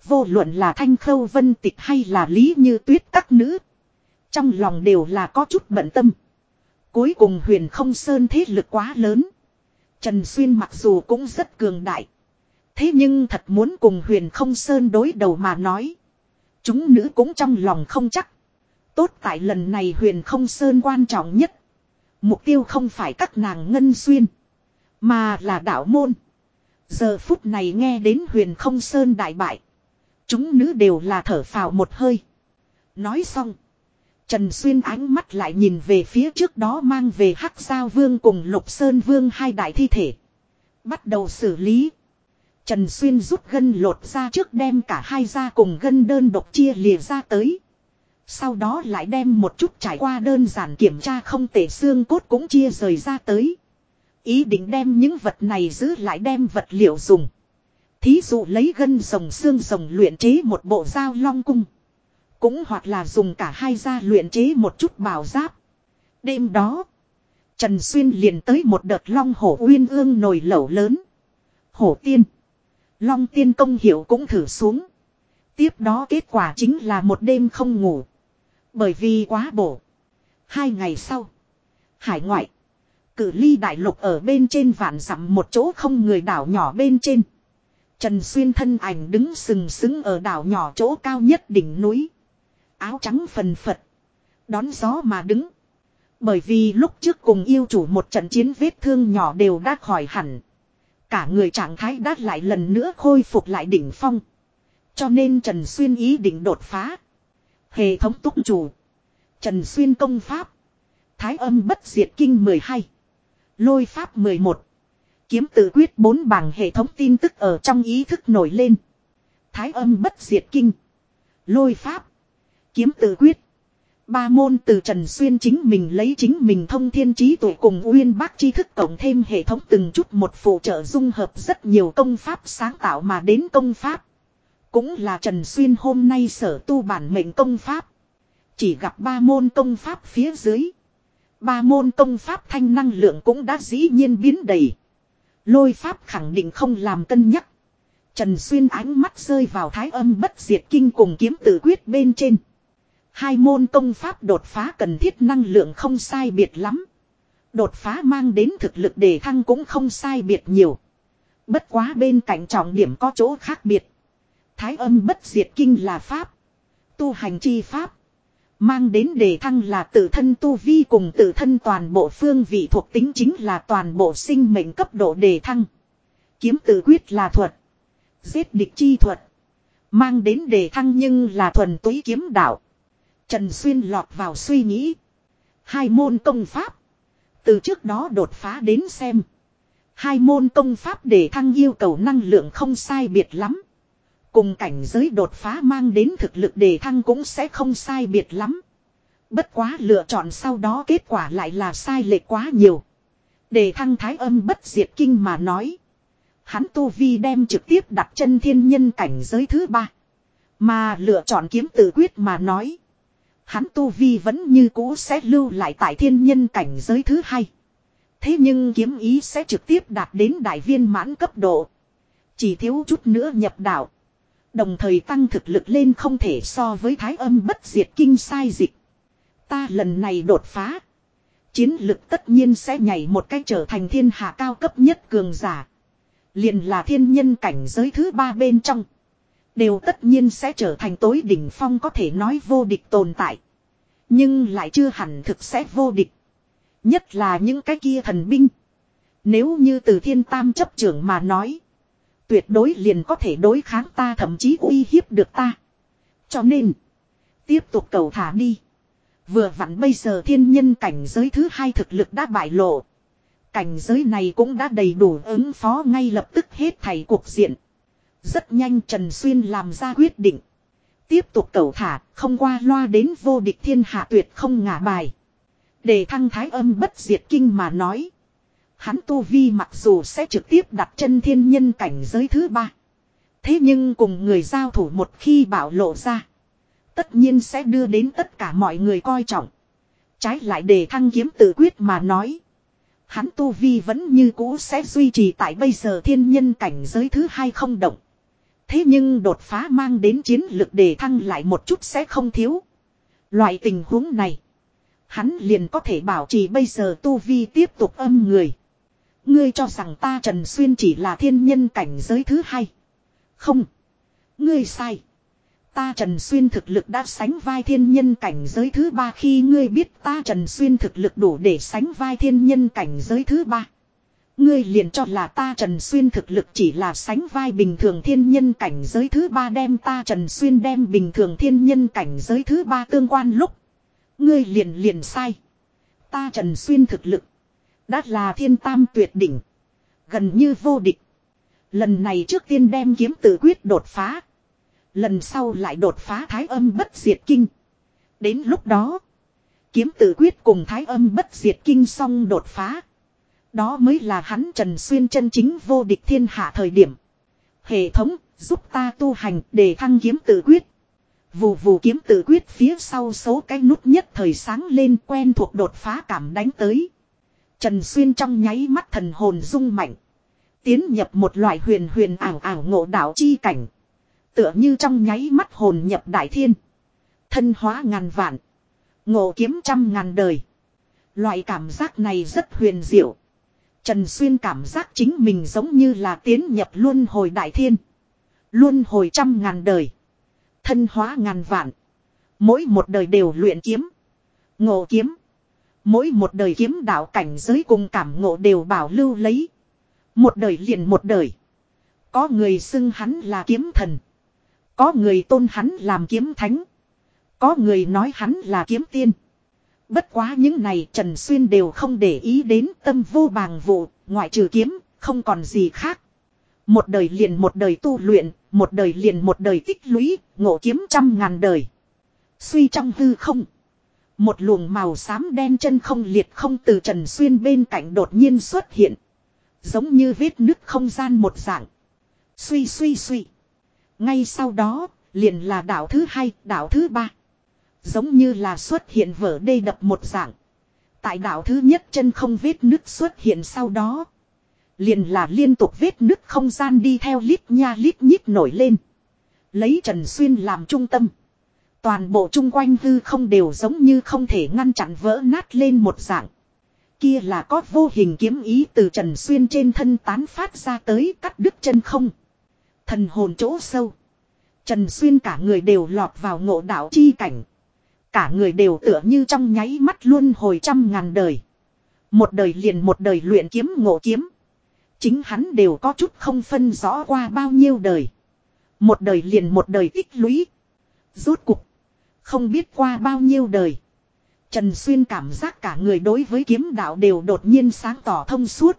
Vô luận là thanh khâu vân tịch hay là lý như tuyết các nữ. Trong lòng đều là có chút bận tâm. Cuối cùng huyền không sơn thế lực quá lớn. Trần Xuyên mặc dù cũng rất cường đại. Thế nhưng thật muốn cùng huyền không sơn đối đầu mà nói. Chúng nữ cũng trong lòng không chắc. Tốt tại lần này huyền không sơn quan trọng nhất. Mục tiêu không phải các nàng ngân xuyên. Mà là đạo môn. Giờ phút này nghe đến huyền không sơn đại bại. Chúng nữ đều là thở phào một hơi. Nói xong. Trần Xuyên ánh mắt lại nhìn về phía trước đó mang về Hắc Giao Vương cùng Lục Sơn Vương hai đại thi thể. Bắt đầu xử lý. Trần Xuyên rút gân lột ra trước đem cả hai ra cùng gân đơn độc chia lìa ra tới. Sau đó lại đem một chút trải qua đơn giản kiểm tra không tể xương cốt cũng chia rời ra tới. Ý định đem những vật này giữ lại đem vật liệu dùng. Thí dụ lấy gân rồng xương rồng luyện chế một bộ dao long cung. Cũng hoặc là dùng cả hai da luyện chế một chút bào giáp. Đêm đó, Trần Xuyên liền tới một đợt long hổ uyên ương nồi lẩu lớn. Hổ tiên. Long tiên công hiệu cũng thử xuống. Tiếp đó kết quả chính là một đêm không ngủ. Bởi vì quá bổ. Hai ngày sau. Hải ngoại. Cử ly đại lục ở bên trên vạn dặm một chỗ không người đảo nhỏ bên trên. Trần Xuyên thân ảnh đứng sừng sững ở đảo nhỏ chỗ cao nhất đỉnh núi. Áo trắng phần phật. Đón gió mà đứng. Bởi vì lúc trước cùng yêu chủ một trận chiến vết thương nhỏ đều đã khỏi hẳn. Cả người trạng thái đã lại lần nữa khôi phục lại đỉnh phong. Cho nên Trần Xuyên ý định đột phá. Hệ thống túc chủ. Trần Xuyên công pháp. Thái âm bất diệt kinh 12. Lôi pháp 11. Kiếm tự quyết bốn bảng hệ thống tin tức ở trong ý thức nổi lên. Thái âm bất diệt kinh. Lôi pháp. Kiếm tự quyết. Ba môn từ Trần Xuyên chính mình lấy chính mình thông thiên trí tuệ cùng uyên bác tri thức cộng thêm hệ thống từng chút một phụ trợ dung hợp rất nhiều công pháp sáng tạo mà đến công pháp. Cũng là Trần Xuyên hôm nay sở tu bản mệnh công pháp. Chỉ gặp ba môn công pháp phía dưới. Ba môn công pháp thanh năng lượng cũng đã dĩ nhiên biến đầy. Lôi pháp khẳng định không làm cân nhắc. Trần Xuyên ánh mắt rơi vào thái âm bất diệt kinh cùng kiếm Tử quyết bên trên. Hai môn công pháp đột phá cần thiết năng lượng không sai biệt lắm. Đột phá mang đến thực lực đề thăng cũng không sai biệt nhiều. Bất quá bên cạnh trọng điểm có chỗ khác biệt. Thái âm bất diệt kinh là pháp. Tu hành chi pháp. Mang đến đề thăng là tự thân tu vi cùng tự thân toàn bộ phương vị thuộc tính chính là toàn bộ sinh mệnh cấp độ đề thăng. Kiếm tự quyết là thuật. Giết địch chi thuật. Mang đến đề thăng nhưng là thuần túy kiếm đạo. Trần Xuyên lọt vào suy nghĩ. Hai môn công pháp. Từ trước đó đột phá đến xem. Hai môn công pháp để thăng yêu cầu năng lượng không sai biệt lắm. Cùng cảnh giới đột phá mang đến thực lực đề thăng cũng sẽ không sai biệt lắm. Bất quá lựa chọn sau đó kết quả lại là sai lệch quá nhiều. Đề thăng thái âm bất diệt kinh mà nói. Hắn tu vi đem trực tiếp đặt chân thiên nhân cảnh giới thứ ba. Mà lựa chọn kiếm tự quyết mà nói. Hắn tu vi vẫn như cũ sẽ lưu lại tại thiên nhân cảnh giới thứ hai. Thế nhưng kiếm ý sẽ trực tiếp đạt đến đại viên mãn cấp độ. Chỉ thiếu chút nữa nhập đạo. Đồng thời tăng thực lực lên không thể so với thái âm bất diệt kinh sai dịch. Ta lần này đột phá. Chiến lực tất nhiên sẽ nhảy một cách trở thành thiên hạ cao cấp nhất cường giả. Liền là thiên nhân cảnh giới thứ ba bên trong. Đều tất nhiên sẽ trở thành tối đỉnh phong có thể nói vô địch tồn tại. Nhưng lại chưa hẳn thực sẽ vô địch. Nhất là những cái kia thần binh. Nếu như từ thiên tam chấp trưởng mà nói. Tuyệt đối liền có thể đối kháng ta thậm chí uy hiếp được ta. Cho nên. Tiếp tục cầu thả đi. Vừa vặn bây giờ thiên nhân cảnh giới thứ hai thực lực đã bại lộ. Cảnh giới này cũng đã đầy đủ ứng phó ngay lập tức hết thảy cuộc diện. Rất nhanh Trần Xuyên làm ra quyết định. Tiếp tục cầu thả, không qua loa đến vô địch thiên hạ tuyệt không ngả bài. Để thăng thái âm bất diệt kinh mà nói. Hắn tu vi mặc dù sẽ trực tiếp đặt chân thiên nhân cảnh giới thứ ba. Thế nhưng cùng người giao thủ một khi bảo lộ ra. Tất nhiên sẽ đưa đến tất cả mọi người coi trọng. Trái lại để thăng kiếm tự quyết mà nói. Hắn tu vi vẫn như cũ sẽ duy trì tại bây giờ thiên nhân cảnh giới thứ hai không động. Thế nhưng đột phá mang đến chiến lực để thăng lại một chút sẽ không thiếu. Loại tình huống này. Hắn liền có thể bảo trì bây giờ tu vi tiếp tục âm người. Ngươi cho rằng ta Trần Xuyên chỉ là thiên nhân cảnh giới thứ hai. Không. Ngươi sai. Ta Trần Xuyên thực lực đã sánh vai thiên nhân cảnh giới thứ ba khi ngươi biết ta Trần Xuyên thực lực đủ để sánh vai thiên nhân cảnh giới thứ ba. Ngươi liền cho là ta Trần Xuyên thực lực chỉ là sánh vai bình thường thiên nhân cảnh giới thứ ba đem ta Trần Xuyên đem bình thường thiên nhân cảnh giới thứ ba tương quan lúc. Ngươi liền liền sai. Ta Trần Xuyên thực lực. Đã là thiên tam tuyệt đỉnh. Gần như vô địch. Lần này trước tiên đem kiếm tự quyết đột phá. Lần sau lại đột phá thái âm bất diệt kinh. Đến lúc đó. Kiếm tự quyết cùng thái âm bất diệt kinh xong đột phá. Đó mới là hắn Trần Xuyên chân chính vô địch thiên hạ thời điểm. Hệ thống, giúp ta tu hành để thăng kiếm tự quyết. Vù vù kiếm tự quyết phía sau số cái nút nhất thời sáng lên quen thuộc đột phá cảm đánh tới. Trần Xuyên trong nháy mắt thần hồn rung mạnh. Tiến nhập một loại huyền huyền ảo ảo ngộ đạo chi cảnh. Tựa như trong nháy mắt hồn nhập đại thiên. Thân hóa ngàn vạn. Ngộ kiếm trăm ngàn đời. Loại cảm giác này rất huyền diệu. Trần Xuyên cảm giác chính mình giống như là tiến nhập luân hồi đại thiên. Luân hồi trăm ngàn đời. Thân hóa ngàn vạn. Mỗi một đời đều luyện kiếm. Ngộ kiếm. Mỗi một đời kiếm đạo cảnh giới cùng cảm ngộ đều bảo lưu lấy. Một đời liền một đời. Có người xưng hắn là kiếm thần. Có người tôn hắn làm kiếm thánh. Có người nói hắn là kiếm tiên. Bất quá những này Trần Xuyên đều không để ý đến tâm vô bàng vụ, ngoại trừ kiếm, không còn gì khác. Một đời liền một đời tu luyện, một đời liền một đời tích lũy, ngộ kiếm trăm ngàn đời. Suy trong hư không. Một luồng màu xám đen chân không liệt không từ Trần Xuyên bên cạnh đột nhiên xuất hiện. Giống như vết nứt không gian một dạng. Suy suy suy. Ngay sau đó, liền là đảo thứ hai, đảo thứ ba. Giống như là xuất hiện vở đê đập một dạng. Tại đảo thứ nhất chân không vết nứt xuất hiện sau đó. Liền là liên tục vết nứt không gian đi theo lít nha lít nhít nổi lên. Lấy Trần Xuyên làm trung tâm. Toàn bộ chung quanh hư không đều giống như không thể ngăn chặn vỡ nát lên một dạng. Kia là có vô hình kiếm ý từ Trần Xuyên trên thân tán phát ra tới cắt đứt chân không. Thần hồn chỗ sâu. Trần Xuyên cả người đều lọt vào ngộ đạo chi cảnh. Cả người đều tựa như trong nháy mắt luôn hồi trăm ngàn đời. Một đời liền một đời luyện kiếm ngộ kiếm. Chính hắn đều có chút không phân rõ qua bao nhiêu đời. Một đời liền một đời tích lũy. Rốt cục. Không biết qua bao nhiêu đời. Trần Xuyên cảm giác cả người đối với kiếm đạo đều đột nhiên sáng tỏ thông suốt.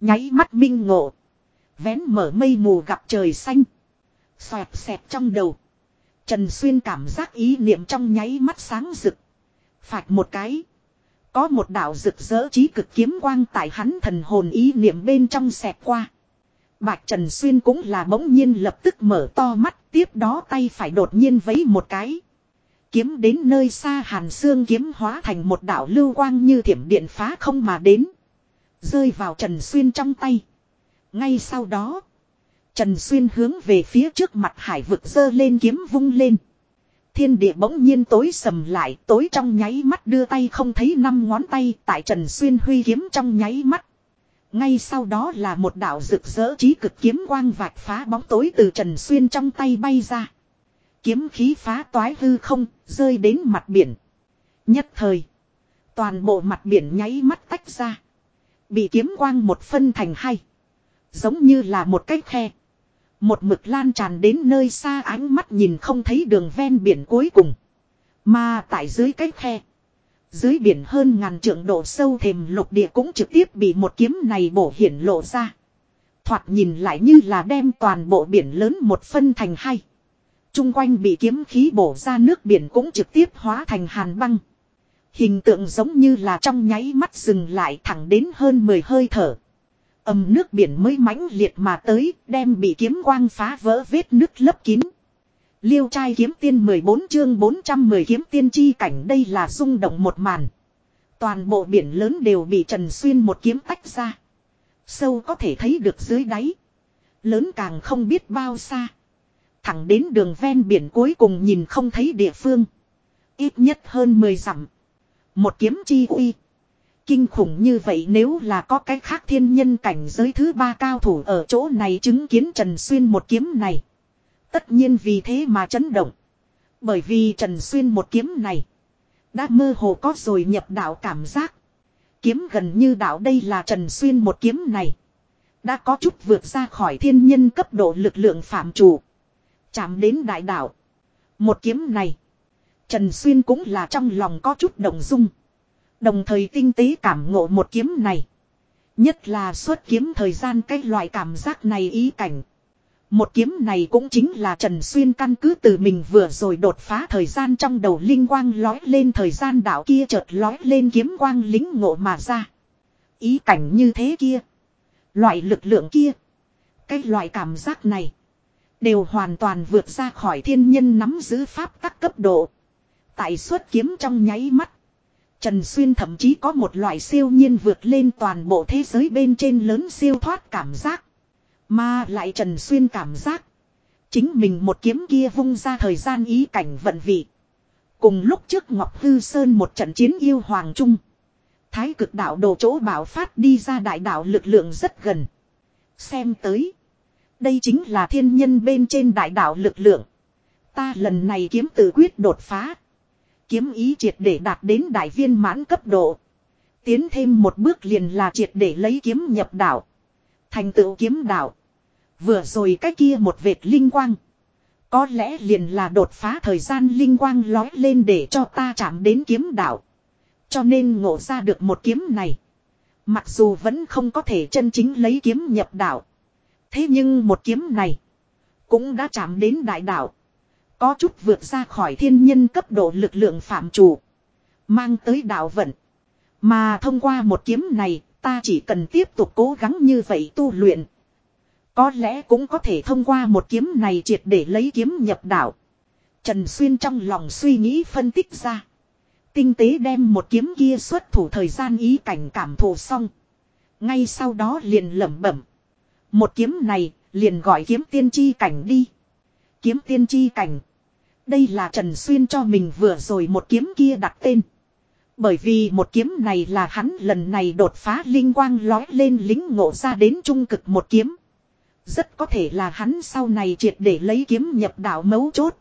Nháy mắt minh ngộ. Vén mở mây mù gặp trời xanh. Xoẹt xẹt trong đầu. Trần Xuyên cảm giác ý niệm trong nháy mắt sáng rực. Phạch một cái. Có một đạo rực rỡ trí cực kiếm quang tại hắn thần hồn ý niệm bên trong xẹt qua. Bạch Trần Xuyên cũng là bỗng nhiên lập tức mở to mắt, tiếp đó tay phải đột nhiên vấy một cái. Kiếm đến nơi xa hàn xương kiếm hóa thành một đạo lưu quang như thiểm điện phá không mà đến. Rơi vào Trần Xuyên trong tay. Ngay sau đó, Trần Xuyên hướng về phía trước mặt hải vực dơ lên kiếm vung lên. Thiên địa bỗng nhiên tối sầm lại, tối trong nháy mắt đưa tay không thấy năm ngón tay tại Trần Xuyên huy kiếm trong nháy mắt. Ngay sau đó là một đạo rực rỡ trí cực kiếm quang vạch phá bóng tối từ Trần Xuyên trong tay bay ra. Kiếm khí phá toái hư không, rơi đến mặt biển. Nhất thời, toàn bộ mặt biển nháy mắt tách ra. Bị kiếm quang một phân thành hai. Giống như là một cái khe. Một mực lan tràn đến nơi xa ánh mắt nhìn không thấy đường ven biển cuối cùng. Mà tại dưới cái khe. Dưới biển hơn ngàn trượng độ sâu thềm lục địa cũng trực tiếp bị một kiếm này bổ hiển lộ ra. Thoạt nhìn lại như là đem toàn bộ biển lớn một phân thành hai. Trung quanh bị kiếm khí bổ ra nước biển cũng trực tiếp hóa thành hàn băng. Hình tượng giống như là trong nháy mắt dừng lại thẳng đến hơn 10 hơi thở. Âm nước biển mới mãnh liệt mà tới, đem bị kiếm quang phá vỡ vết nước lấp kín. Liêu trai kiếm tiên 14 chương 410 kiếm tiên chi cảnh đây là rung động một màn. Toàn bộ biển lớn đều bị Trần Xuyên một kiếm tách ra. Sâu có thể thấy được dưới đáy. Lớn càng không biết bao xa. Thẳng đến đường ven biển cuối cùng nhìn không thấy địa phương. Ít nhất hơn 10 dặm. Một kiếm chi uy. Kinh khủng như vậy nếu là có cái khác thiên nhân cảnh giới thứ ba cao thủ ở chỗ này chứng kiến Trần Xuyên một kiếm này. Tất nhiên vì thế mà chấn động. Bởi vì Trần Xuyên một kiếm này. Đã mơ hồ có rồi nhập đạo cảm giác. Kiếm gần như đạo đây là Trần Xuyên một kiếm này. Đã có chút vượt ra khỏi thiên nhân cấp độ lực lượng phạm chủ. Chạm đến đại đạo. Một kiếm này. Trần Xuyên cũng là trong lòng có chút động dung. Đồng thời tinh tế cảm ngộ một kiếm này. Nhất là xuất kiếm thời gian cái loại cảm giác này ý cảnh. Một kiếm này cũng chính là Trần Xuyên căn cứ từ mình vừa rồi đột phá thời gian trong đầu linh quang lói lên thời gian đạo kia chợt lói lên kiếm quang lính ngộ mà ra. Ý cảnh như thế kia. Loại lực lượng kia. Cái loại cảm giác này. Đều hoàn toàn vượt ra khỏi thiên nhân nắm giữ pháp các cấp độ. Tại xuất kiếm trong nháy mắt. Trần Xuyên thậm chí có một loại siêu nhiên vượt lên toàn bộ thế giới bên trên lớn siêu thoát cảm giác. Mà lại Trần Xuyên cảm giác. Chính mình một kiếm kia vung ra thời gian ý cảnh vận vị. Cùng lúc trước Ngọc Hư Sơn một trận chiến yêu Hoàng Trung. Thái cực đạo đồ chỗ bảo phát đi ra đại đạo lực lượng rất gần. Xem tới. Đây chính là thiên nhân bên trên đại đạo lực lượng. Ta lần này kiếm tự quyết đột phá. Kiếm ý triệt để đạt đến đại viên mãn cấp độ. Tiến thêm một bước liền là triệt để lấy kiếm nhập đạo. Thành tựu kiếm đạo. Vừa rồi cái kia một vệt linh quang. Có lẽ liền là đột phá thời gian linh quang lói lên để cho ta chạm đến kiếm đạo. Cho nên ngộ ra được một kiếm này. Mặc dù vẫn không có thể chân chính lấy kiếm nhập đạo. Thế nhưng một kiếm này. Cũng đã chạm đến đại đạo. Có chút vượt ra khỏi thiên nhân cấp độ lực lượng phạm chủ. Mang tới đạo vận. Mà thông qua một kiếm này, ta chỉ cần tiếp tục cố gắng như vậy tu luyện. Có lẽ cũng có thể thông qua một kiếm này triệt để lấy kiếm nhập đạo. Trần Xuyên trong lòng suy nghĩ phân tích ra. Tinh tế đem một kiếm kia xuất thủ thời gian ý cảnh cảm thụ xong. Ngay sau đó liền lẩm bẩm. Một kiếm này, liền gọi kiếm tiên chi cảnh đi. Kiếm tiên chi cảnh. Đây là Trần Xuyên cho mình vừa rồi một kiếm kia đặt tên. Bởi vì một kiếm này là hắn lần này đột phá linh quang lói lên lính ngộ ra đến trung cực một kiếm. Rất có thể là hắn sau này triệt để lấy kiếm nhập đạo mấu chốt.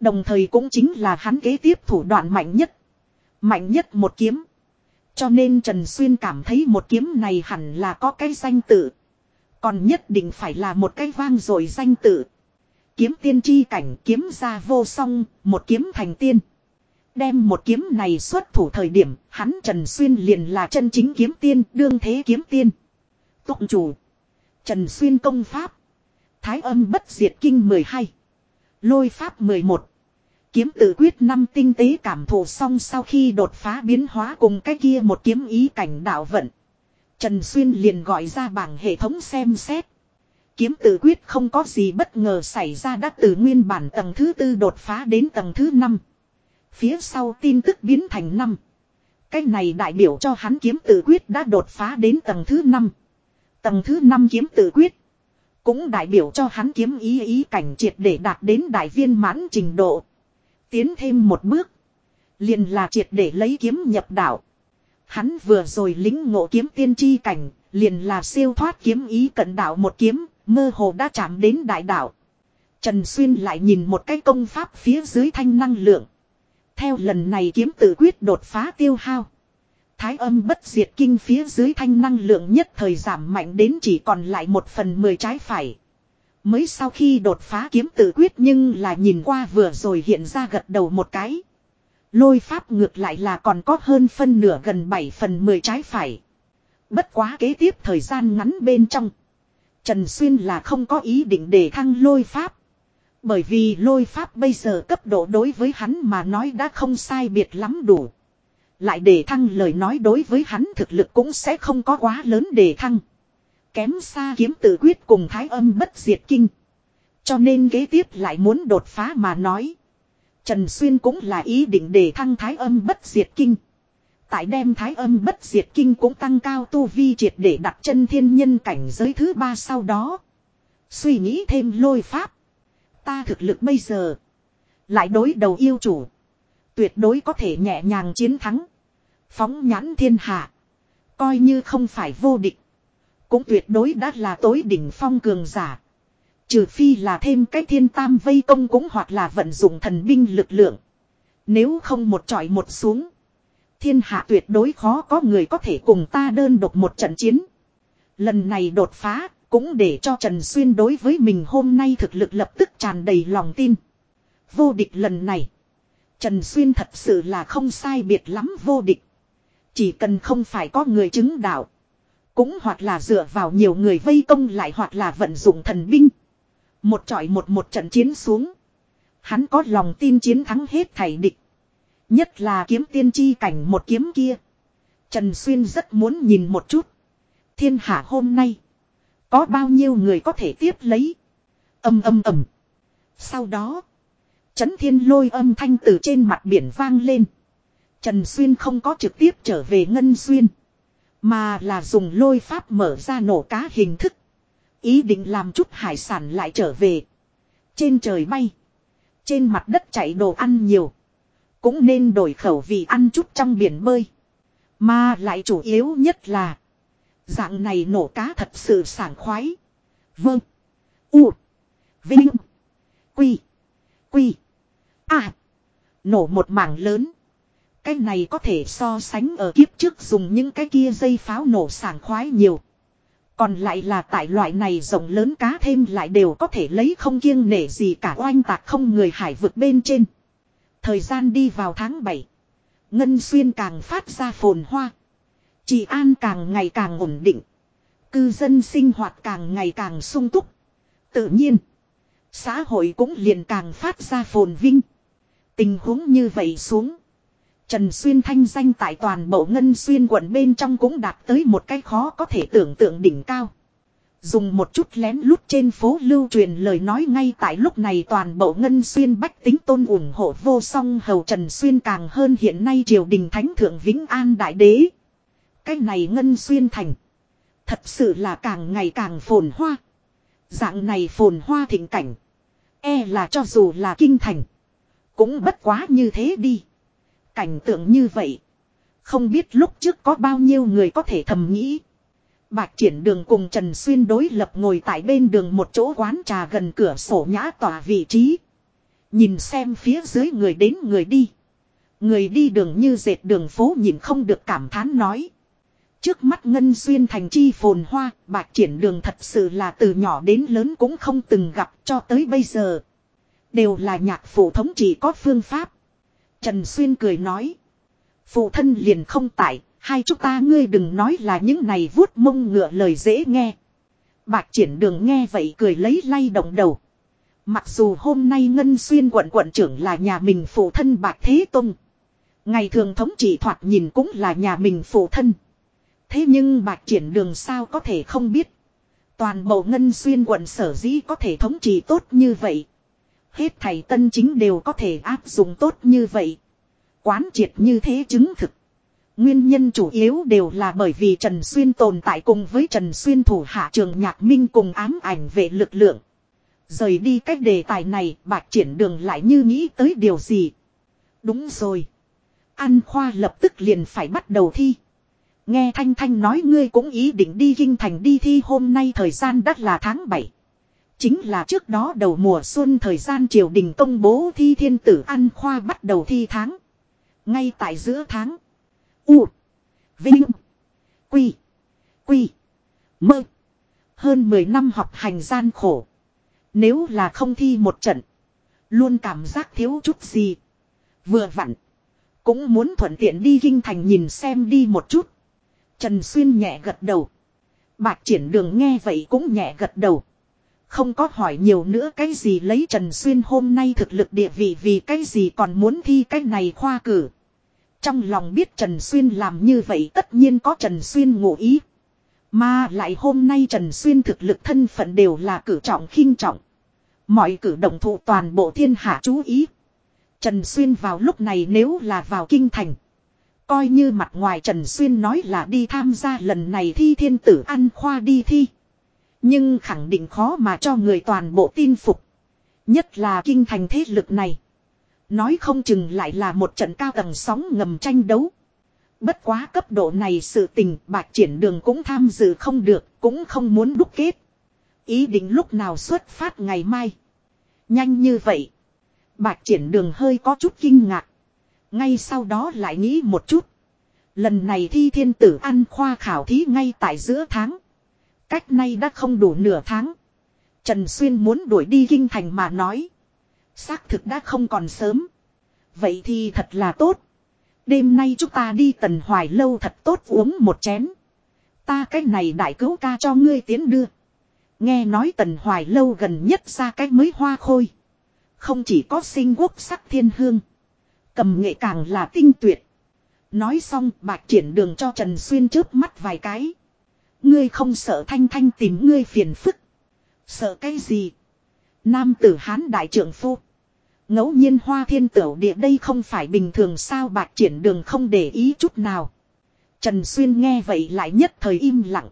Đồng thời cũng chính là hắn kế tiếp thủ đoạn mạnh nhất. Mạnh nhất một kiếm. Cho nên Trần Xuyên cảm thấy một kiếm này hẳn là có cái danh tự. Còn nhất định phải là một cái vang rồi danh tự. Kiếm tiên chi cảnh kiếm ra vô song, một kiếm thành tiên. Đem một kiếm này xuất thủ thời điểm, hắn Trần Xuyên liền là chân chính kiếm tiên, đương thế kiếm tiên. Tụng chủ. Trần Xuyên công pháp. Thái âm bất diệt kinh 12. Lôi pháp 11. Kiếm tự quyết năm tinh tế cảm thụ xong sau khi đột phá biến hóa cùng cái kia một kiếm ý cảnh đạo vận. Trần Xuyên liền gọi ra bảng hệ thống xem xét. Kiếm tự quyết không có gì bất ngờ xảy ra đã từ nguyên bản tầng thứ tư đột phá đến tầng thứ năm. Phía sau tin tức biến thành năm. Cái này đại biểu cho hắn kiếm tự quyết đã đột phá đến tầng thứ năm. Tầng thứ năm kiếm tự quyết. Cũng đại biểu cho hắn kiếm ý ý cảnh triệt để đạt đến đại viên mãn trình độ. Tiến thêm một bước. Liền là triệt để lấy kiếm nhập đạo. Hắn vừa rồi lính ngộ kiếm tiên tri cảnh, liền là siêu thoát kiếm ý cận đạo một kiếm, mơ hồ đã chạm đến đại đạo. Trần Xuyên lại nhìn một cái công pháp phía dưới thanh năng lượng. Theo lần này kiếm tự quyết đột phá tiêu hao. Thái âm bất diệt kinh phía dưới thanh năng lượng nhất thời giảm mạnh đến chỉ còn lại một phần mười trái phải. Mới sau khi đột phá kiếm tự quyết nhưng là nhìn qua vừa rồi hiện ra gật đầu một cái. Lôi pháp ngược lại là còn có hơn phân nửa gần 7 phần 10 trái phải. Bất quá kế tiếp thời gian ngắn bên trong. Trần Xuyên là không có ý định để thăng lôi pháp. Bởi vì lôi pháp bây giờ cấp độ đối với hắn mà nói đã không sai biệt lắm đủ. Lại để thăng lời nói đối với hắn thực lực cũng sẽ không có quá lớn để thăng. Kém xa kiếm tự quyết cùng thái âm bất diệt kinh. Cho nên kế tiếp lại muốn đột phá mà nói. Trần Xuyên cũng là ý định để thăng thái âm bất diệt kinh. Tại đem thái âm bất diệt kinh cũng tăng cao tu vi triệt để đặt chân thiên nhân cảnh giới thứ ba sau đó. Suy nghĩ thêm lôi pháp. Ta thực lực bây giờ. Lại đối đầu yêu chủ. Tuyệt đối có thể nhẹ nhàng chiến thắng. Phóng nhãn thiên hạ. Coi như không phải vô địch. Cũng tuyệt đối đã là tối đỉnh phong cường giả. Trừ phi là thêm cái thiên tam vây công cũng hoặc là vận dụng thần binh lực lượng. Nếu không một trọi một xuống. Thiên hạ tuyệt đối khó có người có thể cùng ta đơn độc một trận chiến. Lần này đột phá cũng để cho Trần Xuyên đối với mình hôm nay thực lực lập tức tràn đầy lòng tin. Vô địch lần này. Trần Xuyên thật sự là không sai biệt lắm vô địch. Chỉ cần không phải có người chứng đạo. Cũng hoặc là dựa vào nhiều người vây công lại hoặc là vận dụng thần binh. Một trọi một một trận chiến xuống. Hắn có lòng tin chiến thắng hết thảy địch. Nhất là kiếm tiên tri cảnh một kiếm kia. Trần Xuyên rất muốn nhìn một chút. Thiên hạ hôm nay. Có bao nhiêu người có thể tiếp lấy. Âm âm ầm. Sau đó. Chấn thiên lôi âm thanh từ trên mặt biển vang lên. Trần Xuyên không có trực tiếp trở về Ngân Xuyên. Mà là dùng lôi pháp mở ra nổ cá hình thức. Ý định làm chút hải sản lại trở về. Trên trời bay. Trên mặt đất chạy đồ ăn nhiều. Cũng nên đổi khẩu vị ăn chút trong biển bơi. Mà lại chủ yếu nhất là. Dạng này nổ cá thật sự sảng khoái. Vâng. U. Vinh. Quy. Quy. À. Nổ một mảng lớn. Cái này có thể so sánh ở kiếp trước dùng những cái kia dây pháo nổ sảng khoái nhiều. Còn lại là tại loại này rộng lớn cá thêm lại đều có thể lấy không kiêng nể gì cả oanh tạc không người hải vực bên trên. Thời gian đi vào tháng 7. Ngân xuyên càng phát ra phồn hoa. Trị an càng ngày càng ổn định. Cư dân sinh hoạt càng ngày càng sung túc. Tự nhiên. Xã hội cũng liền càng phát ra phồn vinh. Tình huống như vậy xuống. Trần Xuyên thanh danh tại toàn bộ Ngân Xuyên quận bên trong cũng đạt tới một cái khó có thể tưởng tượng đỉnh cao. Dùng một chút lén lút trên phố lưu truyền lời nói ngay tại lúc này toàn bộ Ngân Xuyên bách tính tôn ủng hộ vô song hầu Trần Xuyên càng hơn hiện nay triều đình thánh thượng Vĩnh An Đại Đế. Cái này Ngân Xuyên thành. Thật sự là càng ngày càng phồn hoa. Dạng này phồn hoa thịnh cảnh. E là cho dù là kinh thành. Cũng bất quá như thế đi. Cảnh tượng như vậy. Không biết lúc trước có bao nhiêu người có thể thầm nghĩ. Bạch triển đường cùng Trần Xuyên đối lập ngồi tại bên đường một chỗ quán trà gần cửa sổ nhã tỏa vị trí. Nhìn xem phía dưới người đến người đi. Người đi đường như dệt đường phố nhìn không được cảm thán nói. Trước mắt Ngân Xuyên thành chi phồn hoa, bạch triển đường thật sự là từ nhỏ đến lớn cũng không từng gặp cho tới bây giờ. Đều là nhạc phụ thống chỉ có phương pháp. Trần Xuyên cười nói. Phụ thân liền không tại, hai chúng ta ngươi đừng nói là những này vuốt mông ngựa lời dễ nghe. bạc triển đường nghe vậy cười lấy lay động đầu. Mặc dù hôm nay Ngân Xuyên quận quận trưởng là nhà mình phụ thân bạc Thế Tông. Ngày thường thống trị thoạt nhìn cũng là nhà mình phụ thân. Thế nhưng bạc triển đường sao có thể không biết. Toàn bộ Ngân Xuyên quận sở dĩ có thể thống trị tốt như vậy. Hết thầy tân chính đều có thể áp dụng tốt như vậy. Quán triệt như thế chứng thực. Nguyên nhân chủ yếu đều là bởi vì Trần Xuyên tồn tại cùng với Trần Xuyên thủ hạ trường nhạc minh cùng ám ảnh về lực lượng. Rời đi cách đề tài này, bạc triển đường lại như nghĩ tới điều gì. Đúng rồi. An khoa lập tức liền phải bắt đầu thi. Nghe Thanh Thanh nói ngươi cũng ý định đi kinh thành đi thi hôm nay thời gian đắt là tháng 7. Chính là trước đó đầu mùa xuân thời gian triều đình công bố thi thiên tử An khoa bắt đầu thi tháng. Ngay tại giữa tháng. U. Vinh. Quy. Quy. Mơ. Hơn 10 năm học hành gian khổ. Nếu là không thi một trận. Luôn cảm giác thiếu chút gì. Vừa vặn. Cũng muốn thuận tiện đi kinh thành nhìn xem đi một chút. Trần Xuyên nhẹ gật đầu. Bạc triển đường nghe vậy cũng nhẹ gật đầu. Không có hỏi nhiều nữa cái gì lấy Trần Xuyên hôm nay thực lực địa vị vì cái gì còn muốn thi cái này khoa cử. Trong lòng biết Trần Xuyên làm như vậy tất nhiên có Trần Xuyên ngụ ý. Mà lại hôm nay Trần Xuyên thực lực thân phận đều là cử trọng khinh trọng. Mọi cử động thụ toàn bộ thiên hạ chú ý. Trần Xuyên vào lúc này nếu là vào kinh thành. Coi như mặt ngoài Trần Xuyên nói là đi tham gia lần này thi thiên tử ăn khoa đi thi. Nhưng khẳng định khó mà cho người toàn bộ tin phục. Nhất là kinh thành thế lực này. Nói không chừng lại là một trận cao tầng sóng ngầm tranh đấu. Bất quá cấp độ này sự tình bạc triển đường cũng tham dự không được, cũng không muốn đúc kết. Ý định lúc nào xuất phát ngày mai. Nhanh như vậy. Bạc triển đường hơi có chút kinh ngạc. Ngay sau đó lại nghĩ một chút. Lần này thi thiên tử ăn khoa khảo thí ngay tại giữa tháng. Cách nay đã không đủ nửa tháng. Trần Xuyên muốn đuổi đi kinh thành mà nói. Xác thực đã không còn sớm. Vậy thì thật là tốt. Đêm nay chúng ta đi tần hoài lâu thật tốt uống một chén. Ta cái này đại cứu ca cho ngươi tiến đưa. Nghe nói tần hoài lâu gần nhất ra cái mới hoa khôi. Không chỉ có sinh quốc sắc thiên hương. Cầm nghệ càng là tinh tuyệt. Nói xong bạc triển đường cho Trần Xuyên trước mắt vài cái. Ngươi không sợ thanh thanh tìm ngươi phiền phức. Sợ cái gì? Nam tử hán đại trưởng phu ngẫu nhiên hoa thiên tửu địa đây không phải bình thường sao bạc triển đường không để ý chút nào. Trần Xuyên nghe vậy lại nhất thời im lặng.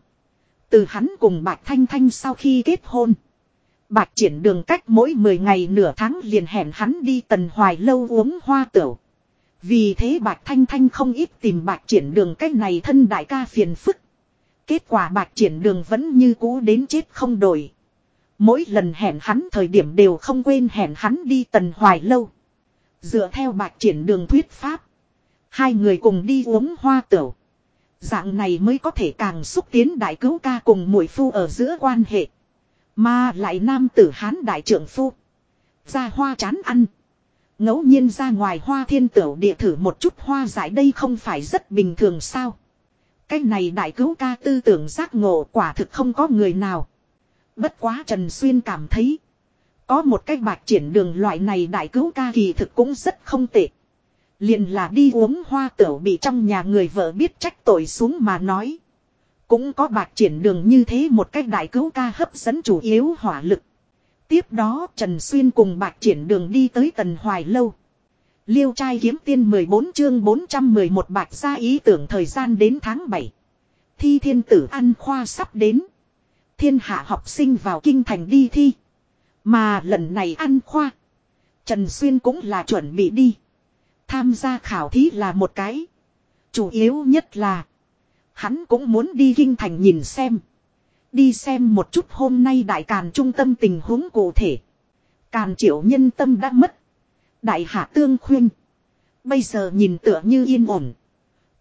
Từ hắn cùng bạc thanh thanh sau khi kết hôn. Bạc triển đường cách mỗi 10 ngày nửa tháng liền hẹn hắn đi tần hoài lâu uống hoa tửu. Vì thế bạc thanh thanh không ít tìm bạc triển đường cách này thân đại ca phiền phức. Kết quả bạc triển đường vẫn như cũ đến chết không đổi. Mỗi lần hẹn hắn thời điểm đều không quên hẹn hắn đi tần hoài lâu. Dựa theo bạc triển đường thuyết pháp. Hai người cùng đi uống hoa tửu. Dạng này mới có thể càng xúc tiến đại cứu ca cùng mũi phu ở giữa quan hệ. Mà lại nam tử hán đại trưởng phu. Ra hoa chán ăn. ngẫu nhiên ra ngoài hoa thiên tửu địa thử một chút hoa giải đây không phải rất bình thường sao. Cái này đại cứu ca tư tưởng giác ngộ quả thực không có người nào. Bất quá Trần Xuyên cảm thấy. Có một cách bạc triển đường loại này đại cứu ca kỳ thực cũng rất không tệ. liền là đi uống hoa tửu bị trong nhà người vợ biết trách tội xuống mà nói. Cũng có bạc triển đường như thế một cách đại cứu ca hấp dẫn chủ yếu hỏa lực. Tiếp đó Trần Xuyên cùng bạc triển đường đi tới tần hoài lâu. Liêu trai kiếm tiên 14 chương 411 bạc ra ý tưởng thời gian đến tháng 7. Thi thiên tử ăn khoa sắp đến. Thiên hạ học sinh vào kinh thành đi thi. Mà lần này ăn khoa. Trần Xuyên cũng là chuẩn bị đi. Tham gia khảo thí là một cái. Chủ yếu nhất là. Hắn cũng muốn đi kinh thành nhìn xem. Đi xem một chút hôm nay đại càn trung tâm tình huống cụ thể. Càn triệu nhân tâm đã mất. Đại hạ tương khuyên. Bây giờ nhìn tựa như yên ổn.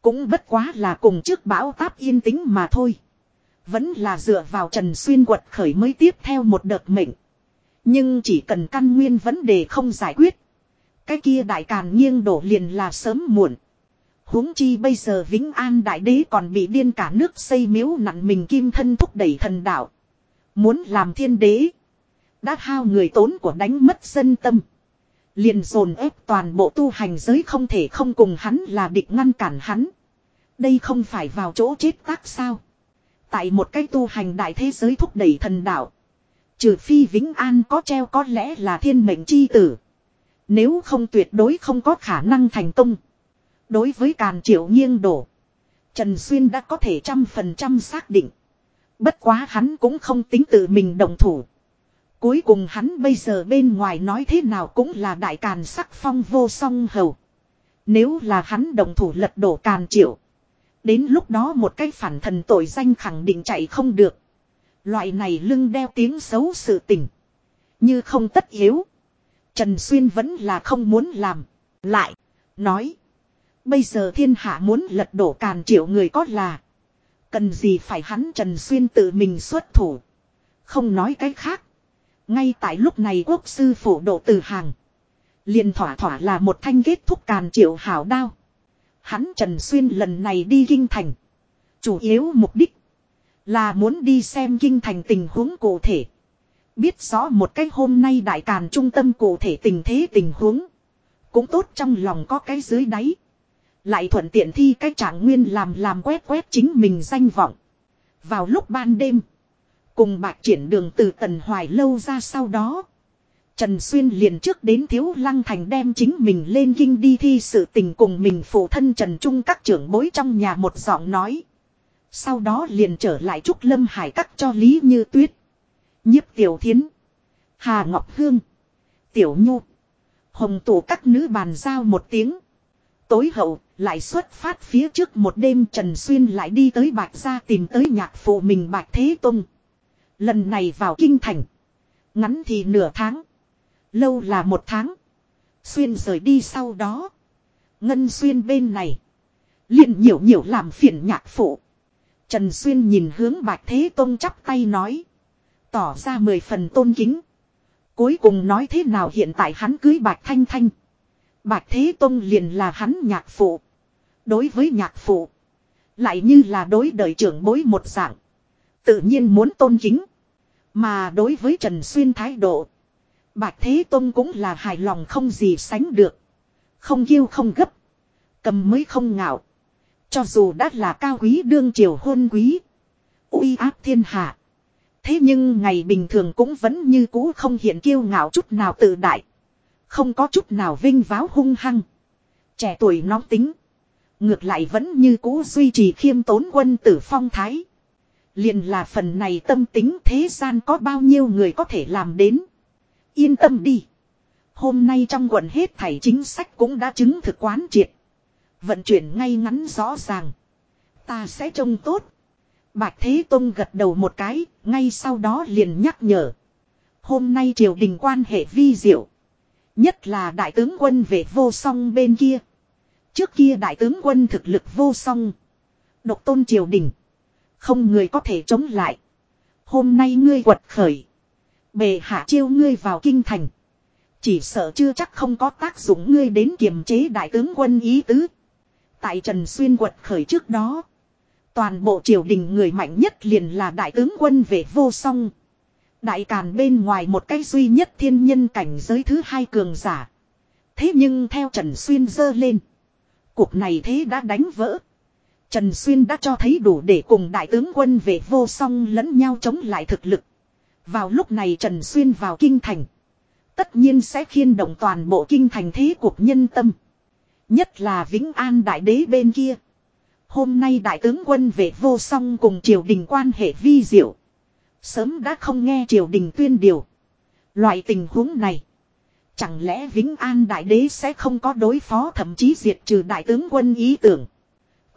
Cũng bất quá là cùng trước bão táp yên tĩnh mà thôi. Vẫn là dựa vào Trần Xuyên quật khởi mới tiếp theo một đợt mệnh. Nhưng chỉ cần căn nguyên vấn đề không giải quyết. Cái kia đại càn nghiêng đổ liền là sớm muộn huống chi bây giờ Vĩnh An Đại Đế còn bị điên cả nước xây miếu nặng mình kim thân thúc đẩy thần đạo. Muốn làm thiên đế. Đã hao người tốn của đánh mất dân tâm. Liền dồn ép toàn bộ tu hành giới không thể không cùng hắn là địch ngăn cản hắn. Đây không phải vào chỗ chết tác sao. Tại một cái tu hành đại thế giới thúc đẩy thần đạo. Trừ phi Vĩnh An có treo có lẽ là thiên mệnh chi tử. Nếu không tuyệt đối không có khả năng thành công. Đối với càn triệu nghiêng đổ. Trần Xuyên đã có thể trăm phần trăm xác định. Bất quá hắn cũng không tính tự mình đồng thủ. Cuối cùng hắn bây giờ bên ngoài nói thế nào cũng là đại càn sắc phong vô song hầu. Nếu là hắn đồng thủ lật đổ càn triệu. Đến lúc đó một cái phản thần tội danh khẳng định chạy không được. Loại này lưng đeo tiếng xấu sự tình. Như không tất yếu. Trần Xuyên vẫn là không muốn làm. Lại. Nói. Bây giờ thiên hạ muốn lật đổ càn triệu người có là. Cần gì phải hắn Trần Xuyên tự mình xuất thủ. Không nói cái khác. Ngay tại lúc này quốc sư phổ độ từ hàng. liền thỏa thỏa là một thanh kết thúc càn triệu hảo đao. Hắn Trần Xuyên lần này đi kinh thành. Chủ yếu mục đích. Là muốn đi xem kinh thành tình huống cụ thể. Biết rõ một cách hôm nay đại càn trung tâm cụ thể tình thế tình huống. Cũng tốt trong lòng có cái dưới đáy. Lại thuận tiện thi cái trạng nguyên làm làm quét quét chính mình danh vọng. Vào lúc ban đêm. Cùng bạc triển đường từ tần hoài lâu ra sau đó. Trần Xuyên liền trước đến Thiếu Lăng Thành đem chính mình lên kinh đi thi sự tình cùng mình phụ thân Trần Trung các trưởng bối trong nhà một giọng nói. Sau đó liền trở lại Trúc Lâm Hải cắt cho Lý Như Tuyết. Nhiếp Tiểu Thiến. Hà Ngọc Hương. Tiểu Nhu. Hồng tổ các nữ bàn giao một tiếng. Tối hậu, lại xuất phát phía trước một đêm Trần Xuyên lại đi tới Bạch Gia tìm tới nhạc phụ mình Bạch Thế Tông. Lần này vào kinh thành. Ngắn thì nửa tháng. Lâu là một tháng. Xuyên rời đi sau đó. Ngân Xuyên bên này. liền nhiều nhiều làm phiền nhạc phụ. Trần Xuyên nhìn hướng Bạch Thế Tông chắp tay nói. Tỏ ra mười phần tôn kính. Cuối cùng nói thế nào hiện tại hắn cưới Bạch Thanh Thanh. Bạch Thế Tông liền là hắn nhạc phụ. Đối với nhạc phụ. Lại như là đối đời trưởng bối một dạng. Tự nhiên muốn tôn kính. Mà đối với Trần Xuyên thái độ. Bạch Thế Tông cũng là hài lòng không gì sánh được. Không kiêu không gấp. Cầm mới không ngạo. Cho dù đã là cao quý đương triều hôn quý. uy áp thiên hạ. Thế nhưng ngày bình thường cũng vẫn như cũ không hiện kiêu ngạo chút nào tự đại. Không có chút nào vinh váo hung hăng. Trẻ tuổi nóng tính. Ngược lại vẫn như cũ duy trì khiêm tốn quân tử phong thái. Liền là phần này tâm tính thế gian có bao nhiêu người có thể làm đến. Yên tâm đi. Hôm nay trong quận hết thảy chính sách cũng đã chứng thực quán triệt. Vận chuyển ngay ngắn rõ ràng. Ta sẽ trông tốt. Bạch Thế Tông gật đầu một cái, ngay sau đó liền nhắc nhở. Hôm nay triều đình quan hệ vi diệu. Nhất là đại tướng quân về vô song bên kia. Trước kia đại tướng quân thực lực vô song. Độc tôn triều đình. Không người có thể chống lại. Hôm nay ngươi quật khởi. Bề hạ chiêu ngươi vào kinh thành. Chỉ sợ chưa chắc không có tác dụng ngươi đến kiềm chế đại tướng quân ý tứ. Tại Trần Xuyên quật khởi trước đó. Toàn bộ triều đình người mạnh nhất liền là đại tướng quân về vô song. Đại càn bên ngoài một cái duy nhất thiên nhân cảnh giới thứ hai cường giả. Thế nhưng theo Trần Xuyên dơ lên. Cuộc này thế đã đánh vỡ. Trần Xuyên đã cho thấy đủ để cùng đại tướng quân về vô song lẫn nhau chống lại thực lực. Vào lúc này Trần Xuyên vào kinh thành. Tất nhiên sẽ khiên động toàn bộ kinh thành thế cuộc nhân tâm. Nhất là Vĩnh An đại đế bên kia. Hôm nay đại tướng quân về vô song cùng triều đình quan hệ vi diệu. Sớm đã không nghe triều đình tuyên điều. Loại tình huống này. Chẳng lẽ Vĩnh An đại đế sẽ không có đối phó thậm chí diệt trừ đại tướng quân ý tưởng.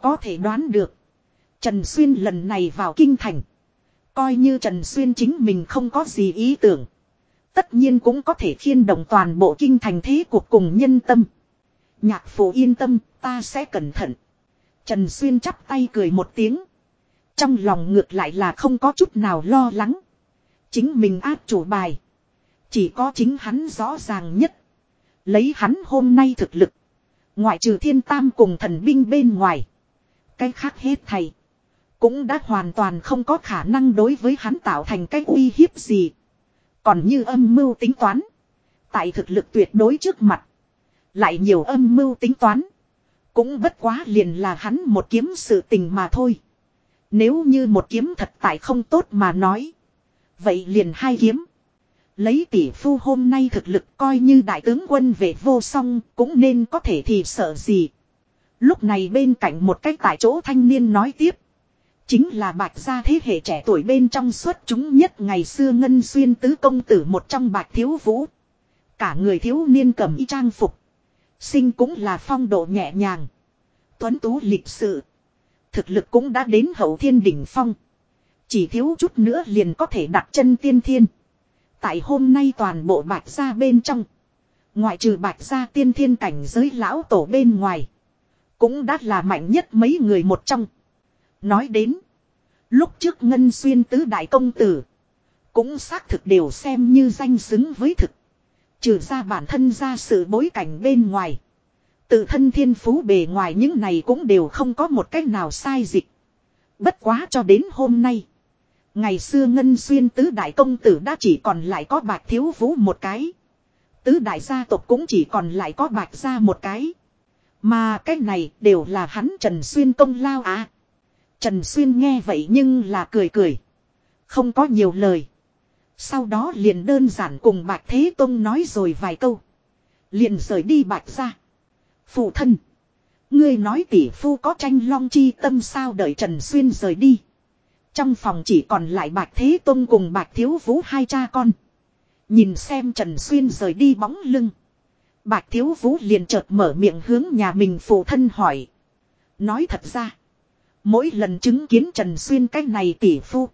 Có thể đoán được. Trần Xuyên lần này vào kinh thành. Coi như Trần Xuyên chính mình không có gì ý tưởng. Tất nhiên cũng có thể khiên động toàn bộ kinh thành thế cuộc cùng nhân tâm. Nhạc phụ yên tâm, ta sẽ cẩn thận. Trần Xuyên chắp tay cười một tiếng. Trong lòng ngược lại là không có chút nào lo lắng. Chính mình áp chủ bài. Chỉ có chính hắn rõ ràng nhất. Lấy hắn hôm nay thực lực. Ngoại trừ thiên tam cùng thần binh bên ngoài. Cái khác hết thầy. Cũng đã hoàn toàn không có khả năng đối với hắn tạo thành cái uy hiếp gì. Còn như âm mưu tính toán. Tại thực lực tuyệt đối trước mặt. Lại nhiều âm mưu tính toán. Cũng bất quá liền là hắn một kiếm sự tình mà thôi. Nếu như một kiếm thật tại không tốt mà nói. Vậy liền hai kiếm. Lấy tỷ phu hôm nay thực lực coi như đại tướng quân về vô song cũng nên có thể thì sợ gì. Lúc này bên cạnh một cách tại chỗ thanh niên nói tiếp. Chính là bạch gia thế hệ trẻ tuổi bên trong suốt chúng nhất ngày xưa ngân xuyên tứ công tử một trong bạch thiếu vũ. Cả người thiếu niên cầm y trang phục. Sinh cũng là phong độ nhẹ nhàng. Tuấn tú lịch sự. Thực lực cũng đã đến hậu thiên đỉnh phong. Chỉ thiếu chút nữa liền có thể đặt chân tiên thiên. Tại hôm nay toàn bộ bạch gia bên trong. Ngoại trừ bạch gia tiên thiên cảnh giới lão tổ bên ngoài. Cũng đã là mạnh nhất mấy người một trong. Nói đến. Lúc trước Ngân Xuyên tứ đại công tử. Cũng xác thực đều xem như danh xứng với thực. Trừ ra bản thân ra sự bối cảnh bên ngoài. Tự thân thiên phú bề ngoài những này cũng đều không có một cách nào sai dịch. Bất quá cho đến hôm nay. Ngày xưa Ngân Xuyên tứ đại công tử đã chỉ còn lại có bạc thiếu vũ một cái. Tứ đại gia tộc cũng chỉ còn lại có bạc gia một cái. Mà cái này đều là hắn Trần Xuyên công lao à. Trần Xuyên nghe vậy nhưng là cười cười. Không có nhiều lời. Sau đó liền đơn giản cùng Bạch Thế Tông nói rồi vài câu. Liền rời đi Bạch ra. Phụ thân. Ngươi nói tỷ phu có tranh long chi tâm sao đợi Trần Xuyên rời đi. Trong phòng chỉ còn lại Bạch Thế Tông cùng Bạch Thiếu Vũ hai cha con. Nhìn xem Trần Xuyên rời đi bóng lưng. Bạch Thiếu Vũ liền chợt mở miệng hướng nhà mình phụ thân hỏi. Nói thật ra. Mỗi lần chứng kiến Trần Xuyên cái này tỷ phu.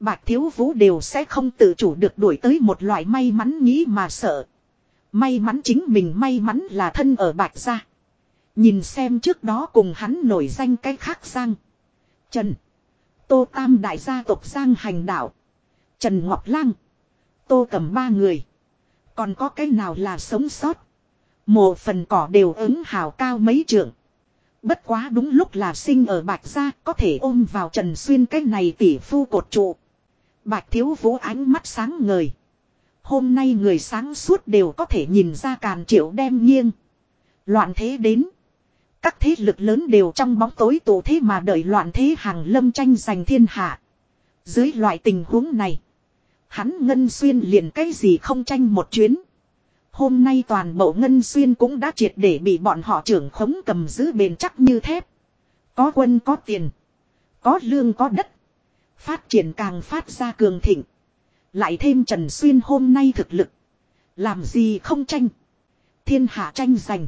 Bạch Thiếu Vũ đều sẽ không tự chủ được đuổi tới một loại may mắn nghĩ mà sợ. May mắn chính mình, may mắn là thân ở Bạch gia. Nhìn xem trước đó cùng hắn nổi danh cái khác Giang. Trần. Tô Tam đại gia tộc Giang hành đạo. Trần Ngọc Lang. Tô cầm ba người. Còn có cái nào là sống sót. Một phần cỏ đều ứng hào cao mấy trượng. Bất quá đúng lúc là sinh ở Bạch Gia, có thể ôm vào Trần Xuyên cái này tỷ phu cột trụ. Bạch Thiếu Vũ ánh mắt sáng ngời. Hôm nay người sáng suốt đều có thể nhìn ra càn triệu đem nghiêng. Loạn thế đến. Các thế lực lớn đều trong bóng tối tổ thế mà đợi loạn thế hàng lâm tranh giành thiên hạ. Dưới loại tình huống này. Hắn ngân xuyên liền cái gì không tranh một chuyến. Hôm nay toàn bộ ngân xuyên cũng đã triệt để bị bọn họ trưởng khống cầm giữ bền chắc như thép. Có quân, có tiền. Có lương, có đất. Phát triển càng phát ra cường thịnh. Lại thêm Trần Xuyên hôm nay thực lực. Làm gì không tranh. Thiên hạ tranh giành.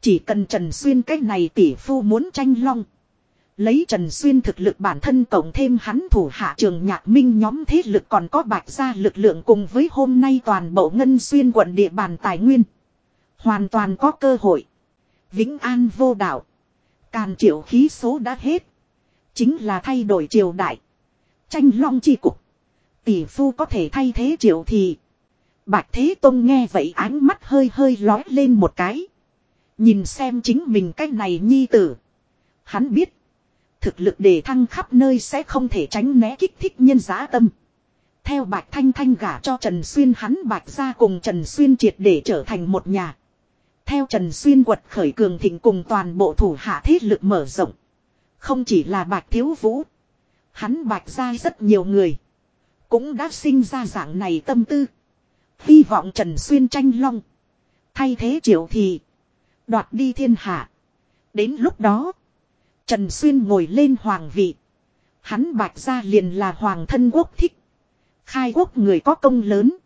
Chỉ cần Trần Xuyên cách này tỷ phu muốn tranh long. Lấy Trần Xuyên thực lực bản thân cộng thêm hắn thủ hạ trường nhạc minh nhóm thế lực còn có bạch ra lực lượng cùng với hôm nay toàn bộ ngân xuyên quận địa bàn tài nguyên. Hoàn toàn có cơ hội. Vĩnh An vô đạo. Càn triệu khí số đã hết. Chính là thay đổi triều đại. Tranh long chi cục. Tỷ phu có thể thay thế triệu thì. Bạch Thế Tông nghe vậy ánh mắt hơi hơi lói lên một cái. Nhìn xem chính mình cái này nhi tử. Hắn biết. Thực lực đề thăng khắp nơi sẽ không thể tránh né kích thích nhân giá tâm. Theo Bạch Thanh Thanh gả cho Trần Xuyên hắn Bạch ra cùng Trần Xuyên triệt để trở thành một nhà. Theo Trần Xuyên quật khởi cường thịnh cùng toàn bộ thủ hạ thế lực mở rộng. Không chỉ là Bạch Thiếu Vũ. Hắn Bạch ra rất nhiều người. Cũng đã sinh ra dạng này tâm tư. Hy vọng Trần Xuyên tranh long. Thay thế triệu thì. Đoạt đi thiên hạ. Đến lúc đó. Trần Xuyên ngồi lên hoàng vị. Hắn bạch ra liền là hoàng thân quốc thích. Khai quốc người có công lớn.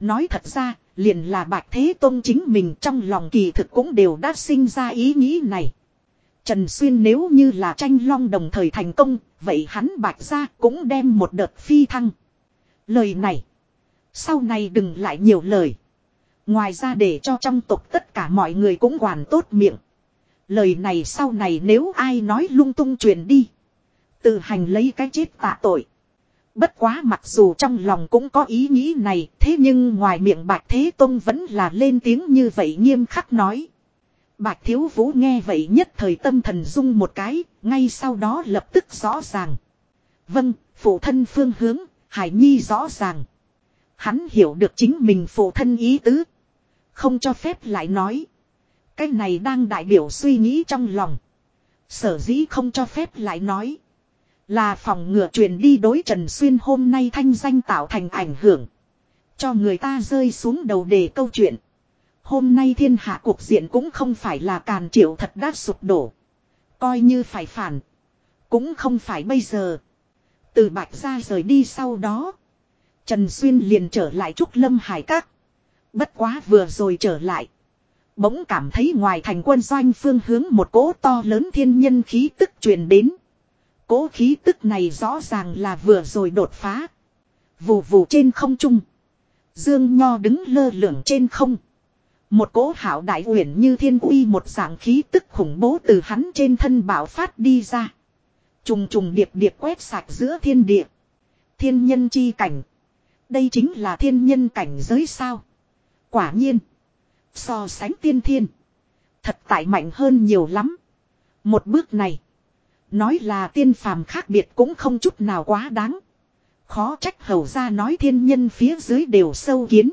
Nói thật ra, liền là bạch thế tôn chính mình trong lòng kỳ thực cũng đều đã sinh ra ý nghĩ này. Trần Xuyên nếu như là tranh long đồng thời thành công, vậy hắn bạch ra cũng đem một đợt phi thăng. Lời này, sau này đừng lại nhiều lời. Ngoài ra để cho trong tộc tất cả mọi người cũng quản tốt miệng. Lời này sau này nếu ai nói lung tung truyền đi. Tự hành lấy cái chết tạ tội. Bất quá mặc dù trong lòng cũng có ý nghĩ này, thế nhưng ngoài miệng Bạch Thế Tông vẫn là lên tiếng như vậy nghiêm khắc nói. Bạch Thiếu Vũ nghe vậy nhất thời tâm thần dung một cái, ngay sau đó lập tức rõ ràng. Vâng, phụ thân phương hướng, Hải Nhi rõ ràng. Hắn hiểu được chính mình phụ thân ý tứ. Không cho phép lại nói. Cái này đang đại biểu suy nghĩ trong lòng. Sở dĩ không cho phép lại nói. Là phòng ngừa truyền đi đối Trần Xuyên hôm nay thanh danh tạo thành ảnh hưởng. Cho người ta rơi xuống đầu đề câu chuyện. Hôm nay thiên hạ cuộc diện cũng không phải là càn triệu thật đã sụp đổ. Coi như phải phản. Cũng không phải bây giờ. Từ bạch ra rời đi sau đó. Trần Xuyên liền trở lại Trúc Lâm Hải Các. Bất quá vừa rồi trở lại. Bỗng cảm thấy ngoài thành quân doanh phương hướng một cỗ to lớn thiên nhân khí tức truyền đến. Cỗ khí tức này rõ ràng là vừa rồi đột phá. Vù vù trên không trung. Dương Nho đứng lơ lửng trên không. Một cỗ hảo đại uyển như thiên uy một dạng khí tức khủng bố từ hắn trên thân bảo phát đi ra. Trùng trùng điệp điệp quét sạch giữa thiên địa. Thiên nhân chi cảnh. Đây chính là thiên nhân cảnh giới sao. Quả nhiên. So sánh tiên thiên. Thật tại mạnh hơn nhiều lắm. Một bước này. Nói là tiên phàm khác biệt cũng không chút nào quá đáng. Khó trách hầu ra nói thiên nhân phía dưới đều sâu kiến.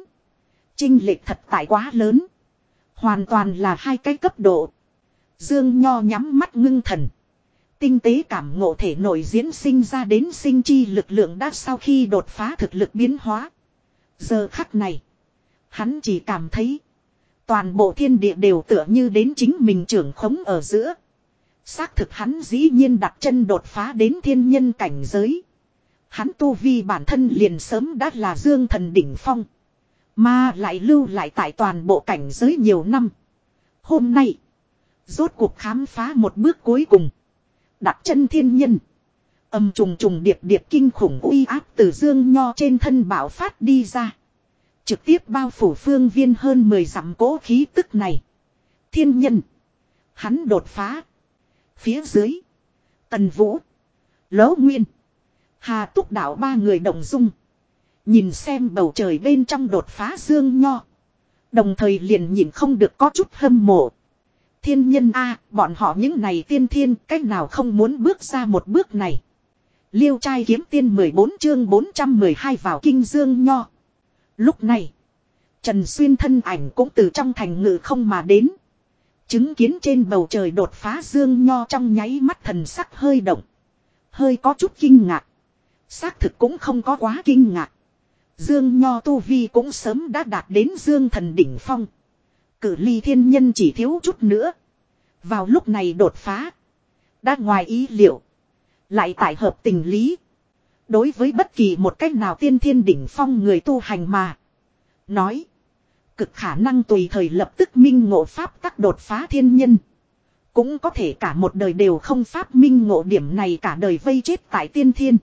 Trinh lệch thật tại quá lớn. Hoàn toàn là hai cái cấp độ. Dương Nho nhắm mắt ngưng thần. Tinh tế cảm ngộ thể nội diễn sinh ra đến sinh chi lực lượng đã sau khi đột phá thực lực biến hóa. Giờ khắc này. Hắn chỉ cảm thấy. Toàn bộ thiên địa đều tựa như đến chính mình trưởng khống ở giữa. Xác thực hắn dĩ nhiên đặt chân đột phá đến thiên nhân cảnh giới. Hắn tu vi bản thân liền sớm đã là dương thần đỉnh phong. Mà lại lưu lại tại toàn bộ cảnh giới nhiều năm. Hôm nay. Rốt cuộc khám phá một bước cuối cùng. Đặt chân thiên nhân. Âm trùng trùng điệp điệp kinh khủng uy áp từ dương nho trên thân bảo phát đi ra. Trực tiếp bao phủ phương viên hơn 10 dặm cố khí tức này. Thiên nhân. Hắn đột phá. Phía dưới. Tần Vũ. Lỗ Nguyên. Hà túc đạo ba người đồng dung. Nhìn xem bầu trời bên trong đột phá dương nho. Đồng thời liền nhìn không được có chút hâm mộ. Thiên nhân A, bọn họ những này tiên thiên, cách nào không muốn bước ra một bước này. Liêu trai kiếm tiên 14 chương 412 vào kinh dương nho. Lúc này, Trần Xuyên thân ảnh cũng từ trong thành ngự không mà đến. Chứng kiến trên bầu trời đột phá dương nho trong nháy mắt thần sắc hơi động. Hơi có chút kinh ngạc. Xác thực cũng không có quá kinh ngạc. Dương nho tu vi cũng sớm đã đạt đến dương thần đỉnh phong. Cử ly thiên nhân chỉ thiếu chút nữa. Vào lúc này đột phá. Đã ngoài ý liệu. Lại tại hợp tình lý. Đối với bất kỳ một cách nào tiên thiên đỉnh phong người tu hành mà. Nói. Cực khả năng tùy thời lập tức minh ngộ pháp tắc đột phá thiên nhân. Cũng có thể cả một đời đều không pháp minh ngộ điểm này cả đời vây chết tại tiên thiên.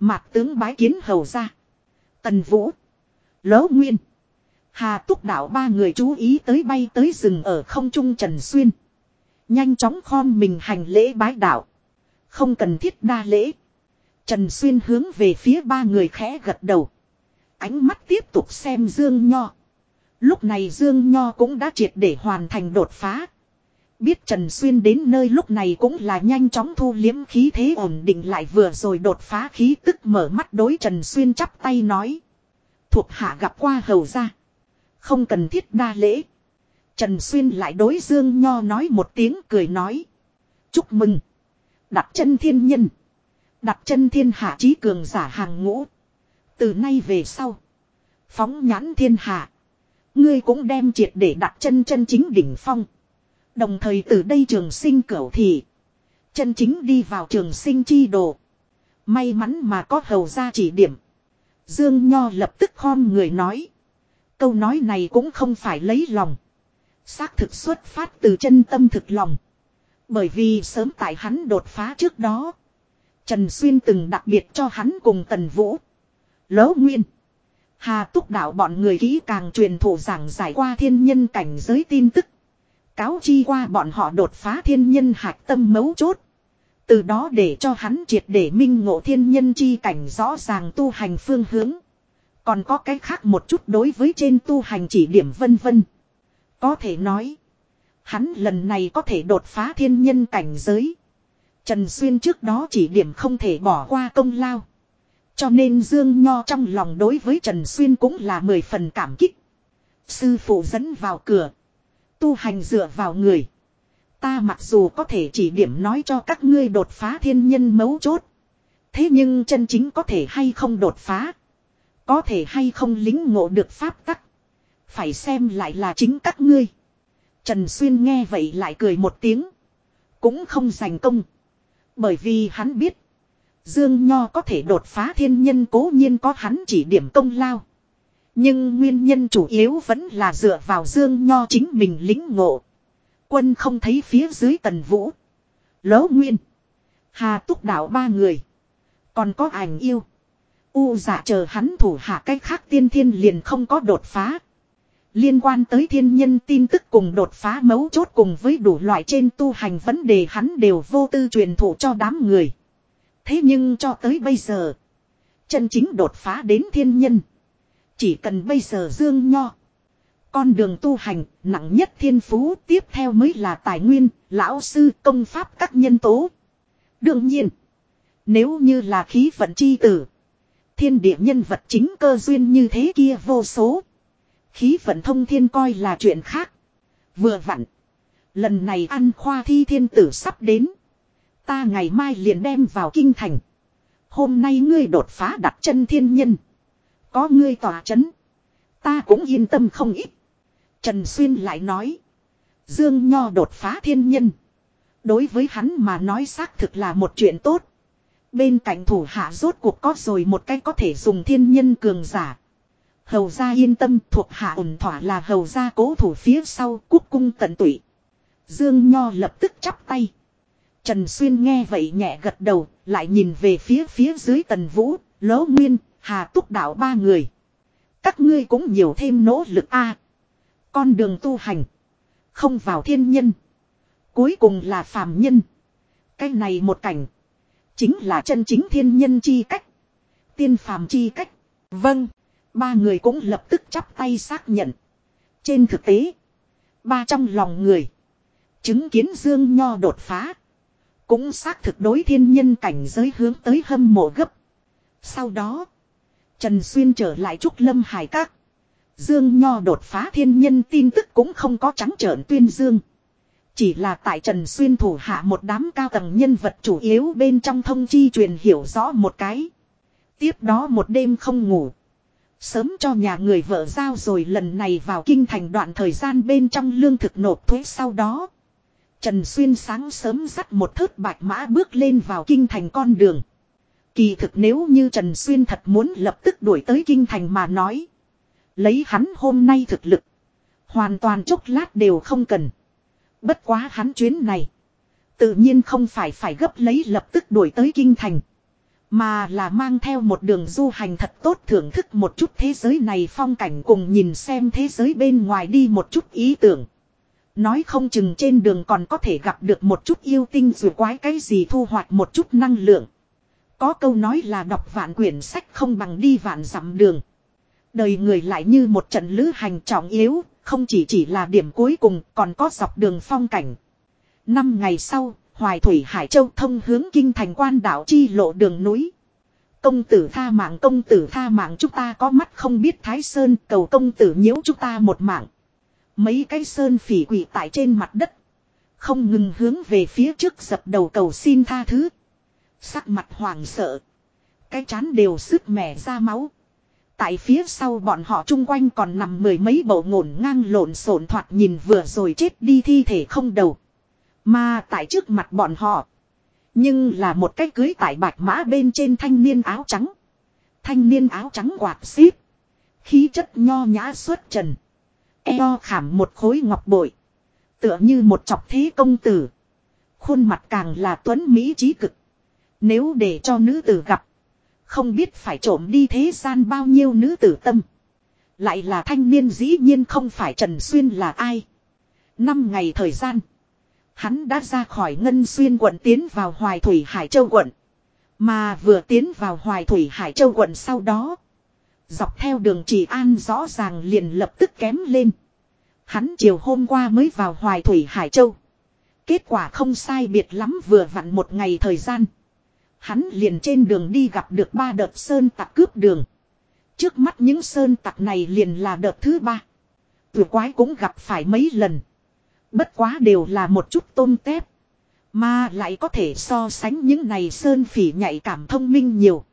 Mạc tướng bái kiến hầu ra. Tần Vũ. Lỗ Nguyên. Hà túc đạo ba người chú ý tới bay tới rừng ở không trung Trần Xuyên. Nhanh chóng khom mình hành lễ bái đạo. Không cần thiết đa lễ. Trần Xuyên hướng về phía ba người khẽ gật đầu. Ánh mắt tiếp tục xem Dương Nho. Lúc này Dương Nho cũng đã triệt để hoàn thành đột phá. Biết Trần Xuyên đến nơi lúc này cũng là nhanh chóng thu liếm khí thế ổn định lại vừa rồi đột phá khí tức mở mắt đối Trần Xuyên chắp tay nói. Thuộc hạ gặp qua hầu ra. Không cần thiết đa lễ. Trần Xuyên lại đối Dương Nho nói một tiếng cười nói. Chúc mừng. Đặt chân thiên nhân. Đặt chân thiên hạ trí cường giả hàng ngũ. Từ nay về sau. Phóng nhãn thiên hạ. Ngươi cũng đem triệt để đặt chân chân chính đỉnh phong. Đồng thời từ đây trường sinh cửu thị. Chân chính đi vào trường sinh chi đồ. May mắn mà có hầu ra chỉ điểm. Dương Nho lập tức khom người nói. Câu nói này cũng không phải lấy lòng. Xác thực xuất phát từ chân tâm thực lòng. Bởi vì sớm tại hắn đột phá trước đó. Trần Xuyên từng đặc biệt cho hắn cùng Tần Vũ. Lỗ Nguyên. Hà túc đạo bọn người kỹ càng truyền thụ giảng giải qua thiên nhân cảnh giới tin tức. Cáo chi qua bọn họ đột phá thiên nhân hạch tâm mấu chốt. Từ đó để cho hắn triệt để minh ngộ thiên nhân chi cảnh rõ ràng tu hành phương hướng. Còn có cái khác một chút đối với trên tu hành chỉ điểm vân vân. Có thể nói. Hắn lần này có thể đột phá thiên nhân cảnh giới. Trần Xuyên trước đó chỉ điểm không thể bỏ qua công lao. Cho nên Dương Nho trong lòng đối với Trần Xuyên cũng là mười phần cảm kích. Sư phụ dẫn vào cửa. Tu hành dựa vào người. Ta mặc dù có thể chỉ điểm nói cho các ngươi đột phá thiên nhân mấu chốt. Thế nhưng chân chính có thể hay không đột phá. Có thể hay không lính ngộ được pháp tắc. Phải xem lại là chính các ngươi. Trần Xuyên nghe vậy lại cười một tiếng. Cũng không giành công. Bởi vì hắn biết. Dương Nho có thể đột phá thiên nhân cố nhiên có hắn chỉ điểm công lao. Nhưng nguyên nhân chủ yếu vẫn là dựa vào Dương Nho chính mình lính ngộ. Quân không thấy phía dưới tần vũ. Lỗ Nguyên. Hà túc đạo ba người. Còn có ảnh yêu. U giả chờ hắn thủ hạ cách khác tiên thiên liền không có đột phá. Liên quan tới thiên nhân tin tức cùng đột phá mấu chốt cùng với đủ loại trên tu hành vấn đề hắn đều vô tư truyền thụ cho đám người. Thế nhưng cho tới bây giờ. Chân chính đột phá đến thiên nhân. Chỉ cần bây giờ dương nho. Con đường tu hành nặng nhất thiên phú tiếp theo mới là tài nguyên, lão sư công pháp các nhân tố. Đương nhiên. Nếu như là khí vận chi tử. Thiên địa nhân vật chính cơ duyên như thế kia vô số. Khí vận thông thiên coi là chuyện khác. Vừa vặn. Lần này ăn khoa thi thiên tử sắp đến. Ta ngày mai liền đem vào kinh thành. Hôm nay ngươi đột phá đặt chân thiên nhân. Có ngươi tỏa chấn. Ta cũng yên tâm không ít. Trần Xuyên lại nói. Dương Nho đột phá thiên nhân. Đối với hắn mà nói xác thực là một chuyện tốt. Bên cạnh thủ hạ rốt cuộc có rồi một cách có thể dùng thiên nhân cường giả. Hầu gia yên tâm thuộc hạ ổn thỏa là hầu gia cố thủ phía sau quốc cung tận tụy. Dương Nho lập tức chắp tay. Trần Xuyên nghe vậy nhẹ gật đầu, lại nhìn về phía phía dưới tần vũ, lỗ nguyên, hà túc đạo ba người. Các ngươi cũng nhiều thêm nỗ lực a Con đường tu hành. Không vào thiên nhân. Cuối cùng là phàm nhân. Cái này một cảnh. Chính là chân chính thiên nhân chi cách. Tiên phàm chi cách. Vâng. Ba người cũng lập tức chắp tay xác nhận. Trên thực tế. Ba trong lòng người. Chứng kiến Dương Nho đột phá. Cũng xác thực đối thiên nhân cảnh giới hướng tới hâm mộ gấp. Sau đó. Trần Xuyên trở lại Trúc Lâm Hải Các. Dương Nho đột phá thiên nhân tin tức cũng không có trắng trợn tuyên dương. Chỉ là tại Trần Xuyên thủ hạ một đám cao tầng nhân vật chủ yếu bên trong thông chi truyền hiểu rõ một cái. Tiếp đó một đêm không ngủ. Sớm cho nhà người vợ giao rồi lần này vào kinh thành đoạn thời gian bên trong lương thực nộp thuế sau đó. Trần Xuyên sáng sớm dắt một thớt bạch mã bước lên vào kinh thành con đường. Kỳ thực nếu như Trần Xuyên thật muốn lập tức đuổi tới kinh thành mà nói. Lấy hắn hôm nay thực lực. Hoàn toàn chốc lát đều không cần. Bất quá hắn chuyến này. Tự nhiên không phải phải gấp lấy lập tức đuổi tới kinh thành. Mà là mang theo một đường du hành thật tốt thưởng thức một chút thế giới này phong cảnh cùng nhìn xem thế giới bên ngoài đi một chút ý tưởng. Nói không chừng trên đường còn có thể gặp được một chút yêu tinh dù quái cái gì thu hoạch một chút năng lượng. Có câu nói là đọc vạn quyển sách không bằng đi vạn dặm đường. Đời người lại như một trận lữ hành trọng yếu, không chỉ chỉ là điểm cuối cùng còn có dọc đường phong cảnh. Năm ngày sau, Hoài Thủy Hải Châu thông hướng kinh thành quan đảo chi lộ đường núi. Công tử tha mạng, công tử tha mạng, chúng ta có mắt không biết Thái Sơn, cầu công tử nhiễu chúng ta một mạng. Mấy cái sơn phỉ quỷ tại trên mặt đất. Không ngừng hướng về phía trước dập đầu cầu xin tha thứ. Sắc mặt hoàng sợ. Cái chán đều sức mẻ ra máu. Tại phía sau bọn họ chung quanh còn nằm mười mấy bộ ngổn ngang lộn xộn thoạt nhìn vừa rồi chết đi thi thể không đầu. Mà tại trước mặt bọn họ. Nhưng là một cái cưới tại bạch mã bên trên thanh niên áo trắng. Thanh niên áo trắng quạt xít. Khí chất nho nhã xuất trần. Eo khảm một khối ngọc bội. Tựa như một chọc thế công tử. Khuôn mặt càng là tuấn Mỹ trí cực. Nếu để cho nữ tử gặp. Không biết phải trộm đi thế gian bao nhiêu nữ tử tâm. Lại là thanh niên dĩ nhiên không phải Trần Xuyên là ai. Năm ngày thời gian. Hắn đã ra khỏi Ngân Xuyên quận tiến vào Hoài Thủy Hải Châu quận. Mà vừa tiến vào Hoài Thủy Hải Châu quận sau đó. Dọc theo đường chỉ an rõ ràng liền lập tức kém lên. Hắn chiều hôm qua mới vào Hoài Thủy Hải Châu. Kết quả không sai biệt lắm vừa vặn một ngày thời gian. Hắn liền trên đường đi gặp được ba đợt sơn tặc cướp đường. Trước mắt những sơn tặc này liền là đợt thứ ba. Vừa quái cũng gặp phải mấy lần. Bất quá đều là một chút tôm tép. Mà lại có thể so sánh những này sơn phỉ nhạy cảm thông minh nhiều.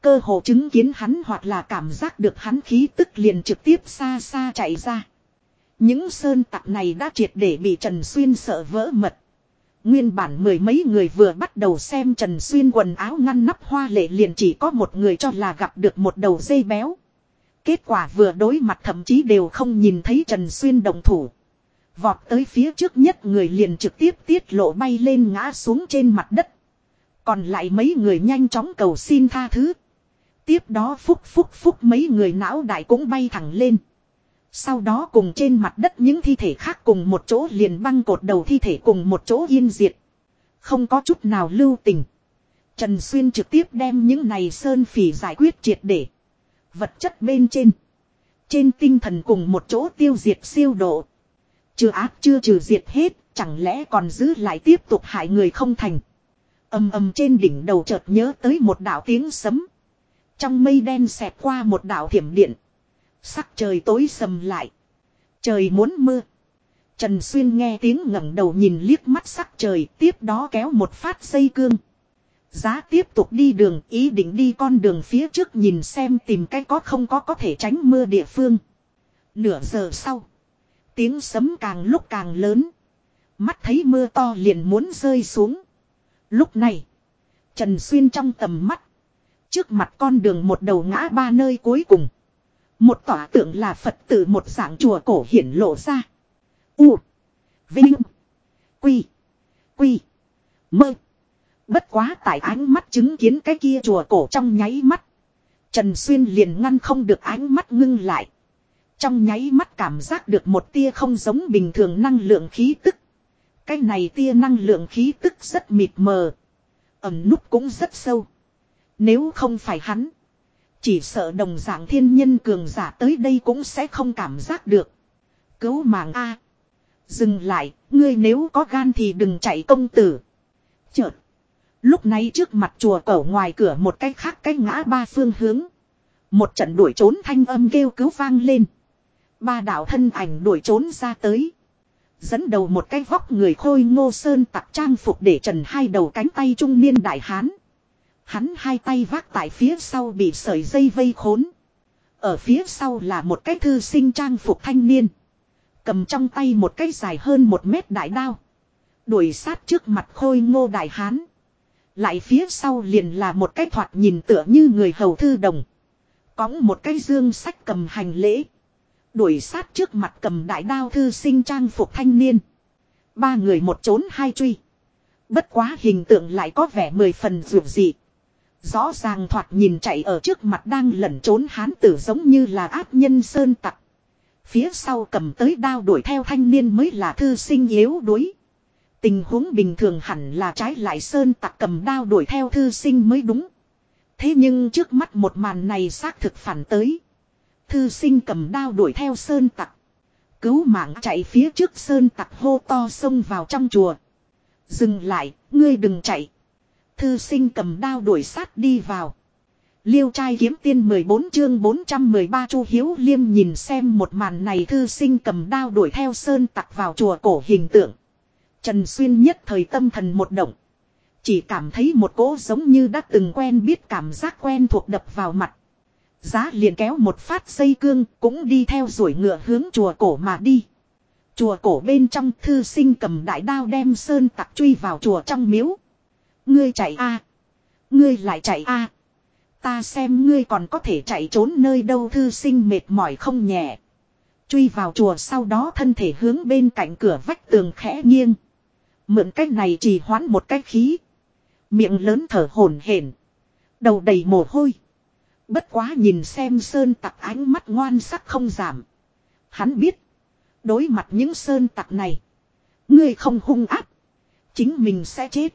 Cơ hồ chứng kiến hắn hoặc là cảm giác được hắn khí tức liền trực tiếp xa xa chạy ra. Những sơn tặc này đã triệt để bị Trần Xuyên sợ vỡ mật. Nguyên bản mười mấy người vừa bắt đầu xem Trần Xuyên quần áo ngăn nắp hoa lệ liền chỉ có một người cho là gặp được một đầu dây béo. Kết quả vừa đối mặt thậm chí đều không nhìn thấy Trần Xuyên đồng thủ. Vọt tới phía trước nhất người liền trực tiếp tiết lộ bay lên ngã xuống trên mặt đất. Còn lại mấy người nhanh chóng cầu xin tha thứ. Tiếp đó phúc phúc phúc mấy người não đại cũng bay thẳng lên. Sau đó cùng trên mặt đất những thi thể khác cùng một chỗ liền băng cột đầu thi thể cùng một chỗ yên diệt. Không có chút nào lưu tình. Trần Xuyên trực tiếp đem những này sơn phỉ giải quyết triệt để. Vật chất bên trên. Trên tinh thần cùng một chỗ tiêu diệt siêu độ. Chưa ác chưa trừ diệt hết, chẳng lẽ còn giữ lại tiếp tục hại người không thành. âm âm trên đỉnh đầu chợt nhớ tới một đạo tiếng sấm. Trong mây đen xẹt qua một đạo thiểm điện. Sắc trời tối sầm lại. Trời muốn mưa. Trần Xuyên nghe tiếng ngẩng đầu nhìn liếc mắt sắc trời tiếp đó kéo một phát dây cương. Giá tiếp tục đi đường ý định đi con đường phía trước nhìn xem tìm cái có không có có thể tránh mưa địa phương. Nửa giờ sau. Tiếng sấm càng lúc càng lớn. Mắt thấy mưa to liền muốn rơi xuống. Lúc này. Trần Xuyên trong tầm mắt. Trước mặt con đường một đầu ngã ba nơi cuối cùng. Một tỏa tượng là Phật tử một dạng chùa cổ hiển lộ ra. U. Vinh. Quy. Quy. Mơ. Bất quá tại ánh mắt chứng kiến cái kia chùa cổ trong nháy mắt. Trần Xuyên liền ngăn không được ánh mắt ngưng lại. Trong nháy mắt cảm giác được một tia không giống bình thường năng lượng khí tức. Cái này tia năng lượng khí tức rất mịt mờ. Ẩm nút cũng rất sâu. Nếu không phải hắn. Chỉ sợ đồng dạng thiên nhân cường giả tới đây cũng sẽ không cảm giác được. Cứu mạng A. Dừng lại, ngươi nếu có gan thì đừng chạy công tử. Chợt. Lúc này trước mặt chùa cổ ngoài cửa một cách khác cách ngã ba phương hướng. Một trận đuổi trốn thanh âm kêu cứu vang lên. Ba đạo thân ảnh đuổi trốn ra tới. Dẫn đầu một cái vóc người khôi ngô sơn tặc trang phục để trần hai đầu cánh tay trung niên đại hán. Hắn hai tay vác tại phía sau bị sợi dây vây khốn. Ở phía sau là một cái thư sinh trang phục thanh niên. Cầm trong tay một cái dài hơn một mét đại đao. Đuổi sát trước mặt khôi ngô đại hán. Lại phía sau liền là một cái thoạt nhìn tựa như người hầu thư đồng. Cóng một cái dương sách cầm hành lễ. Đuổi sát trước mặt cầm đại đao thư sinh trang phục thanh niên. Ba người một trốn hai truy. Bất quá hình tượng lại có vẻ mười phần rượu dị. Rõ ràng thoạt nhìn chạy ở trước mặt đang lẩn trốn hán tử giống như là áp nhân sơn tặc. Phía sau cầm tới đao đuổi theo thanh niên mới là thư sinh yếu đuối. Tình huống bình thường hẳn là trái lại sơn tặc cầm đao đuổi theo thư sinh mới đúng. Thế nhưng trước mắt một màn này xác thực phản tới. Thư sinh cầm đao đuổi theo sơn tặc. Cứu mạng chạy phía trước sơn tặc hô to xông vào trong chùa. Dừng lại, ngươi đừng chạy. Thư sinh cầm đao đuổi sát đi vào. Liêu trai kiếm tiên 14 chương 413 Chu Hiếu Liêm nhìn xem một màn này thư sinh cầm đao đuổi theo sơn tặc vào chùa cổ hình tượng. Trần Xuyên nhất thời tâm thần một động. Chỉ cảm thấy một cỗ giống như đã từng quen biết cảm giác quen thuộc đập vào mặt. Giá liền kéo một phát dây cương, cũng đi theo rủi ngựa hướng chùa cổ mà đi. Chùa cổ bên trong, thư sinh cầm đại đao đem sơn tặc truy vào chùa trong miếu. Ngươi chạy a Ngươi lại chạy a Ta xem ngươi còn có thể chạy trốn nơi đâu, thư sinh mệt mỏi không nhẹ. Truy vào chùa sau đó thân thể hướng bên cạnh cửa vách tường khẽ nghiêng. Mượn cách này chỉ hoãn một cách khí. Miệng lớn thở hổn hển Đầu đầy mồ hôi. Bất quá nhìn xem sơn tặc ánh mắt ngoan sắc không giảm. Hắn biết. Đối mặt những sơn tặc này. Ngươi không hung áp. Chính mình sẽ chết.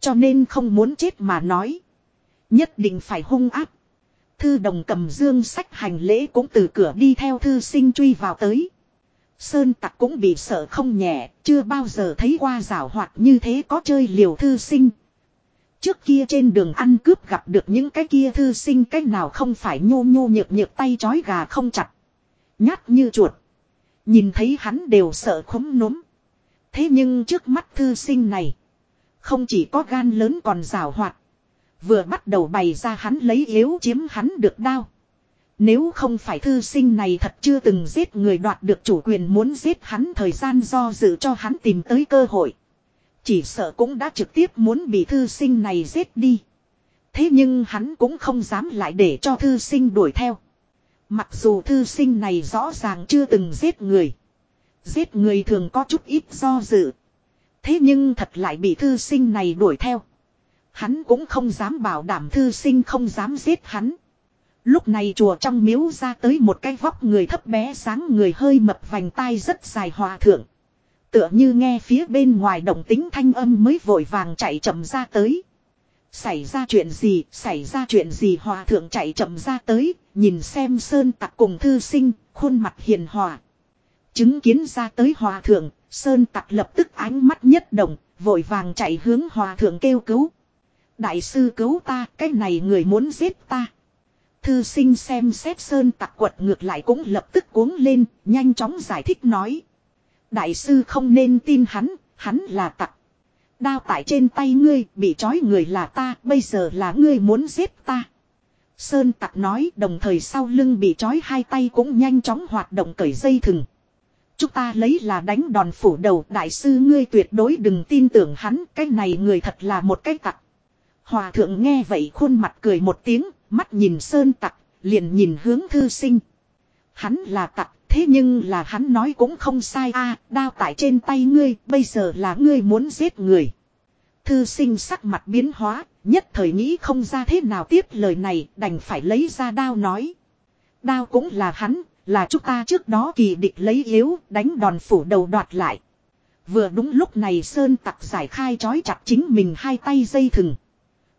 Cho nên không muốn chết mà nói. Nhất định phải hung áp. Thư đồng cầm dương sách hành lễ cũng từ cửa đi theo thư sinh truy vào tới. Sơn tặc cũng bị sợ không nhẹ, chưa bao giờ thấy qua rào hoạt như thế có chơi liều thư sinh. Trước kia trên đường ăn cướp gặp được những cái kia thư sinh cách nào không phải nhô nhô nhược nhược tay chói gà không chặt. Nhát như chuột. Nhìn thấy hắn đều sợ khống núm. Thế nhưng trước mắt thư sinh này. Không chỉ có gan lớn còn rào hoạt. Vừa bắt đầu bày ra hắn lấy yếu chiếm hắn được đao. Nếu không phải thư sinh này thật chưa từng giết người đoạt được chủ quyền muốn giết hắn, thời gian do dự cho hắn tìm tới cơ hội. Chỉ sợ cũng đã trực tiếp muốn bị thư sinh này giết đi. Thế nhưng hắn cũng không dám lại để cho thư sinh đuổi theo. Mặc dù thư sinh này rõ ràng chưa từng giết người. Giết người thường có chút ít do dự. Thế nhưng thật lại bị thư sinh này đuổi theo. Hắn cũng không dám bảo đảm thư sinh không dám giết hắn. Lúc này chùa trong miếu ra tới một cái vóc người thấp bé sáng người hơi mập vành tai rất dài hòa thượng. Tựa như nghe phía bên ngoài động tính thanh âm mới vội vàng chạy chậm ra tới. Xảy ra chuyện gì, xảy ra chuyện gì hòa thượng chạy chậm ra tới, nhìn xem sơn tặc cùng thư sinh, khuôn mặt hiền hòa. Chứng kiến ra tới hòa thượng, sơn tặc lập tức ánh mắt nhất động, vội vàng chạy hướng hòa thượng kêu cứu. Đại sư cứu ta, cái này người muốn giết ta. Thư sinh xem xét sơn tặc quật ngược lại cũng lập tức cuống lên, nhanh chóng giải thích nói. Đại sư không nên tin hắn, hắn là tặc. Đao tại trên tay ngươi, bị trói người là ta, bây giờ là ngươi muốn giết ta. Sơn tặc nói đồng thời sau lưng bị trói hai tay cũng nhanh chóng hoạt động cởi dây thừng. Chúng ta lấy là đánh đòn phủ đầu đại sư ngươi tuyệt đối đừng tin tưởng hắn, cái này người thật là một cái tặc. Hòa thượng nghe vậy khuôn mặt cười một tiếng, mắt nhìn sơn tặc, liền nhìn hướng thư sinh. Hắn là tặc, thế nhưng là hắn nói cũng không sai a đao tại trên tay ngươi, bây giờ là ngươi muốn giết người. Thư sinh sắc mặt biến hóa, nhất thời nghĩ không ra thế nào tiếp lời này, đành phải lấy ra đao nói. Đao cũng là hắn, là chúng ta trước đó kỳ địch lấy yếu, đánh đòn phủ đầu đoạt lại. Vừa đúng lúc này Sơn tặc giải khai trói chặt chính mình hai tay dây thừng.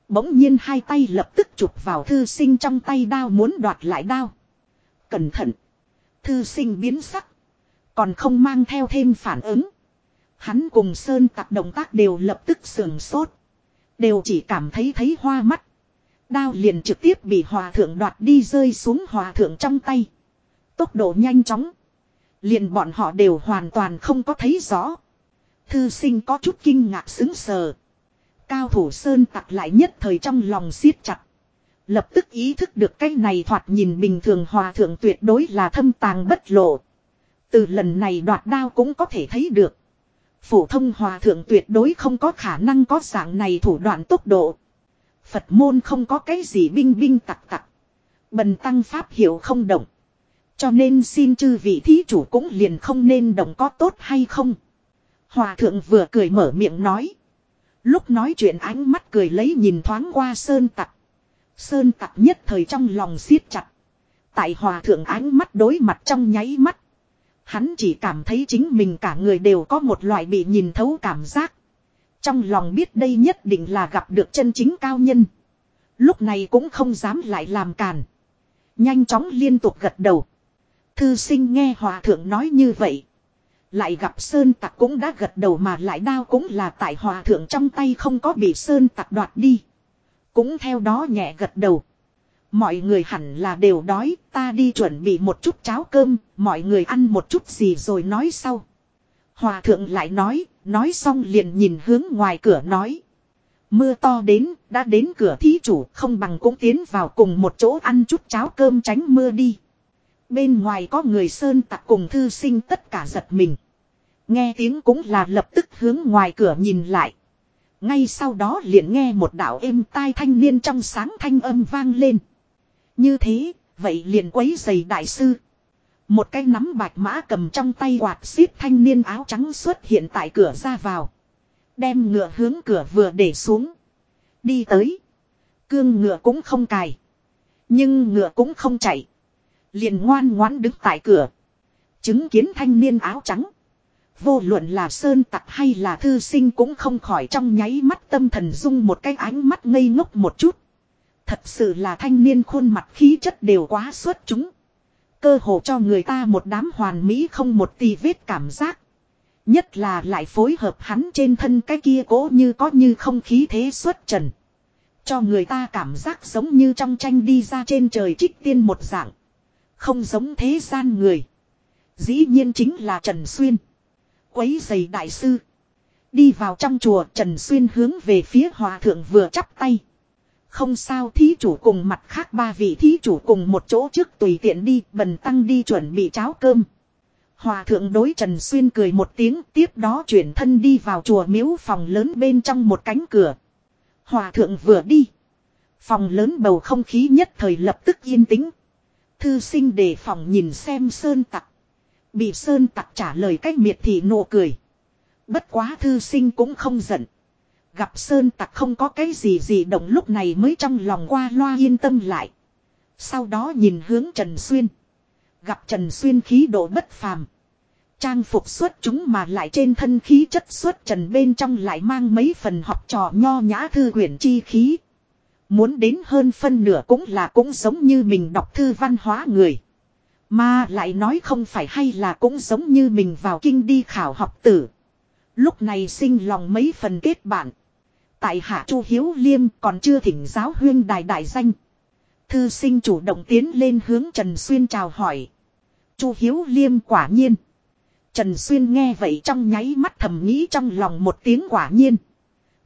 Bỗng nhiên hai tay lập tức chụp vào thư sinh trong tay đao muốn đoạt lại đao. Cẩn thận. Thư sinh biến sắc. Còn không mang theo thêm phản ứng. Hắn cùng Sơn tặc động tác đều lập tức sườn sốt. Đều chỉ cảm thấy thấy hoa mắt. Đao liền trực tiếp bị hòa thượng đoạt đi rơi xuống hòa thượng trong tay. Tốc độ nhanh chóng. Liền bọn họ đều hoàn toàn không có thấy rõ. Thư sinh có chút kinh ngạc xứng sờ. Cao thủ sơn tặc lại nhất thời trong lòng siết chặt. Lập tức ý thức được cái này thoạt nhìn bình thường hòa thượng tuyệt đối là thâm tàng bất lộ. Từ lần này đoạt đao cũng có thể thấy được. Phổ thông hòa thượng tuyệt đối không có khả năng có dạng này thủ đoạn tốc độ. Phật môn không có cái gì binh binh tặc tặc. Bần tăng pháp hiểu không động. Cho nên xin chư vị thí chủ cũng liền không nên động có tốt hay không. Hòa thượng vừa cười mở miệng nói. Lúc nói chuyện ánh mắt cười lấy nhìn thoáng qua sơn tặc. Sơn tặc nhất thời trong lòng siết chặt. Tại hòa thượng ánh mắt đối mặt trong nháy mắt. Hắn chỉ cảm thấy chính mình cả người đều có một loại bị nhìn thấu cảm giác. Trong lòng biết đây nhất định là gặp được chân chính cao nhân. Lúc này cũng không dám lại làm càn. Nhanh chóng liên tục gật đầu. Thư sinh nghe hòa thượng nói như vậy. Lại gặp sơn tặc cũng đã gật đầu mà lại đao cũng là tại hòa thượng trong tay không có bị sơn tặc đoạt đi. Cũng theo đó nhẹ gật đầu. Mọi người hẳn là đều đói, ta đi chuẩn bị một chút cháo cơm, mọi người ăn một chút gì rồi nói sau. Hòa thượng lại nói, nói xong liền nhìn hướng ngoài cửa nói. Mưa to đến, đã đến cửa thí chủ, không bằng cũng tiến vào cùng một chỗ ăn chút cháo cơm tránh mưa đi. Bên ngoài có người sơn tặc cùng thư sinh tất cả giật mình. Nghe tiếng cũng là lập tức hướng ngoài cửa nhìn lại. Ngay sau đó liền nghe một đạo êm tai thanh niên trong sáng thanh âm vang lên. Như thế, vậy liền quấy giày đại sư. Một cái nắm bạch mã cầm trong tay quạt xít thanh niên áo trắng xuất hiện tại cửa ra vào. Đem ngựa hướng cửa vừa để xuống. Đi tới. Cương ngựa cũng không cài. Nhưng ngựa cũng không chạy. Liền ngoan ngoãn đứng tại cửa. Chứng kiến thanh niên áo trắng. Vô luận là sơn tặc hay là thư sinh cũng không khỏi trong nháy mắt tâm thần dung một cái ánh mắt ngây ngốc một chút. Thật sự là thanh niên khuôn mặt khí chất đều quá xuất chúng. Cơ hồ cho người ta một đám hoàn mỹ không một tì vết cảm giác. Nhất là lại phối hợp hắn trên thân cái kia cố như có như không khí thế xuất trần. Cho người ta cảm giác giống như trong tranh đi ra trên trời trích tiên một dạng. Không giống thế gian người. Dĩ nhiên chính là Trần Xuyên. Quấy giày đại sư. Đi vào trong chùa, Trần Xuyên hướng về phía hòa thượng vừa chắp tay. Không sao, thí chủ cùng mặt khác ba vị thí chủ cùng một chỗ trước tùy tiện đi, bần tăng đi chuẩn bị cháo cơm. Hòa thượng đối Trần Xuyên cười một tiếng, tiếp đó chuyển thân đi vào chùa miếu phòng lớn bên trong một cánh cửa. Hòa thượng vừa đi. Phòng lớn bầu không khí nhất thời lập tức yên tĩnh. Thư sinh đề phòng nhìn xem Sơn Tặc. Bị Sơn Tặc trả lời cách miệt thị nụ cười. Bất quá thư sinh cũng không giận. Gặp Sơn Tặc không có cái gì gì động lúc này mới trong lòng qua loa yên tâm lại. Sau đó nhìn hướng Trần Xuyên. Gặp Trần Xuyên khí độ bất phàm. Trang phục xuất chúng mà lại trên thân khí chất xuất trần bên trong lại mang mấy phần học trò nho nhã thư quyển chi khí. Muốn đến hơn phân nửa cũng là cũng giống như mình đọc thư văn hóa người. Mà lại nói không phải hay là cũng giống như mình vào kinh đi khảo học tử. Lúc này sinh lòng mấy phần kết bạn. Tại hạ Chu Hiếu Liêm còn chưa thỉnh giáo huyên đài đại danh. Thư sinh chủ động tiến lên hướng Trần Xuyên chào hỏi. Chu Hiếu Liêm quả nhiên. Trần Xuyên nghe vậy trong nháy mắt thầm nghĩ trong lòng một tiếng quả nhiên.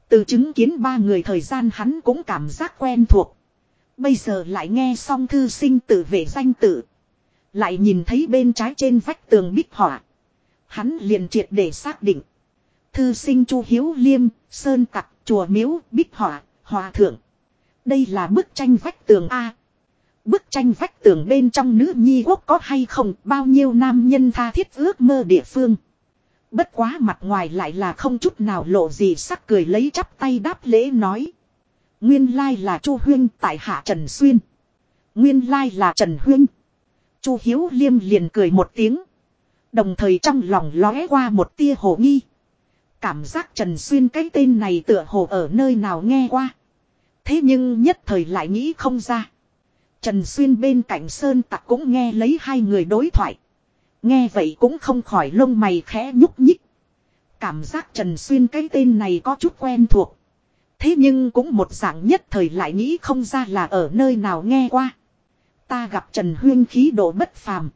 Từ chứng kiến ba người thời gian hắn cũng cảm giác quen thuộc. Bây giờ lại nghe xong thư sinh tự về danh tự. Lại nhìn thấy bên trái trên vách tường bích họa. Hắn liền triệt để xác định. Thư sinh Chu Hiếu Liêm, Sơn Tặc, Chùa Miếu, Bích Họa, Hòa Thượng. Đây là bức tranh vách tường A. Bức tranh vách tường bên trong nữ nhi quốc có hay không bao nhiêu nam nhân tha thiết ước mơ địa phương. Bất quá mặt ngoài lại là không chút nào lộ gì sắc cười lấy chắp tay đáp lễ nói. Nguyên lai là Chu Huyên tại hạ Trần Xuyên. Nguyên lai là Trần Huyên. Chu Hiếu Liêm liền cười một tiếng. Đồng thời trong lòng lóe qua một tia hồ nghi. Cảm giác Trần Xuyên cái tên này tựa hồ ở nơi nào nghe qua. Thế nhưng nhất thời lại nghĩ không ra. Trần Xuyên bên cạnh Sơn Tặc cũng nghe lấy hai người đối thoại. Nghe vậy cũng không khỏi lông mày khẽ nhúc nhích. Cảm giác Trần Xuyên cái tên này có chút quen thuộc. Thế nhưng cũng một dạng nhất thời lại nghĩ không ra là ở nơi nào nghe qua. Ta gặp Trần Huyên khí độ bất phàm.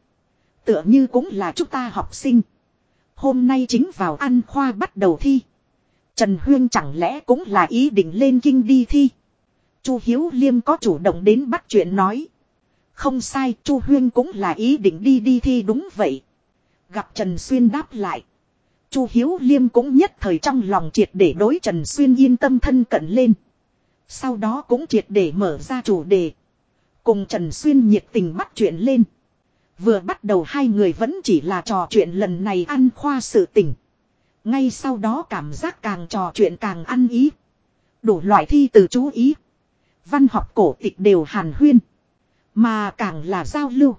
Tựa như cũng là chúng ta học sinh. Hôm nay chính vào ăn khoa bắt đầu thi. Trần Huyên chẳng lẽ cũng là ý định lên kinh đi thi. Chu Hiếu Liêm có chủ động đến bắt chuyện nói. Không sai, Chu Huyên cũng là ý định đi đi thi đúng vậy. Gặp Trần Xuyên đáp lại. Chu Hiếu Liêm cũng nhất thời trong lòng triệt để đối Trần Xuyên yên tâm thân cận lên. Sau đó cũng triệt để mở ra chủ đề. Cùng Trần Xuyên nhiệt tình bắt chuyện lên. Vừa bắt đầu hai người vẫn chỉ là trò chuyện lần này ăn khoa sự tình. Ngay sau đó cảm giác càng trò chuyện càng ăn ý. Đủ loại thi từ chú ý. Văn học cổ tịch đều hàn huyên. Mà càng là giao lưu.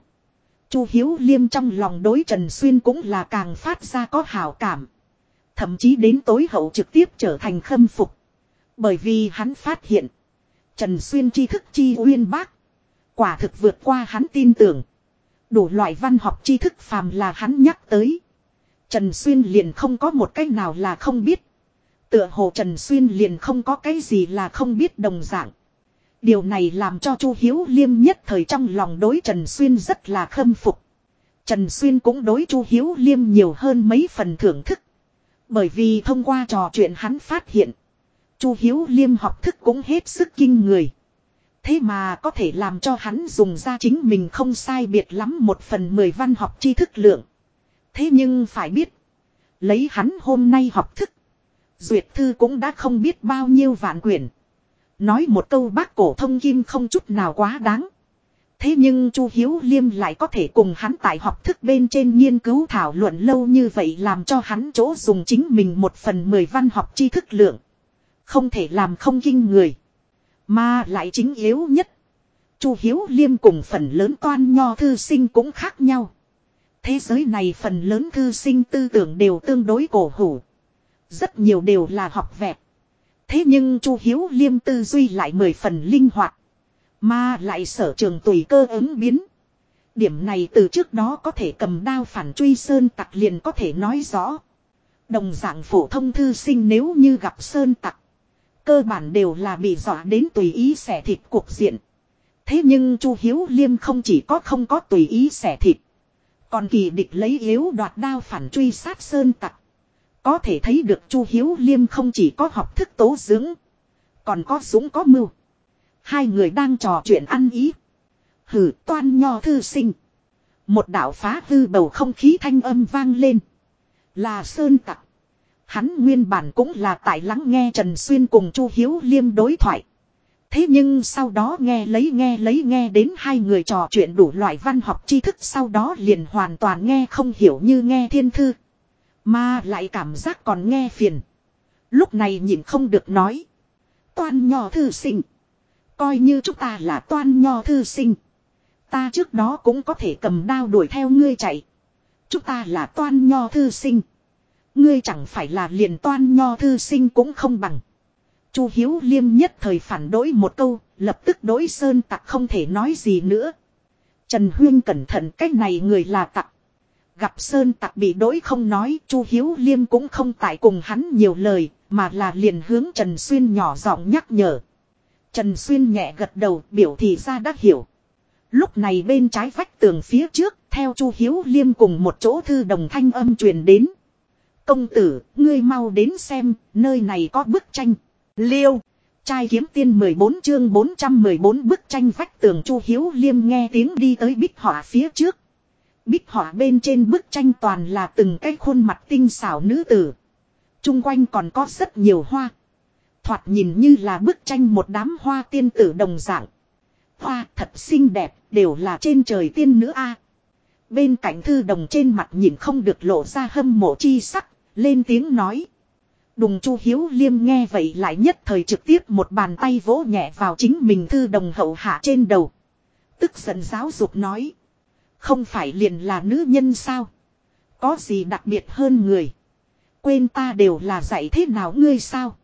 Chu Hiếu Liêm trong lòng đối Trần Xuyên cũng là càng phát ra có hảo cảm. Thậm chí đến tối hậu trực tiếp trở thành khâm phục. Bởi vì hắn phát hiện. Trần Xuyên tri thức chi uyên bác. Quả thực vượt qua hắn tin tưởng. Đủ loại văn học tri thức phàm là hắn nhắc tới. Trần Xuyên liền không có một cách nào là không biết. Tựa hồ Trần Xuyên liền không có cái gì là không biết đồng dạng. Điều này làm cho Chu Hiếu Liêm nhất thời trong lòng đối Trần Xuyên rất là khâm phục. Trần Xuyên cũng đối Chu Hiếu Liêm nhiều hơn mấy phần thưởng thức. Bởi vì thông qua trò chuyện hắn phát hiện. Chu Hiếu Liêm học thức cũng hết sức kinh người. Thế mà có thể làm cho hắn dùng ra chính mình không sai biệt lắm một phần mười văn học tri thức lượng. Thế nhưng phải biết. Lấy hắn hôm nay học thức. Duyệt thư cũng đã không biết bao nhiêu vạn quyển. Nói một câu bác cổ thông kim không chút nào quá đáng. Thế nhưng Chu Hiếu Liêm lại có thể cùng hắn tại học thức bên trên nghiên cứu thảo luận lâu như vậy làm cho hắn chỗ dùng chính mình một phần mười văn học tri thức lượng. Không thể làm không kinh người. Mà lại chính yếu nhất. Chu Hiếu Liêm cùng phần lớn toan nho thư sinh cũng khác nhau. Thế giới này phần lớn thư sinh tư tưởng đều tương đối cổ hủ. Rất nhiều đều là học vẹt. Thế nhưng Chu Hiếu Liêm tư duy lại mười phần linh hoạt. Mà lại sở trường tùy cơ ứng biến. Điểm này từ trước đó có thể cầm đao phản truy sơn tặc liền có thể nói rõ. Đồng dạng phổ thông thư sinh nếu như gặp sơn tặc. Cơ bản đều là bị dọa đến tùy ý xẻ thịt cuộc diện. Thế nhưng Chu Hiếu Liêm không chỉ có không có tùy ý xẻ thịt. Còn kỳ địch lấy yếu đoạt đao phản truy sát sơn tặc. Có thể thấy được Chu Hiếu Liêm không chỉ có học thức tố dưỡng. Còn có súng có mưu. Hai người đang trò chuyện ăn ý. Hử, toan nho thư sinh. Một đạo phá hư bầu không khí thanh âm vang lên. Là sơn tặc. Hắn nguyên bản cũng là tại lắng nghe Trần Xuyên cùng Chu Hiếu Liêm đối thoại. Thế nhưng sau đó nghe lấy nghe lấy nghe đến hai người trò chuyện đủ loại văn học tri thức sau đó liền hoàn toàn nghe không hiểu như nghe thiên thư. Mà lại cảm giác còn nghe phiền. Lúc này nhìn không được nói. Toan nho thư sinh. Coi như chúng ta là toan nho thư sinh. Ta trước đó cũng có thể cầm đao đuổi theo ngươi chạy. Chúng ta là toan nho thư sinh. Ngươi chẳng phải là liền toan nho thư sinh cũng không bằng. Chu Hiếu Liêm nhất thời phản đối một câu, lập tức đối sơn tặc không thể nói gì nữa. Trần Huyên cẩn thận cách này người là tặc. Gặp sơn tặc bị đối không nói, Chu Hiếu Liêm cũng không tại cùng hắn nhiều lời, mà là liền hướng Trần Xuyên nhỏ giọng nhắc nhở. Trần Xuyên nhẹ gật đầu biểu thị ra đã hiểu. Lúc này bên trái vách tường phía trước, theo Chu Hiếu Liêm cùng một chỗ thư đồng thanh âm truyền đến. Công tử, ngươi mau đến xem, nơi này có bức tranh. Liêu. Trai kiếm tiên 14 chương 414 bức tranh vách tường Chu Hiếu Liêm nghe tiếng đi tới bích họa phía trước. Bích họa bên trên bức tranh toàn là từng cái khuôn mặt tinh xảo nữ tử. Trung quanh còn có rất nhiều hoa. Thoạt nhìn như là bức tranh một đám hoa tiên tử đồng dạng. Hoa thật xinh đẹp, đều là trên trời tiên nữ a. Bên cạnh thư đồng trên mặt nhìn không được lộ ra hâm mộ chi sắc, lên tiếng nói. Đùng Chu Hiếu Liêm nghe vậy lại nhất thời trực tiếp một bàn tay vỗ nhẹ vào chính mình thư đồng hậu hạ trên đầu. Tức giận giáo dục nói. Không phải liền là nữ nhân sao? Có gì đặc biệt hơn người? Quên ta đều là dạy thế nào ngươi sao?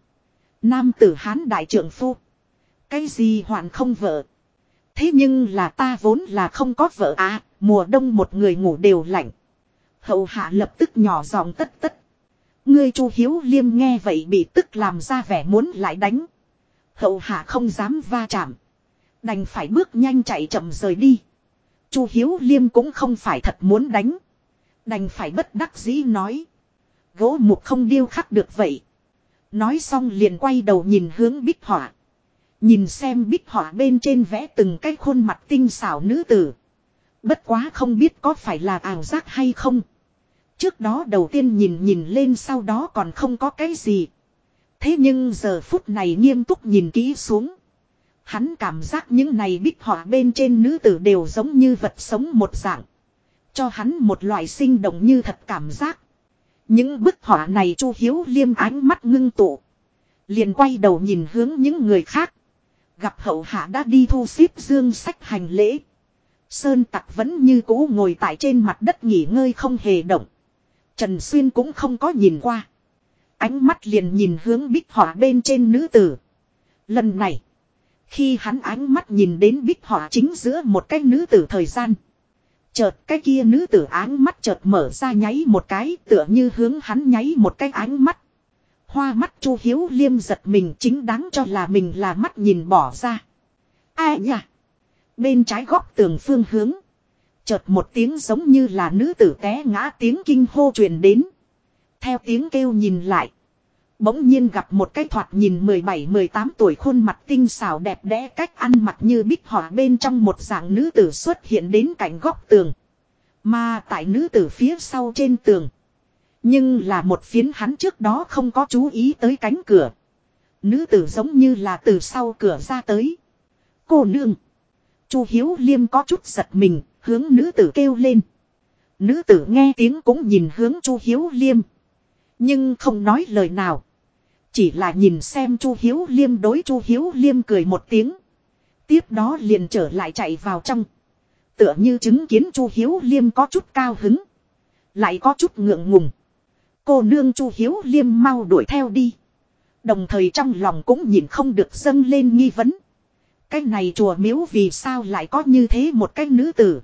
Nam tử hán đại trưởng phu. Cái gì hoàn không vợ? Thế nhưng là ta vốn là không có vợ à, mùa đông một người ngủ đều lạnh. Hậu hạ lập tức nhỏ giọng tất tất. Ngươi chu hiếu liêm nghe vậy bị tức làm ra vẻ muốn lại đánh. Hậu hạ không dám va chạm. Đành phải bước nhanh chạy chậm rời đi. chu hiếu liêm cũng không phải thật muốn đánh. Đành phải bất đắc dĩ nói. Gỗ mục không điêu khắc được vậy. Nói xong liền quay đầu nhìn hướng bích họa. Nhìn xem bích họa bên trên vẽ từng cái khuôn mặt tinh xảo nữ tử. Bất quá không biết có phải là ảo giác hay không. Trước đó đầu tiên nhìn nhìn lên sau đó còn không có cái gì. Thế nhưng giờ phút này nghiêm túc nhìn kỹ xuống. Hắn cảm giác những này bích họa bên trên nữ tử đều giống như vật sống một dạng. Cho hắn một loại sinh động như thật cảm giác. Những bức họa này Chu Hiếu liêm ánh mắt ngưng tụ. Liền quay đầu nhìn hướng những người khác. Gặp hậu hạ đã đi thu xếp dương sách hành lễ. Sơn tặc vẫn như cũ ngồi tại trên mặt đất nghỉ ngơi không hề động. Trần Xuyên cũng không có nhìn qua. Ánh mắt liền nhìn hướng bích họa bên trên nữ tử. Lần này. Khi hắn ánh mắt nhìn đến bích họa chính giữa một cái nữ tử thời gian. Chợt cái kia nữ tử áng mắt chợt mở ra nháy một cái, tựa như hướng hắn nháy một cái ánh mắt. Hoa mắt chu hiếu liêm giật mình chính đáng cho là mình là mắt nhìn bỏ ra. Ai nhỉ? Bên trái góc tường phương hướng. Chợt một tiếng giống như là nữ tử té ngã tiếng kinh hô truyền đến. Theo tiếng kêu nhìn lại. Bỗng nhiên gặp một cái thoạt nhìn 17-18 tuổi khuôn mặt tinh xảo đẹp đẽ cách ăn mặc như bích họa bên trong một dạng nữ tử xuất hiện đến cạnh góc tường. Mà tại nữ tử phía sau trên tường. Nhưng là một phiến hắn trước đó không có chú ý tới cánh cửa. Nữ tử giống như là từ sau cửa ra tới. Cô nương. Chu Hiếu Liêm có chút giật mình, hướng nữ tử kêu lên. Nữ tử nghe tiếng cũng nhìn hướng Chu Hiếu Liêm. Nhưng không nói lời nào. Chỉ là nhìn xem Chu Hiếu Liêm đối Chu Hiếu Liêm cười một tiếng. Tiếp đó liền trở lại chạy vào trong. Tựa như chứng kiến Chu Hiếu Liêm có chút cao hứng. Lại có chút ngượng ngùng. Cô nương Chu Hiếu Liêm mau đuổi theo đi. Đồng thời trong lòng cũng nhìn không được dâng lên nghi vấn. Cái này chùa miếu vì sao lại có như thế một cái nữ tử.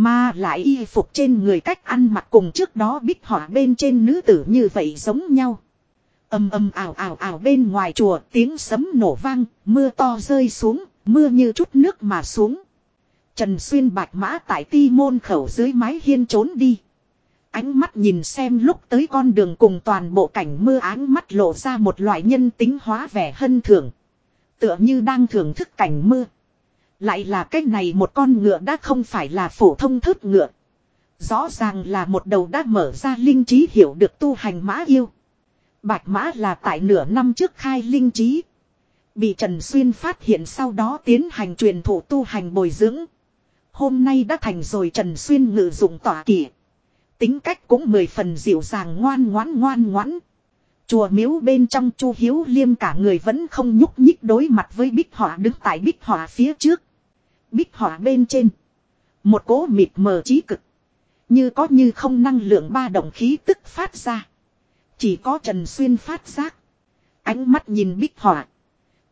Mà lại y phục trên người cách ăn mặc cùng trước đó bích họa bên trên nữ tử như vậy giống nhau. Âm âm ảo ảo ảo bên ngoài chùa tiếng sấm nổ vang, mưa to rơi xuống, mưa như chút nước mà xuống. Trần Xuyên bạch mã tại ti môn khẩu dưới mái hiên trốn đi. Ánh mắt nhìn xem lúc tới con đường cùng toàn bộ cảnh mưa áng mắt lộ ra một loại nhân tính hóa vẻ hân thưởng. Tựa như đang thưởng thức cảnh mưa. Lại là cái này một con ngựa đã không phải là phổ thông thức ngựa. Rõ ràng là một đầu đã mở ra linh trí hiểu được tu hành mã yêu. Bạch mã là tại nửa năm trước khai linh trí. Bị Trần Xuyên phát hiện sau đó tiến hành truyền thụ tu hành bồi dưỡng. Hôm nay đã thành rồi Trần Xuyên ngự dụng tỏa kỷ. Tính cách cũng mười phần dịu dàng ngoan ngoãn ngoan ngoãn. Chùa miếu bên trong chu hiếu liêm cả người vẫn không nhúc nhích đối mặt với bích họa đứng tại bích họa phía trước. Bích họa bên trên. Một cỗ mịt mờ trí cực. Như có như không năng lượng ba động khí tức phát ra. Chỉ có Trần Xuyên phát giác. Ánh mắt nhìn bích họa.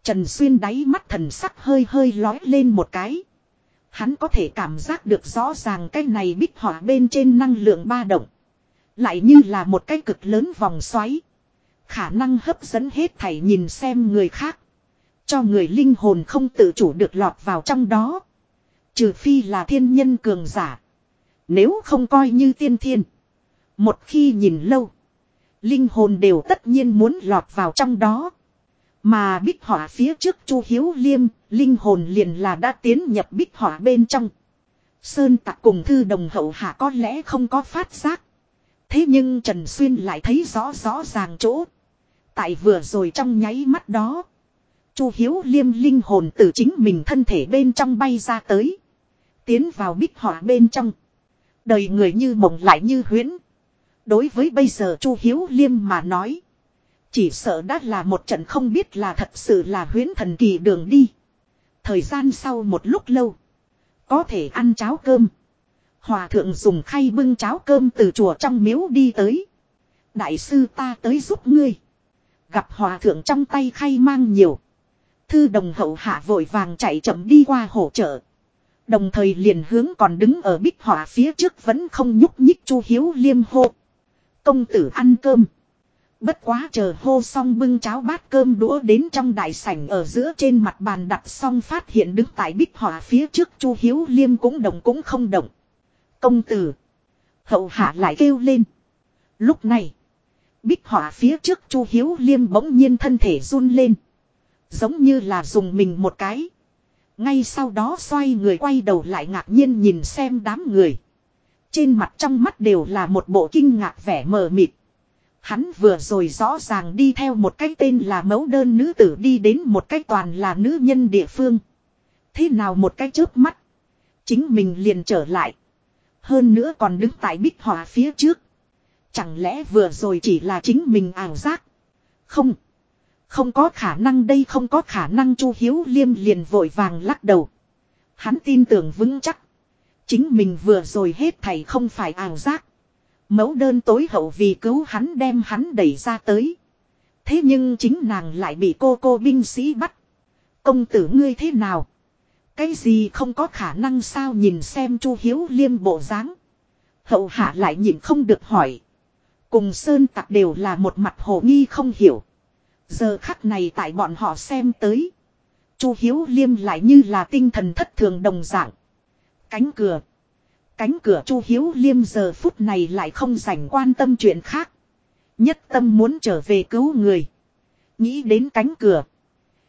Trần Xuyên đáy mắt thần sắc hơi hơi lói lên một cái. Hắn có thể cảm giác được rõ ràng cái này bích họa bên trên năng lượng ba động. Lại như là một cái cực lớn vòng xoáy. Khả năng hấp dẫn hết thảy nhìn xem người khác. Cho người linh hồn không tự chủ được lọt vào trong đó. Trừ phi là thiên nhân cường giả. Nếu không coi như tiên thiên. Một khi nhìn lâu. Linh hồn đều tất nhiên muốn lọt vào trong đó. Mà bích họa phía trước chu hiếu liêm, linh hồn liền là đã tiến nhập bích họa bên trong. Sơn tạc cùng thư đồng hậu hạ có lẽ không có phát giác. Thế nhưng Trần Xuyên lại thấy rõ rõ ràng chỗ. Tại vừa rồi trong nháy mắt đó. Chu Hiếu liêm linh hồn từ chính mình thân thể bên trong bay ra tới. Tiến vào bích họa bên trong. Đời người như mộng lại như huyễn. Đối với bây giờ Chu Hiếu liêm mà nói. Chỉ sợ đã là một trận không biết là thật sự là huyễn thần kỳ đường đi. Thời gian sau một lúc lâu. Có thể ăn cháo cơm. Hòa thượng dùng khay bưng cháo cơm từ chùa trong miếu đi tới. Đại sư ta tới giúp ngươi. Gặp hòa thượng trong tay khay mang nhiều. Thư đồng hậu hạ vội vàng chạy chậm đi qua hỗ trợ. Đồng thời liền hướng còn đứng ở bích họa phía trước vẫn không nhúc nhích chu hiếu liêm hô. Công tử ăn cơm. Bất quá chờ hô xong bưng cháo bát cơm đũa đến trong đại sảnh ở giữa trên mặt bàn đặt xong phát hiện đứng tại bích họa phía trước chu hiếu liêm cũng động cũng không động. Công tử. Hậu hạ lại kêu lên. Lúc này. Bích họa phía trước chu hiếu liêm bỗng nhiên thân thể run lên. Giống như là dùng mình một cái. Ngay sau đó xoay người quay đầu lại ngạc nhiên nhìn xem đám người. Trên mặt trong mắt đều là một bộ kinh ngạc vẻ mờ mịt. Hắn vừa rồi rõ ràng đi theo một cái tên là mẫu đơn nữ tử đi đến một cái toàn là nữ nhân địa phương. Thế nào một cái chớp mắt. Chính mình liền trở lại. Hơn nữa còn đứng tại bích họa phía trước. Chẳng lẽ vừa rồi chỉ là chính mình ảo giác. Không. Không có khả năng đây không có khả năng chu hiếu liêm liền vội vàng lắc đầu. Hắn tin tưởng vững chắc. Chính mình vừa rồi hết thầy không phải ảo giác. Mẫu đơn tối hậu vì cứu hắn đem hắn đẩy ra tới. Thế nhưng chính nàng lại bị cô cô binh sĩ bắt. Công tử ngươi thế nào? Cái gì không có khả năng sao nhìn xem chu hiếu liêm bộ dáng Hậu hạ lại nhìn không được hỏi. Cùng sơn tặc đều là một mặt hồ nghi không hiểu. Giờ khắc này tại bọn họ xem tới. chu hiếu liêm lại như là tinh thần thất thường đồng dạng. Cánh cửa. Cánh cửa Chu Hiếu Liêm giờ phút này lại không dành quan tâm chuyện khác. Nhất tâm muốn trở về cứu người. Nghĩ đến cánh cửa.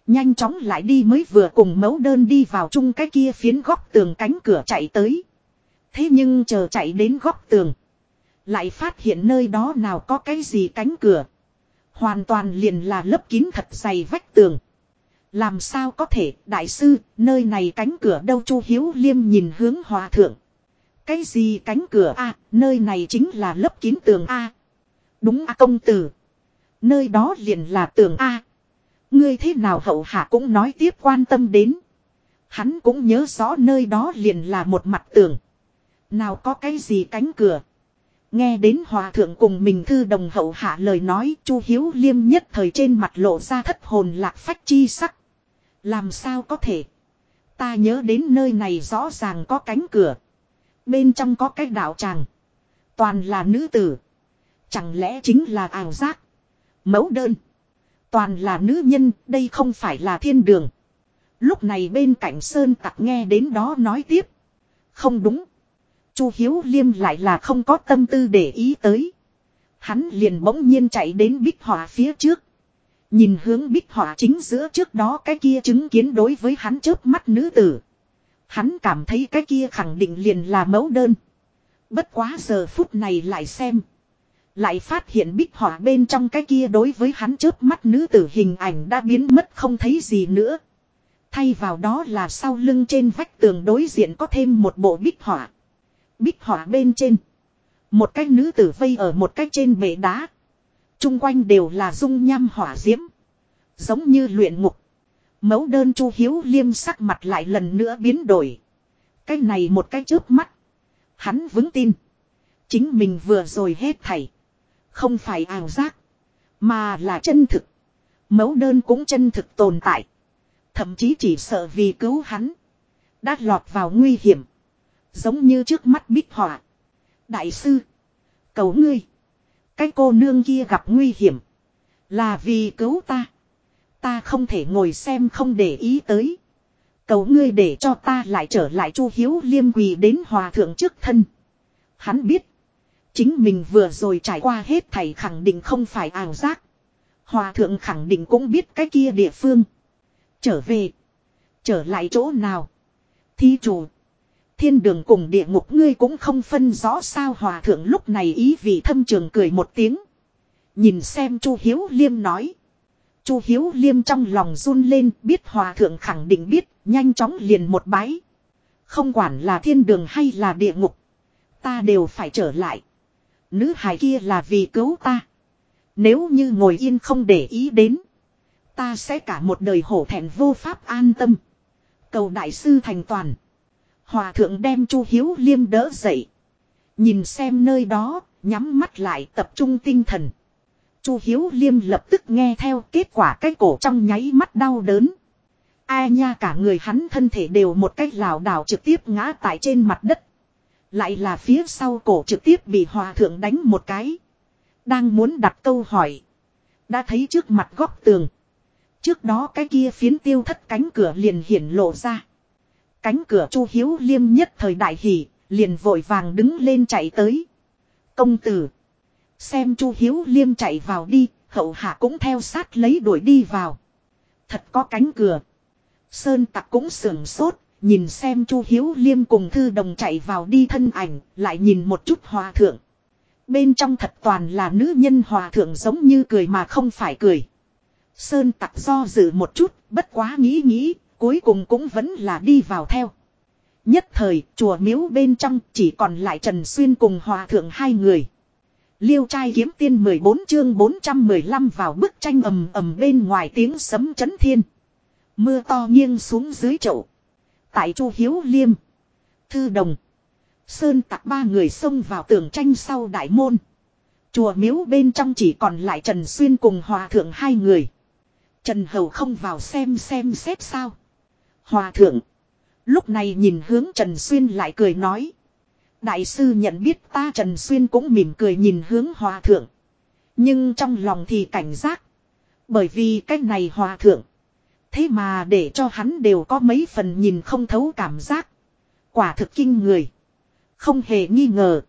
Nhanh chóng lại đi mới vừa cùng mẫu đơn đi vào chung cái kia phiến góc tường cánh cửa chạy tới. Thế nhưng chờ chạy đến góc tường. Lại phát hiện nơi đó nào có cái gì cánh cửa. Hoàn toàn liền là lấp kín thật dày vách tường. Làm sao có thể, đại sư, nơi này cánh cửa đâu chu hiếu liêm nhìn hướng hòa thượng. Cái gì cánh cửa a nơi này chính là lấp kín tường A. Đúng a công tử. Nơi đó liền là tường A. Ngươi thế nào hậu hạ cũng nói tiếp quan tâm đến. Hắn cũng nhớ rõ nơi đó liền là một mặt tường. Nào có cái gì cánh cửa. Nghe đến hòa thượng cùng mình thư đồng hậu hạ lời nói chu hiếu liêm nhất thời trên mặt lộ ra thất hồn lạc phách chi sắc. Làm sao có thể. Ta nhớ đến nơi này rõ ràng có cánh cửa. Bên trong có cái đạo tràng. Toàn là nữ tử. Chẳng lẽ chính là ảo giác. Mẫu đơn. Toàn là nữ nhân, đây không phải là thiên đường. Lúc này bên cạnh Sơn Tặc nghe đến đó nói tiếp. Không đúng. Chu Hiếu Liêm lại là không có tâm tư để ý tới. Hắn liền bỗng nhiên chạy đến bích họa phía trước. Nhìn hướng bích họa chính giữa trước đó cái kia chứng kiến đối với hắn chớp mắt nữ tử. Hắn cảm thấy cái kia khẳng định liền là mẫu đơn. Bất quá giờ phút này lại xem. Lại phát hiện bích họa bên trong cái kia đối với hắn chớp mắt nữ tử hình ảnh đã biến mất không thấy gì nữa. Thay vào đó là sau lưng trên vách tường đối diện có thêm một bộ bích họa. Bích họa bên trên. Một cái nữ tử vây ở một cái trên bệ đá. Trung quanh đều là dung nham hỏa diễm. Giống như luyện ngục. Mẫu đơn chu hiếu liêm sắc mặt lại lần nữa biến đổi. Cái này một cái trước mắt. Hắn vững tin. Chính mình vừa rồi hết thảy. Không phải ảo giác. Mà là chân thực. Mẫu đơn cũng chân thực tồn tại. Thậm chí chỉ sợ vì cứu hắn. Đã lọt vào nguy hiểm. Giống như trước mắt bích họa. Đại sư. Cầu ngươi. Cái cô nương kia gặp nguy hiểm. Là vì cứu ta. Ta không thể ngồi xem không để ý tới. Cầu ngươi để cho ta lại trở lại chu hiếu liêm quỳ đến hòa thượng trước thân. Hắn biết. Chính mình vừa rồi trải qua hết thầy khẳng định không phải ảo giác. Hòa thượng khẳng định cũng biết cái kia địa phương. Trở về. Trở lại chỗ nào. Thí chủ. Thiên đường cùng địa ngục ngươi cũng không phân rõ sao hòa thượng lúc này ý vị thâm trường cười một tiếng. Nhìn xem chu Hiếu Liêm nói. chu Hiếu Liêm trong lòng run lên, biết hòa thượng khẳng định biết, nhanh chóng liền một bái. Không quản là thiên đường hay là địa ngục. Ta đều phải trở lại. Nữ hài kia là vì cứu ta. Nếu như ngồi yên không để ý đến. Ta sẽ cả một đời hổ thẹn vô pháp an tâm. Cầu đại sư thành toàn. Hòa thượng đem Chu Hiếu Liêm đỡ dậy. Nhìn xem nơi đó, nhắm mắt lại tập trung tinh thần. Chu Hiếu Liêm lập tức nghe theo kết quả cái cổ trong nháy mắt đau đớn. Ai nha cả người hắn thân thể đều một cách lảo đảo trực tiếp ngã tại trên mặt đất. Lại là phía sau cổ trực tiếp bị hòa thượng đánh một cái. Đang muốn đặt câu hỏi. Đã thấy trước mặt góc tường. Trước đó cái kia phiến tiêu thất cánh cửa liền hiển lộ ra. Cánh cửa chu hiếu liêm nhất thời đại hỷ, liền vội vàng đứng lên chạy tới. Công tử. Xem chu hiếu liêm chạy vào đi, hậu hạ cũng theo sát lấy đuổi đi vào. Thật có cánh cửa. Sơn tặc cũng sửng sốt, nhìn xem chu hiếu liêm cùng thư đồng chạy vào đi thân ảnh, lại nhìn một chút hòa thượng. Bên trong thật toàn là nữ nhân hòa thượng giống như cười mà không phải cười. Sơn tặc do dự một chút, bất quá nghĩ nghĩ, cuối cùng cũng vẫn là đi vào theo. Nhất thời, chùa miếu bên trong chỉ còn lại Trần Xuyên cùng hòa thượng hai người. Liêu trai kiếm tiên 14 chương 415 vào bức tranh ầm ầm bên ngoài tiếng sấm chấn thiên. Mưa to nghiêng xuống dưới chậu. Tại Chu Hiếu Liêm. Thư Đồng. Sơn tặc ba người xông vào tường tranh sau đại môn. Chùa miếu bên trong chỉ còn lại Trần Xuyên cùng hòa thượng hai người. Trần Hầu không vào xem xem xét sao. Hòa thượng. Lúc này nhìn hướng Trần Xuyên lại cười nói. Đại sư nhận biết ta Trần Xuyên cũng mỉm cười nhìn hướng hòa thượng. Nhưng trong lòng thì cảnh giác. Bởi vì cách này hòa thượng. Thế mà để cho hắn đều có mấy phần nhìn không thấu cảm giác. Quả thực kinh người. Không hề nghi ngờ.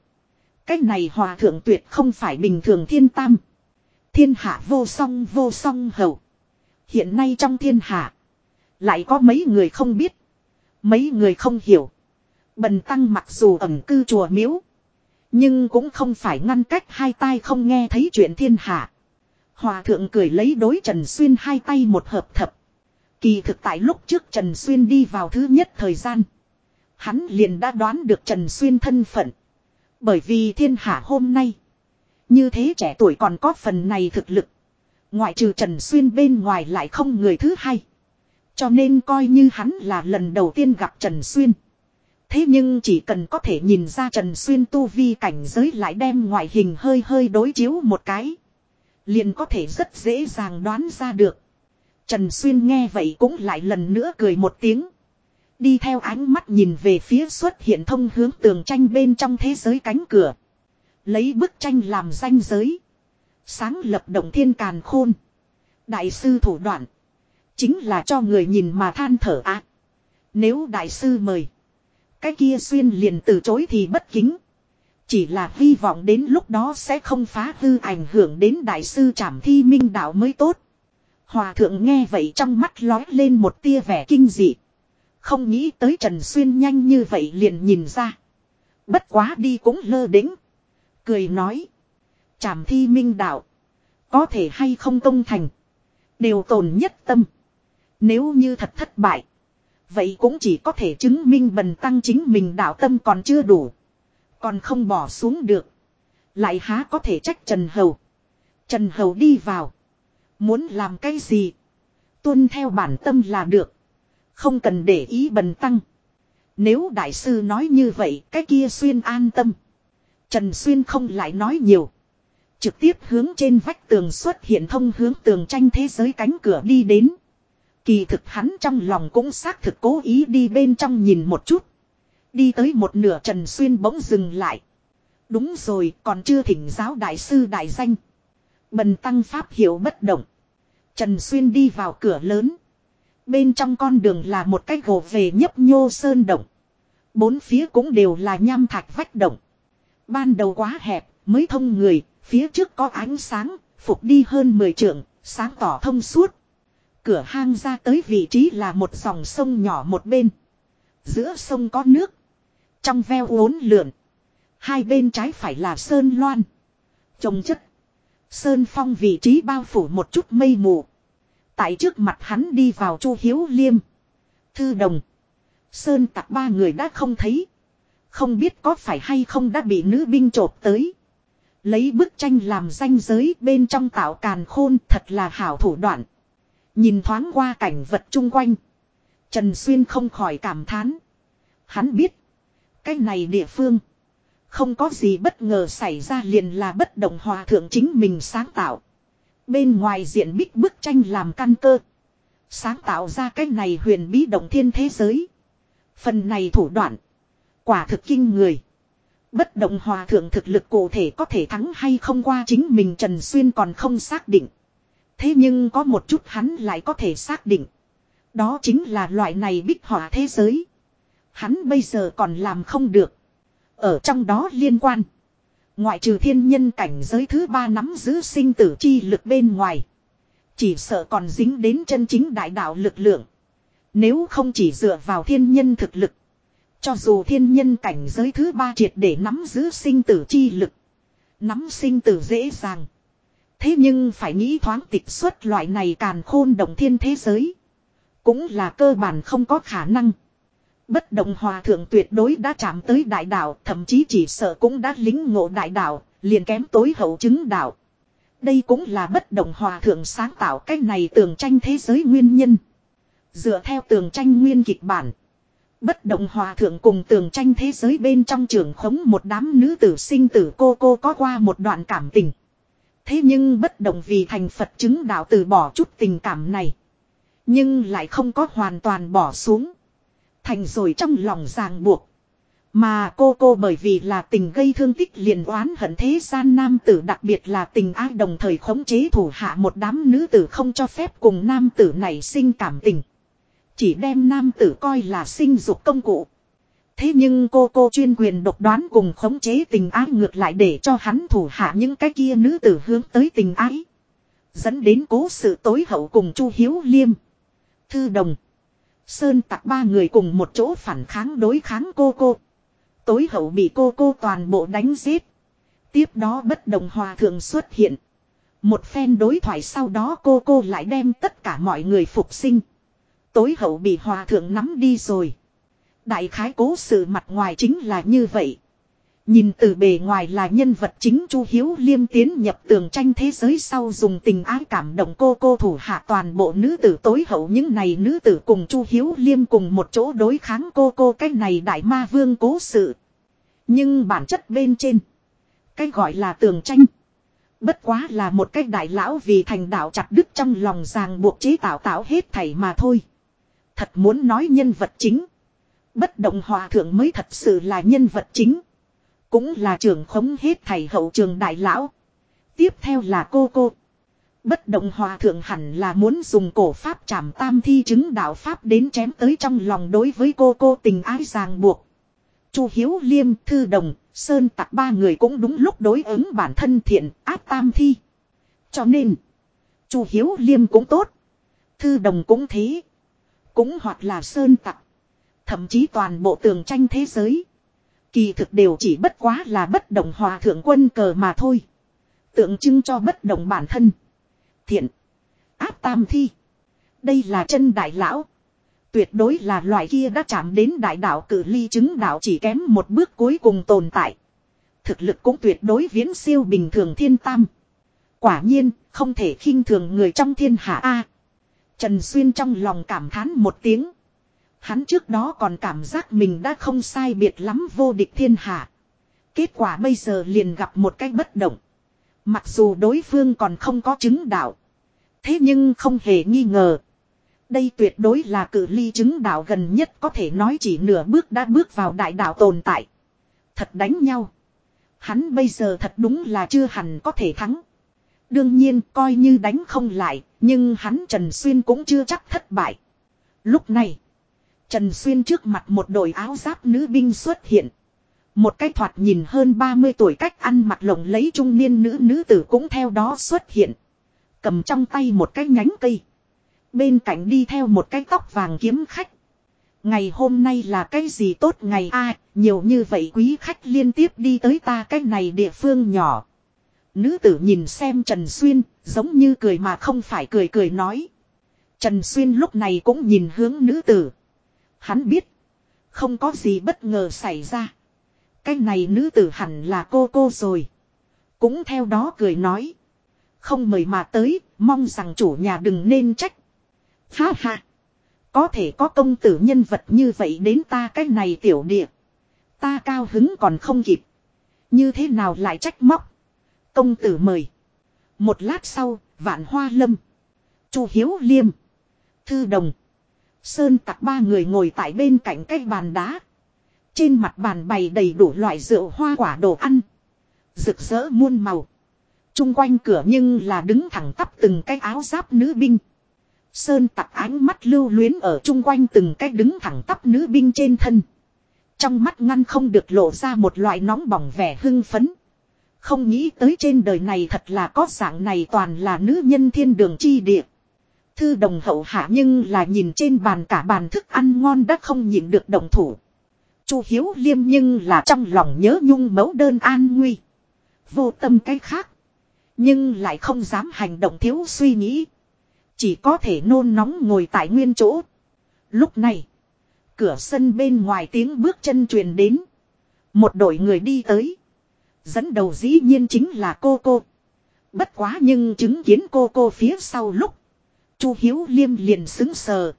Cách này hòa thượng tuyệt không phải bình thường thiên tam. Thiên hạ vô song vô song hầu. Hiện nay trong thiên hạ. Lại có mấy người không biết. Mấy người không hiểu. Bần tăng mặc dù ẩn cư chùa miếu. Nhưng cũng không phải ngăn cách hai tai không nghe thấy chuyện thiên hạ. Hòa thượng cười lấy đối Trần Xuyên hai tay một hợp thập. Kỳ thực tại lúc trước Trần Xuyên đi vào thứ nhất thời gian. Hắn liền đã đoán được Trần Xuyên thân phận. Bởi vì thiên hạ hôm nay. Như thế trẻ tuổi còn có phần này thực lực. Ngoại trừ Trần Xuyên bên ngoài lại không người thứ hai. Cho nên coi như hắn là lần đầu tiên gặp Trần Xuyên. Thế nhưng chỉ cần có thể nhìn ra Trần Xuyên tu vi cảnh giới lại đem ngoại hình hơi hơi đối chiếu một cái. Liền có thể rất dễ dàng đoán ra được. Trần Xuyên nghe vậy cũng lại lần nữa cười một tiếng. Đi theo ánh mắt nhìn về phía xuất hiện thông hướng tường tranh bên trong thế giới cánh cửa. Lấy bức tranh làm danh giới. Sáng lập động thiên càn khôn. Đại sư thủ đoạn. Chính là cho người nhìn mà than thở ạ. nếu đại sư mời. Cái kia xuyên liền từ chối thì bất kính. Chỉ là hy vọng đến lúc đó sẽ không phá hư ảnh hưởng đến đại sư trảm thi minh đạo mới tốt. Hòa thượng nghe vậy trong mắt lói lên một tia vẻ kinh dị. Không nghĩ tới Trần Xuyên nhanh như vậy liền nhìn ra. Bất quá đi cũng lơ đỉnh. Cười nói. Trảm thi minh đạo. Có thể hay không công thành. Đều tồn nhất tâm. Nếu như thật thất bại. Vậy cũng chỉ có thể chứng minh bần tăng chính mình đạo tâm còn chưa đủ. Còn không bỏ xuống được. Lại há có thể trách Trần Hầu. Trần Hầu đi vào. Muốn làm cái gì? Tuân theo bản tâm là được. Không cần để ý bần tăng. Nếu đại sư nói như vậy, cái kia xuyên an tâm. Trần Xuyên không lại nói nhiều. Trực tiếp hướng trên vách tường xuất hiện thông hướng tường tranh thế giới cánh cửa đi đến. Kỳ thực hắn trong lòng cũng xác thực cố ý đi bên trong nhìn một chút. Đi tới một nửa Trần Xuyên bỗng dừng lại. Đúng rồi còn chưa thỉnh giáo đại sư đại danh. Bần tăng pháp hiểu bất động. Trần Xuyên đi vào cửa lớn. Bên trong con đường là một cái gồ về nhấp nhô sơn động. Bốn phía cũng đều là nham thạch vách động. Ban đầu quá hẹp, mới thông người, phía trước có ánh sáng, phục đi hơn 10 trượng, sáng tỏ thông suốt. Cửa hang ra tới vị trí là một dòng sông nhỏ một bên. Giữa sông có nước. Trong veo uốn lượn. Hai bên trái phải là sơn loan. Trồng chất. Sơn phong vị trí bao phủ một chút mây mù. Tại trước mặt hắn đi vào chu hiếu liêm. Thư đồng. Sơn tặc ba người đã không thấy. Không biết có phải hay không đã bị nữ binh trộp tới. Lấy bức tranh làm danh giới bên trong tạo càn khôn thật là hảo thủ đoạn. Nhìn thoáng qua cảnh vật chung quanh. Trần Xuyên không khỏi cảm thán. Hắn biết. Cái này địa phương. Không có gì bất ngờ xảy ra liền là bất động hòa thượng chính mình sáng tạo. Bên ngoài diện bích bức tranh làm căn cơ. Sáng tạo ra cái này huyền bí động thiên thế giới. Phần này thủ đoạn. Quả thực kinh người. Bất động hòa thượng thực lực cụ thể có thể thắng hay không qua chính mình Trần Xuyên còn không xác định. Thế nhưng có một chút hắn lại có thể xác định. Đó chính là loại này bích họa thế giới. Hắn bây giờ còn làm không được. Ở trong đó liên quan. Ngoại trừ thiên nhân cảnh giới thứ ba nắm giữ sinh tử chi lực bên ngoài. Chỉ sợ còn dính đến chân chính đại đạo lực lượng. Nếu không chỉ dựa vào thiên nhân thực lực. Cho dù thiên nhân cảnh giới thứ ba triệt để nắm giữ sinh tử chi lực. Nắm sinh tử dễ dàng. Thế nhưng phải nghĩ thoáng tịch xuất loại này càn khôn động thiên thế giới. Cũng là cơ bản không có khả năng. Bất động hòa thượng tuyệt đối đã chạm tới đại đạo, thậm chí chỉ sợ cũng đã lính ngộ đại đạo, liền kém tối hậu chứng đạo. Đây cũng là bất động hòa thượng sáng tạo cách này tường tranh thế giới nguyên nhân. Dựa theo tường tranh nguyên kịch bản. Bất động hòa thượng cùng tường tranh thế giới bên trong trường khống một đám nữ tử sinh tử cô cô có qua một đoạn cảm tình. Thế nhưng bất động vì thành Phật chứng đạo từ bỏ chút tình cảm này. Nhưng lại không có hoàn toàn bỏ xuống. Thành rồi trong lòng ràng buộc. Mà cô cô bởi vì là tình gây thương tích liền oán hận thế gian nam tử đặc biệt là tình ái đồng thời khống chế thủ hạ một đám nữ tử không cho phép cùng nam tử này sinh cảm tình. Chỉ đem nam tử coi là sinh dục công cụ. Thế nhưng cô cô chuyên quyền độc đoán cùng khống chế tình ái ngược lại để cho hắn thủ hạ những cái kia nữ tử hướng tới tình ái. Dẫn đến cố sự tối hậu cùng Chu Hiếu Liêm. Thư Đồng. Sơn tặc ba người cùng một chỗ phản kháng đối kháng cô cô. Tối hậu bị cô cô toàn bộ đánh giết. Tiếp đó bất đồng hòa thượng xuất hiện. Một phen đối thoại sau đó cô cô lại đem tất cả mọi người phục sinh. Tối hậu bị hòa thượng nắm đi rồi. Đại khái cố sự mặt ngoài chính là như vậy. Nhìn từ bề ngoài là nhân vật chính Chu Hiếu Liêm tiến nhập tường tranh thế giới sau dùng tình ái cảm động cô cô thủ hạ toàn bộ nữ tử tối hậu những này nữ tử cùng Chu Hiếu Liêm cùng một chỗ đối kháng cô cô cái này đại ma vương cố sự. Nhưng bản chất bên trên, cái gọi là tường tranh. Bất quá là một cái đại lão vì thành đạo chặt đứt trong lòng ràng buộc chế tạo tạo hết thảy mà thôi. Thật muốn nói nhân vật chính. Bất động hòa thượng mới thật sự là nhân vật chính. Cũng là trưởng khống hết thầy hậu trường đại lão. Tiếp theo là cô cô. Bất động hòa thượng hẳn là muốn dùng cổ pháp trảm tam thi chứng đạo pháp đến chém tới trong lòng đối với cô cô tình ái ràng buộc. Chu Hiếu Liêm, Thư Đồng, Sơn Tạc ba người cũng đúng lúc đối ứng bản thân thiện áp tam thi. Cho nên, Chu Hiếu Liêm cũng tốt. Thư Đồng cũng thế. Cũng hoặc là Sơn Tạc. Thậm chí toàn bộ tường tranh thế giới. Kỳ thực đều chỉ bất quá là bất động hòa thượng quân cờ mà thôi. Tượng trưng cho bất động bản thân. Thiện. Áp tam thi. Đây là chân đại lão. Tuyệt đối là loại kia đã chạm đến đại đạo cử ly chứng đạo chỉ kém một bước cuối cùng tồn tại. Thực lực cũng tuyệt đối viễn siêu bình thường thiên tam. Quả nhiên, không thể khinh thường người trong thiên hạ A. Trần Xuyên trong lòng cảm thán một tiếng. Hắn trước đó còn cảm giác mình đã không sai biệt lắm vô địch thiên hạ. Kết quả bây giờ liền gặp một cách bất động. Mặc dù đối phương còn không có chứng đạo. Thế nhưng không hề nghi ngờ. Đây tuyệt đối là cử ly chứng đạo gần nhất có thể nói chỉ nửa bước đã bước vào đại đạo tồn tại. Thật đánh nhau. Hắn bây giờ thật đúng là chưa hẳn có thể thắng. Đương nhiên coi như đánh không lại, nhưng hắn Trần Xuyên cũng chưa chắc thất bại. Lúc này, Trần Xuyên trước mặt một đội áo giáp nữ binh xuất hiện. Một cái thoạt nhìn hơn 30 tuổi cách ăn mặc lồng lấy trung niên nữ nữ tử cũng theo đó xuất hiện. Cầm trong tay một cái nhánh cây. Bên cạnh đi theo một cái tóc vàng kiếm khách. Ngày hôm nay là cái gì tốt ngày a nhiều như vậy quý khách liên tiếp đi tới ta cái này địa phương nhỏ. Nữ tử nhìn xem Trần Xuyên, giống như cười mà không phải cười cười nói. Trần Xuyên lúc này cũng nhìn hướng nữ tử. Hắn biết, không có gì bất ngờ xảy ra. Cái này nữ tử hẳn là cô cô rồi. Cũng theo đó cười nói. Không mời mà tới, mong rằng chủ nhà đừng nên trách. Ha ha. Có thể có công tử nhân vật như vậy đến ta cái này tiểu địa. Ta cao hứng còn không kịp. Như thế nào lại trách móc. Công tử mời. Một lát sau, vạn hoa lâm. chu Hiếu Liêm. Thư Đồng. Sơn tặc ba người ngồi tại bên cạnh cái bàn đá. Trên mặt bàn bày đầy đủ loại rượu hoa quả đồ ăn. Rực rỡ muôn màu. Trung quanh cửa nhưng là đứng thẳng tắp từng cái áo giáp nữ binh. Sơn tặc ánh mắt lưu luyến ở chung quanh từng cái đứng thẳng tắp nữ binh trên thân. Trong mắt ngăn không được lộ ra một loại nóng bỏng vẻ hưng phấn. Không nghĩ tới trên đời này thật là có dạng này toàn là nữ nhân thiên đường chi địa. Thư đồng hậu hạ nhưng là nhìn trên bàn cả bàn thức ăn ngon đã không nhịn được đồng thủ. Chu Hiếu Liêm nhưng là trong lòng nhớ nhung mẫu đơn an nguy. Vô tâm cái khác. Nhưng lại không dám hành động thiếu suy nghĩ. Chỉ có thể nôn nóng ngồi tại nguyên chỗ. Lúc này. Cửa sân bên ngoài tiếng bước chân truyền đến. Một đội người đi tới. Dẫn đầu dĩ nhiên chính là cô cô. Bất quá nhưng chứng kiến cô cô phía sau lúc. Chu Hiếu Liêm liền xứng sờ.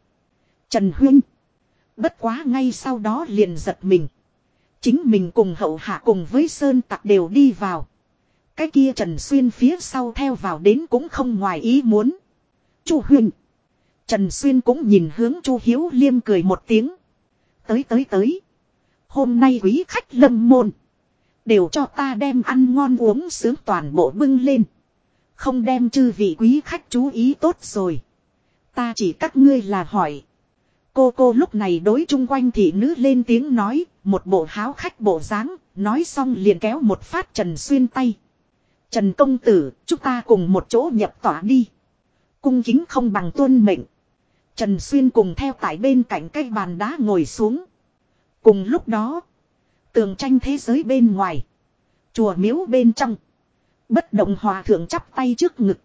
Trần Huyên. Bất quá ngay sau đó liền giật mình. Chính mình cùng hậu hạ cùng với Sơn Tặc đều đi vào. Cái kia Trần Xuyên phía sau theo vào đến cũng không ngoài ý muốn. Chu Huyên. Trần Xuyên cũng nhìn hướng Chu Hiếu Liêm cười một tiếng. Tới tới tới. Hôm nay quý khách lâm môn. Đều cho ta đem ăn ngon uống sướng toàn bộ bưng lên. Không đem chư vị quý khách chú ý tốt rồi. Ta chỉ các ngươi là hỏi. Cô cô lúc này đối chung quanh thị nữ lên tiếng nói, một bộ háo khách bộ dáng, nói xong liền kéo một phát Trần Xuyên tay. Trần công tử, chúng ta cùng một chỗ nhập tỏa đi. Cung kính không bằng tuân mệnh. Trần Xuyên cùng theo tại bên cạnh cây bàn đá ngồi xuống. Cùng lúc đó, tường tranh thế giới bên ngoài, chùa miếu bên trong. Bất động hòa thượng chắp tay trước ngực.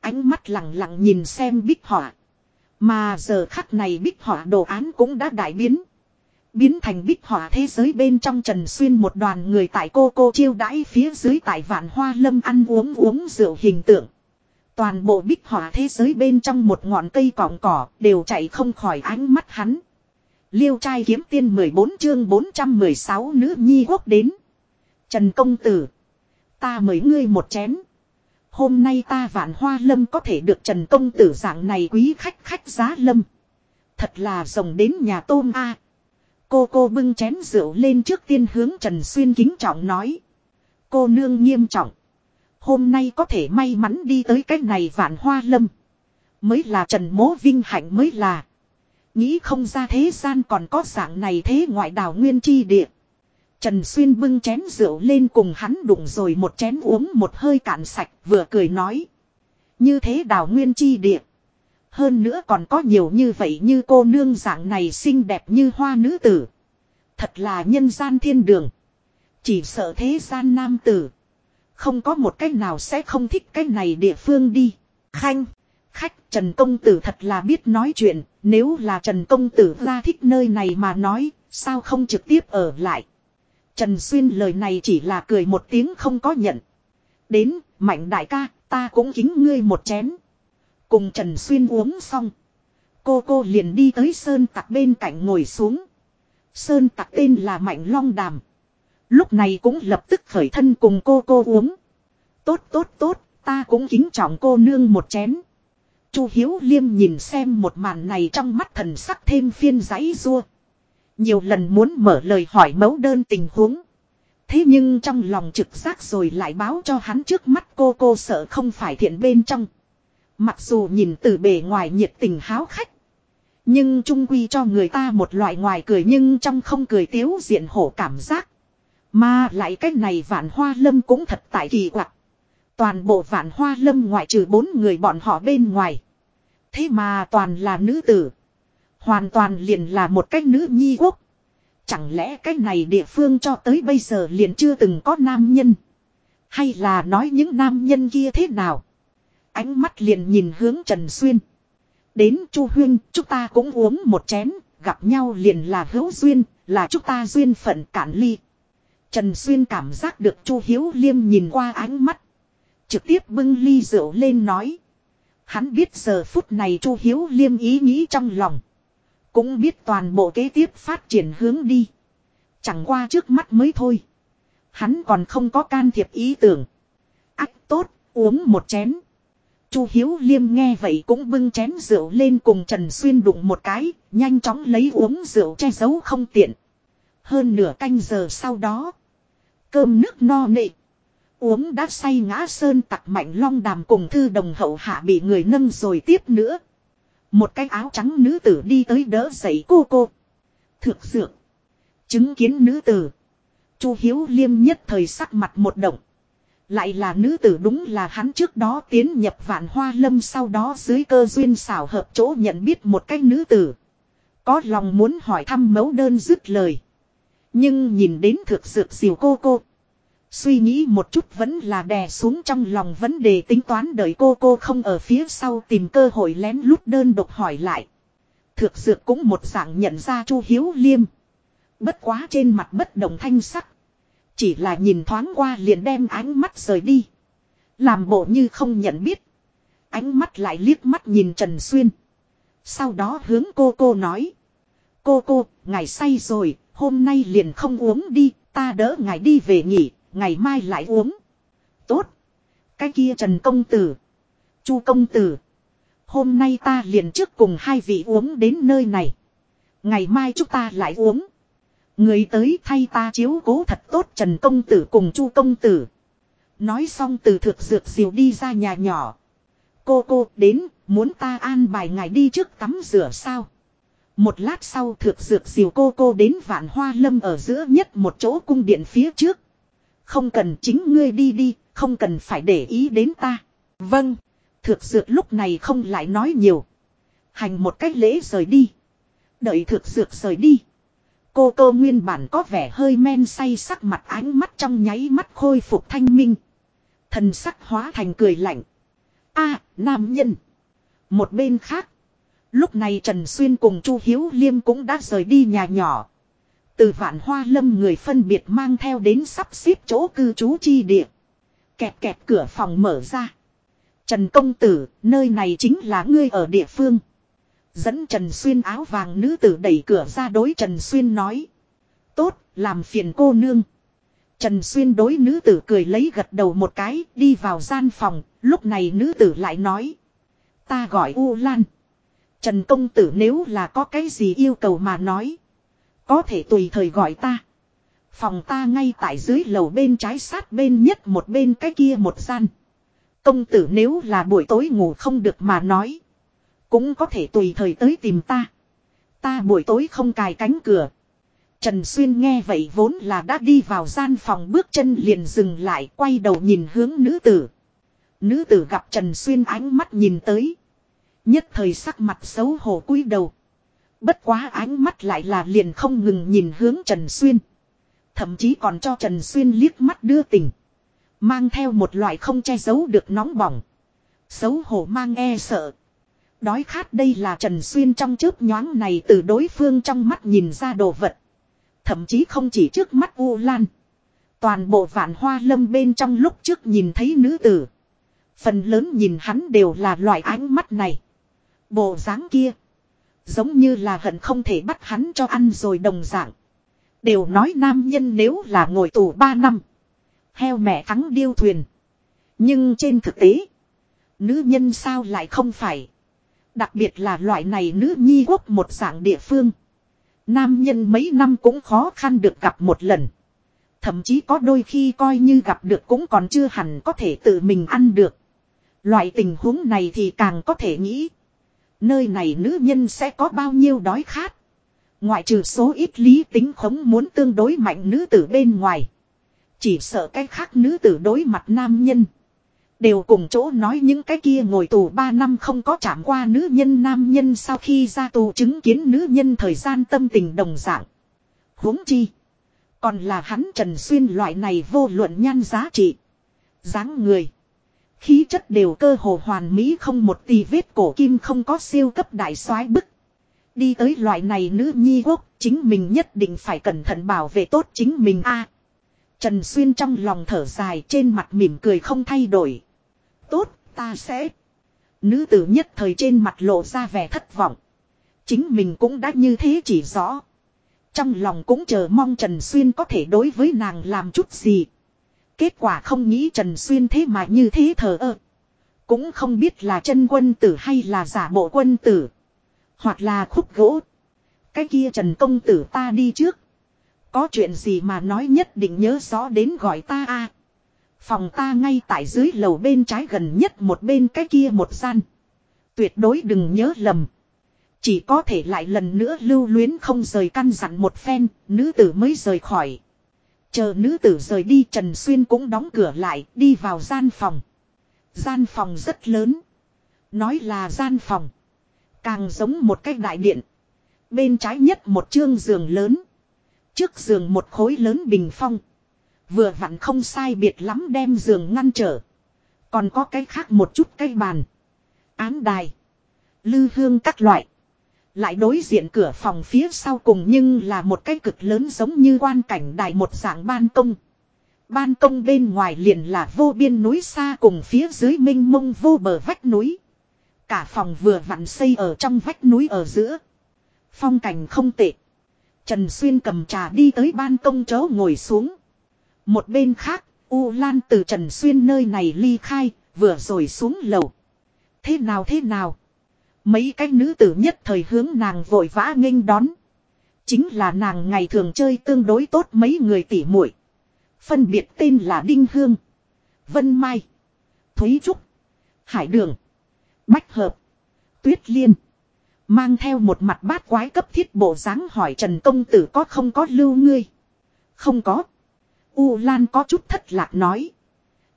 Ánh mắt lặng lặng nhìn xem bích họa. Mà giờ khắc này bích họa đồ án cũng đã đại biến. Biến thành bích họa thế giới bên trong Trần Xuyên một đoàn người tại cô cô chiêu đãi phía dưới tại vạn hoa lâm ăn uống uống rượu hình tượng. Toàn bộ bích họa thế giới bên trong một ngọn cây cỏng cỏ đều chạy không khỏi ánh mắt hắn. Liêu trai kiếm tiên 14 chương 416 nữ nhi quốc đến. Trần công tử. Ta mời ngươi một chén. Hôm nay ta vạn hoa lâm có thể được Trần công tử dạng này quý khách khách giá lâm. Thật là rồng đến nhà tôm a. Cô cô bưng chén rượu lên trước tiên hướng Trần Xuyên kính trọng nói. Cô nương nghiêm trọng. Hôm nay có thể may mắn đi tới cách này vạn hoa lâm. Mới là Trần Mố Vinh Hạnh mới là. Nghĩ không ra thế gian còn có dạng này thế ngoại đảo nguyên chi địa. Trần Xuyên bưng chén rượu lên cùng hắn đụng rồi một chén uống một hơi cạn sạch, vừa cười nói. Như thế đào nguyên chi địa. Hơn nữa còn có nhiều như vậy như cô nương dạng này xinh đẹp như hoa nữ tử. Thật là nhân gian thiên đường. Chỉ sợ thế gian nam tử. Không có một cách nào sẽ không thích cái này địa phương đi. Khanh. Khách Trần Công Tử thật là biết nói chuyện. Nếu là Trần Công Tử ra thích nơi này mà nói. Sao không trực tiếp ở lại. Trần Xuyên lời này chỉ là cười một tiếng không có nhận. Đến, mạnh đại ca, ta cũng kính ngươi một chén. Cùng Trần Xuyên uống xong. Cô cô liền đi tới Sơn tặc bên cạnh ngồi xuống. Sơn tặc tên là Mạnh Long Đàm. Lúc này cũng lập tức khởi thân cùng cô cô uống. Tốt tốt tốt, ta cũng kính trọng cô nương một chén. Chu Hiếu Liêm nhìn xem một màn này trong mắt thần sắc thêm phiên giấy rua. Nhiều lần muốn mở lời hỏi mẫu đơn tình huống. Thế nhưng trong lòng trực giác rồi lại báo cho hắn trước mắt cô cô sợ không phải thiện bên trong. Mặc dù nhìn từ bề ngoài nhiệt tình háo khách. Nhưng trung quy cho người ta một loại ngoài cười nhưng trong không cười tiếu diện hổ cảm giác. Mà lại cái này vạn hoa lâm cũng thật tại kỳ quặc. Toàn bộ vạn hoa lâm ngoại trừ bốn người bọn họ bên ngoài. Thế mà toàn là nữ tử. Hoàn toàn liền là một cách nữ nhi quốc. Chẳng lẽ cái này địa phương cho tới bây giờ liền chưa từng có nam nhân. Hay là nói những nam nhân kia thế nào. Ánh mắt liền nhìn hướng Trần Xuyên. Đến Chu Huyên, chúng ta cũng uống một chén, gặp nhau liền là hữu duyên, là chúng ta duyên phận cản ly. Trần Xuyên cảm giác được Chu Hiếu Liêm nhìn qua ánh mắt. Trực tiếp bưng ly rượu lên nói. Hắn biết giờ phút này Chu Hiếu Liêm ý nghĩ trong lòng. Cũng biết toàn bộ kế tiếp phát triển hướng đi. Chẳng qua trước mắt mới thôi. Hắn còn không có can thiệp ý tưởng. Ách tốt, uống một chén. Chu Hiếu Liêm nghe vậy cũng bưng chén rượu lên cùng Trần Xuyên đụng một cái, nhanh chóng lấy uống rượu che giấu không tiện. Hơn nửa canh giờ sau đó, cơm nước no nệ. Uống đã say ngã sơn tặc mạnh long đàm cùng thư đồng hậu hạ bị người nâng rồi tiếp nữa. Một cái áo trắng nữ tử đi tới đỡ dậy cô cô. Thực dược. Chứng kiến nữ tử. Chu Hiếu Liêm nhất thời sắc mặt một động. Lại là nữ tử đúng là hắn trước đó tiến nhập vạn hoa lâm sau đó dưới cơ duyên xảo hợp chỗ nhận biết một cái nữ tử. Có lòng muốn hỏi thăm mẫu đơn dứt lời. Nhưng nhìn đến thực dược diều cô cô. Suy nghĩ một chút vẫn là đè xuống trong lòng vấn đề tính toán đợi cô cô không ở phía sau tìm cơ hội lén lút đơn độc hỏi lại. Thực dược cũng một dạng nhận ra chu hiếu liêm. Bất quá trên mặt bất đồng thanh sắc. Chỉ là nhìn thoáng qua liền đem ánh mắt rời đi. Làm bộ như không nhận biết. Ánh mắt lại liếc mắt nhìn Trần Xuyên. Sau đó hướng cô cô nói. Cô cô, ngài say rồi, hôm nay liền không uống đi, ta đỡ ngài đi về nghỉ, ngày mai lại uống. Tốt. Cái kia Trần Công Tử. Chu Công Tử. Hôm nay ta liền trước cùng hai vị uống đến nơi này. Ngày mai chúng ta lại uống. Người tới thay ta chiếu cố thật tốt Trần Công Tử cùng Chu Công Tử. Nói xong từ thực dược diều đi ra nhà nhỏ. Cô cô đến, muốn ta an bài ngài đi trước tắm rửa sao? Một lát sau thực dược diều cô cô đến vạn hoa lâm ở giữa nhất một chỗ cung điện phía trước. Không cần chính ngươi đi đi, không cần phải để ý đến ta. Vâng, thực dược lúc này không lại nói nhiều. Hành một cách lễ rời đi. Đợi thực dược rời đi. Cô cô nguyên bản có vẻ hơi men say sắc mặt ánh mắt trong nháy mắt khôi phục thanh minh. Thần sắc hóa thành cười lạnh. a nam nhân. Một bên khác. Lúc này Trần Xuyên cùng Chu Hiếu Liêm cũng đã rời đi nhà nhỏ. Từ vạn hoa lâm người phân biệt mang theo đến sắp xếp chỗ cư trú chi địa. Kẹt kẹt cửa phòng mở ra. Trần công tử, nơi này chính là ngươi ở địa phương. Dẫn Trần Xuyên áo vàng nữ tử đẩy cửa ra đối Trần Xuyên nói. Tốt, làm phiền cô nương. Trần Xuyên đối nữ tử cười lấy gật đầu một cái, đi vào gian phòng, lúc này nữ tử lại nói. Ta gọi U Lan. Trần công tử nếu là có cái gì yêu cầu mà nói. Có thể tùy thời gọi ta. Phòng ta ngay tại dưới lầu bên trái sát bên nhất một bên cái kia một gian. Công tử nếu là buổi tối ngủ không được mà nói. Cũng có thể tùy thời tới tìm ta. Ta buổi tối không cài cánh cửa. Trần Xuyên nghe vậy vốn là đã đi vào gian phòng bước chân liền dừng lại quay đầu nhìn hướng nữ tử. Nữ tử gặp Trần Xuyên ánh mắt nhìn tới. Nhất thời sắc mặt xấu hổ cúi đầu. Bất quá ánh mắt lại là liền không ngừng nhìn hướng Trần Xuyên. Thậm chí còn cho Trần Xuyên liếc mắt đưa tình. Mang theo một loại không che giấu được nóng bỏng. Xấu hổ mang e sợ. Đói khát đây là Trần Xuyên trong chớp nhoáng này từ đối phương trong mắt nhìn ra đồ vật. Thậm chí không chỉ trước mắt U Lan. Toàn bộ vạn hoa lâm bên trong lúc trước nhìn thấy nữ tử. Phần lớn nhìn hắn đều là loại ánh mắt này. Bộ dáng kia. Giống như là hận không thể bắt hắn cho ăn rồi đồng dạng. Đều nói nam nhân nếu là ngồi tù 3 năm. Heo mẹ thắng điêu thuyền. Nhưng trên thực tế. Nữ nhân sao lại không phải. Đặc biệt là loại này nữ nhi quốc một dạng địa phương. Nam nhân mấy năm cũng khó khăn được gặp một lần. Thậm chí có đôi khi coi như gặp được cũng còn chưa hẳn có thể tự mình ăn được. Loại tình huống này thì càng có thể nghĩ. Nơi này nữ nhân sẽ có bao nhiêu đói khát. Ngoại trừ số ít lý tính khống muốn tương đối mạnh nữ tử bên ngoài. Chỉ sợ cái khác nữ tử đối mặt nam nhân. Đều cùng chỗ nói những cái kia ngồi tù 3 năm không có chạm qua nữ nhân nam nhân sau khi ra tù chứng kiến nữ nhân thời gian tâm tình đồng dạng. huống chi. Còn là hắn Trần Xuyên loại này vô luận nhan giá trị. dáng người. Khí chất đều cơ hồ hoàn mỹ không một tì vết cổ kim không có siêu cấp đại soái bức. Đi tới loại này nữ nhi quốc, chính mình nhất định phải cẩn thận bảo vệ tốt chính mình a. Trần Xuyên trong lòng thở dài trên mặt mỉm cười không thay đổi. Tốt, ta sẽ. Nữ tử nhất thời trên mặt lộ ra vẻ thất vọng. Chính mình cũng đã như thế chỉ rõ. Trong lòng cũng chờ mong Trần Xuyên có thể đối với nàng làm chút gì. Kết quả không nghĩ Trần Xuyên thế mà như thế thờ ơ. Cũng không biết là chân quân tử hay là giả bộ quân tử. Hoặc là khúc gỗ. Cái kia Trần Công Tử ta đi trước. Có chuyện gì mà nói nhất định nhớ rõ đến gọi ta a Phòng ta ngay tại dưới lầu bên trái gần nhất một bên cái kia một gian. Tuyệt đối đừng nhớ lầm. Chỉ có thể lại lần nữa lưu luyến không rời căn dặn một phen, nữ tử mới rời khỏi. Chờ nữ tử rời đi Trần Xuyên cũng đóng cửa lại, đi vào gian phòng. Gian phòng rất lớn. Nói là gian phòng. Càng giống một cái đại điện. Bên trái nhất một chương giường lớn. Trước giường một khối lớn bình phong. Vừa vặn không sai biệt lắm đem giường ngăn trở. Còn có cái khác một chút cây bàn. Án đài. Lư hương các loại. Lại đối diện cửa phòng phía sau cùng nhưng là một cái cực lớn giống như quan cảnh đài một dạng ban công. Ban công bên ngoài liền là vô biên núi xa cùng phía dưới minh mông vô bờ vách núi. Cả phòng vừa vặn xây ở trong vách núi ở giữa. Phong cảnh không tệ. Trần Xuyên cầm trà đi tới ban công chỗ ngồi xuống. Một bên khác, U Lan từ Trần Xuyên nơi này ly khai, vừa rồi xuống lầu. Thế nào thế nào? Mấy cái nữ tử nhất thời hướng nàng vội vã nghênh đón. Chính là nàng ngày thường chơi tương đối tốt mấy người tỉ muội Phân biệt tên là Đinh Hương, Vân Mai, Thúy Trúc, Hải Đường, Bách Hợp, Tuyết Liên. Mang theo một mặt bát quái cấp thiết bộ dáng hỏi Trần Công Tử có không có lưu ngươi. Không có. U Lan có chút thất lạc nói.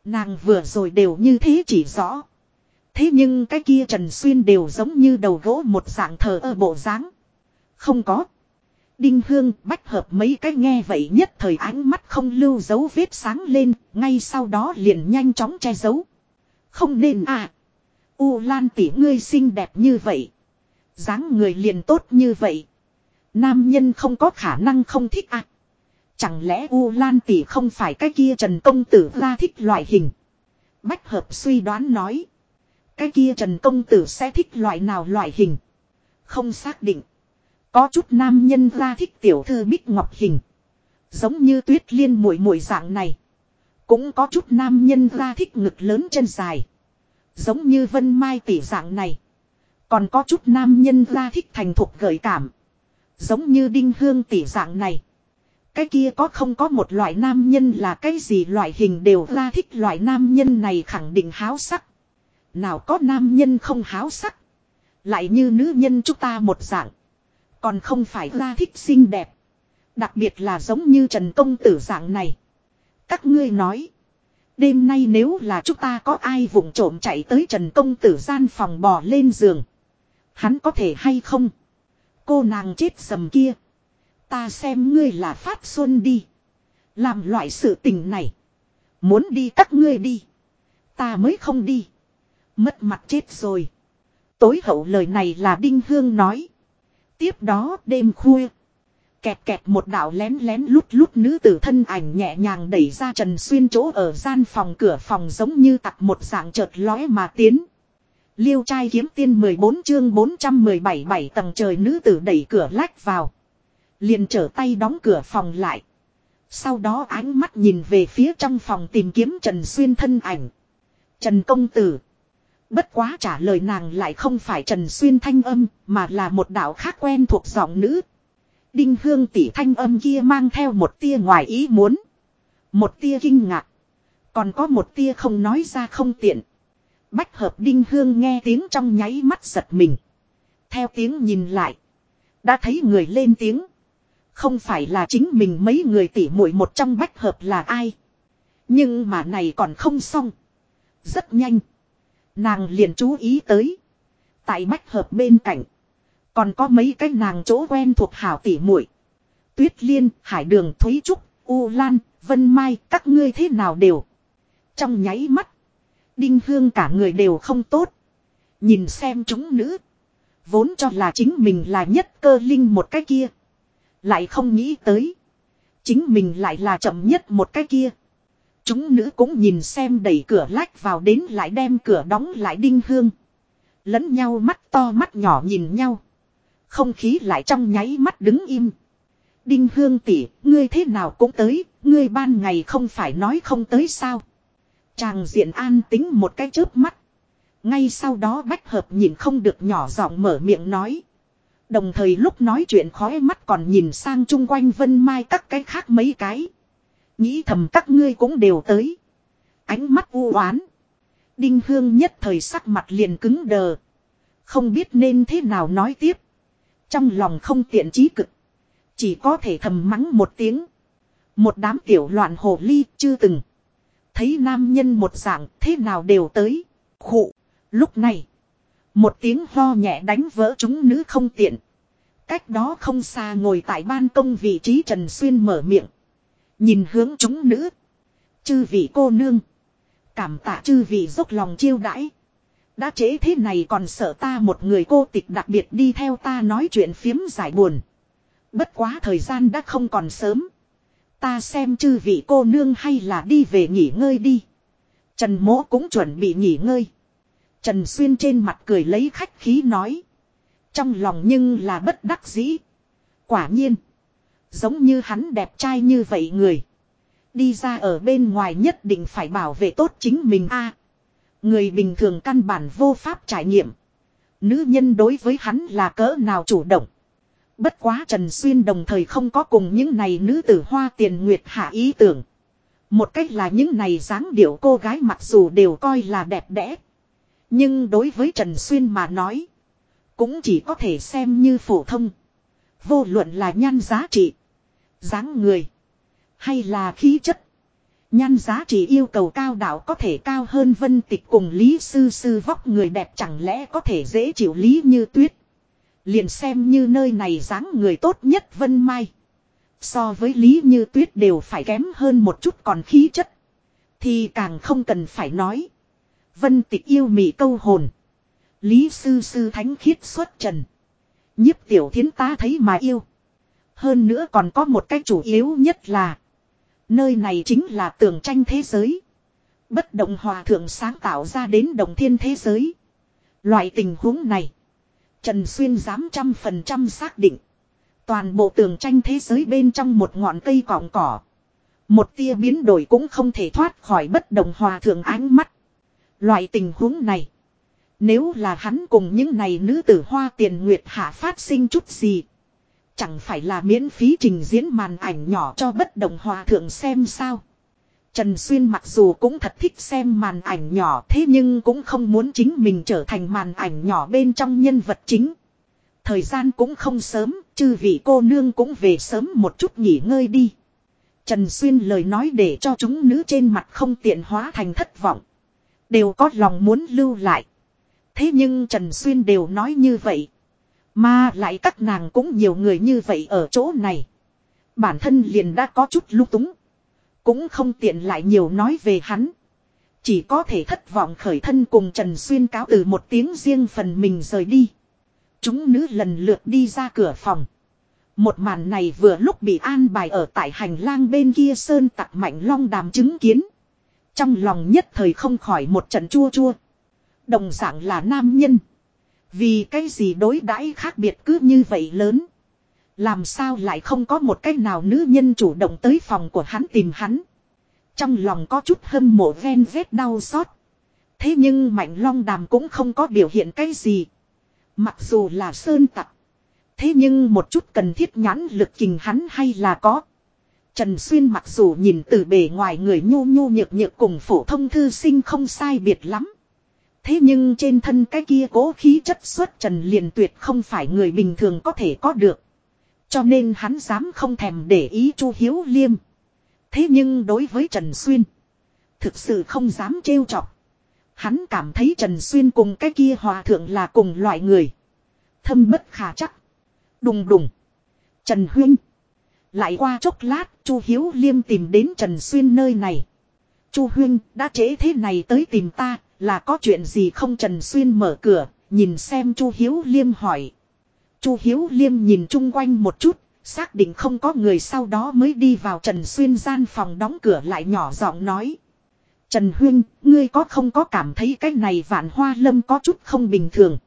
Nàng vừa rồi đều như thế chỉ rõ. Thế nhưng cái kia Trần Xuyên đều giống như đầu gỗ một dạng thờ ơ bộ dáng. Không có. Đinh Hương bách hợp mấy cái nghe vậy nhất thời ánh mắt không lưu dấu vết sáng lên, ngay sau đó liền nhanh chóng che giấu. Không nên à. U Lan tỷ ngươi xinh đẹp như vậy. dáng người liền tốt như vậy. Nam nhân không có khả năng không thích à. Chẳng lẽ U Lan tỷ không phải cái kia Trần Công Tử ra thích loại hình. Bách hợp suy đoán nói. Cái kia Trần Công Tử sẽ thích loại nào loại hình. Không xác định. Có chút nam nhân ra thích tiểu thư bích ngọc hình. Giống như tuyết liên muội muội dạng này. Cũng có chút nam nhân ra thích ngực lớn chân dài. Giống như vân mai tỷ dạng này. Còn có chút nam nhân ra thích thành thục gợi cảm. Giống như đinh hương tỷ dạng này. Cái kia có không có một loại nam nhân là cái gì loại hình đều ra thích loại nam nhân này khẳng định háo sắc. Nào có nam nhân không háo sắc. Lại như nữ nhân chúng ta một dạng. Còn không phải ra thích xinh đẹp. Đặc biệt là giống như Trần Công Tử dạng này. Các ngươi nói. Đêm nay nếu là chúng ta có ai vụng trộm chạy tới Trần Công Tử gian phòng bò lên giường. Hắn có thể hay không? Cô nàng chết sầm kia. Ta xem ngươi là phát xuân đi. Làm loại sự tình này. Muốn đi các ngươi đi. Ta mới không đi. Mất mặt chết rồi. Tối hậu lời này là Đinh Hương nói. Tiếp đó đêm khuya. Kẹt kẹt một đạo lén lén lút lút nữ tử thân ảnh nhẹ nhàng đẩy ra Trần Xuyên chỗ ở gian phòng cửa phòng giống như tặc một dạng chợt lóe mà tiến. Liêu trai kiếm tiên 14 chương 417 bảy tầng trời nữ tử đẩy cửa lách vào. Liền trở tay đóng cửa phòng lại. Sau đó ánh mắt nhìn về phía trong phòng tìm kiếm Trần Xuyên thân ảnh. Trần Công Tử. Bất quá trả lời nàng lại không phải Trần Xuyên thanh âm, mà là một đạo khác quen thuộc giọng nữ. Đinh hương tỷ thanh âm kia mang theo một tia ngoài ý muốn. Một tia kinh ngạc. Còn có một tia không nói ra không tiện. Bách hợp đinh hương nghe tiếng trong nháy mắt giật mình. Theo tiếng nhìn lại. Đã thấy người lên tiếng. Không phải là chính mình mấy người tỉ muội một trong bách hợp là ai. Nhưng mà này còn không xong. Rất nhanh. Nàng liền chú ý tới. Tại bách hợp bên cạnh. Còn có mấy cái nàng chỗ quen thuộc hảo tỉ muội Tuyết Liên, Hải Đường, Thúy Trúc, U Lan, Vân Mai, các ngươi thế nào đều. Trong nháy mắt. Đinh Hương cả người đều không tốt. Nhìn xem chúng nữ. Vốn cho là chính mình là nhất cơ linh một cái kia. Lại không nghĩ tới. Chính mình lại là chậm nhất một cái kia. Chúng nữ cũng nhìn xem đẩy cửa lách vào đến lại đem cửa đóng lại đinh hương. Lẫn nhau mắt to mắt nhỏ nhìn nhau. Không khí lại trong nháy mắt đứng im. Đinh hương tỷ, ngươi thế nào cũng tới, ngươi ban ngày không phải nói không tới sao. Chàng diện an tính một cái chớp mắt. Ngay sau đó bách hợp nhìn không được nhỏ giọng mở miệng nói. Đồng thời lúc nói chuyện khói mắt còn nhìn sang chung quanh vân mai các cái khác mấy cái. Nghĩ thầm các ngươi cũng đều tới. Ánh mắt u oán. Đinh hương nhất thời sắc mặt liền cứng đờ. Không biết nên thế nào nói tiếp. Trong lòng không tiện trí cực. Chỉ có thể thầm mắng một tiếng. Một đám tiểu loạn hồ ly chưa từng. Thấy nam nhân một dạng thế nào đều tới. Khụ. Lúc này. Một tiếng ho nhẹ đánh vỡ chúng nữ không tiện. Cách đó không xa ngồi tại ban công vị trí Trần Xuyên mở miệng. Nhìn hướng chúng nữ. Chư vị cô nương. Cảm tạ chư vị dốc lòng chiêu đãi. Đã chế thế này còn sợ ta một người cô tịch đặc biệt đi theo ta nói chuyện phiếm giải buồn. Bất quá thời gian đã không còn sớm. Ta xem chư vị cô nương hay là đi về nghỉ ngơi đi. Trần mỗ cũng chuẩn bị nghỉ ngơi. Trần Xuyên trên mặt cười lấy khách khí nói. Trong lòng nhưng là bất đắc dĩ. Quả nhiên. Giống như hắn đẹp trai như vậy người. Đi ra ở bên ngoài nhất định phải bảo vệ tốt chính mình a. người bình thường căn bản vô pháp trải nghiệm. Nữ nhân đối với hắn là cỡ nào chủ động. Bất quá Trần Xuyên đồng thời không có cùng những này nữ tử hoa tiền nguyệt hạ ý tưởng. Một cách là những này dáng điệu cô gái mặc dù đều coi là đẹp đẽ. Nhưng đối với Trần Xuyên mà nói. Cũng chỉ có thể xem như phổ thông. Vô luận là nhan giá trị. dáng người. Hay là khí chất. Nhan giá trị yêu cầu cao đạo có thể cao hơn vân tịch cùng lý sư sư vóc người đẹp chẳng lẽ có thể dễ chịu lý như tuyết. Liền xem như nơi này dáng người tốt nhất vân mai. So với lý như tuyết đều phải kém hơn một chút còn khí chất. Thì càng không cần phải nói. Vân tịch yêu mị câu hồn. Lý sư sư thánh khiết xuất trần. Nhiếp tiểu thiến ta thấy mà yêu. Hơn nữa còn có một cách chủ yếu nhất là. Nơi này chính là tường tranh thế giới. Bất động hòa thượng sáng tạo ra đến đồng thiên thế giới. Loại tình huống này. Trần Xuyên dám trăm phần trăm xác định. Toàn bộ tường tranh thế giới bên trong một ngọn cây cọng cỏ. Một tia biến đổi cũng không thể thoát khỏi bất đồng hòa thượng ánh mắt. Loại tình huống này. Nếu là hắn cùng những này nữ tử hoa tiền nguyệt hạ phát sinh chút gì. Chẳng phải là miễn phí trình diễn màn ảnh nhỏ cho bất động hòa thượng xem sao. Trần Xuyên mặc dù cũng thật thích xem màn ảnh nhỏ thế nhưng cũng không muốn chính mình trở thành màn ảnh nhỏ bên trong nhân vật chính. Thời gian cũng không sớm, chư vị cô nương cũng về sớm một chút nghỉ ngơi đi. Trần Xuyên lời nói để cho chúng nữ trên mặt không tiện hóa thành thất vọng. Đều có lòng muốn lưu lại. Thế nhưng Trần Xuyên đều nói như vậy. Mà lại các nàng cũng nhiều người như vậy ở chỗ này. Bản thân liền đã có chút lúc túng. Cũng không tiện lại nhiều nói về hắn. Chỉ có thể thất vọng khởi thân cùng Trần Xuyên cáo từ một tiếng riêng phần mình rời đi. Chúng nữ lần lượt đi ra cửa phòng. Một màn này vừa lúc bị an bài ở tại hành lang bên kia sơn tặc mạnh long đàm chứng kiến. Trong lòng nhất thời không khỏi một trận chua chua. Đồng dạng là nam nhân. Vì cái gì đối đãi khác biệt cứ như vậy lớn. Làm sao lại không có một cách nào nữ nhân chủ động tới phòng của hắn tìm hắn. Trong lòng có chút hâm mộ ven vết đau xót. Thế nhưng Mạnh Long Đàm cũng không có biểu hiện cái gì. Mặc dù là sơn tặc. Thế nhưng một chút cần thiết nhãn lực kình hắn hay là có. Trần Xuyên mặc dù nhìn từ bề ngoài người nhu nhu nhược nhược cùng phổ thông thư sinh không sai biệt lắm. Thế nhưng trên thân cái kia cố khí chất xuất trần liền tuyệt không phải người bình thường có thể có được. Cho nên hắn dám không thèm để ý Chu Hiếu Liêm. Thế nhưng đối với Trần Xuyên. Thực sự không dám trêu chọc. Hắn cảm thấy Trần Xuyên cùng cái kia hòa thượng là cùng loại người. Thâm bất khả chắc. Đùng đùng. Trần Huyên. Lại qua chốc lát, Chu Hiếu Liêm tìm đến Trần Xuyên nơi này. Chu Huyên đã trễ thế này tới tìm ta, là có chuyện gì không Trần Xuyên mở cửa, nhìn xem Chu Hiếu Liêm hỏi. Chu Hiếu Liêm nhìn chung quanh một chút, xác định không có người sau đó mới đi vào Trần Xuyên gian phòng đóng cửa lại nhỏ giọng nói. Trần Huyên, ngươi có không có cảm thấy cái này vạn hoa lâm có chút không bình thường.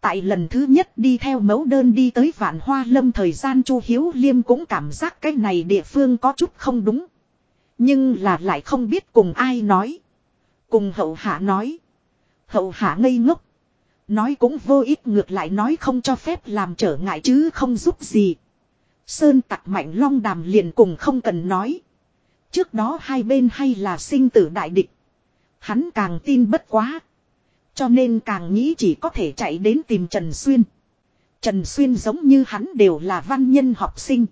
Tại lần thứ nhất đi theo mẫu đơn đi tới vạn hoa lâm thời gian Chu Hiếu Liêm cũng cảm giác cái này địa phương có chút không đúng. Nhưng là lại không biết cùng ai nói. Cùng hậu hạ nói. Hậu hạ ngây ngốc. Nói cũng vô ích ngược lại nói không cho phép làm trở ngại chứ không giúp gì. Sơn tặc mạnh long đàm liền cùng không cần nói. Trước đó hai bên hay là sinh tử đại địch. Hắn càng tin bất quá. Cho nên càng nghĩ chỉ có thể chạy đến tìm Trần Xuyên. Trần Xuyên giống như hắn đều là văn nhân học sinh.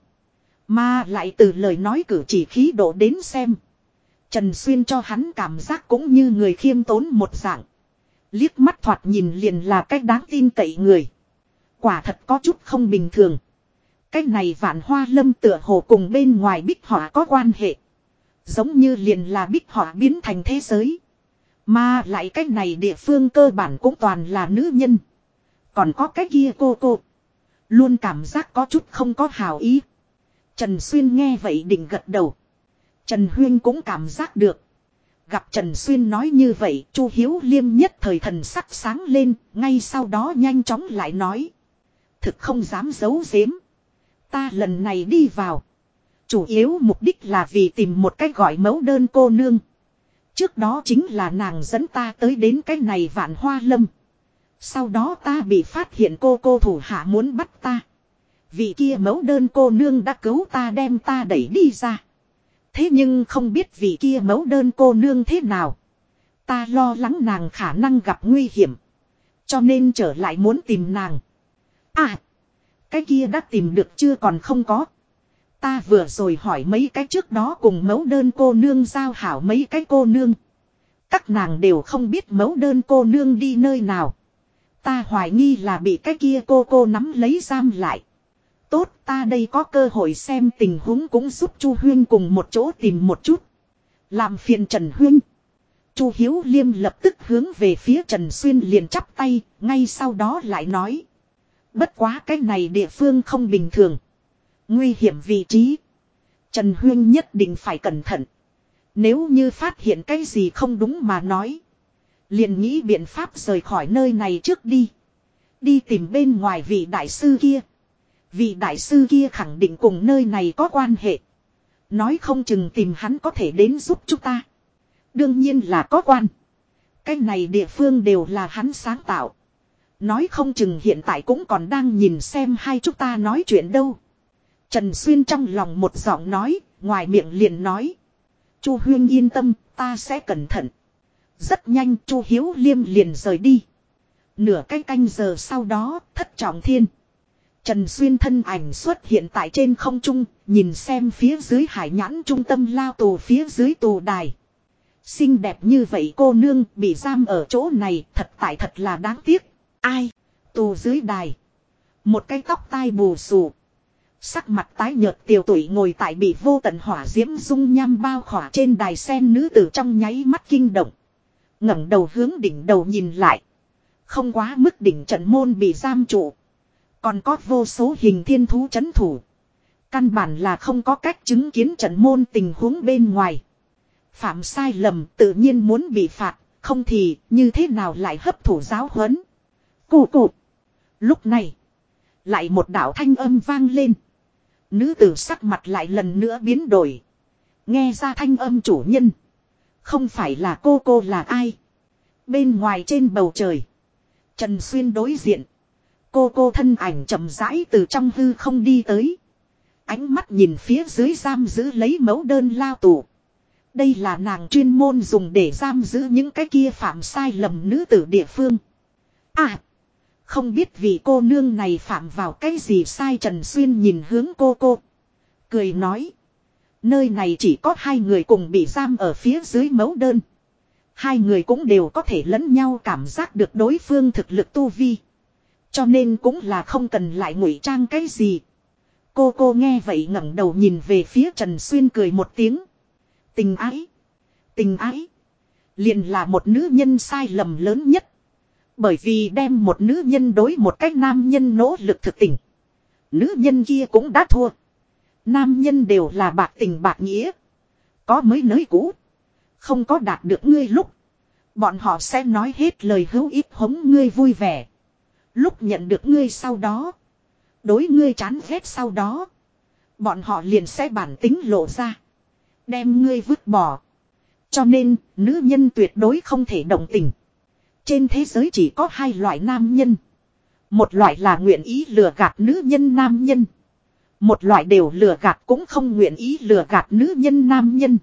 Mà lại từ lời nói cử chỉ khí độ đến xem. Trần Xuyên cho hắn cảm giác cũng như người khiêm tốn một dạng. Liếc mắt thoạt nhìn liền là cách đáng tin cậy người. Quả thật có chút không bình thường. Cách này vạn hoa lâm tựa hồ cùng bên ngoài bích họa có quan hệ. Giống như liền là bích họa biến thành thế giới. Mà lại cách này địa phương cơ bản cũng toàn là nữ nhân. Còn có cái kia cô cô. Luôn cảm giác có chút không có hào ý. Trần Xuyên nghe vậy định gật đầu. Trần Huyên cũng cảm giác được. Gặp Trần Xuyên nói như vậy, Chu Hiếu Liêm nhất thời thần sắc sáng lên, ngay sau đó nhanh chóng lại nói. Thực không dám giấu giếm. Ta lần này đi vào. Chủ yếu mục đích là vì tìm một cách gọi mẫu đơn cô nương. Trước đó chính là nàng dẫn ta tới đến cái này vạn hoa lâm. Sau đó ta bị phát hiện cô cô thủ hạ muốn bắt ta. Vị kia mẫu đơn cô nương đã cứu ta đem ta đẩy đi ra. Thế nhưng không biết vị kia mẫu đơn cô nương thế nào. Ta lo lắng nàng khả năng gặp nguy hiểm. Cho nên trở lại muốn tìm nàng. À. Cái kia đã tìm được chưa còn không có. Ta vừa rồi hỏi mấy cái trước đó cùng mẫu đơn cô nương giao hảo mấy cái cô nương. Các nàng đều không biết mẫu đơn cô nương đi nơi nào. Ta hoài nghi là bị cái kia cô cô nắm lấy giam lại. Tốt ta đây có cơ hội xem tình huống cũng giúp Chu Huyên cùng một chỗ tìm một chút. Làm phiền Trần Huyên. Chu Hiếu Liêm lập tức hướng về phía Trần Xuyên liền chắp tay, ngay sau đó lại nói. Bất quá cái này địa phương không bình thường. Nguy hiểm vị trí. Trần Huyên nhất định phải cẩn thận. Nếu như phát hiện cái gì không đúng mà nói. Liền nghĩ biện pháp rời khỏi nơi này trước đi. Đi tìm bên ngoài vị đại sư kia vì đại sư kia khẳng định cùng nơi này có quan hệ. Nói không chừng tìm hắn có thể đến giúp chúng ta. Đương nhiên là có quan. Cái này địa phương đều là hắn sáng tạo. Nói không chừng hiện tại cũng còn đang nhìn xem hai chúng ta nói chuyện đâu. Trần Xuyên trong lòng một giọng nói, ngoài miệng liền nói. Chu Huyên yên tâm, ta sẽ cẩn thận. Rất nhanh Chu Hiếu Liêm liền rời đi. Nửa cái canh giờ sau đó, thất trọng thiên. Trần Xuyên thân ảnh xuất hiện tại trên không trung, nhìn xem phía dưới hải nhãn trung tâm lao tù phía dưới tù đài. Xinh đẹp như vậy cô nương bị giam ở chỗ này thật tại thật là đáng tiếc. Ai? Tù dưới đài. Một cái tóc tai bù xù. Sắc mặt tái nhợt tiểu tuổi ngồi tại bị vô tận hỏa diễm dung nham bao khỏa trên đài sen nữ tử trong nháy mắt kinh động. ngẩng đầu hướng đỉnh đầu nhìn lại. Không quá mức đỉnh trận môn bị giam trụ. Còn có vô số hình thiên thú chấn thủ. Căn bản là không có cách chứng kiến trận môn tình huống bên ngoài. Phạm sai lầm tự nhiên muốn bị phạt, không thì như thế nào lại hấp thủ giáo huấn. Cụ cụ. Lúc này, lại một đạo thanh âm vang lên. Nữ tử sắc mặt lại lần nữa biến đổi. Nghe ra thanh âm chủ nhân. Không phải là cô cô là ai. Bên ngoài trên bầu trời. Trần Xuyên đối diện. Cô cô thân ảnh chậm rãi từ trong hư không đi tới. Ánh mắt nhìn phía dưới giam giữ lấy mẫu đơn lao tù. Đây là nàng chuyên môn dùng để giam giữ những cái kia phạm sai lầm nữ tử địa phương. À! Không biết vì cô nương này phạm vào cái gì sai Trần Xuyên nhìn hướng cô cô. Cười nói. Nơi này chỉ có hai người cùng bị giam ở phía dưới mẫu đơn. Hai người cũng đều có thể lẫn nhau cảm giác được đối phương thực lực tu vi. Cho nên cũng là không cần lại ngụy trang cái gì. Cô cô nghe vậy ngẩng đầu nhìn về phía Trần Xuyên cười một tiếng. Tình ái. Tình ái. Liền là một nữ nhân sai lầm lớn nhất. Bởi vì đem một nữ nhân đối một cách nam nhân nỗ lực thực tình. Nữ nhân kia cũng đã thua. Nam nhân đều là bạc tình bạc nghĩa. Có mới nới cũ. Không có đạt được ngươi lúc. Bọn họ sẽ nói hết lời hữu ích hống ngươi vui vẻ. Lúc nhận được ngươi sau đó. Đối ngươi chán ghét sau đó. Bọn họ liền sẽ bản tính lộ ra. Đem ngươi vứt bỏ. Cho nên, nữ nhân tuyệt đối không thể động tình. Trên thế giới chỉ có hai loại nam nhân. Một loại là nguyện ý lừa gạt nữ nhân nam nhân. Một loại đều lừa gạt cũng không nguyện ý lừa gạt nữ nhân nam nhân.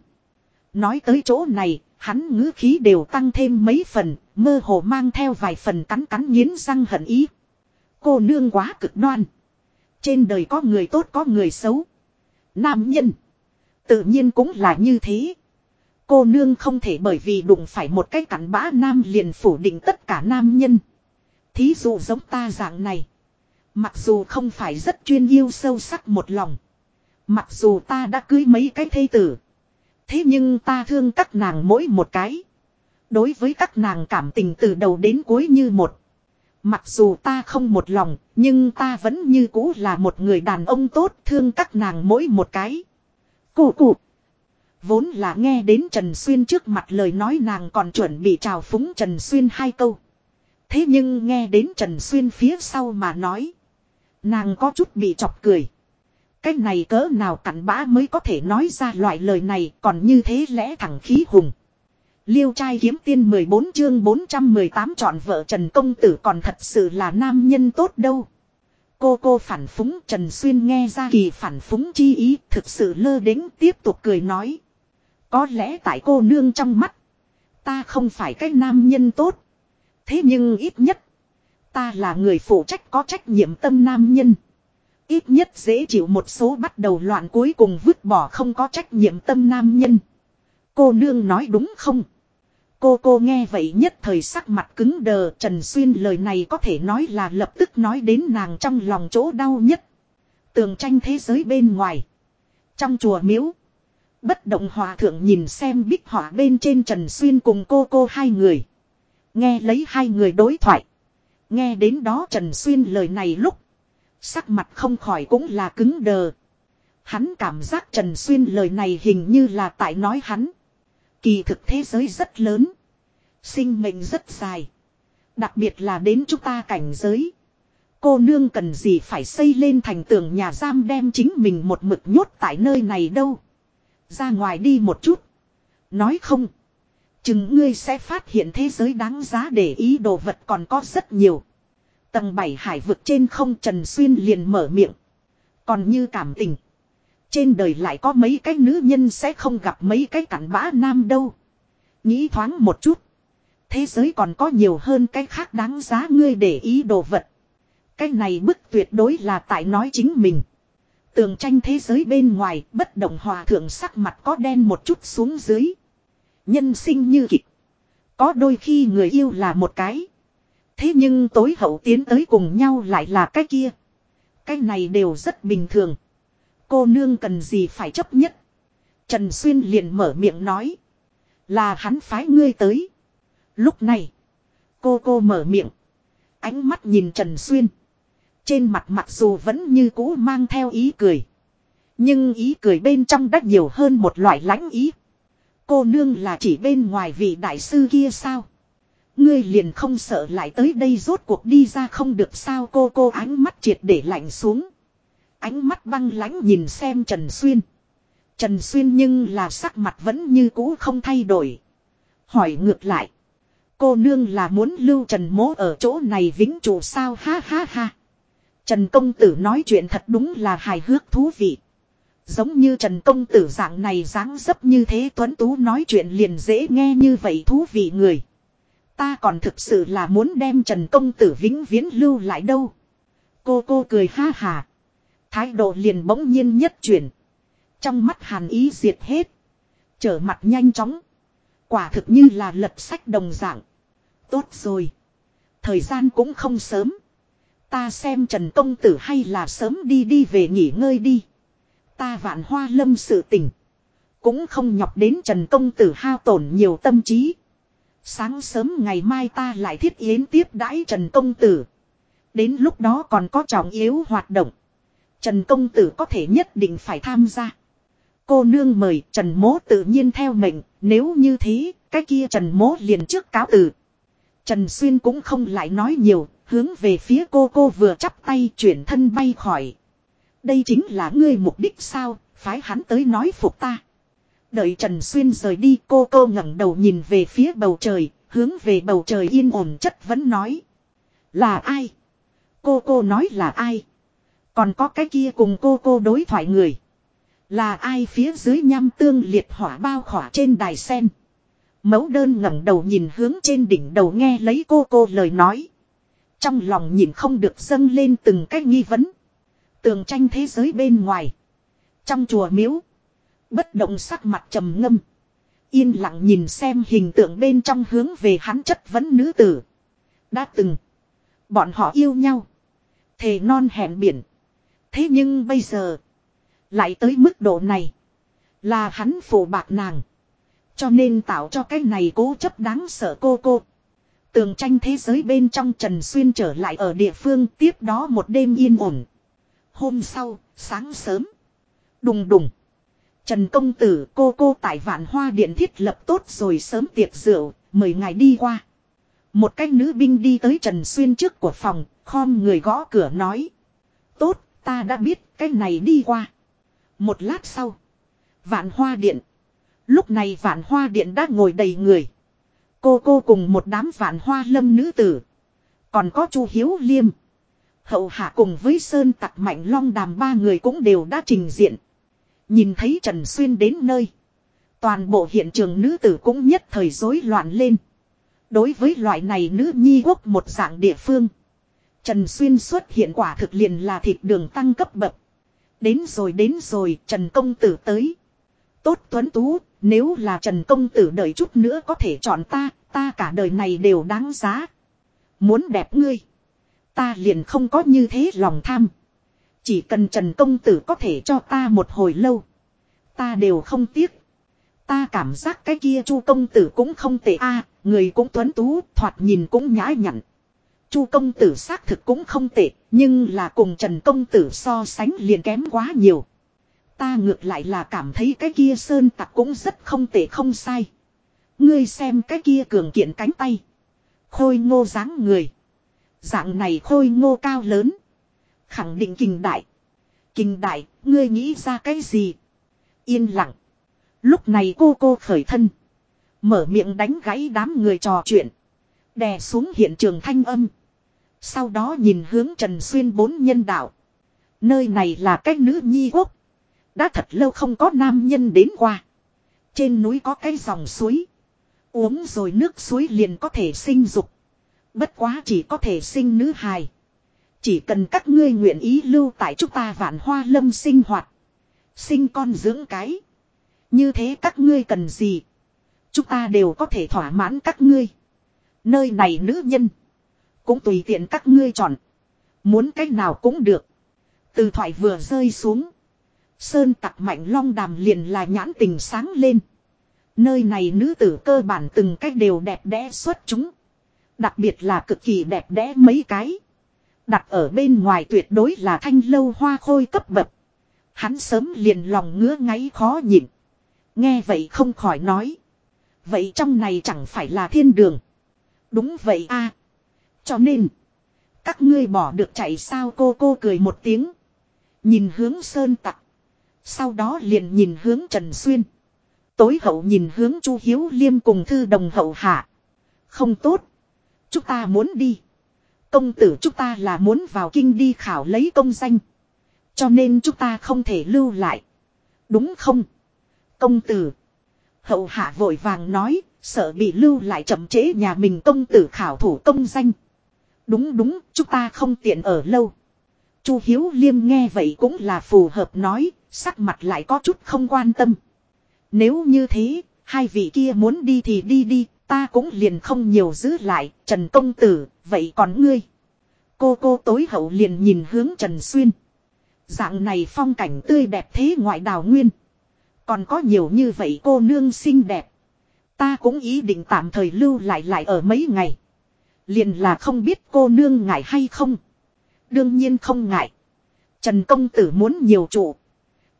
Nói tới chỗ này, hắn ngữ khí đều tăng thêm mấy phần, mơ hồ mang theo vài phần cắn cắn nghiến răng hận ý. Cô nương quá cực đoan. Trên đời có người tốt có người xấu. Nam nhân. Tự nhiên cũng là như thế. Cô nương không thể bởi vì đụng phải một cái cắn bã nam liền phủ định tất cả nam nhân. Thí dụ giống ta dạng này. Mặc dù không phải rất chuyên yêu sâu sắc một lòng. Mặc dù ta đã cưới mấy cái thây tử. Thế nhưng ta thương các nàng mỗi một cái. Đối với các nàng cảm tình từ đầu đến cuối như một. Mặc dù ta không một lòng, nhưng ta vẫn như cũ là một người đàn ông tốt thương các nàng mỗi một cái. Cụ cụ. Vốn là nghe đến Trần Xuyên trước mặt lời nói nàng còn chuẩn bị chào phúng Trần Xuyên hai câu. Thế nhưng nghe đến Trần Xuyên phía sau mà nói. Nàng có chút bị chọc cười. Cái này cỡ nào cặn bã mới có thể nói ra loại lời này, còn như thế lẽ thẳng khí hùng. Liêu trai kiếm tiên 14 chương 418 chọn vợ Trần Công Tử còn thật sự là nam nhân tốt đâu. Cô cô phản phúng Trần Xuyên nghe ra kỳ phản phúng chi ý, thực sự lơ đính tiếp tục cười nói. Có lẽ tại cô nương trong mắt. Ta không phải cái nam nhân tốt. Thế nhưng ít nhất. Ta là người phụ trách có trách nhiệm tâm nam nhân. Ít nhất dễ chịu một số bắt đầu loạn cuối cùng vứt bỏ không có trách nhiệm tâm nam nhân. Cô nương nói đúng không? Cô cô nghe vậy nhất thời sắc mặt cứng đờ, Trần Xuyên lời này có thể nói là lập tức nói đến nàng trong lòng chỗ đau nhất. Tường tranh thế giới bên ngoài. Trong chùa miếu. Bất động hòa thượng nhìn xem bích họa bên trên Trần Xuyên cùng cô cô hai người. Nghe lấy hai người đối thoại. Nghe đến đó Trần Xuyên lời này lúc. Sắc mặt không khỏi cũng là cứng đờ. Hắn cảm giác Trần Xuyên lời này hình như là tại nói hắn. Kỳ thực thế giới rất lớn. Sinh mệnh rất dài. Đặc biệt là đến chúng ta cảnh giới. Cô nương cần gì phải xây lên thành tường nhà giam đem chính mình một mực nhốt tại nơi này đâu. Ra ngoài đi một chút. Nói không. Chừng ngươi sẽ phát hiện thế giới đáng giá để ý đồ vật còn có rất nhiều. Tầng 7 hải vực trên không Trần Xuyên liền mở miệng. Còn như cảm tình. Trên đời lại có mấy cái nữ nhân sẽ không gặp mấy cái cặn bã nam đâu. Nghĩ thoáng một chút. Thế giới còn có nhiều hơn cái khác đáng giá ngươi để ý đồ vật. Cái này bức tuyệt đối là tại nói chính mình. Tường tranh thế giới bên ngoài, bất động hòa thượng sắc mặt có đen một chút xuống dưới. Nhân sinh như kịch. Có đôi khi người yêu là một cái. Thế nhưng tối hậu tiến tới cùng nhau lại là cái kia. Cái này đều rất bình thường. Cô nương cần gì phải chấp nhất. Trần Xuyên liền mở miệng nói. Là hắn phái ngươi tới. Lúc này. Cô cô mở miệng. Ánh mắt nhìn Trần Xuyên. Trên mặt mặc dù vẫn như cũ mang theo ý cười. Nhưng ý cười bên trong đã nhiều hơn một loại lãnh ý. Cô nương là chỉ bên ngoài vị đại sư kia sao? Ngươi liền không sợ lại tới đây rốt cuộc đi ra không được sao cô cô ánh mắt triệt để lạnh xuống. Ánh mắt băng lãnh nhìn xem Trần Xuyên. Trần Xuyên nhưng là sắc mặt vẫn như cũ không thay đổi. Hỏi ngược lại. Cô nương là muốn lưu Trần Mố ở chỗ này vĩnh trụ sao ha ha ha. Trần Công Tử nói chuyện thật đúng là hài hước thú vị. Giống như Trần Công Tử dạng này dáng dấp như thế Tuấn Tú nói chuyện liền dễ nghe như vậy thú vị người. Ta còn thực sự là muốn đem Trần Công Tử vĩnh viễn lưu lại đâu. Cô cô cười ha hà. Thái độ liền bỗng nhiên nhất chuyển. Trong mắt hàn ý diệt hết. Trở mặt nhanh chóng. Quả thực như là lật sách đồng dạng. Tốt rồi. Thời gian cũng không sớm. Ta xem Trần Công Tử hay là sớm đi đi về nghỉ ngơi đi. Ta vạn hoa lâm sự tình. Cũng không nhọc đến Trần Công Tử hao tổn nhiều tâm trí. Sáng sớm ngày mai ta lại thiết yến tiếp đãi Trần Công Tử. Đến lúc đó còn có trọng yếu hoạt động. Trần Công Tử có thể nhất định phải tham gia. Cô nương mời Trần Mố tự nhiên theo mệnh, nếu như thế, cái kia Trần Mố liền trước cáo từ. Trần Xuyên cũng không lại nói nhiều, hướng về phía cô cô vừa chắp tay chuyển thân bay khỏi. Đây chính là ngươi mục đích sao, phái hắn tới nói phục ta. Đợi Trần Xuyên rời đi cô cô ngẩng đầu nhìn về phía bầu trời, hướng về bầu trời yên ổn chất vẫn nói. Là ai? Cô cô nói là ai? Còn có cái kia cùng cô cô đối thoại người. Là ai phía dưới nham tương liệt hỏa bao khỏa trên đài sen. Mẫu đơn ngẩng đầu nhìn hướng trên đỉnh đầu nghe lấy cô cô lời nói. Trong lòng nhìn không được dâng lên từng cái nghi vấn. Tường tranh thế giới bên ngoài. Trong chùa miếu. Bất động sắc mặt trầm ngâm. Yên lặng nhìn xem hình tượng bên trong hướng về hắn chất vấn nữ tử. Đã từng. Bọn họ yêu nhau. Thề non hẹn biển. Thế nhưng bây giờ. Lại tới mức độ này. Là hắn phụ bạc nàng. Cho nên tạo cho cái này cố chấp đáng sợ cô cô. Tường tranh thế giới bên trong Trần Xuyên trở lại ở địa phương tiếp đó một đêm yên ổn. Hôm sau, sáng sớm. Đùng đùng. Trần công tử cô cô tại vạn hoa điện thiết lập tốt rồi sớm tiệc rượu, mời ngài đi qua. Một cách nữ binh đi tới Trần Xuyên trước của phòng, khom người gõ cửa nói. Tốt, ta đã biết cái này đi qua. Một lát sau. Vạn hoa điện. Lúc này vạn hoa điện đã ngồi đầy người. Cô cô cùng một đám vạn hoa lâm nữ tử. Còn có chu Hiếu Liêm. Hậu hạ cùng với Sơn tặc mạnh long đàm ba người cũng đều đã trình diện. Nhìn thấy Trần Xuyên đến nơi. Toàn bộ hiện trường nữ tử cũng nhất thời rối loạn lên. Đối với loại này nữ nhi quốc một dạng địa phương. Trần Xuyên xuất hiện quả thực liền là thịt đường tăng cấp bậc. Đến rồi đến rồi Trần Công Tử tới. Tốt tuấn tú, nếu là Trần Công Tử đợi chút nữa có thể chọn ta, ta cả đời này đều đáng giá. Muốn đẹp ngươi. Ta liền không có như thế lòng tham. Chỉ cần Trần Công Tử có thể cho ta một hồi lâu. Ta đều không tiếc. Ta cảm giác cái kia chu công tử cũng không tệ a người cũng tuấn tú, thoạt nhìn cũng nhã nhặn. chu công tử xác thực cũng không tệ, nhưng là cùng Trần Công Tử so sánh liền kém quá nhiều. Ta ngược lại là cảm thấy cái kia sơn tặc cũng rất không tệ không sai. Ngươi xem cái kia cường kiện cánh tay. Khôi ngô dáng người. Dạng này khôi ngô cao lớn. Khẳng định kình đại. Kình đại, ngươi nghĩ ra cái gì? Yên lặng. Lúc này cô cô khởi thân. Mở miệng đánh gãy đám người trò chuyện. Đè xuống hiện trường thanh âm. Sau đó nhìn hướng Trần Xuyên bốn nhân đạo. Nơi này là cách nữ nhi quốc. Đã thật lâu không có nam nhân đến qua. Trên núi có cái dòng suối. Uống rồi nước suối liền có thể sinh dục. Bất quá chỉ có thể sinh nữ hài. Chỉ cần các ngươi nguyện ý lưu tại chúng ta vạn hoa lâm sinh hoạt. Sinh con dưỡng cái. Như thế các ngươi cần gì? Chúng ta đều có thể thỏa mãn các ngươi. Nơi này nữ nhân. Cũng tùy tiện các ngươi chọn. Muốn cách nào cũng được. Từ thoại vừa rơi xuống. Sơn tặc mạnh long đàm liền là nhãn tình sáng lên. Nơi này nữ tử cơ bản từng cách đều đẹp đẽ xuất chúng. Đặc biệt là cực kỳ đẹp đẽ mấy cái. Đặt ở bên ngoài tuyệt đối là thanh lâu hoa khôi cấp bậc. Hắn sớm liền lòng ngứa ngáy khó nhịn. Nghe vậy không khỏi nói. Vậy trong này chẳng phải là thiên đường. Đúng vậy a Cho nên. Các ngươi bỏ được chạy sao cô cô cười một tiếng. Nhìn hướng sơn tặc. Sau đó liền nhìn hướng Trần Xuyên. Tối hậu nhìn hướng Chu Hiếu Liêm cùng thư đồng hậu hạ. Không tốt. Chúng ta muốn đi. Công tử chúng ta là muốn vào kinh đi khảo lấy công danh. Cho nên chúng ta không thể lưu lại. Đúng không? Công tử. Hậu hạ vội vàng nói, sợ bị lưu lại chậm chế nhà mình công tử khảo thủ công danh. Đúng đúng, chúng ta không tiện ở lâu. Chu Hiếu Liêm nghe vậy cũng là phù hợp nói, sắc mặt lại có chút không quan tâm. Nếu như thế, hai vị kia muốn đi thì đi đi, ta cũng liền không nhiều giữ lại, Trần Công Tử, vậy còn ngươi? Cô cô tối hậu liền nhìn hướng Trần Xuyên. Dạng này phong cảnh tươi đẹp thế ngoại đào nguyên. Còn có nhiều như vậy cô nương xinh đẹp. Ta cũng ý định tạm thời lưu lại lại ở mấy ngày. Liền là không biết cô nương ngại hay không. Đương nhiên không ngại. Trần công tử muốn nhiều trụ.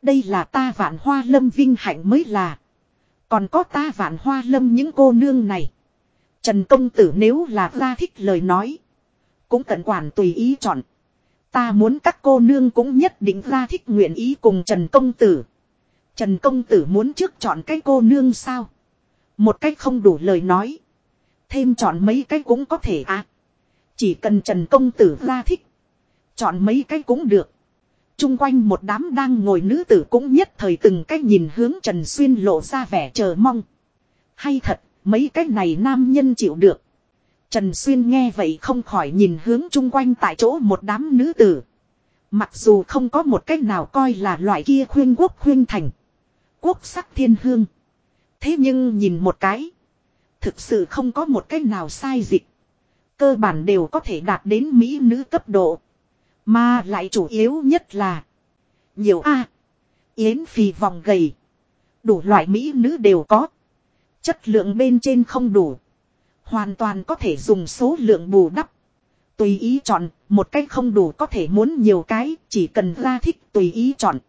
Đây là ta vạn hoa lâm vinh hạnh mới là. Còn có ta vạn hoa lâm những cô nương này. Trần công tử nếu là ra thích lời nói. Cũng tận quản tùy ý chọn. Ta muốn các cô nương cũng nhất định ra thích nguyện ý cùng Trần công tử. Trần công tử muốn trước chọn cái cô nương sao? Một cách không đủ lời nói. Thêm chọn mấy cái cũng có thể à. Chỉ cần Trần công tử ra thích. Chọn mấy cái cũng được chung quanh một đám đang ngồi nữ tử cũng nhất thời từng cách nhìn hướng Trần Xuyên lộ ra vẻ chờ mong. Hay thật, mấy cách này nam nhân chịu được. Trần Xuyên nghe vậy không khỏi nhìn hướng chung quanh tại chỗ một đám nữ tử. Mặc dù không có một cách nào coi là loại kia khuyên quốc khuyên thành. Quốc sắc thiên hương. Thế nhưng nhìn một cái. Thực sự không có một cách nào sai dịch. Cơ bản đều có thể đạt đến mỹ nữ cấp độ. Mà lại chủ yếu nhất là. Nhiều A. Yến phì vòng gầy. Đủ loại mỹ nữ đều có. Chất lượng bên trên không đủ. Hoàn toàn có thể dùng số lượng bù đắp. Tùy ý chọn, một cách không đủ có thể muốn nhiều cái, chỉ cần ra thích tùy ý chọn.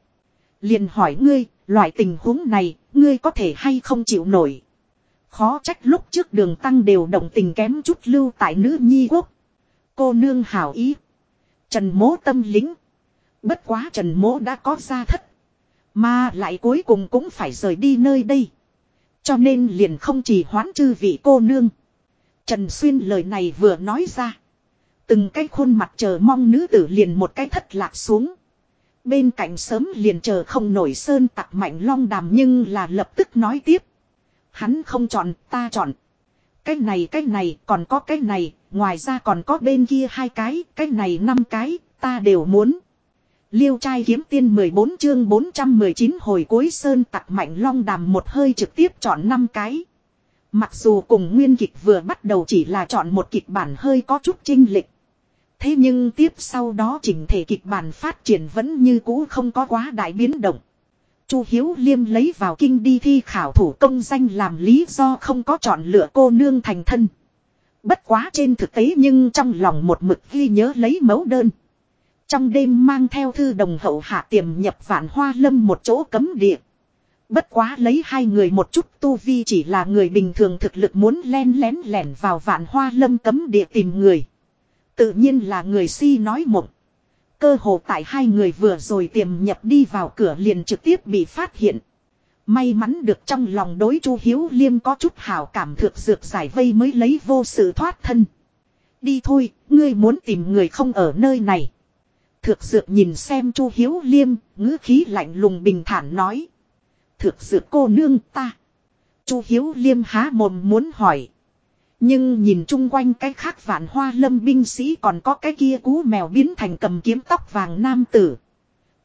Liền hỏi ngươi, loại tình huống này, ngươi có thể hay không chịu nổi. Khó trách lúc trước đường tăng đều động tình kém chút lưu tại nữ nhi quốc. Cô nương hảo ý. Trần mố tâm lính. Bất quá trần mố đã có ra thất. Mà lại cuối cùng cũng phải rời đi nơi đây. Cho nên liền không chỉ hoán chư vị cô nương. Trần Xuyên lời này vừa nói ra. Từng cái khuôn mặt chờ mong nữ tử liền một cái thất lạc xuống. Bên cạnh sớm liền chờ không nổi sơn tặc mạnh long đàm nhưng là lập tức nói tiếp. Hắn không chọn, ta chọn. Cái này cái này còn có cái này, ngoài ra còn có bên kia hai cái, cái này năm cái, ta đều muốn. Liêu trai kiếm tiên 14 chương 419 hồi cuối sơn tặc mạnh long đàm một hơi trực tiếp chọn năm cái. Mặc dù cùng nguyên kịch vừa bắt đầu chỉ là chọn một kịch bản hơi có chút trinh lịch. Thế nhưng tiếp sau đó chỉnh thể kịch bản phát triển vẫn như cũ không có quá đại biến động. Chu Hiếu Liêm lấy vào kinh đi thi khảo thủ công danh làm lý do không có chọn lựa cô nương thành thân. Bất quá trên thực tế nhưng trong lòng một mực ghi nhớ lấy mẫu đơn. Trong đêm mang theo thư đồng hậu hạ tiềm nhập vạn hoa lâm một chỗ cấm địa. Bất quá lấy hai người một chút tu vi chỉ là người bình thường thực lực muốn len lén lẻn vào vạn hoa lâm cấm địa tìm người. Tự nhiên là người si nói mộng. Cơ hồ tại hai người vừa rồi tiềm nhập đi vào cửa liền trực tiếp bị phát hiện. May mắn được trong lòng đối chu Hiếu Liêm có chút hảo cảm thượng dược giải vây mới lấy vô sự thoát thân. Đi thôi, ngươi muốn tìm người không ở nơi này. Thược dược nhìn xem chu hiếu liêm, ngữ khí lạnh lùng bình thản nói. Thược dược cô nương ta. chu hiếu liêm há mồm muốn hỏi. Nhưng nhìn chung quanh cái khác vạn hoa lâm binh sĩ còn có cái kia cú mèo biến thành cầm kiếm tóc vàng nam tử.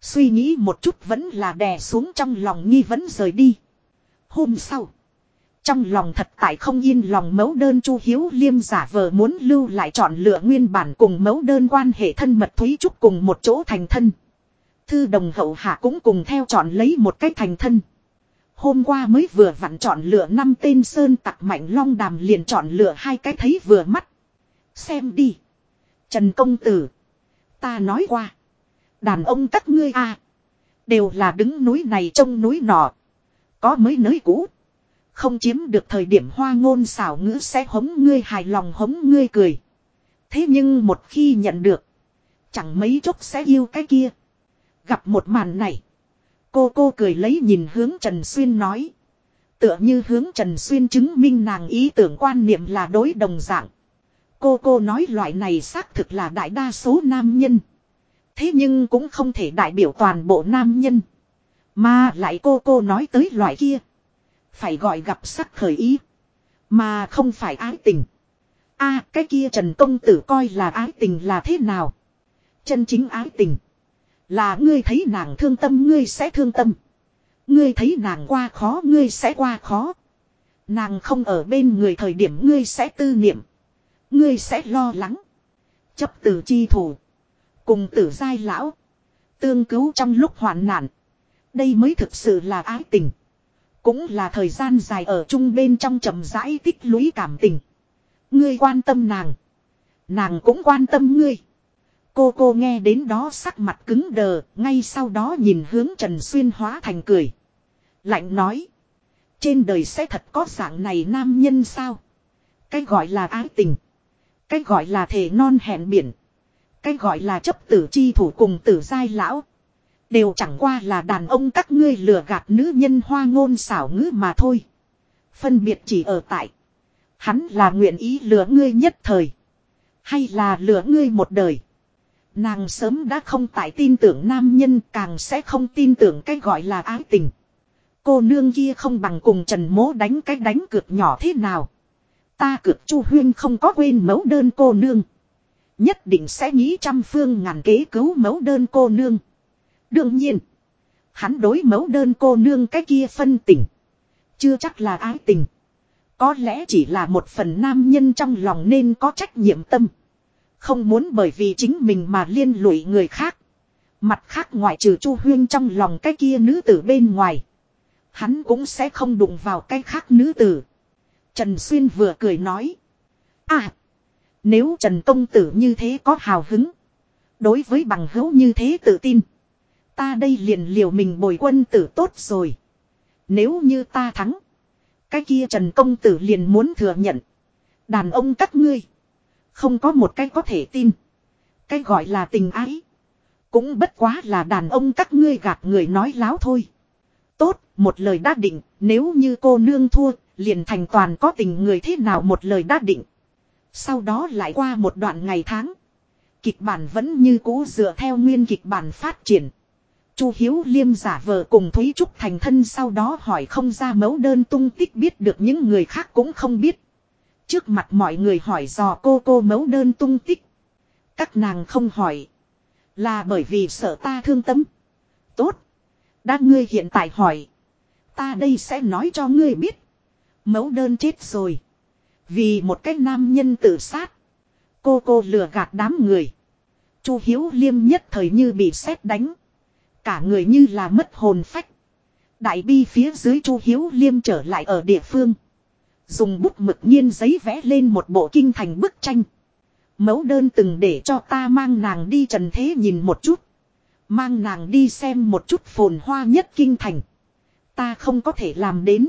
Suy nghĩ một chút vẫn là đè xuống trong lòng nghi vấn rời đi. Hôm sau. Trong lòng thật tại không yên lòng mẫu đơn chu hiếu liêm giả vờ muốn lưu lại chọn lựa nguyên bản cùng mẫu đơn quan hệ thân mật thúy trúc cùng một chỗ thành thân. Thư đồng hậu hạ cũng cùng theo chọn lấy một cách thành thân. Hôm qua mới vừa vặn chọn lựa năm tên sơn tặc mạnh long đàm liền chọn lựa hai cái thấy vừa mắt. Xem đi. Trần công tử. Ta nói qua. Đàn ông các ngươi a Đều là đứng núi này trông núi nọ. Có mới nới cũ. Không chiếm được thời điểm hoa ngôn xảo ngữ sẽ hống ngươi hài lòng hống ngươi cười. Thế nhưng một khi nhận được. Chẳng mấy chốc sẽ yêu cái kia. Gặp một màn này. Cô cô cười lấy nhìn hướng Trần Xuyên nói. Tựa như hướng Trần Xuyên chứng minh nàng ý tưởng quan niệm là đối đồng dạng. Cô cô nói loại này xác thực là đại đa số nam nhân. Thế nhưng cũng không thể đại biểu toàn bộ nam nhân. Mà lại cô cô nói tới loại kia. Phải gọi gặp sắc khởi ý. Mà không phải ái tình. a, cái kia Trần Công Tử coi là ái tình là thế nào? Chân chính ái tình. Là ngươi thấy nàng thương tâm, ngươi sẽ thương tâm. Ngươi thấy nàng qua khó, ngươi sẽ qua khó. Nàng không ở bên người thời điểm, ngươi sẽ tư niệm. Ngươi sẽ lo lắng. Chấp từ chi thủ. Cùng tử giai lão. Tương cứu trong lúc hoạn nạn. Đây mới thực sự là ái tình. Cũng là thời gian dài ở chung bên trong trầm rãi tích lũy cảm tình. Ngươi quan tâm nàng. Nàng cũng quan tâm ngươi. Cô cô nghe đến đó sắc mặt cứng đờ, ngay sau đó nhìn hướng Trần Xuyên hóa thành cười. Lạnh nói. Trên đời sẽ thật có dạng này nam nhân sao? Cái gọi là ái tình. Cái gọi là thể non hẹn biển. Cái gọi là chấp tử chi thủ cùng tử giai lão. Đều chẳng qua là đàn ông các ngươi lừa gạt nữ nhân hoa ngôn xảo ngữ mà thôi. Phân biệt chỉ ở tại. Hắn là nguyện ý lừa ngươi nhất thời. Hay là lừa ngươi một đời. Nàng sớm đã không tại tin tưởng nam nhân, càng sẽ không tin tưởng cái gọi là ái tình. Cô nương kia không bằng cùng Trần Mố đánh cái đánh cược nhỏ thế nào. Ta cược Chu Huyên không có quên mẫu đơn cô nương. Nhất định sẽ nghĩ trăm phương ngàn kế cứu mẫu đơn cô nương. Đương nhiên. Hắn đối mẫu đơn cô nương cái kia phân tình. Chưa chắc là ái tình. Có lẽ chỉ là một phần nam nhân trong lòng nên có trách nhiệm tâm. Không muốn bởi vì chính mình mà liên lụy người khác. Mặt khác ngoại trừ Chu Huyên trong lòng cái kia nữ tử bên ngoài. Hắn cũng sẽ không đụng vào cái khác nữ tử. Trần Xuyên vừa cười nói. À. Nếu Trần Công Tử như thế có hào hứng. Đối với bằng hữu như thế tự tin. Ta đây liền liều mình bồi quân tử tốt rồi. Nếu như ta thắng. Cái kia Trần Công Tử liền muốn thừa nhận. Đàn ông các ngươi. Không có một cái có thể tin. Cái gọi là tình ái. Cũng bất quá là đàn ông các ngươi gạt người nói láo thôi. Tốt, một lời đã định, nếu như cô nương thua, liền thành toàn có tình người thế nào một lời đã định. Sau đó lại qua một đoạn ngày tháng. Kịch bản vẫn như cũ dựa theo nguyên kịch bản phát triển. Chu Hiếu Liêm giả vờ cùng Thúy Trúc thành thân sau đó hỏi không ra mẫu đơn tung tích biết được những người khác cũng không biết. Trước mặt mọi người hỏi dò cô cô mấu đơn tung tích. Các nàng không hỏi. Là bởi vì sợ ta thương tâm. Tốt. Đã ngươi hiện tại hỏi. Ta đây sẽ nói cho ngươi biết. mấu đơn chết rồi. Vì một cái nam nhân tự sát. Cô cô lừa gạt đám người. Chu Hiếu Liêm nhất thời như bị sét đánh. Cả người như là mất hồn phách. Đại bi phía dưới Chu Hiếu Liêm trở lại ở địa phương. Dùng bút mực nhiên giấy vẽ lên một bộ kinh thành bức tranh. Mẫu đơn từng để cho ta mang nàng đi trần thế nhìn một chút. Mang nàng đi xem một chút phồn hoa nhất kinh thành. Ta không có thể làm đến.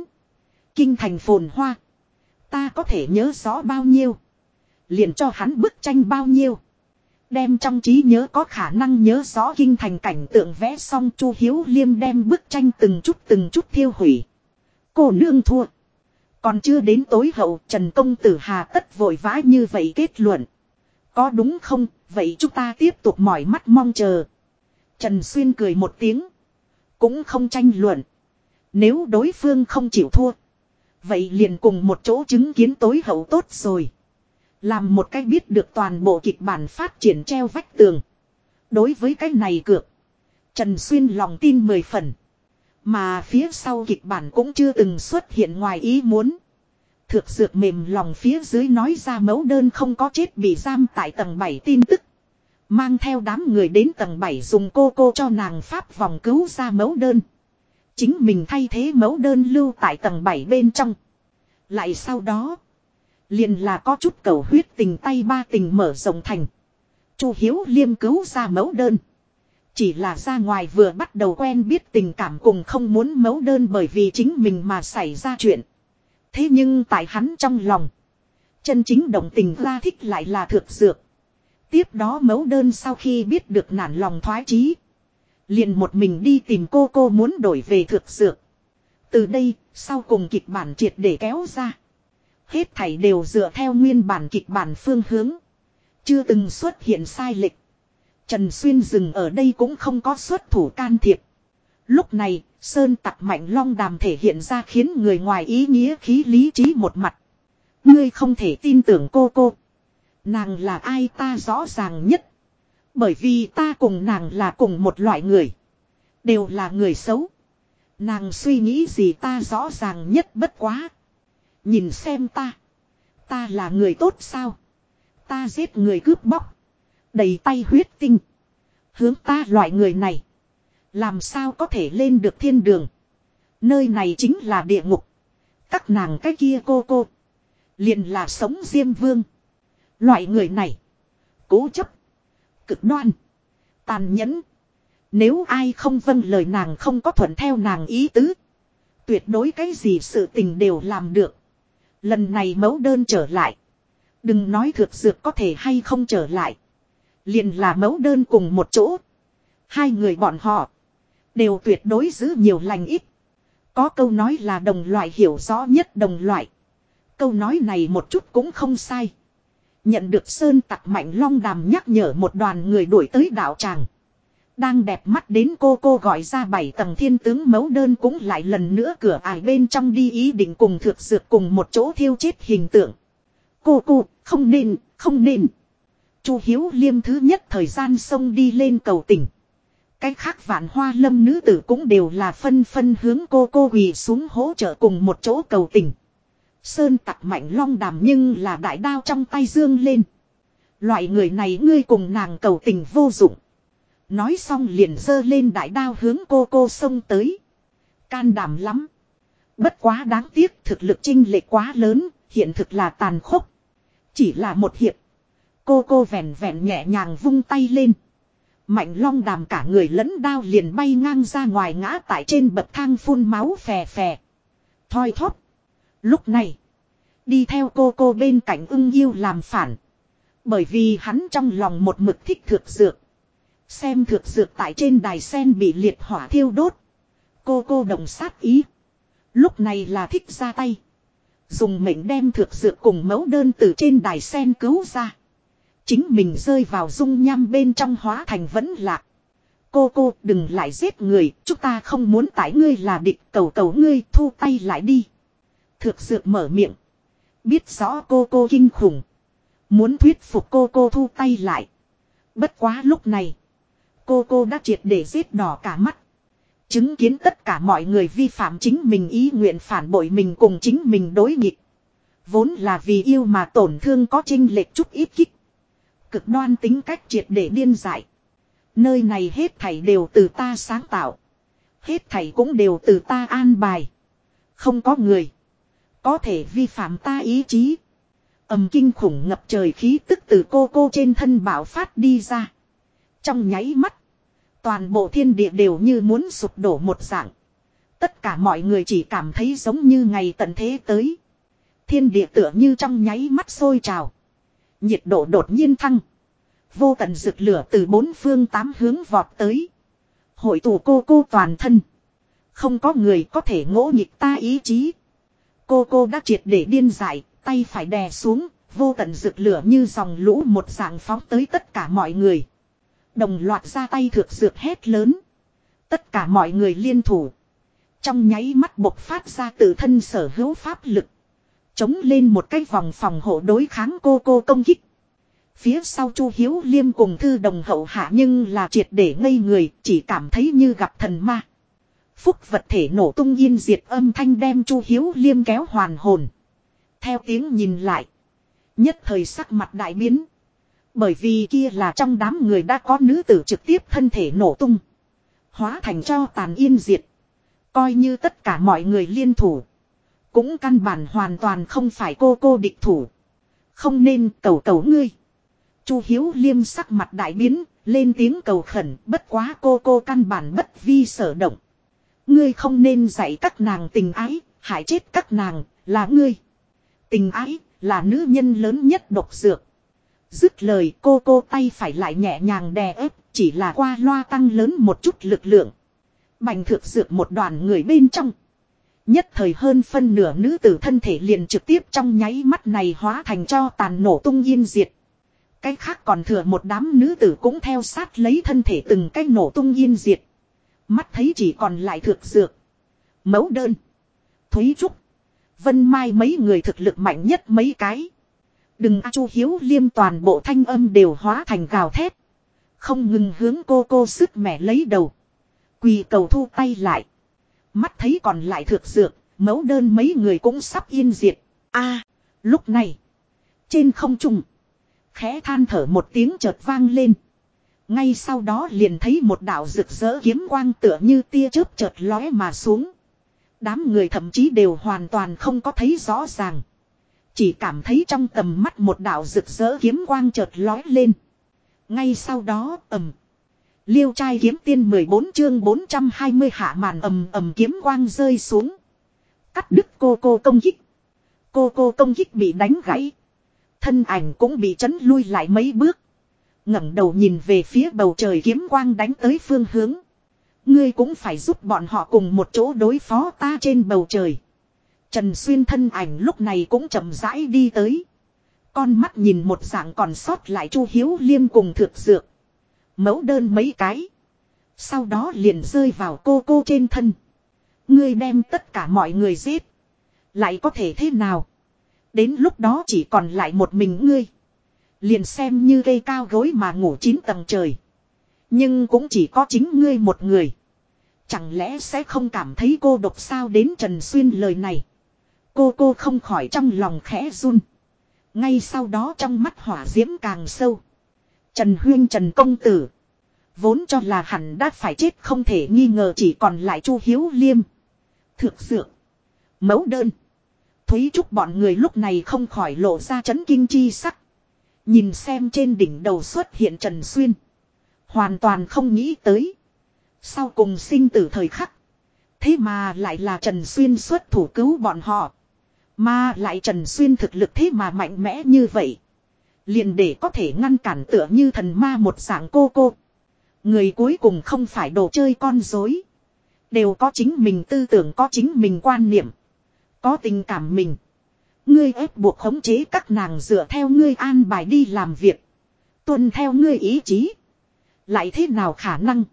Kinh thành phồn hoa. Ta có thể nhớ rõ bao nhiêu. Liền cho hắn bức tranh bao nhiêu. Đem trong trí nhớ có khả năng nhớ rõ kinh thành cảnh tượng vẽ xong Chu Hiếu Liêm đem bức tranh từng chút từng chút thiêu hủy. Cô nương thua. Còn chưa đến tối hậu Trần Công Tử Hà tất vội vã như vậy kết luận. Có đúng không, vậy chúng ta tiếp tục mỏi mắt mong chờ. Trần Xuyên cười một tiếng. Cũng không tranh luận. Nếu đối phương không chịu thua. Vậy liền cùng một chỗ chứng kiến tối hậu tốt rồi. Làm một cách biết được toàn bộ kịch bản phát triển treo vách tường. Đối với cái này cược. Trần Xuyên lòng tin mười phần. Mà phía sau kịch bản cũng chưa từng xuất hiện ngoài ý muốn. Thực dược mềm lòng phía dưới nói ra mẫu đơn không có chết bị giam tại tầng 7 tin tức. Mang theo đám người đến tầng 7 dùng cô cô cho nàng pháp vòng cứu ra mẫu đơn. Chính mình thay thế mẫu đơn lưu tại tầng 7 bên trong. Lại sau đó. Liền là có chút cầu huyết tình tay ba tình mở rộng thành. Chu Hiếu liêm cứu ra mẫu đơn. Chỉ là ra ngoài vừa bắt đầu quen biết tình cảm cùng không muốn mấu đơn bởi vì chính mình mà xảy ra chuyện. Thế nhưng tại hắn trong lòng. Chân chính động tình ra thích lại là thực dược. Tiếp đó mấu đơn sau khi biết được nản lòng thoái chí Liền một mình đi tìm cô cô muốn đổi về thực dược. Từ đây, sau cùng kịch bản triệt để kéo ra. Hết thảy đều dựa theo nguyên bản kịch bản phương hướng. Chưa từng xuất hiện sai lệch. Trần Xuyên dừng ở đây cũng không có xuất thủ can thiệp. Lúc này, Sơn tặc mạnh long đàm thể hiện ra khiến người ngoài ý nghĩa khí lý trí một mặt. Ngươi không thể tin tưởng cô cô. Nàng là ai ta rõ ràng nhất. Bởi vì ta cùng nàng là cùng một loại người. Đều là người xấu. Nàng suy nghĩ gì ta rõ ràng nhất bất quá. Nhìn xem ta. Ta là người tốt sao. Ta giết người cướp bóc. Đầy tay huyết tinh. Hướng ta loại người này. Làm sao có thể lên được thiên đường. Nơi này chính là địa ngục. Các nàng cái kia cô cô. Liền là sống diêm vương. Loại người này. Cố chấp. Cực đoan. Tàn nhẫn. Nếu ai không vâng lời nàng không có thuận theo nàng ý tứ. Tuyệt đối cái gì sự tình đều làm được. Lần này mẫu đơn trở lại. Đừng nói thực dược có thể hay không trở lại. Liền là mẫu đơn cùng một chỗ. Hai người bọn họ. Đều tuyệt đối giữ nhiều lành ít. Có câu nói là đồng loại hiểu rõ nhất đồng loại. Câu nói này một chút cũng không sai. Nhận được Sơn tặc mạnh long đàm nhắc nhở một đoàn người đuổi tới đảo tràng. Đang đẹp mắt đến cô cô gọi ra bảy tầng thiên tướng mấu đơn cũng lại lần nữa cửa ải bên trong đi ý định cùng thực dược cùng một chỗ thiêu chết hình tượng. Cô cô, không nên, không nên. Chu Hiếu liêm thứ nhất thời gian sông đi lên cầu tỉnh. Cách khác vạn hoa lâm nữ tử cũng đều là phân phân hướng cô cô quỳ xuống hỗ trợ cùng một chỗ cầu tỉnh. Sơn tặc mạnh long đàm nhưng là đại đao trong tay dương lên. Loại người này ngươi cùng nàng cầu tình vô dụng. Nói xong liền dơ lên đại đao hướng cô cô xông tới. Can đảm lắm. Bất quá đáng tiếc thực lực trinh lệ quá lớn, hiện thực là tàn khốc. Chỉ là một hiệp. Cô cô vẹn vẹn nhẹ nhàng vung tay lên. Mạnh long đàm cả người lẫn đao liền bay ngang ra ngoài ngã tại trên bậc thang phun máu phè phè. Thoi thóp. Lúc này. Đi theo cô cô bên cạnh ưng yêu làm phản. Bởi vì hắn trong lòng một mực thích thực dược. Xem thực dược tại trên đài sen bị liệt hỏa thiêu đốt. Cô cô đồng sát ý. Lúc này là thích ra tay. Dùng mệnh đem thực dược cùng mẫu đơn từ trên đài sen cứu ra. Chính mình rơi vào dung nham bên trong hóa thành vẫn lạc. Cô cô đừng lại giết người, chúng ta không muốn tải ngươi là địch cầu cầu ngươi thu tay lại đi. Thực sự mở miệng. Biết rõ cô cô kinh khủng. Muốn thuyết phục cô cô thu tay lại. Bất quá lúc này. Cô cô đã triệt để giết đỏ cả mắt. Chứng kiến tất cả mọi người vi phạm chính mình ý nguyện phản bội mình cùng chính mình đối nghịch. Vốn là vì yêu mà tổn thương có trinh lệch chút ít kích. Cực đoan tính cách triệt để điên dại. Nơi này hết thảy đều từ ta sáng tạo. Hết thảy cũng đều từ ta an bài. Không có người. Có thể vi phạm ta ý chí. ầm kinh khủng ngập trời khí tức từ cô cô trên thân bảo phát đi ra. Trong nháy mắt. Toàn bộ thiên địa đều như muốn sụp đổ một dạng. Tất cả mọi người chỉ cảm thấy giống như ngày tận thế tới. Thiên địa tựa như trong nháy mắt sôi trào. Nhiệt độ đột nhiên thăng. Vô tận rực lửa từ bốn phương tám hướng vọt tới. Hội tụ cô cô toàn thân. Không có người có thể ngỗ nhịp ta ý chí. Cô cô đã triệt để điên dại, tay phải đè xuống, Vô tận rực lửa như dòng lũ một dạng phóng tới tất cả mọi người. Đồng loạt ra tay thược dược hét lớn. Tất cả mọi người liên thủ. Trong nháy mắt bộc phát ra tự thân sở hữu pháp lực. Chống lên một cái vòng phòng hộ đối kháng cô cô công kích. Phía sau Chu Hiếu Liêm cùng thư đồng hậu hạ nhưng là triệt để ngây người, chỉ cảm thấy như gặp thần ma. Phúc vật thể nổ tung yên diệt âm thanh đem Chu Hiếu Liêm kéo hoàn hồn. Theo tiếng nhìn lại, nhất thời sắc mặt đại biến. Bởi vì kia là trong đám người đã có nữ tử trực tiếp thân thể nổ tung. Hóa thành cho tàn yên diệt. Coi như tất cả mọi người liên thủ. Cũng căn bản hoàn toàn không phải cô cô địch thủ. Không nên cầu cầu ngươi. Chu Hiếu liêm sắc mặt đại biến, lên tiếng cầu khẩn, bất quá cô cô căn bản bất vi sở động. Ngươi không nên dạy các nàng tình ái, hại chết các nàng, là ngươi. Tình ái, là nữ nhân lớn nhất độc dược. Dứt lời cô cô tay phải lại nhẹ nhàng đè ép, chỉ là qua loa tăng lớn một chút lực lượng. Bành thực dược một đoàn người bên trong. Nhất thời hơn phân nửa nữ tử thân thể liền trực tiếp trong nháy mắt này hóa thành cho tàn nổ tung yên diệt. Cái khác còn thừa một đám nữ tử cũng theo sát lấy thân thể từng cái nổ tung yên diệt. Mắt thấy chỉ còn lại thực dược. Mấu đơn. Thúy Trúc. Vân Mai mấy người thực lực mạnh nhất mấy cái. Đừng a chu hiếu liêm toàn bộ thanh âm đều hóa thành gào thét. Không ngừng hướng cô cô sức mẻ lấy đầu. Quỳ cầu thu tay lại. Mắt thấy còn lại thực dược, mẫu đơn mấy người cũng sắp yên diệt. a lúc này. Trên không trung. Khẽ than thở một tiếng chợt vang lên. Ngay sau đó liền thấy một đạo rực rỡ kiếm quang tựa như tia chớp chợt lóe mà xuống. Đám người thậm chí đều hoàn toàn không có thấy rõ ràng. Chỉ cảm thấy trong tầm mắt một đạo rực rỡ kiếm quang chợt lóe lên. Ngay sau đó ầm. Liêu trai kiếm tiên 14 chương 420 hạ màn ầm ầm kiếm quang rơi xuống. Cắt đứt cô cô công kích. Cô cô công kích bị đánh gãy. Thân ảnh cũng bị chấn lui lại mấy bước. ngẩng đầu nhìn về phía bầu trời kiếm quang đánh tới phương hướng. Ngươi cũng phải giúp bọn họ cùng một chỗ đối phó ta trên bầu trời. Trần Xuyên thân ảnh lúc này cũng chậm rãi đi tới. Con mắt nhìn một dạng còn sót lại Chu Hiếu Liêm cùng thực dược. Mẫu đơn mấy cái. Sau đó liền rơi vào cô cô trên thân. Ngươi đem tất cả mọi người giết. Lại có thể thế nào? Đến lúc đó chỉ còn lại một mình ngươi. Liền xem như cây cao gối mà ngủ chín tầng trời. Nhưng cũng chỉ có chính ngươi một người. Chẳng lẽ sẽ không cảm thấy cô độc sao đến Trần Xuyên lời này. Cô cô không khỏi trong lòng khẽ run. Ngay sau đó trong mắt hỏa diễm càng sâu. Trần Huyên Trần Công Tử. Vốn cho là hẳn đã phải chết không thể nghi ngờ chỉ còn lại Chu Hiếu Liêm. Thực sự. Mẫu đơn. Thúy Trúc bọn người lúc này không khỏi lộ ra chấn kinh chi sắc. Nhìn xem trên đỉnh đầu xuất hiện Trần Xuyên. Hoàn toàn không nghĩ tới. Sau cùng sinh tử thời khắc. Thế mà lại là Trần Xuyên xuất thủ cứu bọn họ. Mà lại Trần Xuyên thực lực thế mà mạnh mẽ như vậy. Liền để có thể ngăn cản tựa như thần ma một dạng cô cô. Người cuối cùng không phải đồ chơi con dối. Đều có chính mình tư tưởng có chính mình quan niệm. Có tình cảm mình. Ngươi ép buộc khống chế các nàng dựa theo ngươi an bài đi làm việc. Tuân theo ngươi ý chí. Lại thế nào khả năng?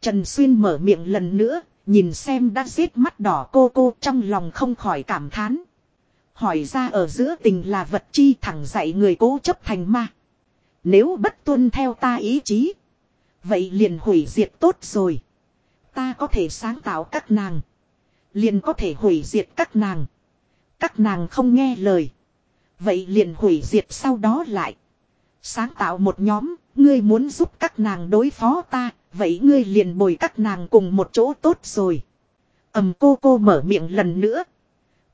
Trần Xuyên mở miệng lần nữa, nhìn xem đã giết mắt đỏ cô cô trong lòng không khỏi cảm thán. Hỏi ra ở giữa tình là vật chi thẳng dạy người cố chấp thành ma. Nếu bất tuân theo ta ý chí. Vậy liền hủy diệt tốt rồi. Ta có thể sáng tạo các nàng. Liền có thể hủy diệt các nàng. Các nàng không nghe lời. Vậy liền hủy diệt sau đó lại. Sáng tạo một nhóm, ngươi muốn giúp các nàng đối phó ta, vậy ngươi liền bồi các nàng cùng một chỗ tốt rồi. ầm cô cô mở miệng lần nữa.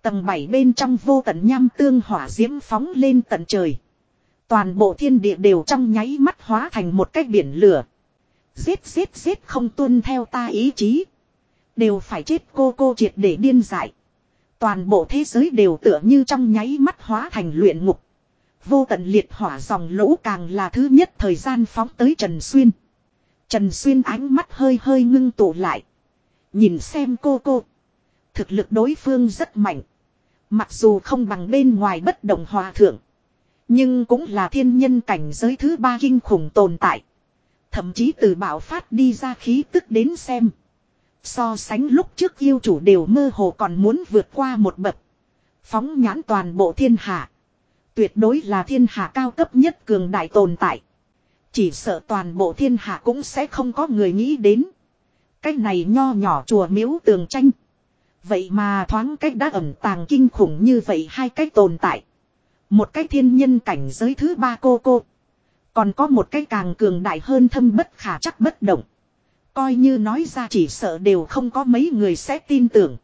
Tầng 7 bên trong vô tận nham tương hỏa diễm phóng lên tận trời. Toàn bộ thiên địa đều trong nháy mắt hóa thành một cái biển lửa. Giết giết giết không tuân theo ta ý chí. Đều phải chết cô cô triệt để điên dại. Toàn bộ thế giới đều tựa như trong nháy mắt hóa thành luyện ngục. Vô tận liệt hỏa dòng lũ càng là thứ nhất thời gian phóng tới Trần Xuyên. Trần Xuyên ánh mắt hơi hơi ngưng tụ lại. Nhìn xem cô cô. Thực lực đối phương rất mạnh. Mặc dù không bằng bên ngoài bất động hòa thượng. Nhưng cũng là thiên nhân cảnh giới thứ ba kinh khủng tồn tại. Thậm chí từ bạo phát đi ra khí tức đến xem. So sánh lúc trước yêu chủ đều mơ hồ còn muốn vượt qua một bậc. Phóng nhãn toàn bộ thiên hạ. Tuyệt đối là thiên hạ cao cấp nhất cường đại tồn tại. Chỉ sợ toàn bộ thiên hạ cũng sẽ không có người nghĩ đến. Cái này nho nhỏ chùa miếu tường tranh. Vậy mà thoáng cách đã ẩn tàng kinh khủng như vậy hai cách tồn tại. Một cái thiên nhân cảnh giới thứ ba cô cô. Còn có một cái càng cường đại hơn thâm bất khả chắc bất động. Coi như nói ra chỉ sợ đều không có mấy người sẽ tin tưởng.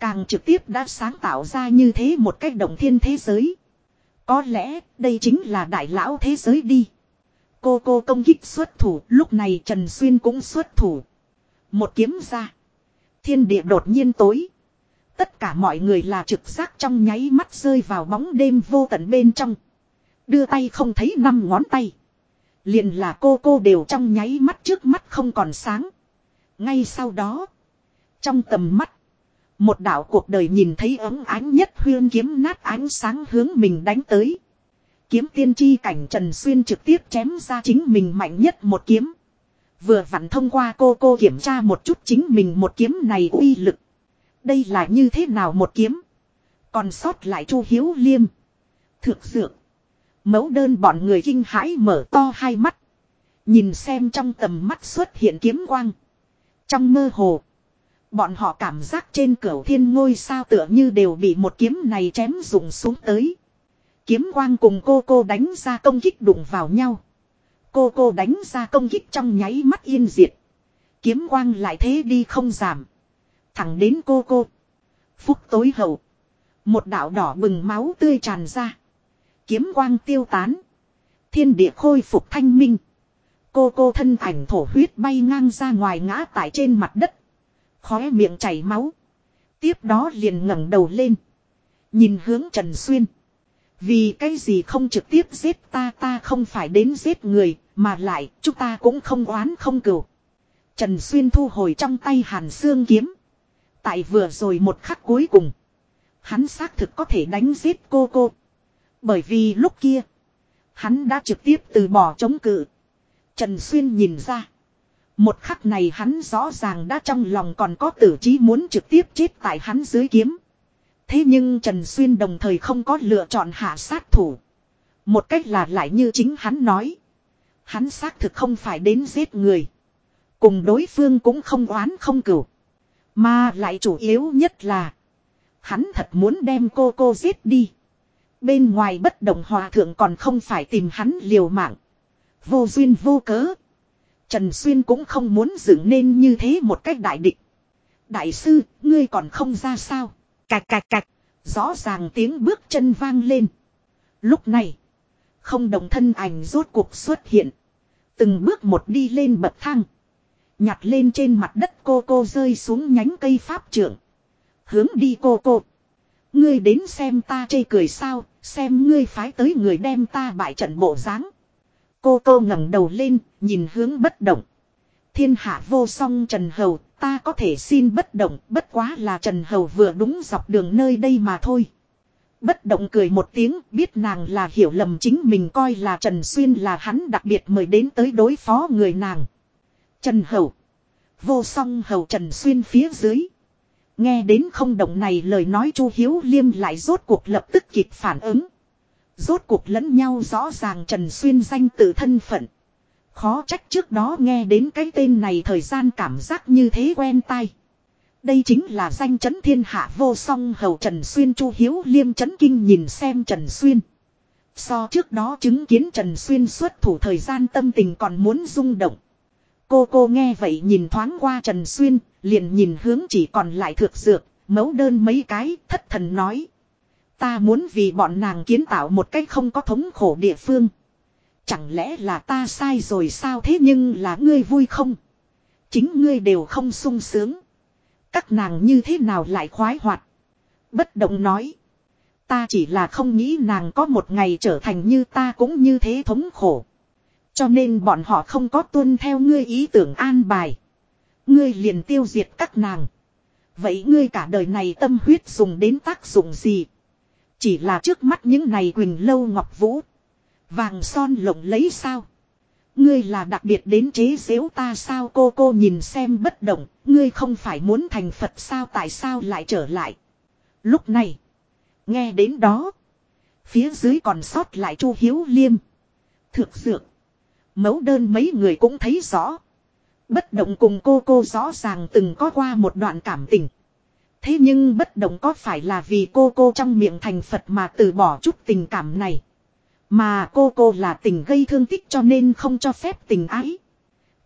Càng trực tiếp đã sáng tạo ra như thế một cách động thiên thế giới. Có lẽ đây chính là đại lão thế giới đi. Cô cô công kích xuất thủ, lúc này Trần Xuyên cũng xuất thủ. Một kiếm ra. Thiên địa đột nhiên tối. Tất cả mọi người là trực giác trong nháy mắt rơi vào bóng đêm vô tận bên trong. Đưa tay không thấy năm ngón tay. Liền là cô cô đều trong nháy mắt trước mắt không còn sáng. Ngay sau đó. Trong tầm mắt. Một đạo cuộc đời nhìn thấy ấm ánh nhất huyên kiếm nát ánh sáng hướng mình đánh tới. Kiếm tiên tri cảnh Trần Xuyên trực tiếp chém ra chính mình mạnh nhất một kiếm. Vừa vặn thông qua cô cô kiểm tra một chút chính mình một kiếm này uy lực. Đây là như thế nào một kiếm. Còn sót lại Chu Hiếu Liêm. Thực sự. Mẫu đơn bọn người kinh hãi mở to hai mắt. Nhìn xem trong tầm mắt xuất hiện kiếm quang. Trong mơ hồ. Bọn họ cảm giác trên cửa thiên ngôi sao tựa như đều bị một kiếm này chém rụng xuống tới. Kiếm quang cùng cô cô đánh ra công kích đụng vào nhau. Cô cô đánh ra công kích trong nháy mắt yên diệt. Kiếm quang lại thế đi không giảm. Thẳng đến cô cô. Phúc tối hậu. Một đạo đỏ bừng máu tươi tràn ra. Kiếm quang tiêu tán. Thiên địa khôi phục thanh minh. Cô cô thân ảnh thổ huyết bay ngang ra ngoài ngã tại trên mặt đất. Khóe miệng chảy máu. Tiếp đó liền ngẩng đầu lên. Nhìn hướng Trần Xuyên. Vì cái gì không trực tiếp giết ta ta không phải đến giết người, mà lại chúng ta cũng không oán không cừu. Trần Xuyên thu hồi trong tay hàn xương kiếm. Tại vừa rồi một khắc cuối cùng. Hắn xác thực có thể đánh giết cô cô. Bởi vì lúc kia. Hắn đã trực tiếp từ bỏ chống cự. Trần Xuyên nhìn ra. Một khắc này hắn rõ ràng đã trong lòng còn có tử trí muốn trực tiếp chết tại hắn dưới kiếm. Thế nhưng Trần Xuyên đồng thời không có lựa chọn hạ sát thủ. Một cách là lại như chính hắn nói. Hắn xác thực không phải đến giết người. Cùng đối phương cũng không oán không cửu. Mà lại chủ yếu nhất là. Hắn thật muốn đem cô cô giết đi. Bên ngoài bất đồng hòa thượng còn không phải tìm hắn liều mạng. Vô duyên vô cớ. Trần Xuyên cũng không muốn dựng nên như thế một cách đại địch. Đại sư, ngươi còn không ra sao? Cạch cạch cạch. Rõ ràng tiếng bước chân vang lên. Lúc này. Không đồng thân ảnh rốt cuộc xuất hiện. Từng bước một đi lên bậc thang. Nhặt lên trên mặt đất cô cô rơi xuống nhánh cây pháp trưởng. Hướng đi cô cô. Ngươi đến xem ta chê cười sao, xem ngươi phái tới người đem ta bại trận bộ dáng. Cô cô ngẩng đầu lên, nhìn hướng bất động. Thiên hạ vô song Trần Hầu, ta có thể xin bất động, bất quá là Trần Hầu vừa đúng dọc đường nơi đây mà thôi. Bất động cười một tiếng, biết nàng là hiểu lầm chính mình coi là Trần Xuyên là hắn đặc biệt mời đến tới đối phó người nàng. Trần Hầu. Vô song Hầu Trần Xuyên phía dưới. Nghe đến không động này lời nói Chu Hiếu Liêm lại rốt cuộc lập tức kịp phản ứng. Rốt cuộc lẫn nhau rõ ràng Trần Xuyên danh tự thân phận. Khó trách trước đó nghe đến cái tên này thời gian cảm giác như thế quen tai. Đây chính là danh chấn thiên hạ vô song hầu Trần Xuyên Chu Hiếu Liêm chấn kinh nhìn xem Trần Xuyên. So trước đó chứng kiến Trần Xuyên xuất thủ thời gian tâm tình còn muốn rung động. Cô cô nghe vậy nhìn thoáng qua Trần Xuyên, liền nhìn hướng chỉ còn lại thược dược, mấu đơn mấy cái, thất thần nói. Ta muốn vì bọn nàng kiến tạo một cách không có thống khổ địa phương. Chẳng lẽ là ta sai rồi sao thế nhưng là ngươi vui không? Chính ngươi đều không sung sướng. Các nàng như thế nào lại khoái hoạt? Bất động nói. Ta chỉ là không nghĩ nàng có một ngày trở thành như ta cũng như thế thống khổ. Cho nên bọn họ không có tuân theo ngươi ý tưởng an bài. Ngươi liền tiêu diệt các nàng. Vậy ngươi cả đời này tâm huyết dùng đến tác dụng gì? Chỉ là trước mắt những này quỳnh lâu ngọc vũ. Vàng son lộng lấy sao. Ngươi là đặc biệt đến chế xếu ta sao cô cô nhìn xem bất động. Ngươi không phải muốn thành Phật sao tại sao lại trở lại. Lúc này. Nghe đến đó. Phía dưới còn sót lại Chu Hiếu Liêm. Thực dược. Mẫu đơn mấy người cũng thấy rõ. Bất động cùng cô cô rõ ràng từng có qua một đoạn cảm tình. Thế nhưng bất động có phải là vì cô cô trong miệng thành Phật mà từ bỏ chút tình cảm này. Mà cô cô là tình gây thương tích cho nên không cho phép tình ái.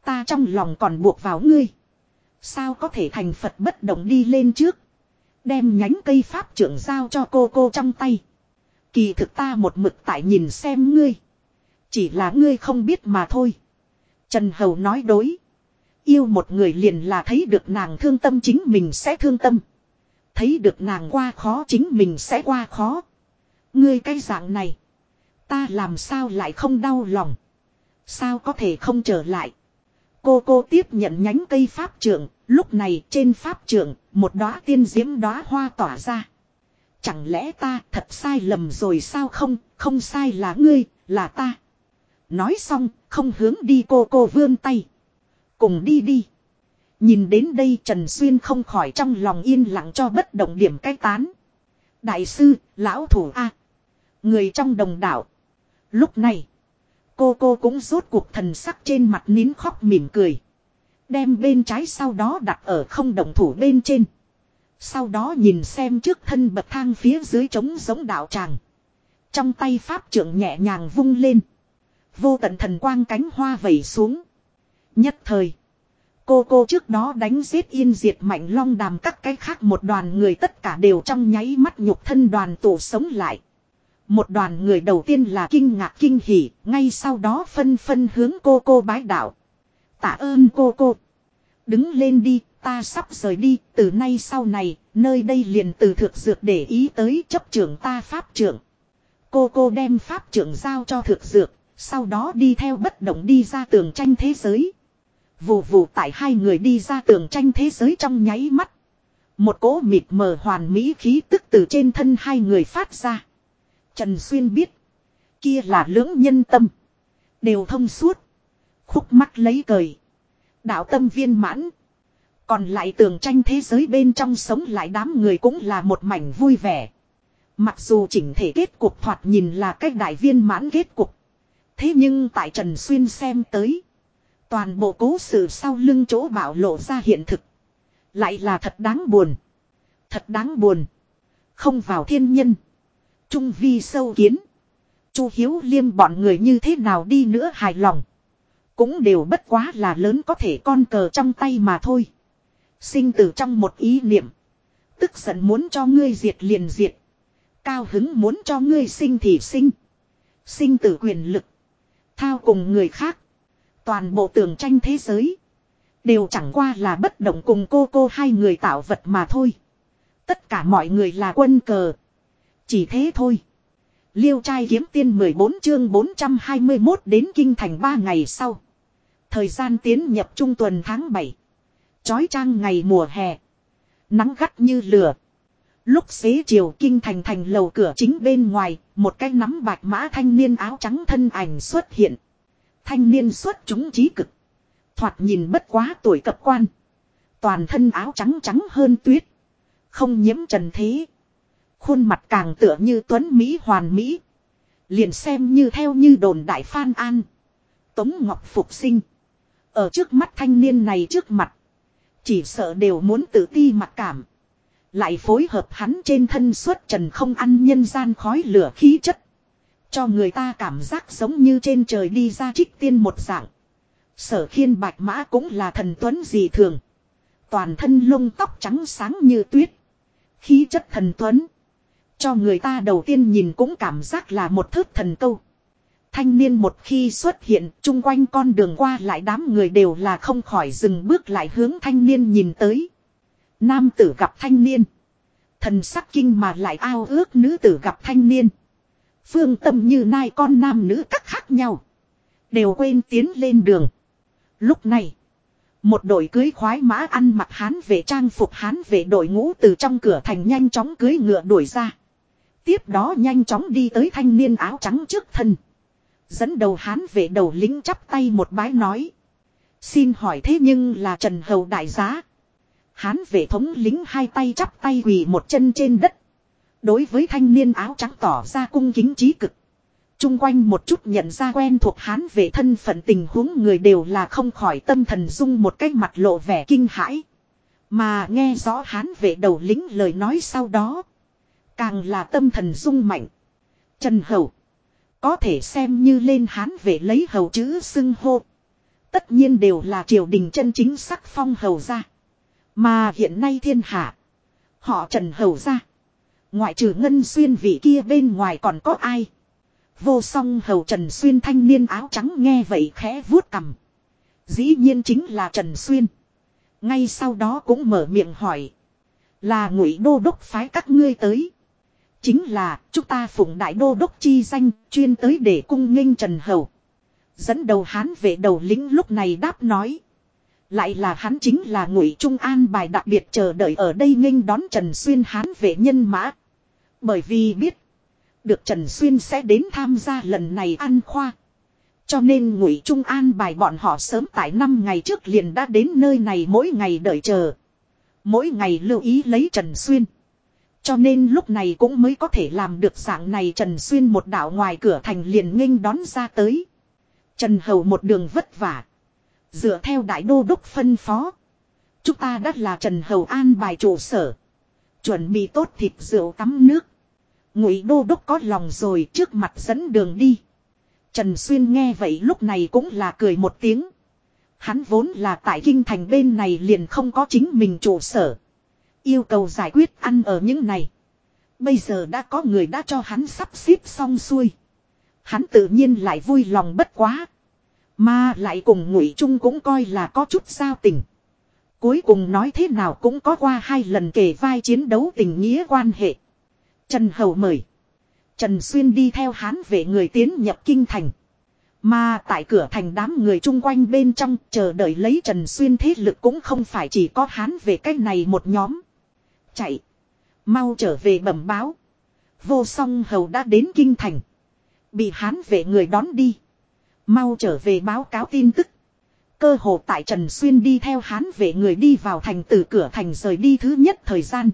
Ta trong lòng còn buộc vào ngươi. Sao có thể thành Phật bất động đi lên trước. Đem nhánh cây pháp trưởng giao cho cô cô trong tay. Kỳ thực ta một mực tại nhìn xem ngươi. Chỉ là ngươi không biết mà thôi. Trần Hầu nói đối. Yêu một người liền là thấy được nàng thương tâm chính mình sẽ thương tâm. Thấy được nàng qua khó chính mình sẽ qua khó. Ngươi cái dạng này. Ta làm sao lại không đau lòng. Sao có thể không trở lại. Cô cô tiếp nhận nhánh cây pháp trưởng. Lúc này trên pháp trưởng một đóa tiên diễm đóa hoa tỏa ra. Chẳng lẽ ta thật sai lầm rồi sao không, không sai là ngươi, là ta. Nói xong, không hướng đi cô cô vươn tay. Cùng đi đi. Nhìn đến đây Trần Xuyên không khỏi trong lòng yên lặng cho bất động điểm cách tán. Đại sư, lão thủ A. Người trong đồng đảo. Lúc này, cô cô cũng rốt cuộc thần sắc trên mặt nín khóc mỉm cười. Đem bên trái sau đó đặt ở không động thủ bên trên. Sau đó nhìn xem trước thân bậc thang phía dưới trống giống đạo tràng. Trong tay pháp trưởng nhẹ nhàng vung lên. Vô tận thần quang cánh hoa vẩy xuống. Nhất thời. Cô cô trước đó đánh giết yên diệt mạnh long đàm các cái khác một đoàn người tất cả đều trong nháy mắt nhục thân đoàn tổ sống lại. Một đoàn người đầu tiên là kinh ngạc kinh hỉ, ngay sau đó phân phân hướng cô cô bái đạo. Tạ ơn cô cô. Đứng lên đi, ta sắp rời đi, từ nay sau này, nơi đây liền từ thực dược để ý tới chấp trưởng ta pháp trưởng. Cô cô đem pháp trưởng giao cho thực dược, sau đó đi theo bất động đi ra tường tranh thế giới. Vù vù tại hai người đi ra tường tranh thế giới trong nháy mắt. Một cỗ mịt mờ hoàn mỹ khí tức từ trên thân hai người phát ra. Trần Xuyên biết. Kia là lưỡng nhân tâm. Đều thông suốt. Khúc mắt lấy cười. Đạo tâm viên mãn. Còn lại tường tranh thế giới bên trong sống lại đám người cũng là một mảnh vui vẻ. Mặc dù chỉnh thể kết cục thoạt nhìn là cách đại viên mãn kết cục. Thế nhưng tại Trần Xuyên xem tới. Toàn bộ cố sự sau lưng chỗ bảo lộ ra hiện thực. Lại là thật đáng buồn. Thật đáng buồn. Không vào thiên nhân. Trung vi sâu kiến. Chu Hiếu Liêm bọn người như thế nào đi nữa hài lòng. Cũng đều bất quá là lớn có thể con cờ trong tay mà thôi. Sinh tử trong một ý niệm. Tức giận muốn cho ngươi diệt liền diệt. Cao hứng muốn cho ngươi sinh thì sinh. Sinh tử quyền lực. Thao cùng người khác. Toàn bộ tường tranh thế giới. Đều chẳng qua là bất động cùng cô cô hai người tạo vật mà thôi. Tất cả mọi người là quân cờ. Chỉ thế thôi. Liêu trai kiếm tiên 14 chương 421 đến kinh thành 3 ngày sau. Thời gian tiến nhập trung tuần tháng 7. Chói trang ngày mùa hè. Nắng gắt như lửa. Lúc xế chiều kinh thành thành lầu cửa chính bên ngoài, một cái nắm bạch mã thanh niên áo trắng thân ảnh xuất hiện. Thanh niên xuất chúng trí cực. Thoạt nhìn bất quá tuổi cập quan. Toàn thân áo trắng trắng hơn tuyết. Không nhiễm trần thế. Khuôn mặt càng tựa như tuấn Mỹ hoàn Mỹ. Liền xem như theo như đồn đại Phan An. Tống Ngọc Phục sinh. Ở trước mắt thanh niên này trước mặt. Chỉ sợ đều muốn tự ti mặc cảm. Lại phối hợp hắn trên thân suốt trần không ăn nhân gian khói lửa khí chất. Cho người ta cảm giác giống như trên trời đi ra trích tiên một dạng. Sở khiên bạch mã cũng là thần tuấn dị thường. Toàn thân lông tóc trắng sáng như tuyết. Khí chất thần tuấn. Cho người ta đầu tiên nhìn cũng cảm giác là một thước thần câu. Thanh niên một khi xuất hiện, chung quanh con đường qua lại đám người đều là không khỏi dừng bước lại hướng thanh niên nhìn tới. Nam tử gặp thanh niên. Thần sắc kinh mà lại ao ước nữ tử gặp thanh niên. Phương tâm như nai con nam nữ các khác nhau. Đều quên tiến lên đường. Lúc này. Một đội cưới khoái mã ăn mặc hán về trang phục hán về đội ngũ từ trong cửa thành nhanh chóng cưới ngựa đuổi ra. Tiếp đó nhanh chóng đi tới thanh niên áo trắng trước thân. Dẫn đầu hán về đầu lính chắp tay một bái nói. Xin hỏi thế nhưng là Trần Hầu đại giá. Hán vệ thống lính hai tay chắp tay quỳ một chân trên đất. Đối với thanh niên áo trắng tỏ ra cung kính trí cực. Trung quanh một chút nhận ra quen thuộc hán vệ thân phận tình huống người đều là không khỏi tâm thần dung một cách mặt lộ vẻ kinh hãi. Mà nghe rõ hán vệ đầu lính lời nói sau đó. Càng là tâm thần dung mạnh. Trần Hầu. Có thể xem như lên hán về lấy hầu chữ xưng hô. Tất nhiên đều là triều đình chân chính sắc phong hầu ra. Mà hiện nay thiên hạ. Họ trần hầu ra. Ngoại trừ ngân xuyên vị kia bên ngoài còn có ai. Vô song hầu Trần Xuyên thanh niên áo trắng nghe vậy khẽ vuốt cầm. Dĩ nhiên chính là Trần Xuyên. Ngay sau đó cũng mở miệng hỏi. Là ngụy đô đốc phái các ngươi tới. Chính là, chúng ta phụng đại đô đốc chi danh, chuyên tới để cung nghênh Trần Hầu. Dẫn đầu hán về đầu lính lúc này đáp nói. Lại là hắn chính là ngụy Trung An bài đặc biệt chờ đợi ở đây nghênh đón Trần Xuyên hán về nhân mã. Bởi vì biết. Được Trần Xuyên sẽ đến tham gia lần này ăn khoa. Cho nên ngụy Trung An bài bọn họ sớm tại năm ngày trước liền đã đến nơi này mỗi ngày đợi chờ. Mỗi ngày lưu ý lấy Trần Xuyên. Cho nên lúc này cũng mới có thể làm được dạng này Trần Xuyên một đảo ngoài cửa thành liền nghênh đón ra tới. Trần Hầu một đường vất vả. Dựa theo đại đô đốc phân phó. Chúng ta đã là Trần Hầu an bài trụ sở. Chuẩn bị tốt thịt rượu tắm nước. Ngụy đô đốc có lòng rồi trước mặt dẫn đường đi. Trần Xuyên nghe vậy lúc này cũng là cười một tiếng. Hắn vốn là tại kinh thành bên này liền không có chính mình trụ sở. Yêu cầu giải quyết ăn ở những này. Bây giờ đã có người đã cho hắn sắp xếp xong xuôi. Hắn tự nhiên lại vui lòng bất quá. Mà lại cùng ngụy Trung cũng coi là có chút giao tình. Cuối cùng nói thế nào cũng có qua hai lần kể vai chiến đấu tình nghĩa quan hệ. Trần Hầu mời. Trần Xuyên đi theo hán về người tiến nhập kinh thành. Mà tại cửa thành đám người chung quanh bên trong chờ đợi lấy Trần Xuyên thế lực cũng không phải chỉ có hán về cách này một nhóm. Chạy. Mau trở về bẩm báo. Vô song hầu đã đến kinh thành. Bị hán về người đón đi. Mau trở về báo cáo tin tức. Cơ hồ tại Trần Xuyên đi theo hán về người đi vào thành từ cửa thành rời đi thứ nhất thời gian.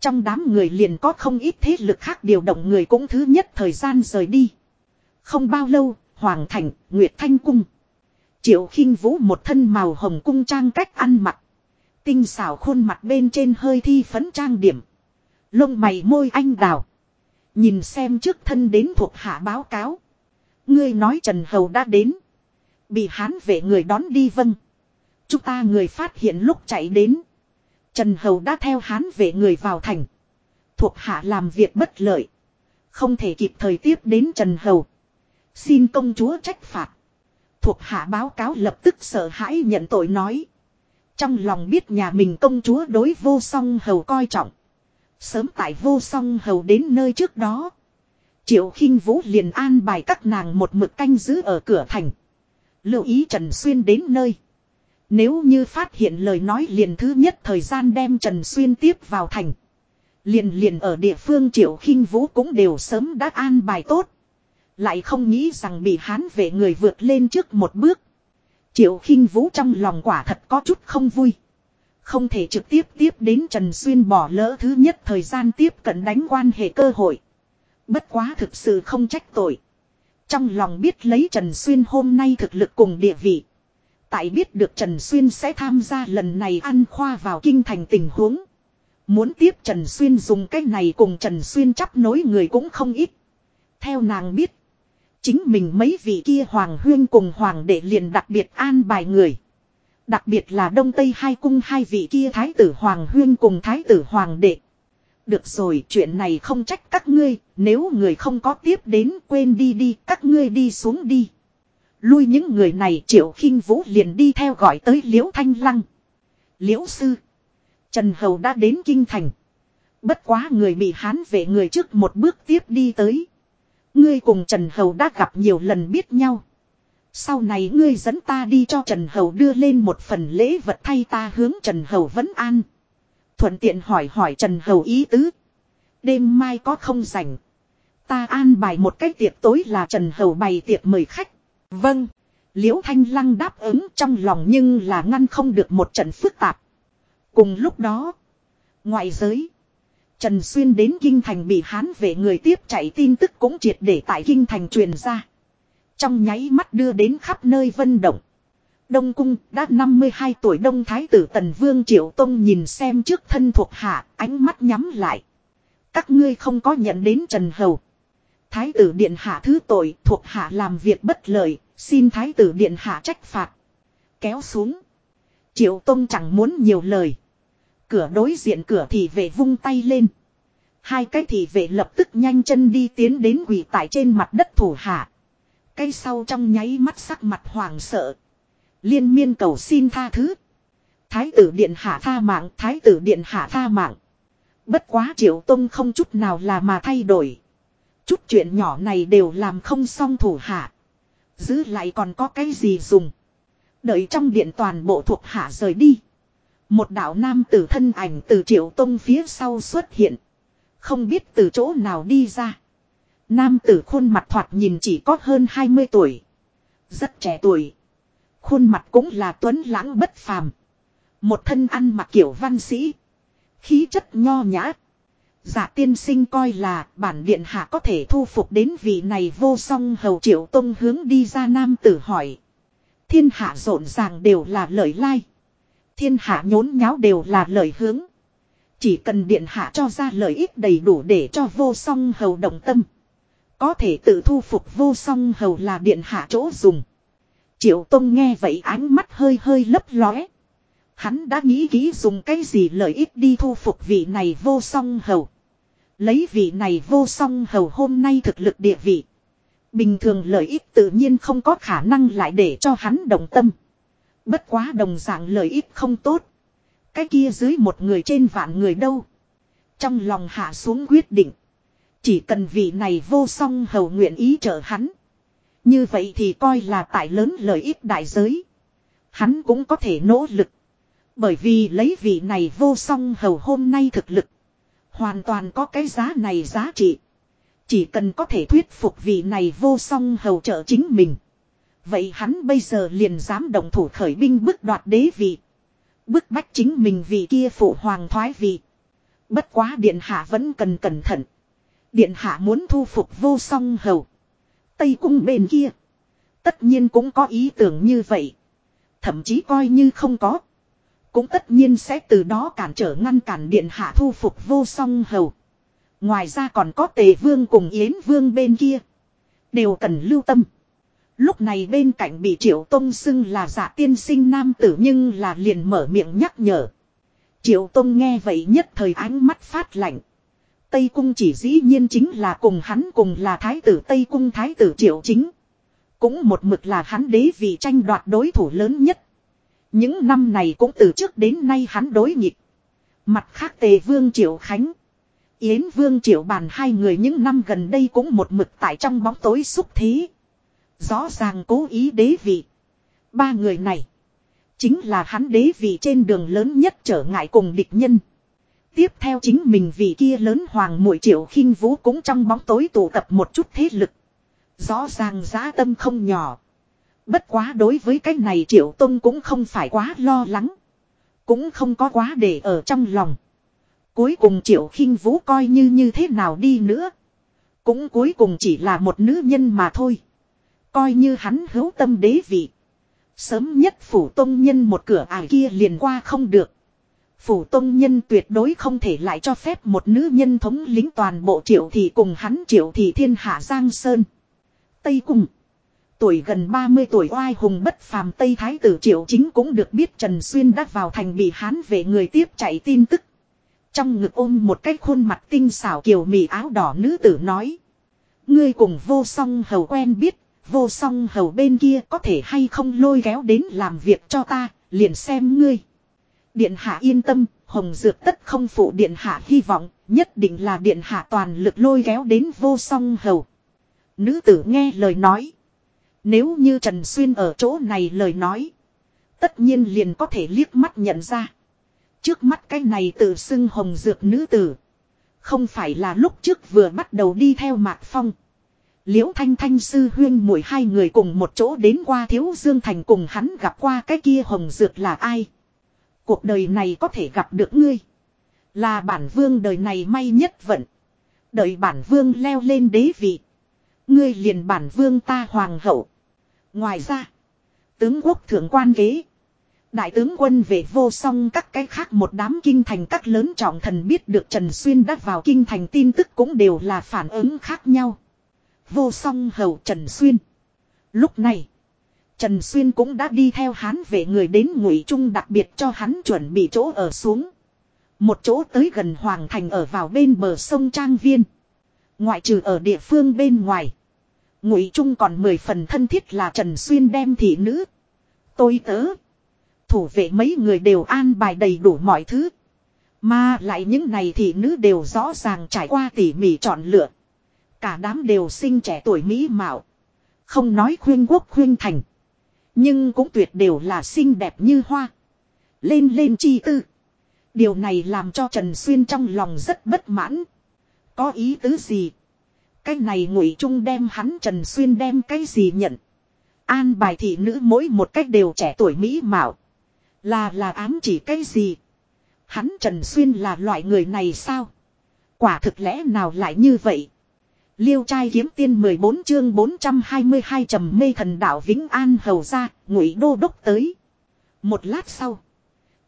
Trong đám người liền có không ít thế lực khác điều động người cũng thứ nhất thời gian rời đi. Không bao lâu, Hoàng Thành, Nguyệt Thanh Cung. Triệu khinh Vũ một thân màu hồng cung trang cách ăn mặc. Tinh xảo khuôn mặt bên trên hơi thi phấn trang điểm. Lông mày môi anh đào. Nhìn xem trước thân đến thuộc hạ báo cáo. Ngươi nói Trần Hầu đã đến. Bị hán vệ người đón đi vâng. Chúng ta người phát hiện lúc chạy đến. Trần Hầu đã theo hán vệ người vào thành. Thuộc hạ làm việc bất lợi. Không thể kịp thời tiếp đến Trần Hầu. Xin công chúa trách phạt. Thuộc hạ báo cáo lập tức sợ hãi nhận tội nói. Trong lòng biết nhà mình công chúa đối vô song hầu coi trọng. Sớm tại vô song hầu đến nơi trước đó. Triệu khinh Vũ liền an bài các nàng một mực canh giữ ở cửa thành. Lưu ý Trần Xuyên đến nơi. Nếu như phát hiện lời nói liền thứ nhất thời gian đem Trần Xuyên tiếp vào thành. Liền liền ở địa phương Triệu khinh Vũ cũng đều sớm đã an bài tốt. Lại không nghĩ rằng bị hán vệ người vượt lên trước một bước. Triệu khinh Vũ trong lòng quả thật có chút không vui. Không thể trực tiếp tiếp đến Trần Xuyên bỏ lỡ thứ nhất thời gian tiếp cận đánh quan hệ cơ hội. Bất quá thực sự không trách tội. Trong lòng biết lấy Trần Xuyên hôm nay thực lực cùng địa vị. Tại biết được Trần Xuyên sẽ tham gia lần này ăn khoa vào kinh thành tình huống. Muốn tiếp Trần Xuyên dùng cách này cùng Trần Xuyên chấp nối người cũng không ít. Theo nàng biết. Chính mình mấy vị kia Hoàng Huyên cùng Hoàng đệ liền đặc biệt an bài người. Đặc biệt là Đông Tây hai cung hai vị kia Thái tử Hoàng Huyên cùng Thái tử Hoàng đệ. Được rồi chuyện này không trách các ngươi, nếu người không có tiếp đến quên đi đi, các ngươi đi xuống đi. Lui những người này triệu khinh vũ liền đi theo gọi tới liễu thanh lăng. Liễu sư. Trần Hầu đã đến kinh thành. Bất quá người bị hán về người trước một bước tiếp đi tới. Ngươi cùng Trần Hầu đã gặp nhiều lần biết nhau. Sau này ngươi dẫn ta đi cho Trần Hầu đưa lên một phần lễ vật thay ta hướng Trần Hầu vấn an. Thuận tiện hỏi hỏi Trần Hầu ý tứ. Đêm mai có không rảnh. Ta an bài một cái tiệc tối là Trần Hầu bày tiệc mời khách. Vâng. Liễu Thanh Lăng đáp ứng trong lòng nhưng là ngăn không được một trận phức tạp. Cùng lúc đó. Ngoại giới. Trần Xuyên đến Kinh Thành bị hán về người tiếp chạy tin tức cũng triệt để tại Kinh Thành truyền ra. Trong nháy mắt đưa đến khắp nơi vân động. Đông Cung đã 52 tuổi Đông Thái tử Tần Vương Triệu Tông nhìn xem trước thân thuộc hạ, ánh mắt nhắm lại. Các ngươi không có nhận đến Trần Hầu. Thái tử Điện Hạ thứ tội thuộc hạ làm việc bất lợi, xin Thái tử Điện Hạ trách phạt. Kéo xuống. Triệu Tông chẳng muốn nhiều lời. Cửa đối diện cửa thì về vung tay lên. Hai cái thì về lập tức nhanh chân đi tiến đến quỳ tại trên mặt đất thủ hạ. Cây sau trong nháy mắt sắc mặt hoàng sợ. Liên miên cầu xin tha thứ. Thái tử điện hạ tha mạng, thái tử điện hạ tha mạng. Bất quá triệu tông không chút nào là mà thay đổi. Chút chuyện nhỏ này đều làm không xong thủ hạ. Giữ lại còn có cái gì dùng. Đợi trong điện toàn bộ thuộc hạ rời đi. Một đạo nam tử thân ảnh từ triệu tông phía sau xuất hiện. Không biết từ chỗ nào đi ra. Nam tử khuôn mặt thoạt nhìn chỉ có hơn 20 tuổi. Rất trẻ tuổi. Khuôn mặt cũng là tuấn lãng bất phàm. Một thân ăn mặc kiểu văn sĩ. Khí chất nho nhã. Giả tiên sinh coi là bản điện hạ có thể thu phục đến vị này vô song hầu triệu tông hướng đi ra nam tử hỏi. Thiên hạ rộn ràng đều là lời lai. Thiên hạ nhốn nháo đều là lời hướng. Chỉ cần điện hạ cho ra lợi ích đầy đủ để cho vô song hầu động tâm. Có thể tự thu phục vô song hầu là điện hạ chỗ dùng. Triệu Tông nghe vậy ánh mắt hơi hơi lấp lóe. Hắn đã nghĩ kỹ dùng cái gì lợi ích đi thu phục vị này vô song hầu. Lấy vị này vô song hầu hôm nay thực lực địa vị. Bình thường lợi ích tự nhiên không có khả năng lại để cho hắn đồng tâm. Bất quá đồng dạng lợi ích không tốt. Cái kia dưới một người trên vạn người đâu. Trong lòng hạ xuống quyết định. Chỉ cần vị này vô song hầu nguyện ý trợ hắn. Như vậy thì coi là tại lớn lợi ích đại giới. Hắn cũng có thể nỗ lực. Bởi vì lấy vị này vô song hầu hôm nay thực lực. Hoàn toàn có cái giá này giá trị. Chỉ cần có thể thuyết phục vị này vô song hầu trợ chính mình. Vậy hắn bây giờ liền dám động thủ khởi binh bức đoạt đế vị. Bức bách chính mình vì kia phụ hoàng thoái vị. Bất quá điện hạ vẫn cần cẩn thận. Điện hạ muốn thu phục vô song hầu. Tây cung bên kia. Tất nhiên cũng có ý tưởng như vậy. Thậm chí coi như không có. Cũng tất nhiên sẽ từ đó cản trở ngăn cản điện hạ thu phục vô song hầu. Ngoài ra còn có tề vương cùng yến vương bên kia. Đều cần lưu tâm. Lúc này bên cạnh bị triệu tông xưng là giả tiên sinh nam tử nhưng là liền mở miệng nhắc nhở. Triệu tông nghe vậy nhất thời ánh mắt phát lạnh. Tây cung chỉ dĩ nhiên chính là cùng hắn cùng là thái tử Tây cung thái tử triệu chính. Cũng một mực là hắn đế vị tranh đoạt đối thủ lớn nhất. Những năm này cũng từ trước đến nay hắn đối nghịch. Mặt khác tề vương triệu khánh. Yến vương triệu bàn hai người những năm gần đây cũng một mực tại trong bóng tối xúc thí Rõ ràng cố ý đế vị. Ba người này. Chính là hắn đế vị trên đường lớn nhất trở ngại cùng địch nhân. Tiếp theo chính mình vì kia lớn hoàng mũi triệu khinh vũ cũng trong bóng tối tụ tập một chút thế lực. Rõ ràng giá tâm không nhỏ. Bất quá đối với cái này triệu tông cũng không phải quá lo lắng. Cũng không có quá để ở trong lòng. Cuối cùng triệu khinh vũ coi như như thế nào đi nữa. Cũng cuối cùng chỉ là một nữ nhân mà thôi. Coi như hắn hữu tâm đế vị. Sớm nhất phủ tông nhân một cửa ải kia liền qua không được. Phủ tông nhân tuyệt đối không thể lại cho phép một nữ nhân thống lính toàn bộ triệu thị cùng hắn triệu thị thiên hạ Giang Sơn. Tây cùng Tuổi gần 30 tuổi oai hùng bất phàm Tây Thái tử triệu chính cũng được biết Trần Xuyên đã vào thành bị hán về người tiếp chạy tin tức. Trong ngực ôm một cái khuôn mặt tinh xảo kiều mì áo đỏ nữ tử nói. Ngươi cùng vô song hầu quen biết, vô song hầu bên kia có thể hay không lôi kéo đến làm việc cho ta, liền xem ngươi. Điện hạ yên tâm, hồng dược tất không phụ điện hạ hy vọng, nhất định là điện hạ toàn lực lôi kéo đến vô song hầu. Nữ tử nghe lời nói. Nếu như Trần Xuyên ở chỗ này lời nói. Tất nhiên liền có thể liếc mắt nhận ra. Trước mắt cái này tự xưng hồng dược nữ tử. Không phải là lúc trước vừa bắt đầu đi theo Mạc Phong. Liễu Thanh Thanh sư huyên mỗi hai người cùng một chỗ đến qua Thiếu Dương Thành cùng hắn gặp qua cái kia hồng dược là ai. Cuộc đời này có thể gặp được ngươi. Là bản vương đời này may nhất vận. Đợi bản vương leo lên đế vị. Ngươi liền bản vương ta hoàng hậu. Ngoài ra. Tướng quốc thượng quan ghế. Đại tướng quân về vô song các cái khác một đám kinh thành các lớn trọng thần biết được Trần Xuyên đã vào kinh thành tin tức cũng đều là phản ứng khác nhau. Vô song hầu Trần Xuyên. Lúc này. Trần Xuyên cũng đã đi theo hán về người đến ngụy trung đặc biệt cho hắn chuẩn bị chỗ ở xuống. Một chỗ tới gần Hoàng Thành ở vào bên bờ sông Trang Viên. Ngoại trừ ở địa phương bên ngoài. Ngụy Trung còn mười phần thân thiết là Trần Xuyên đem thị nữ. Tôi tớ. Thủ vệ mấy người đều an bài đầy đủ mọi thứ. Mà lại những này thị nữ đều rõ ràng trải qua tỉ mỉ chọn lựa. Cả đám đều sinh trẻ tuổi mỹ mạo. Không nói khuyên quốc khuyên thành. Nhưng cũng tuyệt đều là xinh đẹp như hoa. Lên lên chi tư. Điều này làm cho Trần Xuyên trong lòng rất bất mãn. Có ý tứ gì? Cái này ngụy trung đem hắn Trần Xuyên đem cái gì nhận? An bài thị nữ mỗi một cách đều trẻ tuổi mỹ mạo. Là là ám chỉ cái gì? Hắn Trần Xuyên là loại người này sao? Quả thực lẽ nào lại như vậy? Liêu trai kiếm tiên 14 chương 422 trầm mê thần đạo Vĩnh An hầu ra, ngụy đô đốc tới. Một lát sau,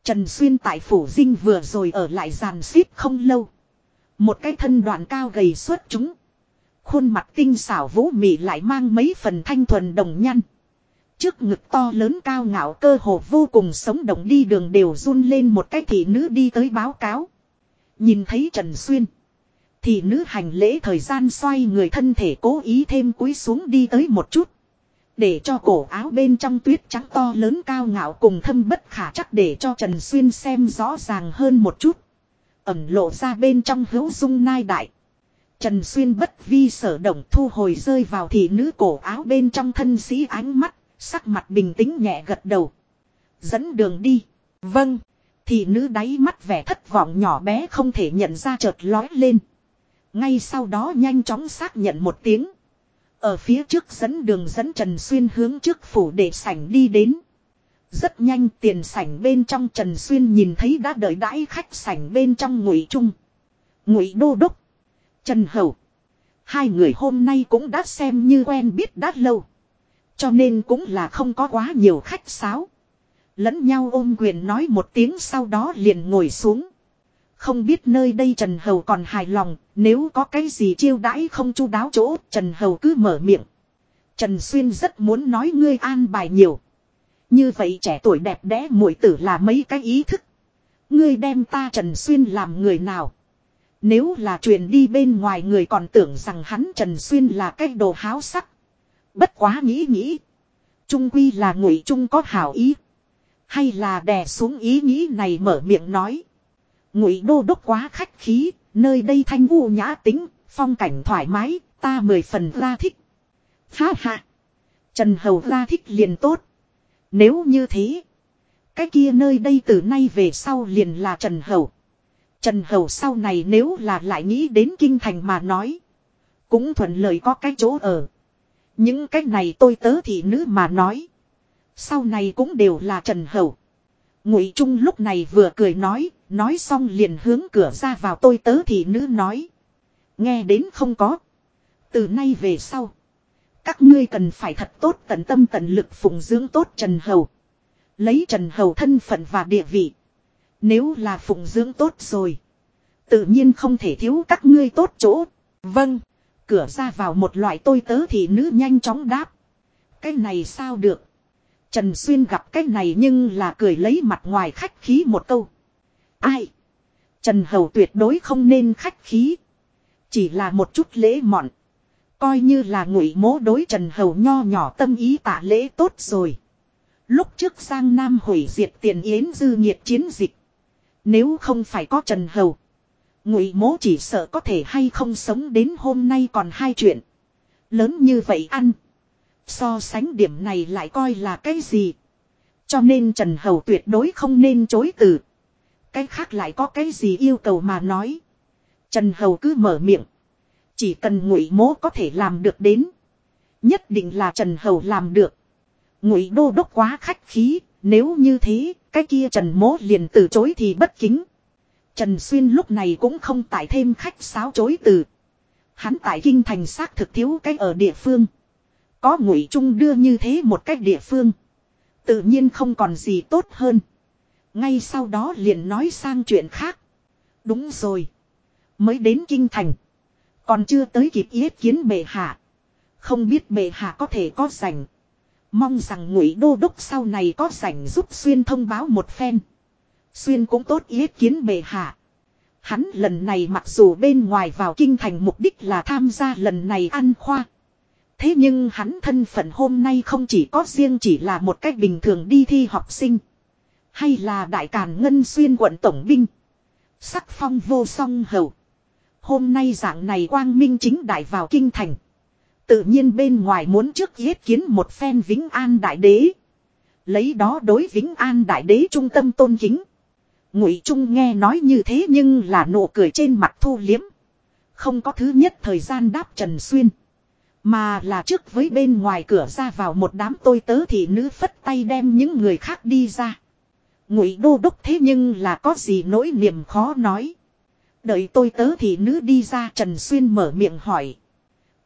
Trần Xuyên tại phủ dinh vừa rồi ở lại giàn xếp không lâu. Một cái thân đoạn cao gầy xuất chúng. Khuôn mặt tinh xảo vũ mị lại mang mấy phần thanh thuần đồng nhăn. Trước ngực to lớn cao ngạo cơ hồ vô cùng sống động đi đường đều run lên một cái thị nữ đi tới báo cáo. Nhìn thấy Trần Xuyên thì nữ hành lễ thời gian xoay người thân thể cố ý thêm cúi xuống đi tới một chút. Để cho cổ áo bên trong tuyết trắng to lớn cao ngạo cùng thâm bất khả chắc để cho Trần Xuyên xem rõ ràng hơn một chút. Ẩm lộ ra bên trong hữu dung nai đại. Trần Xuyên bất vi sở động thu hồi rơi vào thị nữ cổ áo bên trong thân sĩ ánh mắt, sắc mặt bình tĩnh nhẹ gật đầu. Dẫn đường đi. Vâng. Thị nữ đáy mắt vẻ thất vọng nhỏ bé không thể nhận ra chợt lói lên. Ngay sau đó nhanh chóng xác nhận một tiếng. Ở phía trước dẫn đường dẫn Trần Xuyên hướng trước phủ để sảnh đi đến. Rất nhanh tiền sảnh bên trong Trần Xuyên nhìn thấy đã đợi đãi khách sảnh bên trong ngụy trung. Ngụy đô đốc. Trần Hầu. Hai người hôm nay cũng đã xem như quen biết đã lâu. Cho nên cũng là không có quá nhiều khách sáo. Lẫn nhau ôm quyền nói một tiếng sau đó liền ngồi xuống. Không biết nơi đây Trần Hầu còn hài lòng, nếu có cái gì chiêu đãi không chu đáo chỗ, Trần Hầu cứ mở miệng. Trần Xuyên rất muốn nói ngươi an bài nhiều. Như vậy trẻ tuổi đẹp đẽ muội tử là mấy cái ý thức. Ngươi đem ta Trần Xuyên làm người nào? Nếu là truyền đi bên ngoài người còn tưởng rằng hắn Trần Xuyên là cái đồ háo sắc. Bất quá nghĩ nghĩ. Trung quy là ngụy trung có hảo ý. Hay là đè xuống ý nghĩ này mở miệng nói. Ngụy đô đốc quá khách khí, nơi đây thanh u nhã tính, phong cảnh thoải mái, ta mười phần ra thích. Ha ha. Trần Hầu ra thích liền tốt. Nếu như thế. Cái kia nơi đây từ nay về sau liền là Trần Hầu. Trần Hầu sau này nếu là lại nghĩ đến kinh thành mà nói. Cũng thuận lợi có cái chỗ ở. Những cái này tôi tớ thị nữ mà nói. Sau này cũng đều là Trần Hầu. Ngụy Trung lúc này vừa cười nói, nói xong liền hướng cửa ra vào tôi tớ thị nữ nói. Nghe đến không có. Từ nay về sau. Các ngươi cần phải thật tốt tận tâm tận lực phụng dưỡng tốt Trần Hầu. Lấy Trần Hầu thân phận và địa vị. Nếu là phụng dưỡng tốt rồi. Tự nhiên không thể thiếu các ngươi tốt chỗ. Vâng. Cửa ra vào một loại tôi tớ thì nữ nhanh chóng đáp. Cái này sao được. Trần Xuyên gặp cái này nhưng là cười lấy mặt ngoài khách khí một câu. Ai? Trần Hầu tuyệt đối không nên khách khí. Chỉ là một chút lễ mọn. Coi như là ngụy mố đối Trần Hầu nho nhỏ tâm ý tạ lễ tốt rồi. Lúc trước sang Nam hủy diệt tiền yến dư nhiệt chiến dịch. Nếu không phải có Trần Hầu. Ngụy mố chỉ sợ có thể hay không sống đến hôm nay còn hai chuyện. Lớn như vậy ăn. So sánh điểm này lại coi là cái gì. Cho nên Trần Hầu tuyệt đối không nên chối từ. Cái khác lại có cái gì yêu cầu mà nói. Trần Hầu cứ mở miệng. Chỉ cần ngụy mố có thể làm được đến. Nhất định là Trần Hầu làm được. Ngụy đô đốc quá khách khí, nếu như thế, cái kia Trần mố liền từ chối thì bất kính. Trần Xuyên lúc này cũng không tải thêm khách sáo chối từ. Hắn tại kinh thành xác thực thiếu cái ở địa phương. Có ngụy trung đưa như thế một cách địa phương. Tự nhiên không còn gì tốt hơn. Ngay sau đó liền nói sang chuyện khác. Đúng rồi. Mới đến kinh thành. Còn chưa tới kịp yết kiến bệ hạ. Không biết bệ hạ có thể có rảnh. Mong rằng ngụy đô đốc sau này có rảnh giúp Xuyên thông báo một phen. Xuyên cũng tốt yết kiến bệ hạ. Hắn lần này mặc dù bên ngoài vào kinh thành mục đích là tham gia lần này ăn khoa. Thế nhưng hắn thân phận hôm nay không chỉ có riêng chỉ là một cách bình thường đi thi học sinh. Hay là đại càn ngân xuyên quận tổng binh. Sắc phong vô song hầu. Hôm nay dạng này quang minh chính đại vào kinh thành. Tự nhiên bên ngoài muốn trước yết kiến một phen Vĩnh An Đại Đế. Lấy đó đối Vĩnh An Đại Đế trung tâm tôn kính. Ngụy Trung nghe nói như thế nhưng là nụ cười trên mặt thu liếm. Không có thứ nhất thời gian đáp Trần Xuyên. Mà là trước với bên ngoài cửa ra vào một đám tôi tớ thì nữ phất tay đem những người khác đi ra. Ngụy đô đốc thế nhưng là có gì nỗi niềm khó nói. Đợi tôi tớ thì nữ đi ra Trần Xuyên mở miệng hỏi.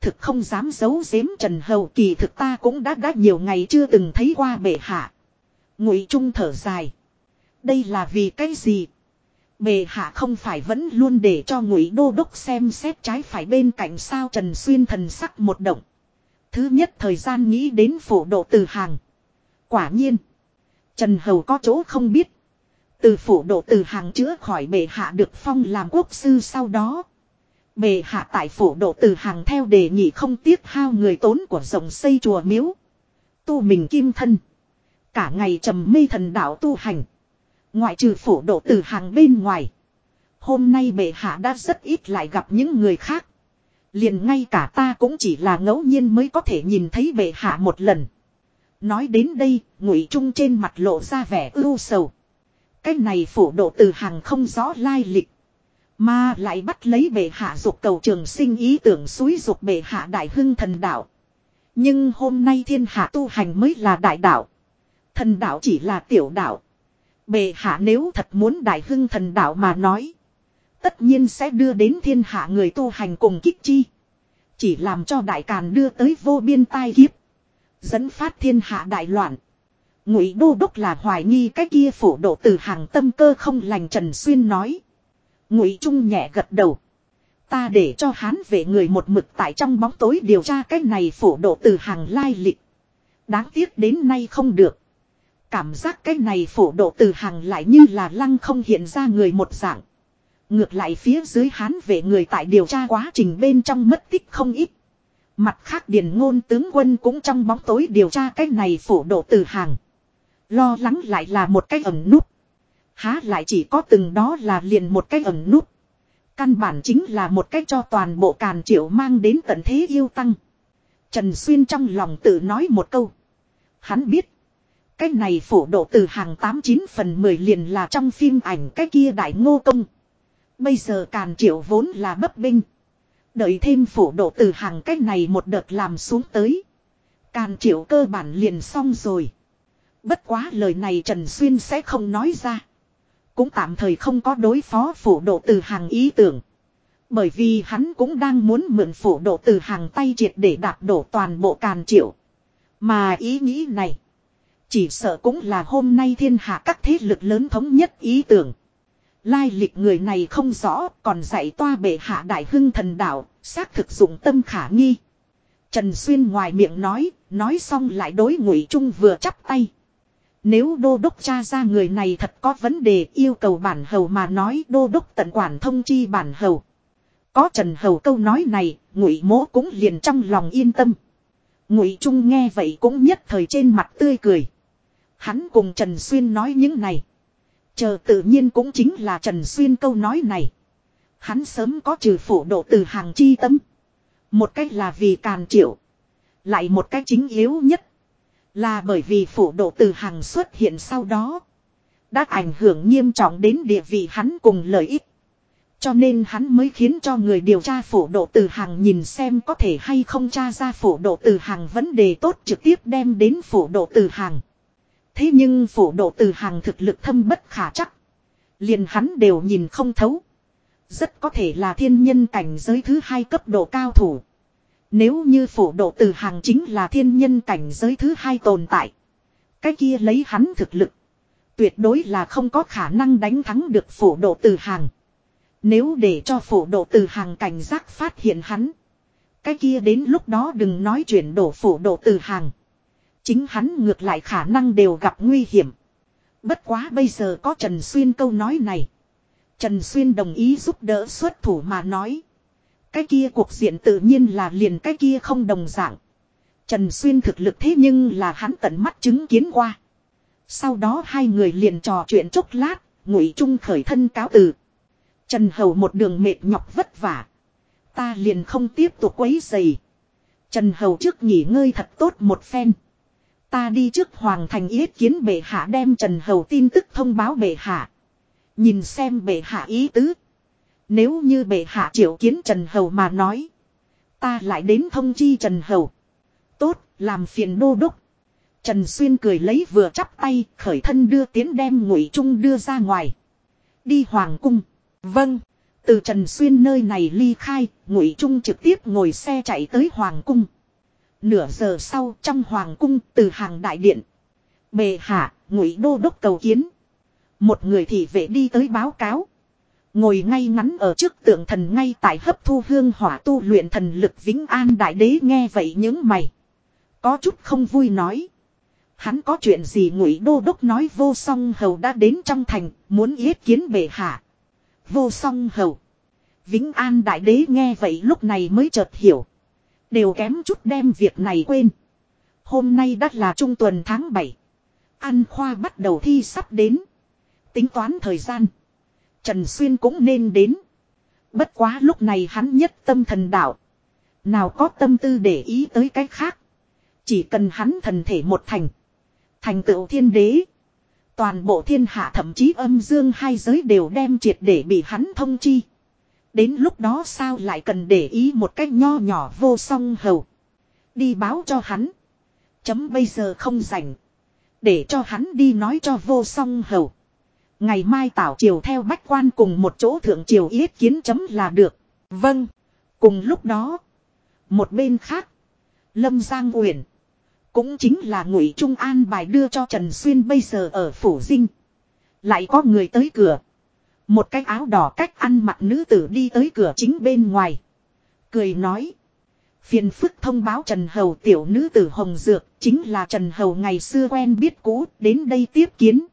Thực không dám giấu giếm Trần Hầu, kỳ thực ta cũng đã đã nhiều ngày chưa từng thấy qua bệ hạ. Ngụy Trung thở dài. Đây là vì cái gì? Bề hạ không phải vẫn luôn để cho ngụy đô đốc xem xét trái phải bên cạnh sao Trần Xuyên thần sắc một động. Thứ nhất, thời gian nghĩ đến phổ độ từ hàng. Quả nhiên. Trần Hầu có chỗ không biết. Từ phủ độ từ hàng chữa khỏi bề hạ được phong làm quốc sư sau đó. Bề hạ tại phủ độ từ hàng theo đề nghị không tiếc hao người tốn của rồng xây chùa miếu. Tu mình kim thân. Cả ngày trầm mê thần đạo tu hành. Ngoại trừ phủ độ từ hàng bên ngoài. Hôm nay bệ hạ đã rất ít lại gặp những người khác. Liền ngay cả ta cũng chỉ là ngẫu nhiên mới có thể nhìn thấy bệ hạ một lần. Nói đến đây, ngụy trung trên mặt lộ ra vẻ ưu sầu. Cái này phủ độ từ hàng không rõ lai lịch. Mà lại bắt lấy bệ hạ dục cầu trường sinh ý tưởng suối dục bệ hạ đại hưng thần đạo. Nhưng hôm nay thiên hạ tu hành mới là đại đạo. Thần đạo chỉ là tiểu đạo. Bệ hạ nếu thật muốn đại hưng thần đạo mà nói. Tất nhiên sẽ đưa đến thiên hạ người tu hành cùng kích chi. Chỉ làm cho đại càn đưa tới vô biên tai kiếp. Dẫn phát thiên hạ đại loạn. Ngụy đô đốc là hoài nghi cái kia phổ độ từ hàng tâm cơ không lành Trần Xuyên nói. Ngụy Trung nhẹ gật đầu. Ta để cho hán về người một mực tại trong bóng tối điều tra cái này phổ độ từ hàng lai lịch. Đáng tiếc đến nay không được. Cảm giác cái này phổ độ từ hàng lại như là lăng không hiện ra người một dạng. Ngược lại phía dưới hán về người tại điều tra quá trình bên trong mất tích không ít. Mặt khác điền ngôn tướng quân cũng trong bóng tối điều tra cái này phổ độ từ hàng. Lo lắng lại là một cái ẩn nút. Há lại chỉ có từng đó là liền một cái ẩn nút. Căn bản chính là một cách cho toàn bộ càn triệu mang đến tận thế yêu tăng. Trần Xuyên trong lòng tự nói một câu. Hắn biết. Cái này phổ độ từ hàng 89 phần 10 liền là trong phim ảnh cái kia đại ngô công. Bây giờ càn triệu vốn là bấp binh. Đợi thêm phủ độ từ hàng cách này một đợt làm xuống tới. Càn triệu cơ bản liền xong rồi. Bất quá lời này Trần Xuyên sẽ không nói ra. Cũng tạm thời không có đối phó phủ độ từ hàng ý tưởng. Bởi vì hắn cũng đang muốn mượn phủ độ từ hàng tay triệt để đạp đổ toàn bộ càn triệu. Mà ý nghĩ này. Chỉ sợ cũng là hôm nay thiên hạ các thế lực lớn thống nhất ý tưởng. Lai lịch người này không rõ còn dạy toa bệ hạ đại hưng thần đạo, xác thực dụng tâm khả nghi. Trần Xuyên ngoài miệng nói, nói xong lại đối ngụy trung vừa chắp tay. Nếu đô đốc cha ra người này thật có vấn đề yêu cầu bản hầu mà nói đô đốc tận quản thông chi bản hầu. Có Trần Hầu câu nói này, ngụy Mỗ cũng liền trong lòng yên tâm. Ngụy Trung nghe vậy cũng nhất thời trên mặt tươi cười. Hắn cùng Trần Xuyên nói những này. Chờ tự nhiên cũng chính là Trần Xuyên câu nói này. Hắn sớm có trừ phổ độ từ hàng chi tâm. Một cách là vì càn triệu. Lại một cách chính yếu nhất. Là bởi vì phổ độ từ hàng xuất hiện sau đó. Đã ảnh hưởng nghiêm trọng đến địa vị hắn cùng lợi ích. Cho nên hắn mới khiến cho người điều tra phổ độ từ hàng nhìn xem có thể hay không tra ra phổ độ từ hàng vấn đề tốt trực tiếp đem đến phổ độ từ hàng. Thế nhưng phổ độ từ hàng thực lực thâm bất khả chắc. Liền hắn đều nhìn không thấu. Rất có thể là thiên nhân cảnh giới thứ hai cấp độ cao thủ. Nếu như phổ độ từ hàng chính là thiên nhân cảnh giới thứ hai tồn tại. Cái kia lấy hắn thực lực. Tuyệt đối là không có khả năng đánh thắng được phổ độ từ hàng. Nếu để cho phổ độ từ hàng cảnh giác phát hiện hắn. Cái kia đến lúc đó đừng nói chuyển đổ phổ độ từ hàng. Chính hắn ngược lại khả năng đều gặp nguy hiểm. Bất quá bây giờ có Trần Xuyên câu nói này. Trần Xuyên đồng ý giúp đỡ xuất thủ mà nói. Cái kia cuộc diện tự nhiên là liền cái kia không đồng dạng. Trần Xuyên thực lực thế nhưng là hắn tận mắt chứng kiến qua. Sau đó hai người liền trò chuyện chốc lát, ngụy trung khởi thân cáo từ. Trần Hầu một đường mệt nhọc vất vả. Ta liền không tiếp tục quấy dày. Trần Hầu trước nghỉ ngơi thật tốt một phen. Ta đi trước Hoàng Thành yết kiến bệ hạ đem Trần Hầu tin tức thông báo bệ hạ. Nhìn xem bệ hạ ý tứ. Nếu như bệ hạ triệu kiến Trần Hầu mà nói. Ta lại đến thông chi Trần Hầu. Tốt, làm phiền đô đốc. Trần Xuyên cười lấy vừa chắp tay, khởi thân đưa tiến đem ngụy trung đưa ra ngoài. Đi Hoàng Cung. Vâng. Từ Trần Xuyên nơi này ly khai, ngụy trung trực tiếp ngồi xe chạy tới Hoàng Cung. Nửa giờ sau trong Hoàng Cung từ hàng đại điện. Bề hạ, ngụy đô đốc cầu kiến. Một người thị vệ đi tới báo cáo. Ngồi ngay ngắn ở trước tượng thần ngay tại hấp thu hương hỏa tu luyện thần lực vĩnh an đại đế nghe vậy những mày. Có chút không vui nói. Hắn có chuyện gì ngụy đô đốc nói vô song hầu đã đến trong thành, muốn yết kiến bệ hạ. Vô song hầu. Vĩnh an đại đế nghe vậy lúc này mới chợt hiểu. Đều kém chút đem việc này quên. Hôm nay đã là trung tuần tháng 7. An khoa bắt đầu thi sắp đến. Tính toán thời gian. Trần Xuyên cũng nên đến. Bất quá lúc này hắn nhất tâm thần đạo. Nào có tâm tư để ý tới cái khác. Chỉ cần hắn thần thể một thành. Thành tựu thiên đế. Toàn bộ thiên hạ thậm chí âm dương hai giới đều đem triệt để bị hắn thông chi. Đến lúc đó sao lại cần để ý một cách nho nhỏ vô song hầu. Đi báo cho hắn. Chấm bây giờ không rảnh. Để cho hắn đi nói cho vô song hầu. Ngày mai tảo triều theo bách quan cùng một chỗ thượng triều yết kiến chấm là được. Vâng. Cùng lúc đó. Một bên khác. Lâm Giang Uyển. Cũng chính là ngụy Trung An bài đưa cho Trần Xuyên bây giờ ở Phủ Dinh. Lại có người tới cửa. Một cái áo đỏ cách ăn mặc nữ tử đi tới cửa chính bên ngoài. Cười nói. Phiền phức thông báo Trần Hầu tiểu nữ tử Hồng Dược, chính là Trần Hầu ngày xưa quen biết cũ, đến đây tiếp kiến.